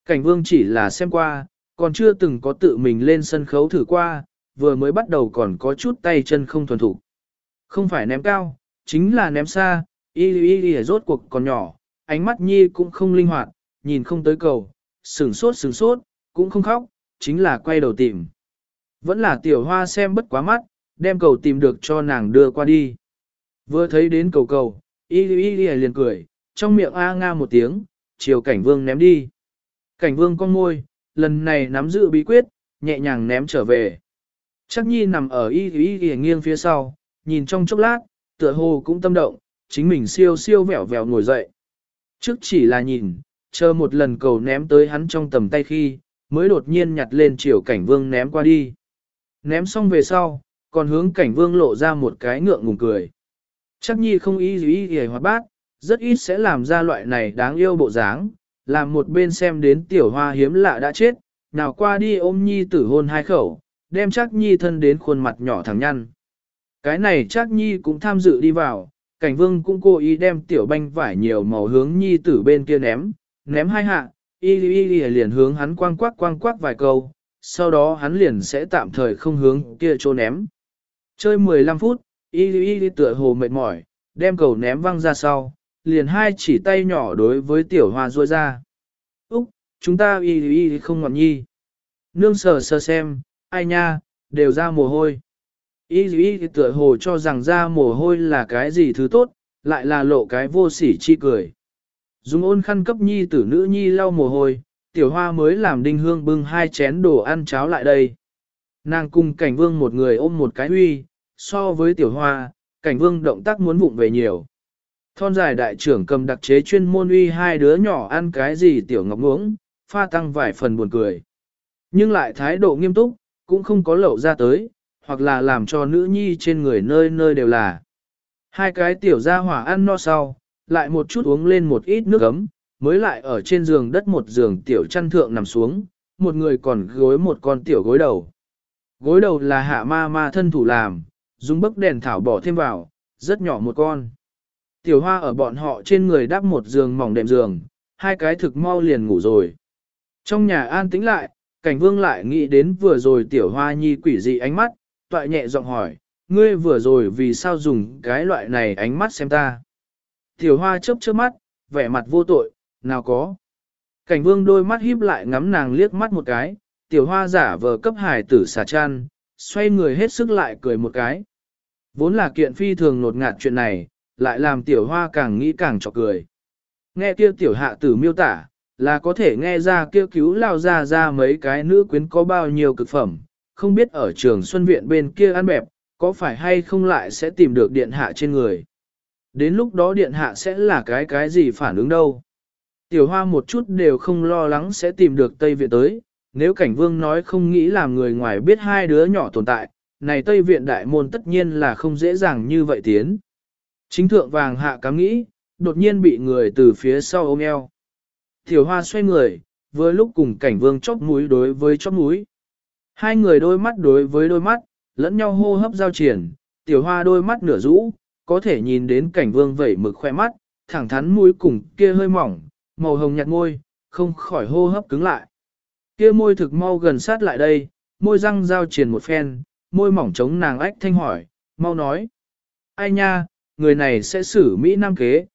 Cảnh vương chỉ là xem qua, còn chưa từng có tự mình lên sân khấu thử qua, vừa mới bắt đầu còn có chút tay chân không thuần thủ. Không phải ném cao, chính là ném xa, y y y rốt cuộc còn nhỏ, ánh mắt nhi cũng không linh hoạt, nhìn không tới cầu, sửng sốt sửng sốt, cũng không khóc, chính là quay đầu tìm. Vẫn là tiểu hoa xem bất quá mắt, đem cầu tìm được cho nàng đưa qua đi. Vừa thấy đến cầu cầu, y y y liền cười, trong miệng a nga một tiếng, chiều cảnh vương ném đi. Cảnh vương con môi, lần này nắm giữ bí quyết, nhẹ nhàng ném trở về. Chắc nhi nằm ở y y y nghiêng phía sau, nhìn trong chốc lát, tựa hồ cũng tâm động, chính mình siêu siêu vẻo vẻo ngồi dậy. Trước chỉ là nhìn, chờ một lần cầu ném tới hắn trong tầm tay khi, mới đột nhiên nhặt lên chiều cảnh vương ném qua đi. Ném xong về sau, còn hướng cảnh vương lộ ra một cái ngượng ngùng cười. Chắc nhi không ý gì ý hề hoạt bát, rất ít sẽ làm ra loại này đáng yêu bộ dáng, làm một bên xem đến tiểu hoa hiếm lạ đã chết, nào qua đi ôm nhi tử hôn hai khẩu, đem chắc nhi thân đến khuôn mặt nhỏ thẳng nhăn. Cái này chắc nhi cũng tham dự đi vào, cảnh vương cũng cố ý đem tiểu banh vải nhiều màu hướng nhi tử bên kia ném, ném hai hạ, y y y liền hướng hắn quang quắc quang quắc vài câu, sau đó hắn liền sẽ tạm thời không hướng kia chỗ ném. Chơi 15 phút, y y y tựa hồ mệt mỏi, đem cầu ném văng ra sau, liền hai chỉ tay nhỏ đối với tiểu hoa ruôi ra. Úc, chúng ta y y không ngọn nhi. Nương sờ sờ xem, ai nha, đều ra mồ hôi. Y y tựa hồ cho rằng ra mồ hôi là cái gì thứ tốt, lại là lộ cái vô sỉ chi cười. Dùng ôn khăn cấp nhi tử nữ nhi lau mồ hôi, tiểu hoa mới làm đinh hương bưng hai chén đồ ăn cháo lại đây. Nàng cùng cảnh vương một người ôm một cái huy, so với tiểu hoa, cảnh vương động tác muốn vụng về nhiều. Thon dài đại trưởng cầm đặc chế chuyên môn uy hai đứa nhỏ ăn cái gì tiểu ngọc uống, pha tăng vài phần buồn cười. Nhưng lại thái độ nghiêm túc, cũng không có lậu ra tới, hoặc là làm cho nữ nhi trên người nơi nơi đều là. Hai cái tiểu ra hỏa ăn no sau, lại một chút uống lên một ít nước ấm, mới lại ở trên giường đất một giường tiểu chăn thượng nằm xuống, một người còn gối một con tiểu gối đầu. Gối đầu là hạ ma ma thân thủ làm, dùng bấc đèn thảo bỏ thêm vào, rất nhỏ một con. Tiểu hoa ở bọn họ trên người đắp một giường mỏng đệm giường, hai cái thực mau liền ngủ rồi. Trong nhà an tĩnh lại, cảnh vương lại nghĩ đến vừa rồi tiểu hoa nhi quỷ dị ánh mắt, toại nhẹ giọng hỏi, ngươi vừa rồi vì sao dùng cái loại này ánh mắt xem ta. Tiểu hoa chớp chớp mắt, vẻ mặt vô tội, nào có. Cảnh vương đôi mắt híp lại ngắm nàng liếc mắt một cái, tiểu hoa giả vờ cấp hài tử xà chăn, xoay người hết sức lại cười một cái. Vốn là kiện phi thường nột ngạt chuyện này, lại làm tiểu hoa càng nghĩ càng chọc cười. Nghe kia tiểu hạ tử miêu tả, là có thể nghe ra kia cứu lao ra ra mấy cái nữ quyến có bao nhiêu cực phẩm, không biết ở trường Xuân Viện bên kia ăn bẹp, có phải hay không lại sẽ tìm được điện hạ trên người. Đến lúc đó điện hạ sẽ là cái cái gì phản ứng đâu. Tiểu hoa một chút đều không lo lắng sẽ tìm được Tây Viện tới, nếu cảnh vương nói không nghĩ làm người ngoài biết hai đứa nhỏ tồn tại, này Tây Viện đại môn tất nhiên là không dễ dàng như vậy tiến. Chính thượng vàng hạ cám nghĩ, đột nhiên bị người từ phía sau ôm eo. Tiểu hoa xoay người, vừa lúc cùng cảnh vương chóp mũi đối với chóp mũi. Hai người đôi mắt đối với đôi mắt, lẫn nhau hô hấp giao triển, tiểu hoa đôi mắt nửa rũ, có thể nhìn đến cảnh vương vẩy mực khoe mắt, thẳng thắn mũi cùng kia hơi mỏng, màu hồng nhạt môi, không khỏi hô hấp cứng lại. Kia môi thực mau gần sát lại đây, môi răng giao triển một phen, môi mỏng chống nàng ách thanh hỏi, mau nói. Ai nha, người này sẽ xử Mỹ Nam kế.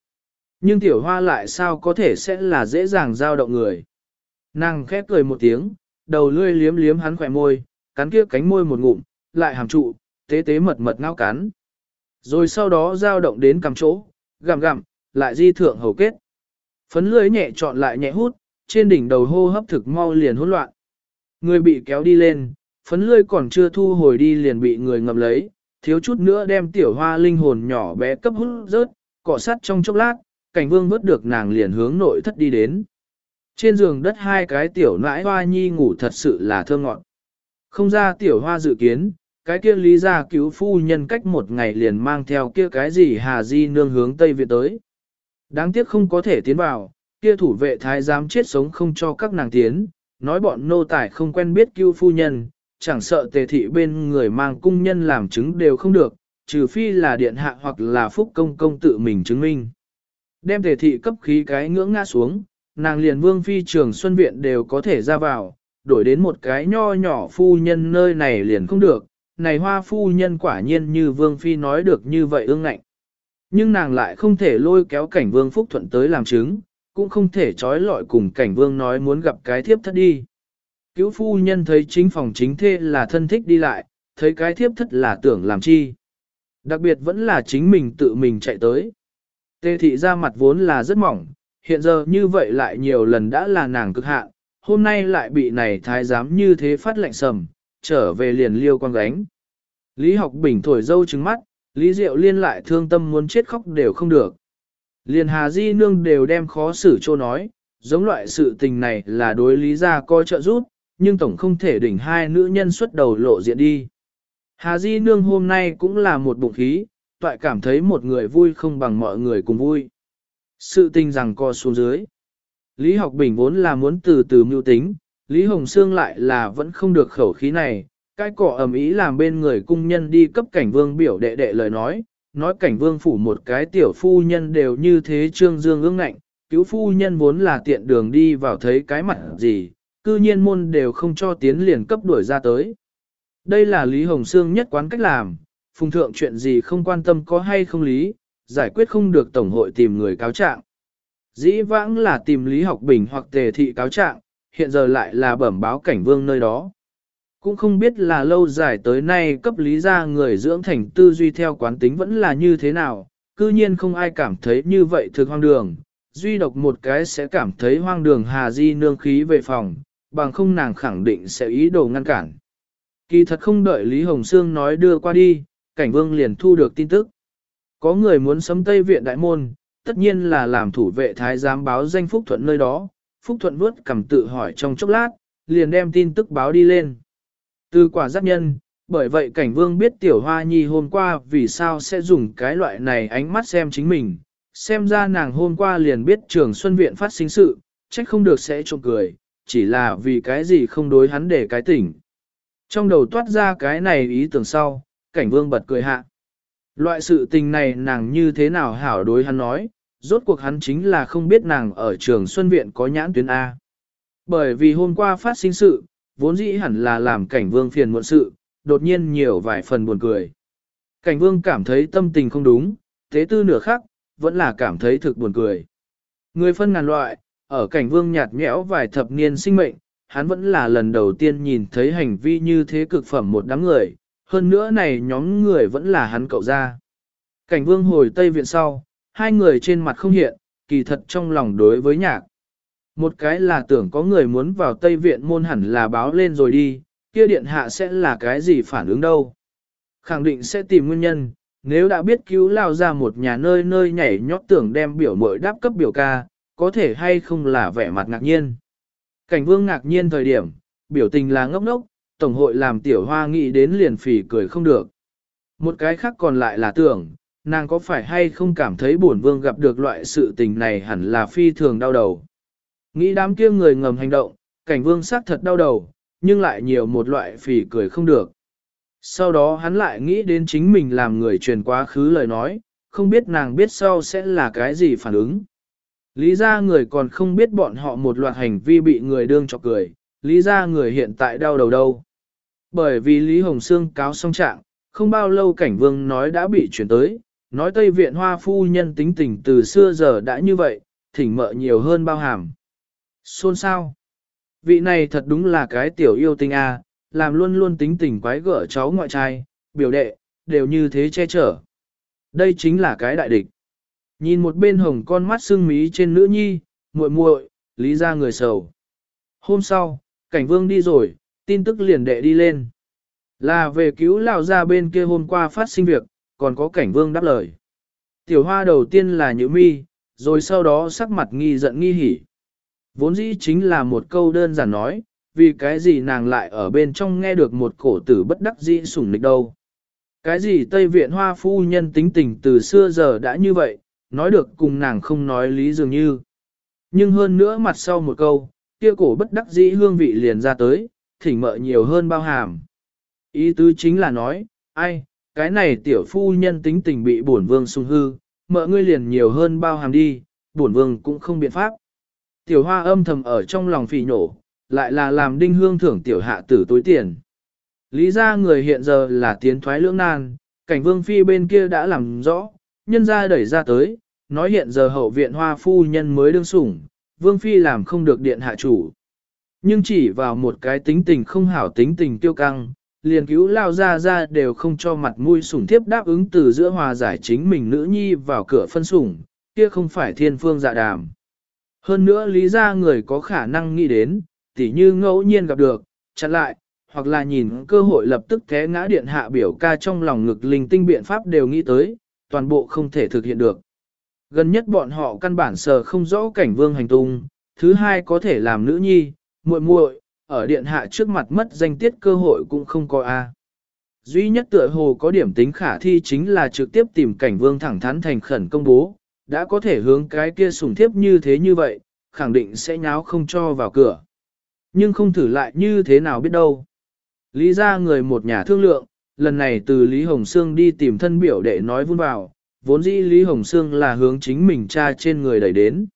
Nhưng tiểu hoa lại sao có thể sẽ là dễ dàng giao động người. Nàng khép cười một tiếng, đầu lươi liếm liếm hắn khỏe môi, cắn kia cánh môi một ngụm, lại hàm trụ, tế tế mật mật ngao cắn. Rồi sau đó giao động đến cầm chỗ, gặm gặm, lại di thượng hầu kết. Phấn lưới nhẹ chọn lại nhẹ hút, trên đỉnh đầu hô hấp thực mau liền hỗn loạn. Người bị kéo đi lên, phấn lưới còn chưa thu hồi đi liền bị người ngầm lấy, thiếu chút nữa đem tiểu hoa linh hồn nhỏ bé cấp hút rớt, cọ sát trong chốc lát, cảnh vương vớt được nàng liền hướng nội thất đi đến. Trên giường đất hai cái tiểu nãi hoa nhi ngủ thật sự là thơ ngọn. Không ra tiểu hoa dự kiến, cái kia lý ra cứu phu nhân cách một ngày liền mang theo kia cái gì hà di nương hướng Tây Việt tới. Đáng tiếc không có thể tiến vào, kia thủ vệ thái giám chết sống không cho các nàng tiến, nói bọn nô tài không quen biết cứu phu nhân, chẳng sợ tề thị bên người mang cung nhân làm chứng đều không được, trừ phi là điện hạ hoặc là phúc công công tự mình chứng minh. Đem tề thị cấp khí cái ngưỡng ngã xuống, nàng liền vương phi trường xuân viện đều có thể ra vào, đổi đến một cái nho nhỏ phu nhân nơi này liền không được, này hoa phu nhân quả nhiên như vương phi nói được như vậy ương ngạnh. Nhưng nàng lại không thể lôi kéo cảnh vương phúc thuận tới làm chứng, cũng không thể trói lọi cùng cảnh vương nói muốn gặp cái thiếp thất đi. Cứu phu nhân thấy chính phòng chính thê là thân thích đi lại, thấy cái thiếp thất là tưởng làm chi. Đặc biệt vẫn là chính mình tự mình chạy tới. Tê thị ra mặt vốn là rất mỏng, hiện giờ như vậy lại nhiều lần đã là nàng cực hạn, hôm nay lại bị này thái giám như thế phát lạnh sầm, trở về liền liêu quang gánh. Lý học bình thổi dâu trứng mắt, Lý Diệu Liên lại thương tâm muốn chết khóc đều không được. Liền Hà Di Nương đều đem khó xử cho nói, giống loại sự tình này là đối lý gia coi trợ giúp, nhưng tổng không thể đỉnh hai nữ nhân xuất đầu lộ diện đi. Hà Di Nương hôm nay cũng là một bụng khí, toại cảm thấy một người vui không bằng mọi người cùng vui. Sự tình rằng co xuống dưới. Lý học bình vốn là muốn từ từ mưu tính, Lý Hồng Sương lại là vẫn không được khẩu khí này, cái cỏ ẩm ý làm bên người cung nhân đi cấp cảnh vương biểu đệ đệ lời nói, nói cảnh vương phủ một cái tiểu phu nhân đều như thế trương dương ương ngạnh, cứu phu nhân vốn là tiện đường đi vào thấy cái mặt gì, cư nhiên môn đều không cho tiến liền cấp đuổi ra tới. Đây là Lý Hồng Sương nhất quán cách làm, phùng thượng chuyện gì không quan tâm có hay không lý, giải quyết không được tổng hội tìm người cáo trạng. Dĩ vãng là tìm Lý Học Bình hoặc tề thị cáo trạng, hiện giờ lại là bẩm báo cảnh vương nơi đó. Cũng không biết là lâu dài tới nay cấp lý ra người dưỡng thành tư duy theo quán tính vẫn là như thế nào, cư nhiên không ai cảm thấy như vậy thực hoang đường, duy độc một cái sẽ cảm thấy hoang đường hà di nương khí về phòng, bằng không nàng khẳng định sẽ ý đồ ngăn cản. Kỳ thật không đợi Lý Hồng Sương nói đưa qua đi, cảnh vương liền thu được tin tức. Có người muốn sấm Tây Viện Đại Môn, tất nhiên là làm thủ vệ thái giám báo danh Phúc Thuận nơi đó, Phúc Thuận vớt cầm tự hỏi trong chốc lát, liền đem tin tức báo đi lên. Từ quả giác nhân, bởi vậy cảnh vương biết tiểu hoa nhi hôm qua vì sao sẽ dùng cái loại này ánh mắt xem chính mình, xem ra nàng hôm qua liền biết trường xuân viện phát sinh sự, trách không được sẽ trộm cười, chỉ là vì cái gì không đối hắn để cái tỉnh. Trong đầu toát ra cái này ý tưởng sau, cảnh vương bật cười hạ. Loại sự tình này nàng như thế nào hảo đối hắn nói, rốt cuộc hắn chính là không biết nàng ở trường Xuân Viện có nhãn tuyến A. Bởi vì hôm qua phát sinh sự, vốn dĩ hẳn là làm cảnh vương phiền muộn sự, đột nhiên nhiều vài phần buồn cười. Cảnh vương cảm thấy tâm tình không đúng, thế tư nửa khắc, vẫn là cảm thấy thực buồn cười. Người phân ngàn loại, ở cảnh vương nhạt nhẽo vài thập niên sinh mệnh, hắn vẫn là lần đầu tiên nhìn thấy hành vi như thế cực phẩm một đám người, hơn nữa này nhóm người vẫn là hắn cậu ra. Cảnh vương hồi Tây Viện sau, hai người trên mặt không hiện, kỳ thật trong lòng đối với nhạc. Một cái là tưởng có người muốn vào Tây Viện môn hẳn là báo lên rồi đi, kia điện hạ sẽ là cái gì phản ứng đâu. Khẳng định sẽ tìm nguyên nhân, nếu đã biết cứu lao ra một nhà nơi nơi nhảy nhót tưởng đem biểu mội đáp cấp biểu ca, có thể hay không là vẻ mặt ngạc nhiên. Cảnh vương ngạc nhiên thời điểm, biểu tình là ngốc ngốc, tổng hội làm tiểu hoa nghĩ đến liền phỉ cười không được. Một cái khác còn lại là tưởng, nàng có phải hay không cảm thấy bổn vương gặp được loại sự tình này hẳn là phi thường đau đầu. Nghĩ đám kia người ngầm hành động, cảnh vương xác thật đau đầu, nhưng lại nhiều một loại phỉ cười không được. Sau đó hắn lại nghĩ đến chính mình làm người truyền quá khứ lời nói, không biết nàng biết sau sẽ là cái gì phản ứng. Lý ra người còn không biết bọn họ một loạt hành vi bị người đương chọc cười, lý ra người hiện tại đau đầu đâu. Bởi vì Lý Hồng Sương cáo xong trạng, không bao lâu cảnh vương nói đã bị chuyển tới, nói Tây Viện Hoa Phu Nhân tính tình từ xưa giờ đã như vậy, thỉnh mợ nhiều hơn bao hàm. Xôn sao? Vị này thật đúng là cái tiểu yêu tinh a, làm luôn luôn tính tình quái gở cháu ngoại trai, biểu đệ, đều như thế che chở. Đây chính là cái đại địch. Nhìn một bên hồng con mắt sưng mí trên nữ nhi, muội muội, lý ra người sầu. Hôm sau, cảnh vương đi rồi, tin tức liền đệ đi lên. Là về cứu lão ra bên kia hôm qua phát sinh việc, còn có cảnh vương đáp lời. Tiểu hoa đầu tiên là nhữ mi, rồi sau đó sắc mặt nghi giận nghi hỉ. Vốn dĩ chính là một câu đơn giản nói, vì cái gì nàng lại ở bên trong nghe được một cổ tử bất đắc dĩ sủng nịch đâu. Cái gì Tây Viện Hoa phu nhân tính tình từ xưa giờ đã như vậy, nói được cùng nàng không nói lý dường như. Nhưng hơn nữa mặt sau một câu, kia cổ bất đắc dĩ hương vị liền ra tới, thỉnh mợ nhiều hơn bao hàm. Ý tứ chính là nói, ai, cái này tiểu phu nhân tính tình bị bổn vương sung hư, mợ ngươi liền nhiều hơn bao hàm đi, bổn vương cũng không biện pháp. Tiểu hoa âm thầm ở trong lòng phỉ nhổ, lại là làm đinh hương thưởng tiểu hạ tử tối tiền. Lý ra người hiện giờ là tiến thoái lưỡng nan, cảnh vương phi bên kia đã làm rõ, nhân ra đẩy ra tới, nói hiện giờ hậu viện hoa phu nhân mới đương sủng, vương phi làm không được điện hạ chủ. Nhưng chỉ vào một cái tính tình không hảo tính tình tiêu căng, liền cứu lao ra ra đều không cho mặt mũi sủng thiếp đáp ứng từ giữa hòa giải chính mình nữ nhi vào cửa phân sủng, kia không phải thiên phương dạ đàm. Hơn nữa lý ra người có khả năng nghĩ đến, tỉ như ngẫu nhiên gặp được, chặn lại, hoặc là nhìn cơ hội lập tức té ngã điện hạ biểu ca trong lòng ngực linh tinh biện pháp đều nghĩ tới, toàn bộ không thể thực hiện được. Gần nhất bọn họ căn bản sờ không rõ cảnh vương hành tung, thứ hai có thể làm nữ nhi, muội muội, ở điện hạ trước mặt mất danh tiết cơ hội cũng không có a. Duy nhất tựa hồ có điểm tính khả thi chính là trực tiếp tìm cảnh vương thẳng thắn thành khẩn công bố, đã có thể hướng cái kia sủng thiếp như thế như vậy, khẳng định sẽ nháo không cho vào cửa. Nhưng không thử lại như thế nào biết đâu. Lý ra người một nhà thương lượng, lần này từ Lý Hồng Sương đi tìm thân biểu để nói vun vào, vốn dĩ Lý Hồng Sương là hướng chính mình cha trên người đẩy đến.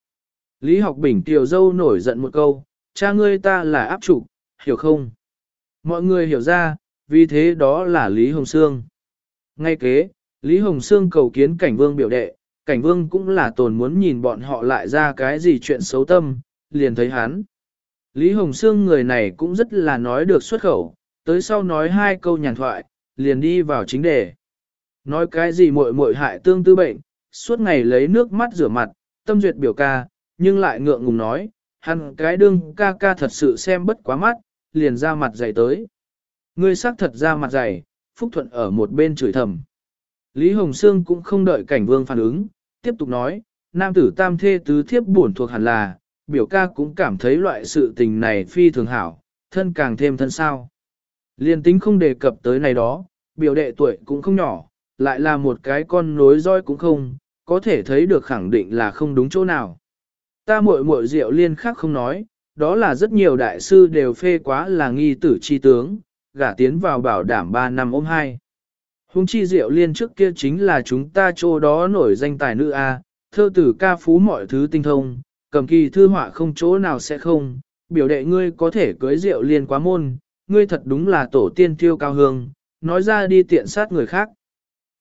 Lý học bình tiểu dâu nổi giận một câu, cha ngươi ta là áp trục, hiểu không? Mọi người hiểu ra, vì thế đó là Lý Hồng Sương. Ngay kế, Lý Hồng Sương cầu kiến cảnh vương biểu đệ, cảnh vương cũng là tồn muốn nhìn bọn họ lại ra cái gì chuyện xấu tâm, liền thấy hắn. Lý Hồng Sương người này cũng rất là nói được xuất khẩu, tới sau nói hai câu nhàn thoại, liền đi vào chính đề. Nói cái gì muội muội hại tương tư bệnh, suốt ngày lấy nước mắt rửa mặt, tâm duyệt biểu ca, nhưng lại ngượng ngùng nói, hắn cái đương ca ca thật sự xem bất quá mắt, liền ra mặt dày tới. Ngươi xác thật ra mặt dày, Phúc Thuận ở một bên chửi thầm. Lý Hồng Sương cũng không đợi cảnh vương phản ứng, tiếp tục nói, nam tử tam thê tứ thiếp buồn thuộc hẳn là, biểu ca cũng cảm thấy loại sự tình này phi thường hảo, thân càng thêm thân sao. Liên tính không đề cập tới này đó, biểu đệ tuổi cũng không nhỏ, lại là một cái con nối roi cũng không, có thể thấy được khẳng định là không đúng chỗ nào. Ta muội muội diệu liên khác không nói, đó là rất nhiều đại sư đều phê quá là nghi tử chi tướng, gả tiến vào bảo đảm 3 năm ôm hai. Hùng chi diệu liên trước kia chính là chúng ta chỗ đó nổi danh tài nữ A, thơ tử ca phú mọi thứ tinh thông, cầm kỳ thư họa không chỗ nào sẽ không, biểu đệ ngươi có thể cưới diệu liên quá môn, ngươi thật đúng là tổ tiên tiêu cao hương, nói ra đi tiện sát người khác.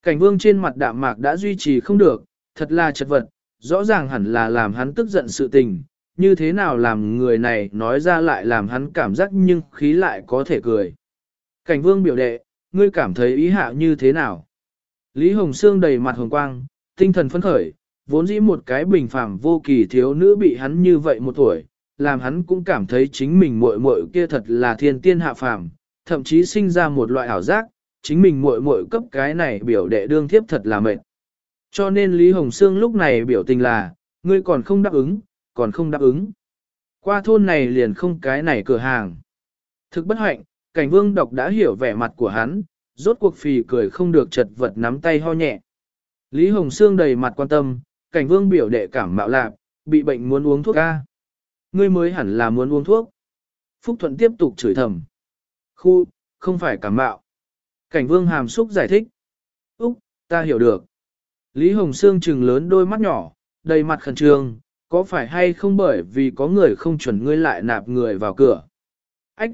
Cảnh vương trên mặt đạm mạc đã duy trì không được, thật là chật vật, rõ ràng hẳn là làm hắn tức giận sự tình, như thế nào làm người này nói ra lại làm hắn cảm giác nhưng khí lại có thể cười. Cảnh vương biểu đệ, ngươi cảm thấy ý hạ như thế nào? Lý Hồng Sương đầy mặt hồng quang, tinh thần phấn khởi, vốn dĩ một cái bình phàm vô kỳ thiếu nữ bị hắn như vậy một tuổi, làm hắn cũng cảm thấy chính mình muội muội kia thật là thiên tiên hạ phàm, thậm chí sinh ra một loại ảo giác, chính mình muội muội cấp cái này biểu đệ đương thiếp thật là mệt. Cho nên Lý Hồng Sương lúc này biểu tình là, ngươi còn không đáp ứng, còn không đáp ứng. Qua thôn này liền không cái này cửa hàng. Thực bất hạnh, cảnh vương độc đã hiểu vẻ mặt của hắn, rốt cuộc phì cười không được chật vật nắm tay ho nhẹ. Lý Hồng Sương đầy mặt quan tâm, cảnh vương biểu đệ cảm mạo lạc, bị bệnh muốn uống thuốc ca. Ngươi mới hẳn là muốn uống thuốc. Phúc Thuận tiếp tục chửi thầm. Khu, không phải cảm mạo. Cảnh vương hàm xúc giải thích. Úc, ta hiểu được. Lý Hồng Sương trừng lớn đôi mắt nhỏ, đầy mặt khẩn trương, có phải hay không bởi vì có người không chuẩn ngươi lại nạp người vào cửa. Ách!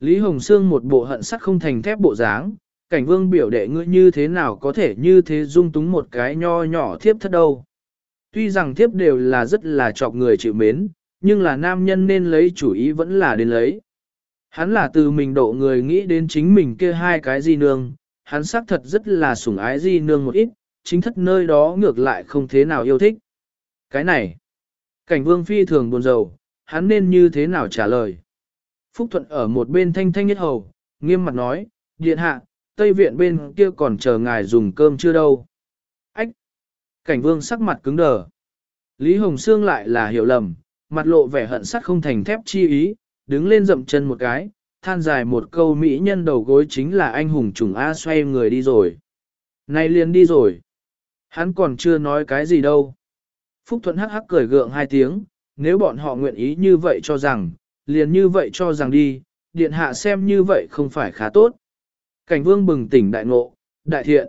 Lý Hồng Sương một bộ hận sắt không thành thép bộ dáng, cảnh vương biểu đệ ngươi như thế nào có thể như thế dung túng một cái nho nhỏ thiếp thất đâu. Tuy rằng thiếp đều là rất là chọc người chịu mến, nhưng là nam nhân nên lấy chủ ý vẫn là đến lấy. Hắn là từ mình độ người nghĩ đến chính mình kia hai cái di nương, hắn xác thật rất là sủng ái di nương một ít, chính thất nơi đó ngược lại không thế nào yêu thích. Cái này, cảnh vương phi thường buồn rầu, hắn nên như thế nào trả lời. Phúc Thuận ở một bên thanh thanh nhất hầu, nghiêm mặt nói, điện hạ, Tây Viện bên kia còn chờ ngài dùng cơm chưa đâu. Ách! Cảnh vương sắc mặt cứng đờ. Lý Hồng Sương lại là hiểu lầm, mặt lộ vẻ hận sắt không thành thép chi ý, đứng lên dậm chân một cái, than dài một câu mỹ nhân đầu gối chính là anh hùng trùng A xoay người đi rồi. Này liền đi rồi. Hắn còn chưa nói cái gì đâu. Phúc Thuận hắc hắc cười gượng hai tiếng, nếu bọn họ nguyện ý như vậy cho rằng, liền như vậy cho rằng đi, điện hạ xem như vậy không phải khá tốt. Cảnh vương bừng tỉnh đại ngộ, đại thiện.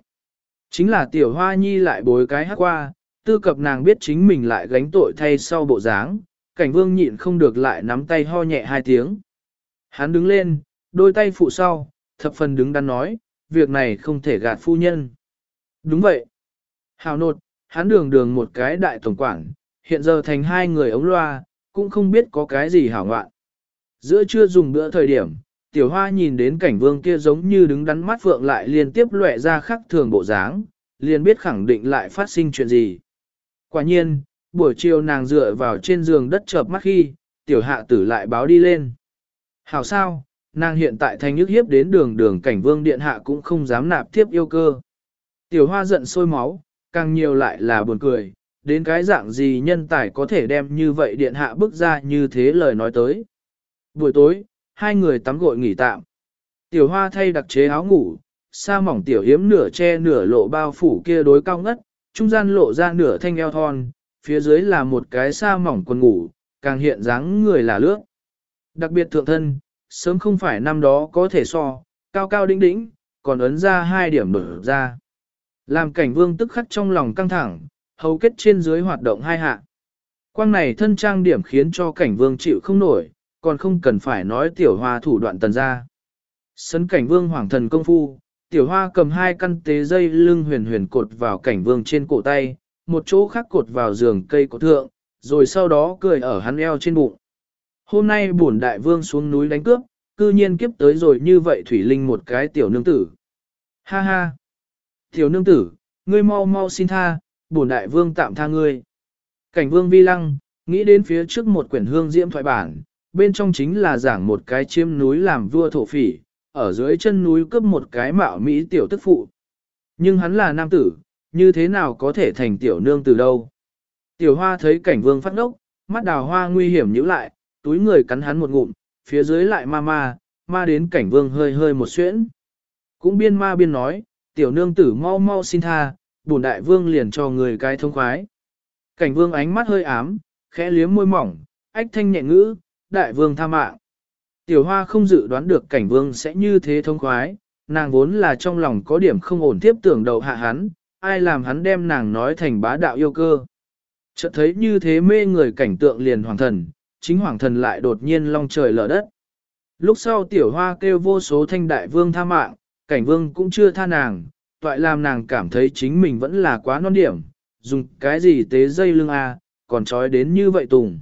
Chính là tiểu hoa nhi lại bối cái hắc qua, tư cập nàng biết chính mình lại gánh tội thay sau bộ dáng, cảnh vương nhịn không được lại nắm tay ho nhẹ hai tiếng. Hắn đứng lên, đôi tay phụ sau, thập phần đứng đắn nói, việc này không thể gạt phu nhân. Đúng vậy. Hào nột, hắn đường đường một cái đại tổng quản, hiện giờ thành hai người ống loa, cũng không biết có cái gì hảo ngoạn. Giữa trưa dùng bữa thời điểm, tiểu hoa nhìn đến cảnh vương kia giống như đứng đắn mắt vượng lại liên tiếp lệ ra khắc thường bộ dáng, liền biết khẳng định lại phát sinh chuyện gì. Quả nhiên, buổi chiều nàng dựa vào trên giường đất chợp mắt khi, tiểu hạ tử lại báo đi lên. Hảo sao, nàng hiện tại thành nhức hiếp đến đường đường cảnh vương điện hạ cũng không dám nạp tiếp yêu cơ. Tiểu hoa giận sôi máu, càng nhiều lại là buồn cười, đến cái dạng gì nhân tài có thể đem như vậy điện hạ bước ra như thế lời nói tới. Buổi tối, hai người tắm gội nghỉ tạm. Tiểu hoa thay đặc chế áo ngủ, sa mỏng tiểu hiếm nửa che nửa lộ bao phủ kia đối cao ngất, trung gian lộ ra nửa thanh eo thon, phía dưới là một cái sa mỏng quần ngủ, càng hiện dáng người là lướt. Đặc biệt thượng thân, sớm không phải năm đó có thể so, cao cao đĩnh đĩnh, còn ấn ra hai điểm mở ra. Làm cảnh vương tức khắc trong lòng căng thẳng, hầu kết trên dưới hoạt động hai hạ. Quang này thân trang điểm khiến cho cảnh vương chịu không nổi, còn không cần phải nói tiểu hoa thủ đoạn tần ra. Sấn cảnh vương hoàng thần công phu, tiểu hoa cầm hai căn tế dây lưng huyền huyền cột vào cảnh vương trên cổ tay, một chỗ khác cột vào giường cây cổ thượng, rồi sau đó cười ở hắn eo trên bụng. Hôm nay bổn đại vương xuống núi đánh cướp, cư nhiên kiếp tới rồi như vậy thủy linh một cái tiểu nương tử. Ha ha! Tiểu nương tử, ngươi mau mau xin tha, bổn đại vương tạm tha ngươi. Cảnh vương vi lăng, nghĩ đến phía trước một quyển hương diễm thoại bản, bên trong chính là giảng một cái chiêm núi làm vua thổ phỉ, ở dưới chân núi cướp một cái mạo Mỹ tiểu tức phụ. Nhưng hắn là nam tử, như thế nào có thể thành tiểu nương từ đâu. Tiểu hoa thấy cảnh vương phát ngốc, mắt đào hoa nguy hiểm nhíu lại, túi người cắn hắn một ngụm, phía dưới lại ma ma, ma đến cảnh vương hơi hơi một xuyễn. Cũng biên ma biên nói, tiểu nương tử mau mau xin tha, bổn đại vương liền cho người cái thông khoái. Cảnh vương ánh mắt hơi ám, khẽ liếm môi mỏng, ách thanh nhẹ ngữ, đại vương tha mạng. Tiểu hoa không dự đoán được cảnh vương sẽ như thế thông khoái, nàng vốn là trong lòng có điểm không ổn tiếp tưởng đầu hạ hắn, ai làm hắn đem nàng nói thành bá đạo yêu cơ. Chợt thấy như thế mê người cảnh tượng liền hoàng thần, chính hoàng thần lại đột nhiên long trời lở đất. Lúc sau tiểu hoa kêu vô số thanh đại vương tha mạng, cảnh vương cũng chưa tha nàng, toại làm nàng cảm thấy chính mình vẫn là quá non điểm, dùng cái gì tế dây lưng a, còn trói đến như vậy tùng.